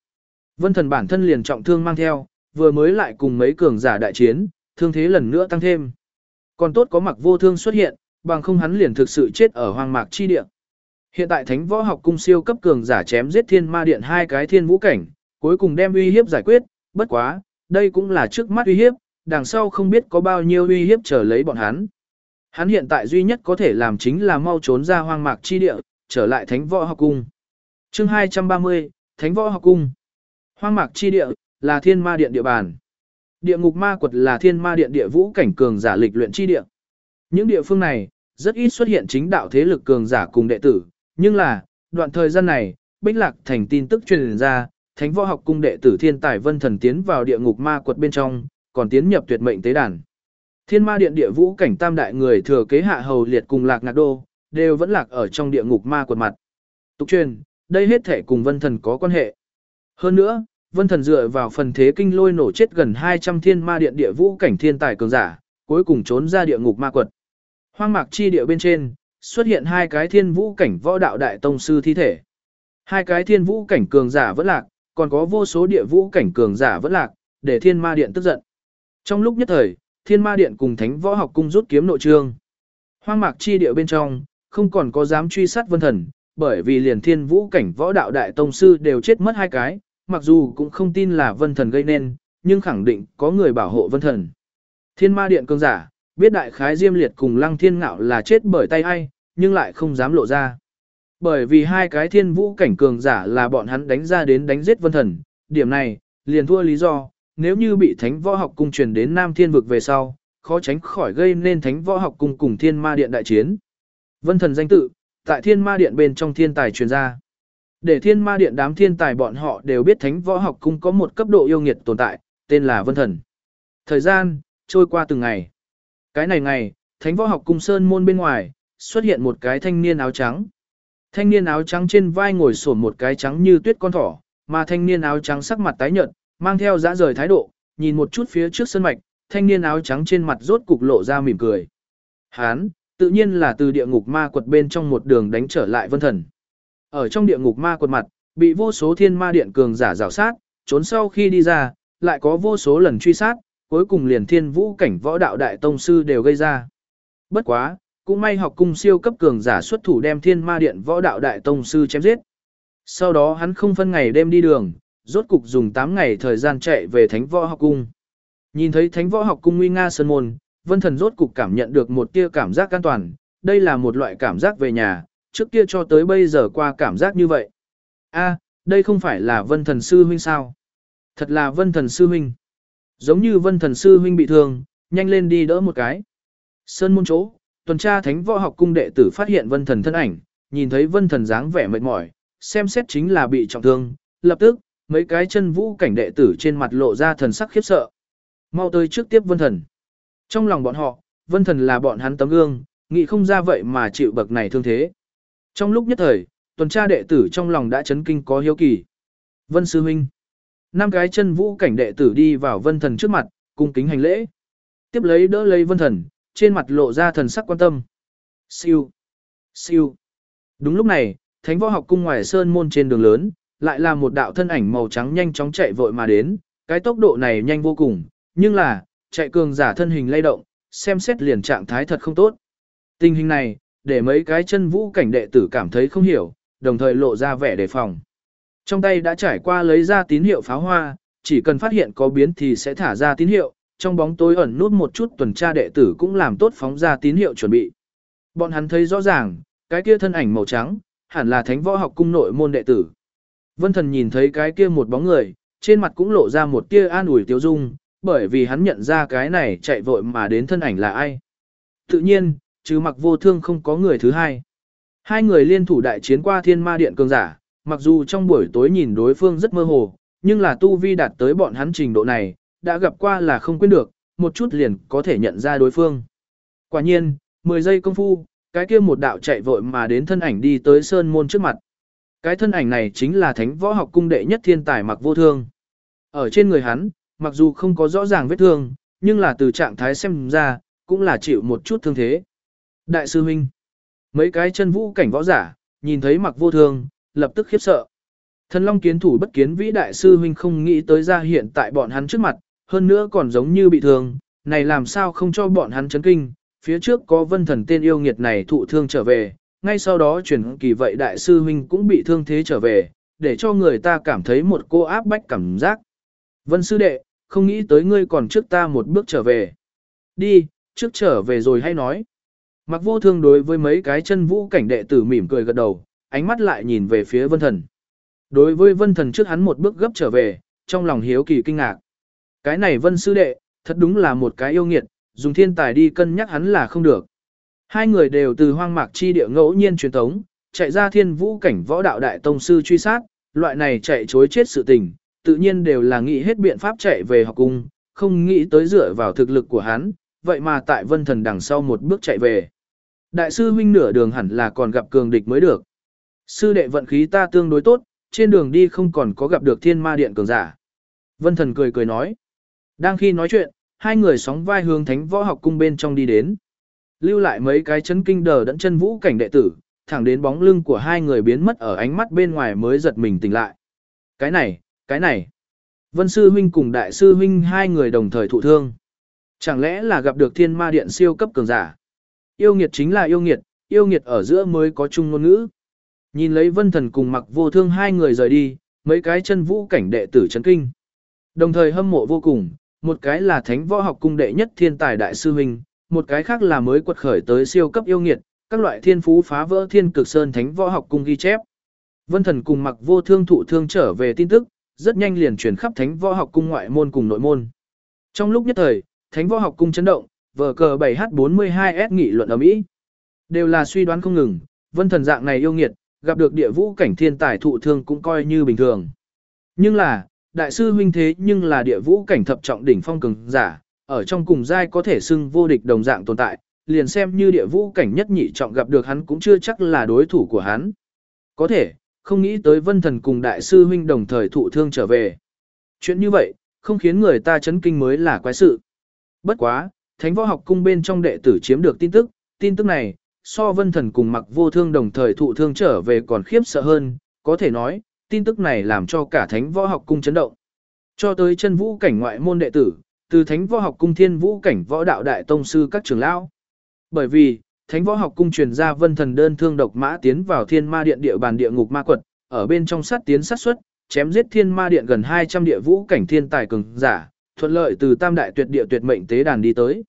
Vân Thần bản thân liền trọng thương mang theo, vừa mới lại cùng mấy cường giả đại chiến, thương thế lần nữa tăng thêm. Còn tốt có mặc vô thương xuất hiện, bằng không hắn liền thực sự chết ở hoang mạc chi địa. Hiện tại Thánh Võ Học Cung siêu cấp cường giả chém giết Thiên Ma Điện hai cái thiên vũ cảnh, cuối cùng đem uy hiếp giải quyết, bất quá, đây cũng là trước mắt uy hiếp, đằng sau không biết có bao nhiêu uy hiếp trở lấy bọn hắn. Hắn hiện tại duy nhất có thể làm chính là mau trốn ra hoang mạc chi địa, trở lại Thánh Võ Học Cung. Chương 230, Thánh Võ Học Cung. Hoang mạc chi địa là Thiên Ma Điện địa bàn. Địa ngục ma quật là Thiên Ma Điện địa vũ cảnh cường giả lịch luyện chi địa. Những địa phương này rất ít xuất hiện chính đạo thế lực cường giả cùng đệ tử, nhưng là, đoạn thời gian này, Bích Lạc thành tin tức truyền ra, Thánh Võ Học Cung đệ tử Thiên Tài Vân Thần tiến vào địa ngục ma quật bên trong, còn tiến nhập tuyệt mệnh tế đàn. Thiên Ma Điện địa vũ cảnh tam đại người thừa kế hạ hầu liệt cùng Lạc Ngạc Đô, đều vẫn lạc ở trong địa ngục ma quật mặt. Tục truyền, đây hết thể cùng Vân Thần có quan hệ. Hơn nữa, Vân Thần dựa vào phần thế kinh lôi nổ chết gần 200 Thiên Ma Điện địa vũ cảnh thiên tài cường giả, cuối cùng trốn ra địa ngục ma quật. Hoang mạc chi địa bên trên, xuất hiện hai cái thiên vũ cảnh võ đạo đại tông sư thi thể. Hai cái thiên vũ cảnh cường giả vẫn lạc, còn có vô số địa vũ cảnh cường giả vẫn lạc, để thiên ma điện tức giận. Trong lúc nhất thời, thiên ma điện cùng thánh võ học cung rút kiếm nội trương. Hoang mạc chi địa bên trong, không còn có dám truy sát vân thần, bởi vì liền thiên vũ cảnh võ đạo đại tông sư đều chết mất hai cái, mặc dù cũng không tin là vân thần gây nên, nhưng khẳng định có người bảo hộ vân thần. Thiên ma điện cường giả, biết đại khái diêm liệt cùng lăng thiên ngạo là chết bởi tay ai, nhưng lại không dám lộ ra. Bởi vì hai cái thiên vũ cảnh cường giả là bọn hắn đánh ra đến đánh giết vân thần, điểm này, liền thua lý do, nếu như bị thánh võ học cung truyền đến Nam Thiên vực về sau, khó tránh khỏi gây nên thánh võ học cung cùng thiên ma điện đại chiến. Vân thần danh tự, tại thiên ma điện bên trong thiên tài truyền ra. Để thiên ma điện đám thiên tài bọn họ đều biết thánh võ học cung có một cấp độ yêu nghiệt tồn tại, tên là vân thần. Thời gian, trôi qua từng ngày. Cái này ngày, thánh võ học cung sơn môn bên ngoài, xuất hiện một cái thanh niên áo trắng. Thanh niên áo trắng trên vai ngồi sổn một cái trắng như tuyết con thỏ, mà thanh niên áo trắng sắc mặt tái nhợt, mang theo dã rời thái độ, nhìn một chút phía trước sân mạch, thanh niên áo trắng trên mặt rốt cục lộ ra mỉm cười. Hán, tự nhiên là từ địa ngục ma quật bên trong một đường đánh trở lại vân thần. Ở trong địa ngục ma quật mặt, bị vô số thiên ma điện cường giả rào sát, trốn sau khi đi ra, lại có vô số lần truy sát, cuối cùng liền thiên vũ cảnh võ đạo đại tông sư đều gây ra. Bất quá, cũng may học cung siêu cấp cường giả xuất thủ đem thiên ma điện võ đạo đại tông sư chém giết. Sau đó hắn không phân ngày đêm đi đường, rốt cục dùng 8 ngày thời gian chạy về thánh võ học cung. Nhìn thấy thánh võ học cung nguy nga sơn môn, vân thần rốt cục cảm nhận được một tia cảm giác an toàn, đây là một loại cảm giác về nhà, trước kia cho tới bây giờ qua cảm giác như vậy. a đây không phải là vân thần sư huynh sao? Thật là vân thần sư huynh. Giống như vân thần sư huynh bị thương, nhanh lên đi đỡ một cái. Sơn môn chỗ, tuần tra thánh võ học cung đệ tử phát hiện vân thần thân ảnh, nhìn thấy vân thần dáng vẻ mệt mỏi, xem xét chính là bị trọng thương, lập tức, mấy cái chân vũ cảnh đệ tử trên mặt lộ ra thần sắc khiếp sợ. Mau tới trước tiếp vân thần. Trong lòng bọn họ, vân thần là bọn hắn tấm gương, nghĩ không ra vậy mà chịu bậc này thương thế. Trong lúc nhất thời, tuần tra đệ tử trong lòng đã chấn kinh có hiếu kỳ. Vân sư huynh. Năm cái chân vũ cảnh đệ tử đi vào vân thần trước mặt, cung kính hành lễ. Tiếp lấy đỡ lấy vân thần, trên mặt lộ ra thần sắc quan tâm. Siêu. Siêu. Đúng lúc này, thánh võ học cung ngoài sơn môn trên đường lớn, lại là một đạo thân ảnh màu trắng nhanh chóng chạy vội mà đến, cái tốc độ này nhanh vô cùng, nhưng là, chạy cường giả thân hình lay động, xem xét liền trạng thái thật không tốt. Tình hình này, để mấy cái chân vũ cảnh đệ tử cảm thấy không hiểu, đồng thời lộ ra vẻ đề phòng. Trong tay đã trải qua lấy ra tín hiệu pháo hoa, chỉ cần phát hiện có biến thì sẽ thả ra tín hiệu, trong bóng tối ẩn nút một chút tuần tra đệ tử cũng làm tốt phóng ra tín hiệu chuẩn bị. Bọn hắn thấy rõ ràng, cái kia thân ảnh màu trắng, hẳn là thánh võ học cung nội môn đệ tử. Vân thần nhìn thấy cái kia một bóng người, trên mặt cũng lộ ra một tia an ủi tiêu dung, bởi vì hắn nhận ra cái này chạy vội mà đến thân ảnh là ai. Tự nhiên, trừ mặc vô thương không có người thứ hai. Hai người liên thủ đại chiến qua thiên ma điện cường giả, mặc dù trong buổi tối nhìn đối phương rất mơ hồ, nhưng là tu vi đạt tới bọn hắn trình độ này, đã gặp qua là không quên được, một chút liền có thể nhận ra đối phương. Quả nhiên, 10 giây công phu, cái kia một đạo chạy vội mà đến thân ảnh đi tới sơn môn trước mặt. Cái thân ảnh này chính là thánh võ học cung đệ nhất thiên tài mặc vô thương. Ở trên người hắn, mặc dù không có rõ ràng vết thương, nhưng là từ trạng thái xem ra, cũng là chịu một chút thương thế. Đại sư huynh, mấy cái chân vũ cảnh võ giả, nhìn thấy mặc vô thương, lập tức khiếp sợ. Thần Long kiến thủ bất kiến vĩ đại sư huynh không nghĩ tới ra hiện tại bọn hắn trước mặt, hơn nữa còn giống như bị thương, này làm sao không cho bọn hắn chấn kinh, phía trước có vân thần tên yêu nghiệt này thụ thương trở về, ngay sau đó chuyển kỳ vậy đại sư huynh cũng bị thương thế trở về, để cho người ta cảm thấy một cô áp bách cảm giác. Vân sư đệ, không nghĩ tới ngươi còn trước ta một bước trở về. Đi, trước trở về rồi hay nói. Mặc vô thương đối với mấy cái chân vũ cảnh đệ tử mỉm cười gật đầu, ánh mắt lại nhìn về phía vân thần. Đối với vân thần trước hắn một bước gấp trở về, trong lòng hiếu kỳ kinh ngạc. Cái này vân sư đệ, thật đúng là một cái yêu nghiệt, dùng thiên tài đi cân nhắc hắn là không được. Hai người đều từ hoang mạc chi địa ngẫu nhiên truyền tống, chạy ra thiên vũ cảnh võ đạo đại tông sư truy sát, loại này chạy chối chết sự tình, tự nhiên đều là nghĩ hết biện pháp chạy về học cung, không nghĩ tới dựa vào thực lực của hắn, vậy mà tại vân thần đằng sau một bước chạy về. Đại sư huynh nửa đường hẳn là còn gặp cường địch mới được. Sư đệ vận khí ta tương đối tốt, trên đường đi không còn có gặp được thiên ma điện cường giả. Vân thần cười cười nói. Đang khi nói chuyện, hai người sóng vai hướng thánh võ học cung bên trong đi đến. Lưu lại mấy cái chấn kinh đờ đẫn chân vũ cảnh đệ tử, thẳng đến bóng lưng của hai người biến mất ở ánh mắt bên ngoài mới giật mình tỉnh lại. Cái này, cái này. Vân sư huynh cùng đại sư huynh hai người đồng thời thụ thương. Chẳng lẽ là gặp được thiên ma điện siêu cấp cường giả? Yêu nghiệt chính là yêu nghiệt, yêu nghiệt ở giữa mới có chung ngôn ngữ. Nhìn lấy vân thần cùng mặc vô thương hai người rời đi, mấy cái chân vũ cảnh đệ tử chấn kinh. Đồng thời hâm mộ vô cùng, một cái là thánh võ học cung đệ nhất thiên tài đại sư huynh, một cái khác là mới quật khởi tới siêu cấp yêu nghiệt, các loại thiên phú phá vỡ thiên cực sơn thánh võ học cung ghi chép. Vân thần cùng mặc vô thương thụ thương trở về tin tức, rất nhanh liền truyền khắp thánh võ học cung ngoại môn cùng nội môn. Trong lúc nhất thời, thánh võ học cung chấn động, vở cờ 7H42S nghị luận ở Mỹ. Đều là suy đoán không ngừng, vân thần dạng này yêu nghiệt, gặp được địa vũ cảnh thiên tài thụ thương cũng coi như bình thường. Nhưng là, đại sư huynh thế nhưng là địa vũ cảnh thập trọng đỉnh phong cường giả, ở trong cùng giai có thể xưng vô địch đồng dạng tồn tại, liền xem như địa vũ cảnh nhất nhị trọng gặp được hắn cũng chưa chắc là đối thủ của hắn. Có thể, không nghĩ tới vân thần cùng đại sư huynh đồng thời thụ thương trở về. Chuyện như vậy, không khiến người ta chấn kinh mới là quái sự. Bất quá, thánh võ học cung bên trong đệ tử chiếm được tin tức, tin tức này, so vân thần cùng mặc vô thương đồng thời thụ thương trở về còn khiếp sợ hơn, có thể nói, tin tức này làm cho cả thánh võ học cung chấn động. Cho tới chân vũ cảnh ngoại môn đệ tử, từ thánh võ học cung thiên vũ cảnh võ đạo đại tông sư các trưởng lão. Bởi vì, thánh võ học cung truyền ra vân thần đơn thương độc mã tiến vào thiên ma điện địa bàn địa ngục ma quật, ở bên trong sát tiến sát xuất, chém giết thiên ma điện gần 200 địa vũ cảnh thiên tài cường giả, thuận lợi từ tam đại tuyệt địa tuyệt mệnh tế đàn đi tới.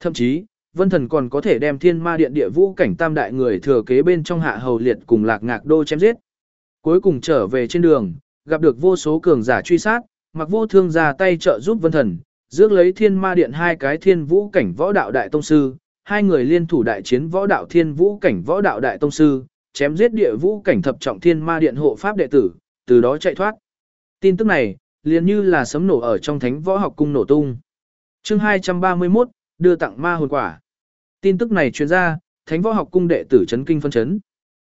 Thậm chí, vân thần còn có thể đem thiên ma điện địa vũ cảnh tam đại người thừa kế bên trong hạ hầu liệt cùng lạc ngạc đô chém giết. Cuối cùng trở về trên đường, gặp được vô số cường giả truy sát, mặc vô thương ra tay trợ giúp vân thần, dước lấy thiên ma điện hai cái thiên vũ cảnh võ đạo đại tông sư, hai người liên thủ đại chiến võ đạo thiên vũ cảnh võ đạo đại tông sư, chém giết địa vũ cảnh thập trọng thiên ma điện hộ pháp đệ tử, từ đó chạy thoát. Tin tức này, liền như là sấm nổ ở trong thánh võ học cung nổ tung. Chương 231, đưa tặng ma hồn quả. Tin tức này truyền ra, thánh võ học cung đệ tử chấn kinh phân chấn.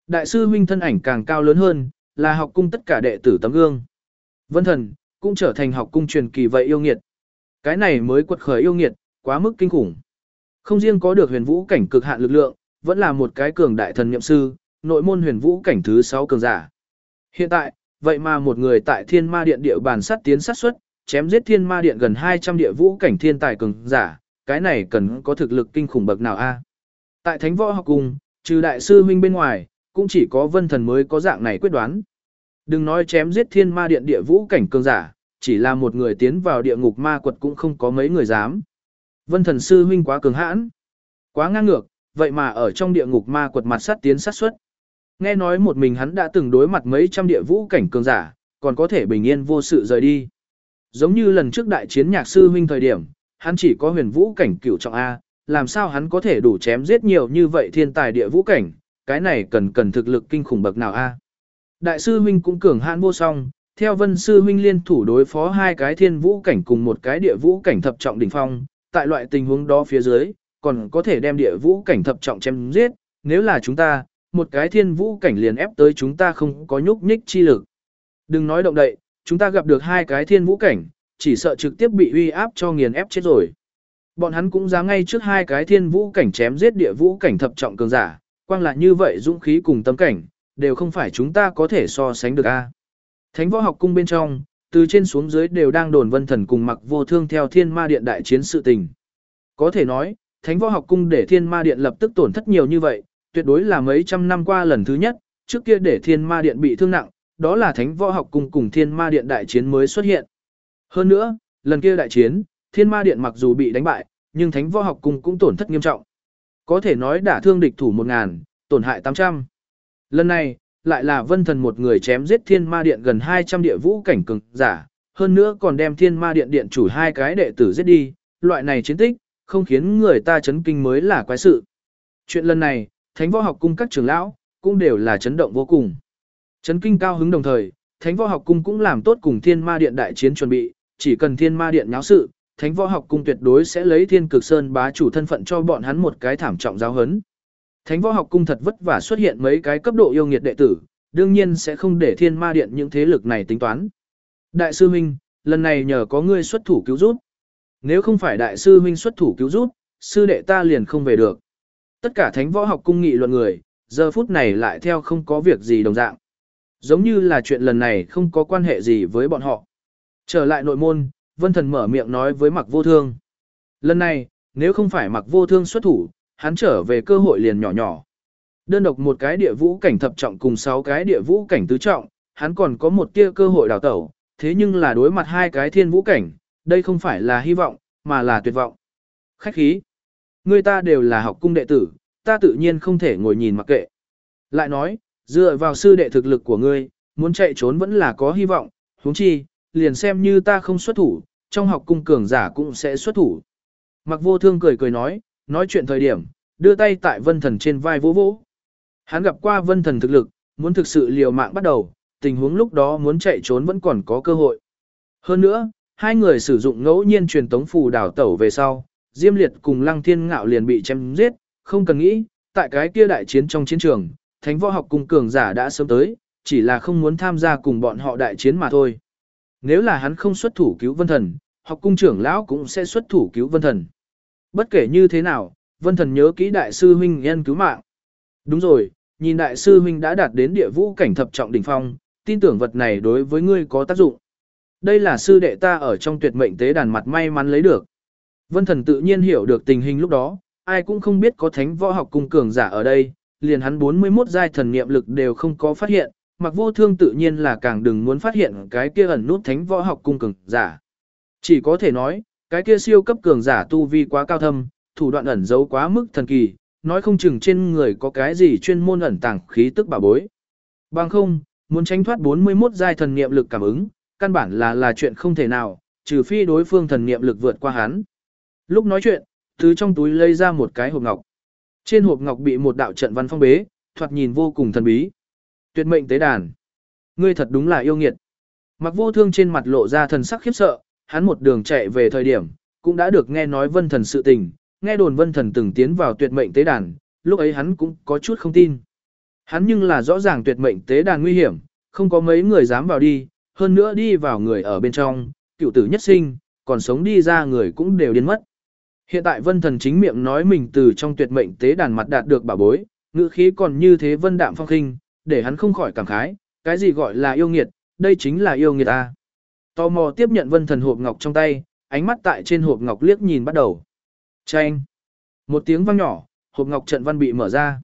Đại sư huynh thân ảnh càng cao lớn hơn, là học cung tất cả đệ tử tấm gương. Vân thần, cũng trở thành học cung truyền kỳ vậy yêu nghiệt. Cái này mới quật khởi yêu nghiệt, quá mức kinh khủng. Không riêng có được huyền vũ cảnh cực hạn lực lượng, vẫn là một cái cường đại thần nhậm sư, nội môn huyền vũ cảnh thứ 6 cường giả. Hiện tại, vậy mà một người tại thiên ma điện địa bàn sát tiến sát xuất, chém giết thiên ma điện gần 200 địa vũ cảnh thiên tài cường giả, cái này cần có thực lực kinh khủng bậc nào a? Tại Thánh Võ học cung trừ đại sư huynh bên ngoài, cũng chỉ có Vân Thần mới có dạng này quyết đoán. Đừng nói chém giết thiên ma điện địa vũ cảnh cường giả, chỉ là một người tiến vào địa ngục ma quật cũng không có mấy người dám. Vân Thần sư huynh quá cường hãn, quá ngang ngược, vậy mà ở trong địa ngục ma quật mặt sát tiến sát xuất. Nghe nói một mình hắn đã từng đối mặt mấy trăm địa vũ cảnh cường giả, còn có thể bình yên vô sự rời đi. Giống như lần trước đại chiến nhạc sư huynh thời điểm, hắn chỉ có huyền vũ cảnh cửu trọng A, làm sao hắn có thể đủ chém giết nhiều như vậy thiên tài địa vũ cảnh, cái này cần cần thực lực kinh khủng bậc nào A. Đại sư huynh cũng cường hãn vô song, theo vân sư huynh liên thủ đối phó hai cái thiên vũ cảnh cùng một cái địa vũ cảnh thập trọng đỉnh phong, tại loại tình huống đó phía dưới, còn có thể đem địa vũ cảnh thập trọng chém giết, nếu là chúng ta, một cái thiên vũ cảnh liền ép tới chúng ta không có nhúc nhích chi lực. Đừng nói động đậy, chúng ta gặp được hai cái thiên vũ cảnh, chỉ sợ trực tiếp bị uy áp cho nghiền ép chết rồi. Bọn hắn cũng dám ngay trước hai cái thiên vũ cảnh chém giết địa vũ cảnh thập trọng cường giả, quang là như vậy dũng khí cùng tâm cảnh, đều không phải chúng ta có thể so sánh được a. Thánh võ học cung bên trong, từ trên xuống dưới đều đang đồn vân thần cùng mặc vô thương theo thiên ma điện đại chiến sự tình. Có thể nói, thánh võ học cung để thiên ma điện lập tức tổn thất nhiều như vậy, tuyệt đối là mấy trăm năm qua lần thứ nhất, trước kia để thiên ma điện bị thương nặng, đó là thánh võ học cung cùng thiên ma điện đại chiến mới xuất hiện. Hơn nữa, lần kia đại chiến, thiên ma điện mặc dù bị đánh bại, nhưng thánh võ học cung cũng tổn thất nghiêm trọng. Có thể nói đả thương địch thủ 1000, tổn hại 800. Lần này, lại là vân thần một người chém giết thiên ma điện gần 200 địa vũ cảnh cường giả, hơn nữa còn đem thiên ma điện điện chủ hai cái đệ tử giết đi, loại này chiến tích, không khiến người ta chấn kinh mới là quái sự. Chuyện lần này, thánh võ học cung các trưởng lão, cũng đều là chấn động vô cùng. Chấn kinh cao hứng đồng thời, thánh võ học cung cũng làm tốt cùng thiên ma điện đại chiến chuẩn bị, chỉ cần thiên ma điện nháo sự, thánh võ học cung tuyệt đối sẽ lấy thiên cực sơn bá chủ thân phận cho bọn hắn một cái thảm trọng giáo hấn. Thánh võ học cung thật vất vả xuất hiện mấy cái cấp độ yêu nghiệt đệ tử, đương nhiên sẽ không để thiên ma điện những thế lực này tính toán. Đại sư huynh, lần này nhờ có ngươi xuất thủ cứu giúp. Nếu không phải đại sư huynh xuất thủ cứu giúp, sư đệ ta liền không về được. Tất cả thánh võ học cung nghị luận người, giờ phút này lại theo không có việc gì đồng dạng. Giống như là chuyện lần này không có quan hệ gì với bọn họ. Trở lại nội môn, vân thần mở miệng nói với mặc vô thương. Lần này, nếu không phải mặc vô thương xuất thủ, hắn trở về cơ hội liền nhỏ nhỏ. Đơn độc một cái địa vũ cảnh thập trọng cùng sáu cái địa vũ cảnh tứ trọng, hắn còn có một tia cơ hội đào tẩu, thế nhưng là đối mặt hai cái thiên vũ cảnh, đây không phải là hy vọng, mà là tuyệt vọng. Khách khí. Người ta đều là học cung đệ tử, ta tự nhiên không thể ngồi nhìn mặc kệ. Lại nói, dựa vào sư đệ thực lực của ngươi, muốn chạy trốn vẫn là có hy vọng, huống chi, liền xem như ta không xuất thủ, trong học cung cường giả cũng sẽ xuất thủ. Mặc vô thương cười cười nói, nói chuyện thời điểm, đưa tay tại vân thần trên vai vỗ vỗ. Hắn gặp qua vân thần thực lực, muốn thực sự liều mạng bắt đầu, tình huống lúc đó muốn chạy trốn vẫn còn có cơ hội. Hơn nữa, hai người sử dụng ngẫu nhiên truyền tống phù đảo tẩu về sau, Diêm Liệt cùng Lăng Thiên Ngạo liền bị chém giết, không cần nghĩ, tại cái kia đại chiến trong chiến trường, Thánh Võ Học Cung cường giả đã sớm tới, chỉ là không muốn tham gia cùng bọn họ đại chiến mà thôi. Nếu là hắn không xuất thủ cứu Vân Thần, học cung trưởng lão cũng sẽ xuất thủ cứu Vân Thần. Bất kể như thế nào, Vân Thần nhớ kỹ đại sư huynh nhân cứu mạng. Đúng rồi, nhìn đại sư huynh đã đạt đến địa vũ cảnh thập trọng đỉnh phong, tin tưởng vật này đối với ngươi có tác dụng. Đây là sư đệ ta ở trong tuyệt mệnh tế đàn mặt may mắn lấy được. Vân Thần tự nhiên hiểu được tình hình lúc đó, ai cũng không biết có thánh võ học cung cường giả ở đây, liền hắn 41 giai thần niệm lực đều không có phát hiện, mặc vô thương tự nhiên là càng đừng muốn phát hiện cái kia ẩn nút thánh võ học cung cường giả. Chỉ có thể nói, cái kia siêu cấp cường giả tu vi quá cao thâm, thủ đoạn ẩn giấu quá mức thần kỳ, nói không chừng trên người có cái gì chuyên môn ẩn tàng khí tức bảo bối. Bằng không, muốn tránh thoát 41 giai thần niệm lực cảm ứng, căn bản là là chuyện không thể nào, trừ phi đối phương thần niệm lực vượt qua hắn. Lúc nói chuyện, từ trong túi lấy ra một cái hộp ngọc. Trên hộp ngọc bị một đạo trận văn phong bế, thoạt nhìn vô cùng thần bí. Tuyệt mệnh tế đàn. Ngươi thật đúng là yêu nghiệt. Mặc vô thương trên mặt lộ ra thần sắc khiếp sợ, hắn một đường chạy về thời điểm, cũng đã được nghe nói vân thần sự tình, nghe đồn vân thần từng tiến vào tuyệt mệnh tế đàn, lúc ấy hắn cũng có chút không tin. Hắn nhưng là rõ ràng tuyệt mệnh tế đàn nguy hiểm, không có mấy người dám vào đi, hơn nữa đi vào người ở bên trong, cựu tử nhất sinh, còn sống đi ra người cũng đều điên mất. Hiện tại vân thần chính miệng nói mình từ trong tuyệt mệnh tế đàn mặt đạt được bảo bối, ngữ khí còn như thế vân đạm phong khinh, để hắn không khỏi cảm khái, cái gì gọi là yêu nghiệt, đây chính là yêu nghiệt a. Tò mò tiếp nhận vân thần hộp ngọc trong tay, ánh mắt tại trên hộp ngọc liếc nhìn bắt đầu. Chanh. Một tiếng vang nhỏ, hộp ngọc trận văn bị mở ra.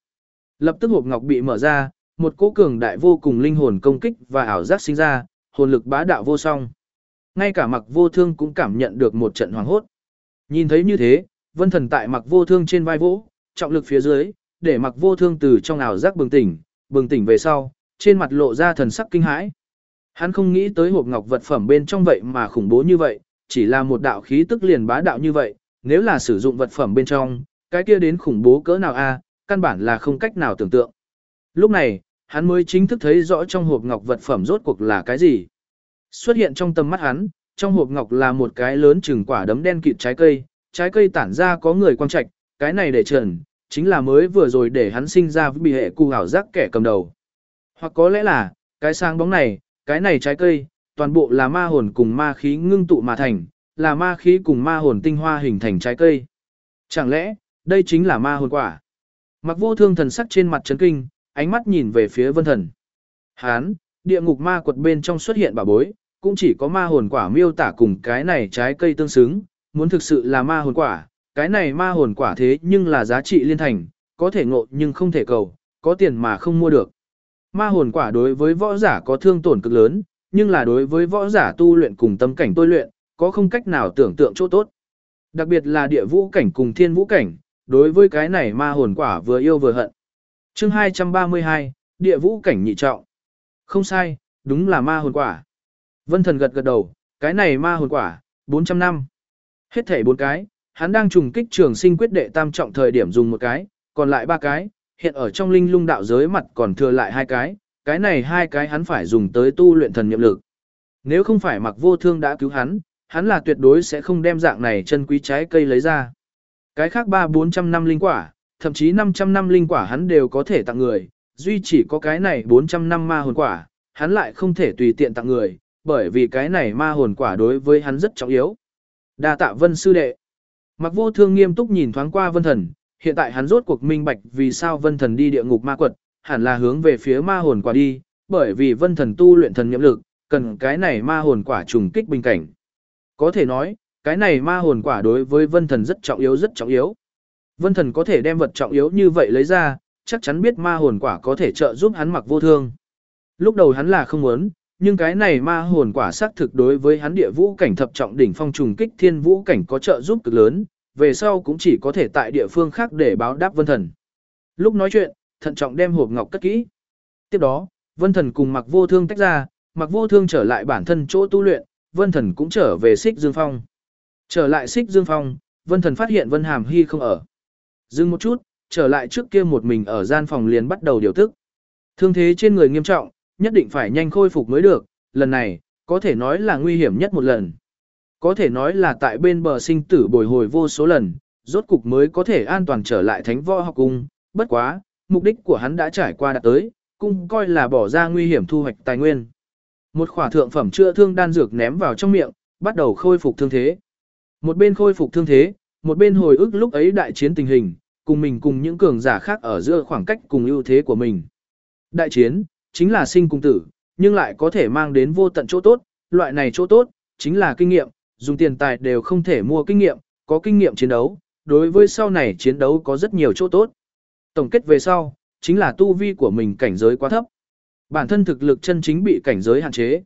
Lập tức hộp ngọc bị mở ra, một cỗ cường đại vô cùng linh hồn công kích và ảo giác sinh ra, hồn lực bá đạo vô song. Ngay cả mặc vô thương cũng cảm nhận được một trận hoàng hốt. Nhìn thấy như thế, vân thần tại mặc vô thương trên vai vỗ, trọng lực phía dưới, để mặc vô thương từ trong ảo giác bừng tỉnh, bừng tỉnh về sau, trên mặt lộ ra thần sắc kinh hãi. Hắn không nghĩ tới hộp ngọc vật phẩm bên trong vậy mà khủng bố như vậy, chỉ là một đạo khí tức liền bá đạo như vậy, nếu là sử dụng vật phẩm bên trong, cái kia đến khủng bố cỡ nào a, căn bản là không cách nào tưởng tượng. Lúc này, hắn mới chính thức thấy rõ trong hộp ngọc vật phẩm rốt cuộc là cái gì. Xuất hiện trong tầm mắt hắn, trong hộp ngọc là một cái lớn chừng quả đấm đen kịt trái cây, trái cây tản ra có người quang trạch, cái này để trần, chính là mới vừa rồi để hắn sinh ra với bị hệ cụ hảo giác kẻ cầm đầu. Hoặc có lẽ là, cái sáng bóng này, cái này trái cây, toàn bộ là ma hồn cùng ma khí ngưng tụ mà thành, là ma khí cùng ma hồn tinh hoa hình thành trái cây. Chẳng lẽ, đây chính là ma hồn quả? Mặc vô thương thần sắc trên mặt chấn kinh, ánh mắt nhìn về phía vân thần. Hán, địa ngục ma quật bên trong xuất hiện bà bối, cũng chỉ có ma hồn quả miêu tả cùng cái này trái cây tương xứng, muốn thực sự là ma hồn quả, cái này ma hồn quả thế nhưng là giá trị liên thành, có thể ngộ nhưng không thể cầu, có tiền mà không mua được. Ma hồn quả đối với võ giả có thương tổn cực lớn, nhưng là đối với võ giả tu luyện cùng tâm cảnh tôi luyện, có không cách nào tưởng tượng chỗ tốt. Đặc biệt là địa vũ cảnh cùng thiên vũ cảnh, đối với cái này ma hồn quả vừa yêu vừa hận. Chương 232, địa vũ cảnh nhị trọng. Không sai, đúng là ma hồn quả. Vân thần gật gật đầu, cái này ma hồn quả, 400 năm. Hết thảy bốn cái, hắn đang trùng kích trường sinh quyết đệ tam trọng thời điểm dùng một cái, còn lại ba cái, hiện ở trong linh lung đạo giới mặt còn thừa lại hai cái, cái này hai cái hắn phải dùng tới tu luyện thần nhiệm lực. Nếu không phải mặc vô thương đã cứu hắn, hắn là tuyệt đối sẽ không đem dạng này chân quý trái cây lấy ra. Cái khác ba bốn trăm năm linh quả, thậm chí 500 năm linh quả hắn đều có thể tặng người, duy chỉ có cái này 400 năm ma hồn quả, hắn lại không thể tùy tiện tặng người, bởi vì cái này ma hồn quả đối với hắn rất trọng yếu. Đa tạ vân sư đệ. Mặc vô thương nghiêm túc nhìn thoáng qua vân thần, hiện tại hắn rốt cuộc minh bạch vì sao vân thần đi địa ngục ma quật, hẳn là hướng về phía ma hồn quả đi, bởi vì vân thần tu luyện thần nhiệm lực, cần cái này ma hồn quả trùng kích bình cảnh. Có thể nói, cái này ma hồn quả đối với vân thần rất trọng yếu rất trọng yếu. Vân thần có thể đem vật trọng yếu như vậy lấy ra, chắc chắn biết ma hồn quả có thể trợ giúp hắn mặc vô thương. Lúc đầu hắn là không muốn, nhưng cái này ma hồn quả xác thực đối với hắn địa vũ cảnh thập trọng đỉnh phong trùng kích thiên vũ cảnh có trợ giúp cực lớn, về sau cũng chỉ có thể tại địa phương khác để báo đáp vân thần. Lúc nói chuyện, thận trọng đem hộp ngọc cất kỹ. Tiếp đó, vân thần cùng mặc vô thương tách ra, mặc vô thương trở lại bản thân chỗ tu luyện, vân thần cũng trở về xích dương phong. Trở lại xích dương phong, vân thần phát hiện vân hàm hy không ở. Dừng một chút, trở lại trước kia một mình ở gian phòng liền bắt đầu điều tức. Thương thế trên người nghiêm trọng, nhất định phải nhanh khôi phục mới được, lần này, có thể nói là nguy hiểm nhất một lần. Có thể nói là tại bên bờ sinh tử bồi hồi vô số lần, rốt cục mới có thể an toàn trở lại thánh võ học cung, bất quá, mục đích của hắn đã trải qua đạt tới, cung coi là bỏ ra nguy hiểm thu hoạch tài nguyên. Một khỏa thượng phẩm chữa thương đan dược ném vào trong miệng, bắt đầu khôi phục thương thế. Một bên khôi phục thương thế, một bên hồi ức lúc ấy đại chiến tình hình, cùng mình cùng những cường giả khác ở giữa khoảng cách cùng ưu thế của mình. Đại chiến, chính là sinh cùng tử, nhưng lại có thể mang đến vô tận chỗ tốt, loại này chỗ tốt, chính là kinh nghiệm, dùng tiền tài đều không thể mua kinh nghiệm, có kinh nghiệm chiến đấu, đối với sau này chiến đấu có rất nhiều chỗ tốt. Tổng kết về sau, chính là tu vi của mình cảnh giới quá thấp. Bản thân thực lực chân chính bị cảnh giới hạn chế.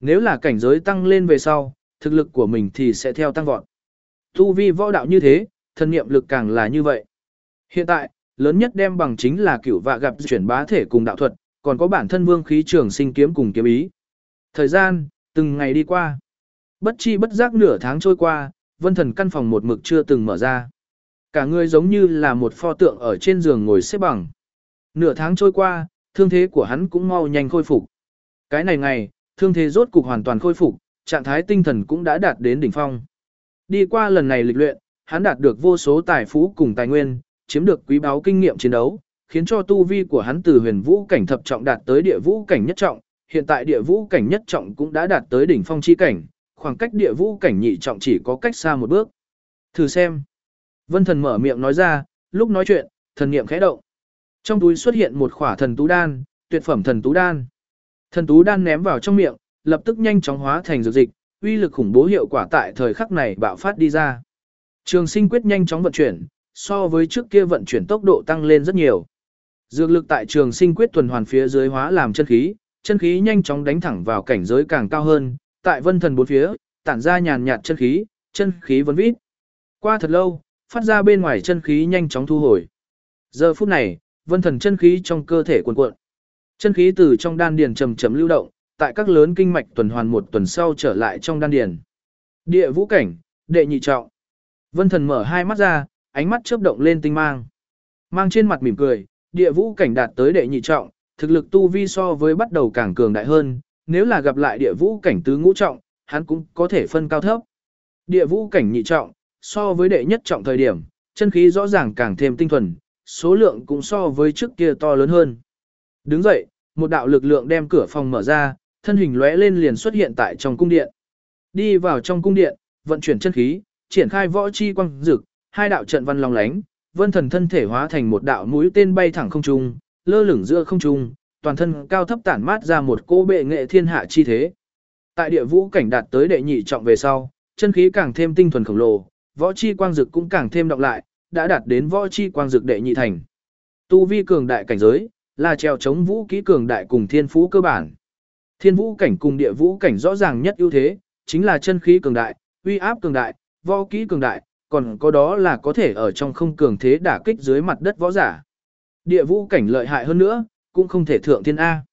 Nếu là cảnh giới tăng lên về sau, thực lực của mình thì sẽ theo tăng vọt. Tu vi võ đạo như thế, thân nghiệm lực càng là như vậy. Hiện tại, lớn nhất đem bằng chính là cửu vạ gặp chuyển bá thể cùng đạo thuật, còn có bản thân vương khí trường sinh kiếm cùng kiếm ý. Thời gian, từng ngày đi qua. Bất chi bất giác nửa tháng trôi qua, vân thần căn phòng một mực chưa từng mở ra. Cả người giống như là một pho tượng ở trên giường ngồi xếp bằng. Nửa tháng trôi qua, thương thế của hắn cũng mau nhanh khôi phục. Cái này ngày, thương thế rốt cục hoàn toàn khôi phục, trạng thái tinh thần cũng đã đạt đến đỉnh phong. Đi qua lần này lịch luyện, hắn đạt được vô số tài phú cùng tài nguyên, chiếm được quý báu kinh nghiệm chiến đấu, khiến cho tu vi của hắn từ huyền vũ cảnh thập trọng đạt tới địa vũ cảnh nhất trọng, hiện tại địa vũ cảnh nhất trọng cũng đã đạt tới đỉnh phong chi cảnh, khoảng cách địa vũ cảnh nhị trọng chỉ có cách xa một bước. Thử xem. Vân thần mở miệng nói ra, lúc nói chuyện, thần niệm khẽ động. Trong túi xuất hiện một khỏa thần tú đan, tuyệt phẩm thần tú đan. Thần tú đan ném vào trong miệng, lập tức nhanh chóng hóa thành dược dịch, uy lực khủng bố hiệu quả tại thời khắc này bạo phát đi ra. Trường sinh quyết nhanh chóng vận chuyển, so với trước kia vận chuyển tốc độ tăng lên rất nhiều. Dược lực tại trường sinh quyết tuần hoàn phía dưới hóa làm chân khí, chân khí nhanh chóng đánh thẳng vào cảnh giới càng cao hơn, tại vân thần bốn phía, tản ra nhàn nhạt chân khí, chân khí vấn vít. Qua thật lâu, phát ra bên ngoài chân khí nhanh chóng thu hồi. Giờ phút này, vân thần chân khí trong cơ thể cuồn cuộn. Chân khí từ trong đan điền chậm chậm lưu động, tại các lớn kinh mạch tuần hoàn một tuần sau trở lại trong đan điền. Địa vũ cảnh, đệ nhị trọng. Vân thần mở hai mắt ra, ánh mắt chớp động lên tinh mang. Mang trên mặt mỉm cười, địa vũ cảnh đạt tới đệ nhị trọng, thực lực tu vi so với bắt đầu càng cường đại hơn, nếu là gặp lại địa vũ cảnh tứ ngũ trọng, hắn cũng có thể phân cao thấp. Địa vũ cảnh nhị trọng, so với đệ nhất trọng thời điểm, chân khí rõ ràng càng thêm tinh thuần, số lượng cũng so với trước kia to lớn hơn. Đứng dậy, một đạo lực lượng đem cửa phòng mở ra, thân hình lóe lên liền xuất hiện tại trong cung điện. Đi vào trong cung điện, vận chuyển chân khí, triển khai võ chi quang dực, hai đạo trận văn long lánh, vân thần thân thể hóa thành một đạo mũi tên bay thẳng không trung, lơ lửng giữa không trung, toàn thân cao thấp tản mát ra một cô bệ nghệ thiên hạ chi thế. Tại địa vũ cảnh đạt tới đệ nhị trọng về sau, chân khí càng thêm tinh thuần khổng lồ, võ chi quang dực cũng càng thêm động lại, đã đạt đến võ chi quang dực đệ nhị thành. Tu vi cường đại cảnh giới, là treo chống vũ kỹ cường đại cùng thiên phú cơ bản. Thiên vũ cảnh cùng địa vũ cảnh rõ ràng nhất ưu thế, chính là chân khí cường đại, uy áp cường đại, võ kỹ cường đại, còn có đó là có thể ở trong không cường thế đả kích dưới mặt đất võ giả. Địa vũ cảnh lợi hại hơn nữa, cũng không thể thượng thiên A.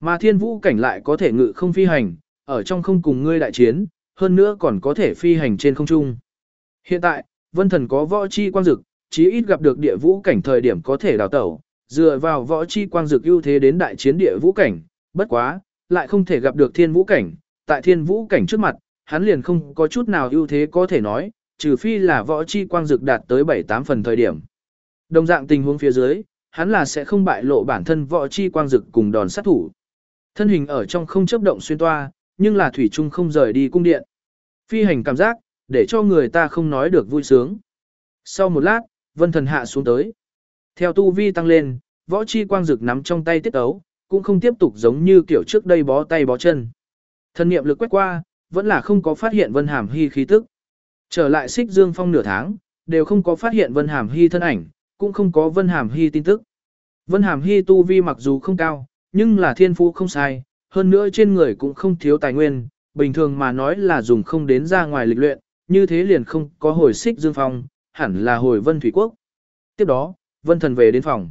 Mà thiên vũ cảnh lại có thể ngự không phi hành, ở trong không cùng ngươi đại chiến, hơn nữa còn có thể phi hành trên không trung. Hiện tại, vân thần có võ chi quang dực, chí ít gặp được địa vũ cảnh thời điểm có thể đào tẩu, dựa vào võ chi quang dực ưu thế đến đại chiến địa vũ cảnh, bất quá, lại không thể gặp được thiên vũ cảnh, tại thiên vũ cảnh trước mặt, hắn liền không có chút nào ưu thế có thể nói, trừ phi là võ chi quang dực đạt tới 7-8 phần thời điểm. Đồng dạng tình huống phía dưới, hắn là sẽ không bại lộ bản thân võ chi quang dực cùng đòn sát thủ. Thân hình ở trong không chấp động xuyên toa, nhưng là thủy trung không rời đi cung điện. Phi hành cảm giác, để cho người ta không nói được vui sướng. Sau một lát, vân thần hạ xuống tới. Theo tu vi tăng lên, võ chi quang dực nắm trong tay tiết ấu, cũng không tiếp tục giống như kiểu trước đây bó tay bó chân. Thân niệm lực quét qua, vẫn là không có phát hiện Vân Hàm Hy khí tức. Trở lại xích dương phong nửa tháng, đều không có phát hiện Vân Hàm Hy thân ảnh, cũng không có Vân Hàm Hy tin tức. Vân Hàm Hy tu vi mặc dù không cao, nhưng là thiên phú không sai, hơn nữa trên người cũng không thiếu tài nguyên, bình thường mà nói là dùng không đến ra ngoài lịch luyện, như thế liền không có hồi xích dương phong, hẳn là hồi Vân Thủy Quốc. Tiếp đó, Vân Thần về đến phòng.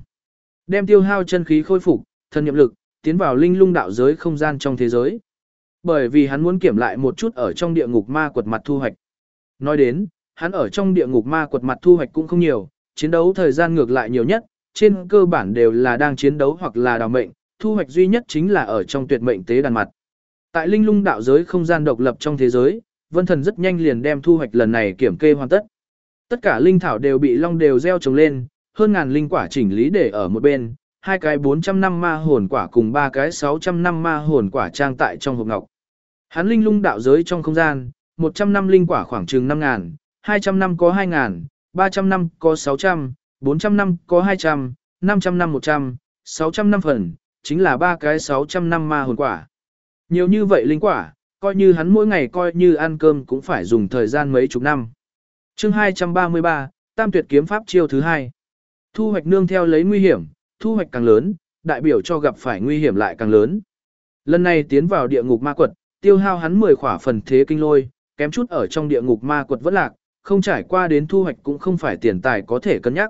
Đem tiêu hao chân khí khôi phục, thần nhiệm lực, tiến vào linh lung đạo giới không gian trong thế giới. Bởi vì hắn muốn kiểm lại một chút ở trong địa ngục ma quật mặt thu hoạch. Nói đến, hắn ở trong địa ngục ma quật mặt thu hoạch cũng không nhiều, chiến đấu thời gian ngược lại nhiều nhất, trên cơ bản đều là đang chiến đấu hoặc là đào mệnh, thu hoạch duy nhất chính là ở trong tuyệt mệnh tế đàn mặt. Tại linh lung đạo giới không gian độc lập trong thế giới, Vân Thần rất nhanh liền đem thu hoạch lần này kiểm kê hoàn tất. Tất cả linh thảo đều bị long đều gieo trồng lên, hơn ngàn linh quả chỉnh lý để ở một bên, hai cái 400 năm ma hồn quả cùng ba cái 600 năm ma hồn quả trang tại trong hộp ngọc. Hắn linh lung đạo giới trong không gian, 100 năm linh quả khoảng chừng 5 ngàn, 200 năm có 2 ngàn, 300 năm có 600, 400 năm có 200, 500 năm 100, 600 năm phần, chính là ba cái 600 năm ma hồn quả. Nhiều như vậy linh quả, coi như hắn mỗi ngày coi như ăn cơm cũng phải dùng thời gian mấy chục năm. chương 233, Tam tuyệt kiếm pháp chiêu thứ hai. Thu hoạch nương theo lấy nguy hiểm, thu hoạch càng lớn, đại biểu cho gặp phải nguy hiểm lại càng lớn. Lần này tiến vào địa ngục ma quật, tiêu hao hắn 10 khỏa phần thế kinh lôi, kém chút ở trong địa ngục ma quật vẫn lạc, không trải qua đến thu hoạch cũng không phải tiền tài có thể cân nhắc.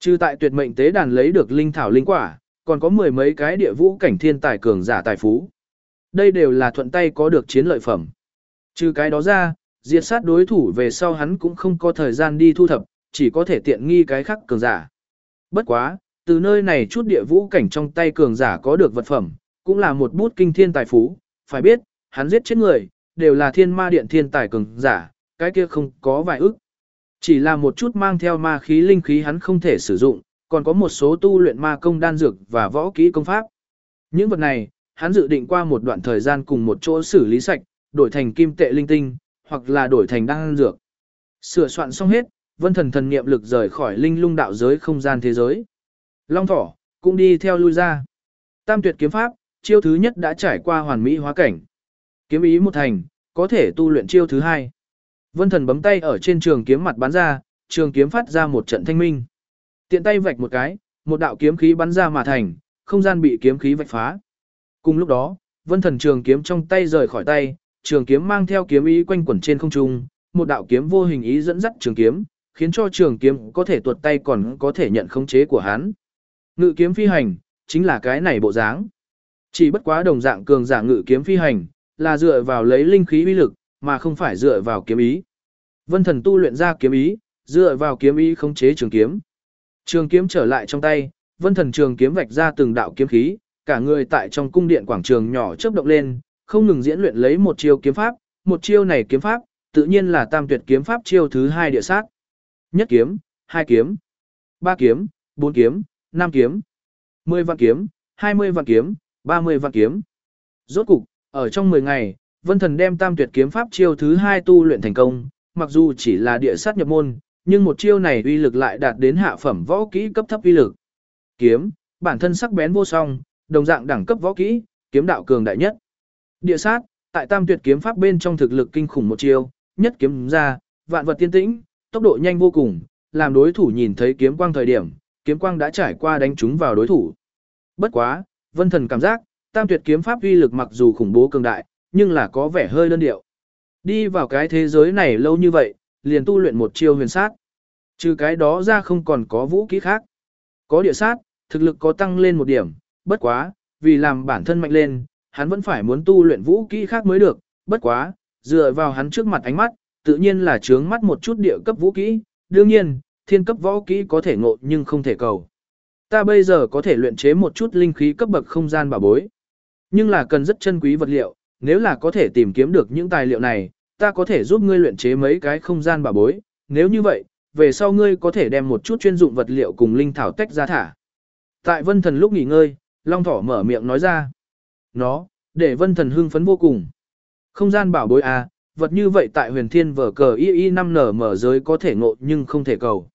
Trừ tại tuyệt mệnh tế đàn lấy được linh thảo linh quả, còn có mười mấy cái địa vũ cảnh thiên tài cường giả tài phú. Đây đều là thuận tay có được chiến lợi phẩm. Trừ cái đó ra, diệt sát đối thủ về sau hắn cũng không có thời gian đi thu thập, chỉ có thể tiện nghi cái khác cường giả. Bất quá, từ nơi này chút địa vũ cảnh trong tay cường giả có được vật phẩm, cũng là một bút kinh thiên tài phú, phải biết, hắn giết chết người, đều là thiên ma điện thiên tài cường giả, cái kia không có vài ức. Chỉ là một chút mang theo ma khí linh khí hắn không thể sử dụng, còn có một số tu luyện ma công đan dược và võ kỹ công pháp. Những vật này, hắn dự định qua một đoạn thời gian cùng một chỗ xử lý sạch, đổi thành kim tệ linh tinh, hoặc là đổi thành đan dược. Sửa soạn xong hết, vân thần thần niệm lực rời khỏi linh lung đạo giới không gian thế giới. Long thỏ, cũng đi theo lui ra. Tam tuyệt kiếm pháp, chiêu thứ nhất đã trải qua hoàn mỹ hóa cảnh. Kiếm ý một thành, có thể tu luyện chiêu thứ hai. Vân Thần bấm tay ở trên trường kiếm mặt bắn ra, trường kiếm phát ra một trận thanh minh. Tiện tay vạch một cái, một đạo kiếm khí bắn ra mà thành, không gian bị kiếm khí vạch phá. Cùng lúc đó, Vân Thần trường kiếm trong tay rời khỏi tay, trường kiếm mang theo kiếm ý quanh quẩn trên không trung, một đạo kiếm vô hình ý dẫn dắt trường kiếm, khiến cho trường kiếm có thể tuột tay còn có thể nhận khống chế của hắn. Ngự kiếm phi hành, chính là cái này bộ dáng. Chỉ bất quá đồng dạng cường giả ngự kiếm phi hành, là dựa vào lấy linh khí uy lực, mà không phải dựa vào kiếm ý. Vân thần tu luyện ra kiếm ý, dựa vào kiếm ý khống chế trường kiếm. Trường kiếm trở lại trong tay, vân thần trường kiếm vạch ra từng đạo kiếm khí, cả người tại trong cung điện quảng trường nhỏ chớp động lên, không ngừng diễn luyện lấy một chiêu kiếm pháp, một chiêu này kiếm pháp, tự nhiên là tam tuyệt kiếm pháp chiêu thứ hai địa sát. Nhất kiếm, hai kiếm, ba kiếm, bốn kiếm, năm kiếm, mười vạn kiếm, hai mươi vạn kiếm, ba mươi vạn kiếm. Rốt cục, ở trong 10 ngày, Vân Thần đem tam tuyệt kiếm pháp chiêu thứ hai tu luyện thành công, mặc dù chỉ là địa sát nhập môn, nhưng một chiêu này uy lực lại đạt đến hạ phẩm võ kỹ cấp thấp uy lực. Kiếm, bản thân sắc bén vô song, đồng dạng đẳng cấp võ kỹ, kiếm đạo cường đại nhất. Địa sát, tại tam tuyệt kiếm pháp bên trong thực lực kinh khủng một chiêu, nhất kiếm ra, vạn vật tiên tĩnh, tốc độ nhanh vô cùng, làm đối thủ nhìn thấy kiếm quang thời điểm, kiếm quang đã trải qua đánh trúng vào đối thủ. Bất quá, Vân Thần cảm giác, tam tuyệt kiếm pháp uy lực mặc dù khủng bố cường đại, nhưng là có vẻ hơi đơn điệu. Đi vào cái thế giới này lâu như vậy, liền tu luyện một chiêu huyền sát. Trừ cái đó ra không còn có vũ khí khác. Có địa sát, thực lực có tăng lên một điểm, bất quá, vì làm bản thân mạnh lên, hắn vẫn phải muốn tu luyện vũ khí khác mới được, bất quá, dựa vào hắn trước mặt ánh mắt, tự nhiên là trướng mắt một chút địa cấp vũ khí. đương nhiên, thiên cấp võ kỹ có thể ngộ nhưng không thể cầu. Ta bây giờ có thể luyện chế một chút linh khí cấp bậc không gian bảo bối. Nhưng là cần rất chân quý vật liệu, nếu là có thể tìm kiếm được những tài liệu này, ta có thể giúp ngươi luyện chế mấy cái không gian bảo bối, nếu như vậy, về sau ngươi có thể đem một chút chuyên dụng vật liệu cùng linh thảo tách ra thả. Tại vân thần lúc nghỉ ngơi, Long Thỏ mở miệng nói ra. Nó, để vân thần hưng phấn vô cùng. Không gian bảo bối à, vật như vậy tại huyền thiên vở cờ y y 5 nở mở giới có thể ngộ nhưng không thể cầu.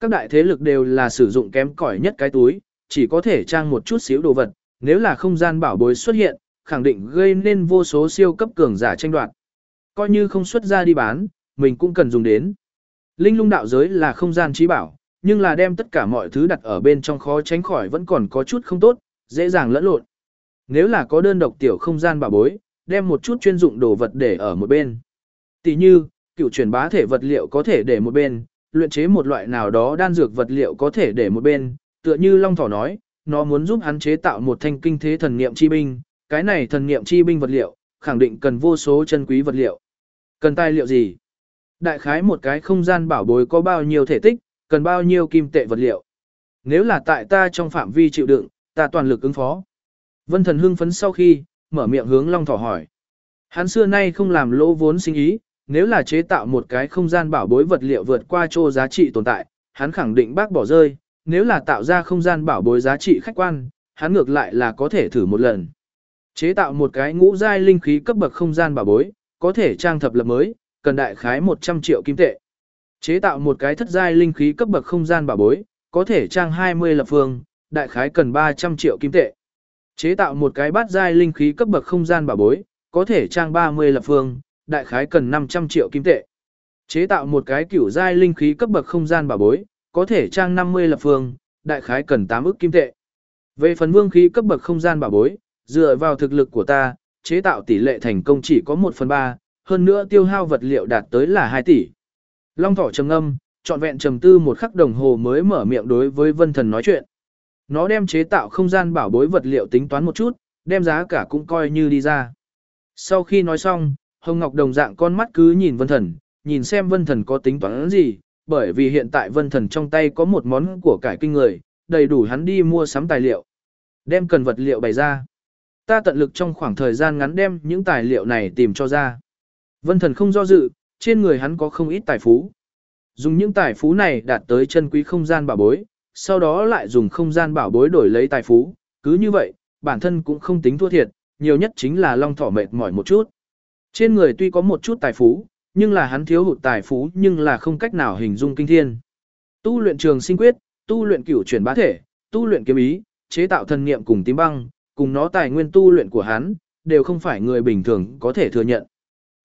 Các đại thế lực đều là sử dụng kém cỏi nhất cái túi, chỉ có thể trang một chút xíu đồ vật, nếu là không gian bảo bối xuất hiện, khẳng định gây nên vô số siêu cấp cường giả tranh đoạt. Coi như không xuất ra đi bán, mình cũng cần dùng đến. Linh lung đạo giới là không gian trí bảo, nhưng là đem tất cả mọi thứ đặt ở bên trong khó tránh khỏi vẫn còn có chút không tốt, dễ dàng lẫn lộn. Nếu là có đơn độc tiểu không gian bảo bối, đem một chút chuyên dụng đồ vật để ở một bên. Tỷ như, cựu truyền bá thể vật liệu có thể để một bên, luyện chế một loại nào đó đan dược vật liệu có thể để một bên, tựa như Long Thỏ nói, nó muốn giúp hắn chế tạo một thanh kinh thế thần niệm chi binh, cái này thần niệm chi binh vật liệu, khẳng định cần vô số chân quý vật liệu. Cần tài liệu gì? Đại khái một cái không gian bảo bối có bao nhiêu thể tích, cần bao nhiêu kim tệ vật liệu. Nếu là tại ta trong phạm vi chịu đựng, ta toàn lực ứng phó. Vân thần hưng phấn sau khi, mở miệng hướng Long Thỏ hỏi. Hắn xưa nay không làm lỗ vốn sinh ý, nếu là chế tạo một cái không gian bảo bối vật liệu vượt qua chỗ giá trị tồn tại, hắn khẳng định bác bỏ rơi, nếu là tạo ra không gian bảo bối giá trị khách quan, hắn ngược lại là có thể thử một lần. Chế tạo một cái ngũ giai linh khí cấp bậc không gian bảo bối, có thể trang thập lập mới, cần đại khái 100 triệu kim tệ. Chế tạo một cái thất giai linh khí cấp bậc không gian bảo bối, có thể trang 20 lập phương, đại khái cần 300 triệu kim tệ. Chế tạo một cái bát giai linh khí cấp bậc không gian bảo bối, có thể trang 30 lập phương, đại khái cần 500 triệu kim tệ. Chế tạo một cái cửu giai linh khí cấp bậc không gian bảo bối, có thể trang 50 lập phương, đại khái cần 8 ức kim tệ. Về phần vương khí cấp bậc không gian bảo bối, dựa vào thực lực của ta, chế tạo tỷ lệ thành công chỉ có 1 phần 3, hơn nữa tiêu hao vật liệu đạt tới là 2 tỷ. Long thỏ trầm âm, trọn vẹn trầm tư một khắc đồng hồ mới mở miệng đối với vân thần nói chuyện. Nó đem chế tạo không gian bảo bối vật liệu tính toán một chút, đem giá cả cũng coi như đi ra. Sau khi nói xong, Hồng Ngọc đồng dạng con mắt cứ nhìn vân thần, nhìn xem vân thần có tính toán gì, bởi vì hiện tại vân thần trong tay có một món của cải kinh người, đầy đủ hắn đi mua sắm tài liệu. Đem cần vật liệu bày ra. Ta tận lực trong khoảng thời gian ngắn đem những tài liệu này tìm cho ra. Vân thần không do dự, trên người hắn có không ít tài phú. Dùng những tài phú này đạt tới chân quý không gian bảo bối, sau đó lại dùng không gian bảo bối đổi lấy tài phú, cứ như vậy, bản thân cũng không tính thua thiệt, nhiều nhất chính là long thỏ mệt mỏi một chút. Trên người tuy có một chút tài phú, nhưng là hắn thiếu hụt tài phú nhưng là không cách nào hình dung kinh thiên. Tu luyện trường sinh quyết, tu luyện cửu chuyển bá thể, tu luyện kiếm ý, chế tạo thần niệm cùng tím băng, cùng nó tài nguyên tu luyện của hắn, đều không phải người bình thường có thể thừa nhận.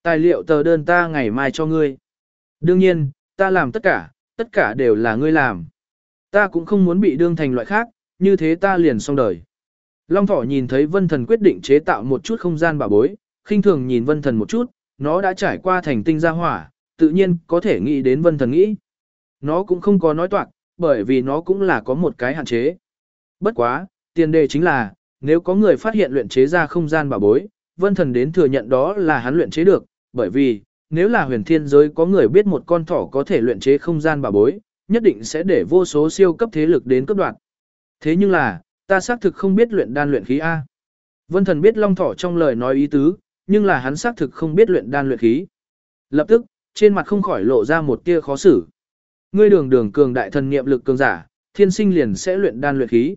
Tài liệu tờ đơn ta ngày mai cho ngươi. Đương nhiên, ta làm tất cả, tất cả đều là ngươi làm. Ta cũng không muốn bị đương thành loại khác, như thế ta liền xong đời. Long thỏ nhìn thấy vân thần quyết định chế tạo một chút không gian bảo bối, khinh thường nhìn vân thần một chút, nó đã trải qua thành tinh gia hỏa, tự nhiên có thể nghĩ đến vân thần nghĩ. Nó cũng không có nói toạc, bởi vì nó cũng là có một cái hạn chế. Bất quá, tiền đề chính là, nếu có người phát hiện luyện chế ra không gian bảo bối, vân thần đến thừa nhận đó là hắn luyện chế được, bởi vì, nếu là huyền thiên giới có người biết một con thỏ có thể luyện chế không gian bảo bối, nhất định sẽ để vô số siêu cấp thế lực đến cấp đoạn. Thế nhưng là, ta xác thực không biết luyện đan luyện khí A. Vân thần biết long thỏ trong lời nói ý tứ, nhưng là hắn xác thực không biết luyện đan luyện khí. Lập tức, trên mặt không khỏi lộ ra một tia khó xử. Ngươi đường đường cường đại thần niệm lực cường giả, thiên sinh liền sẽ luyện đan luyện khí.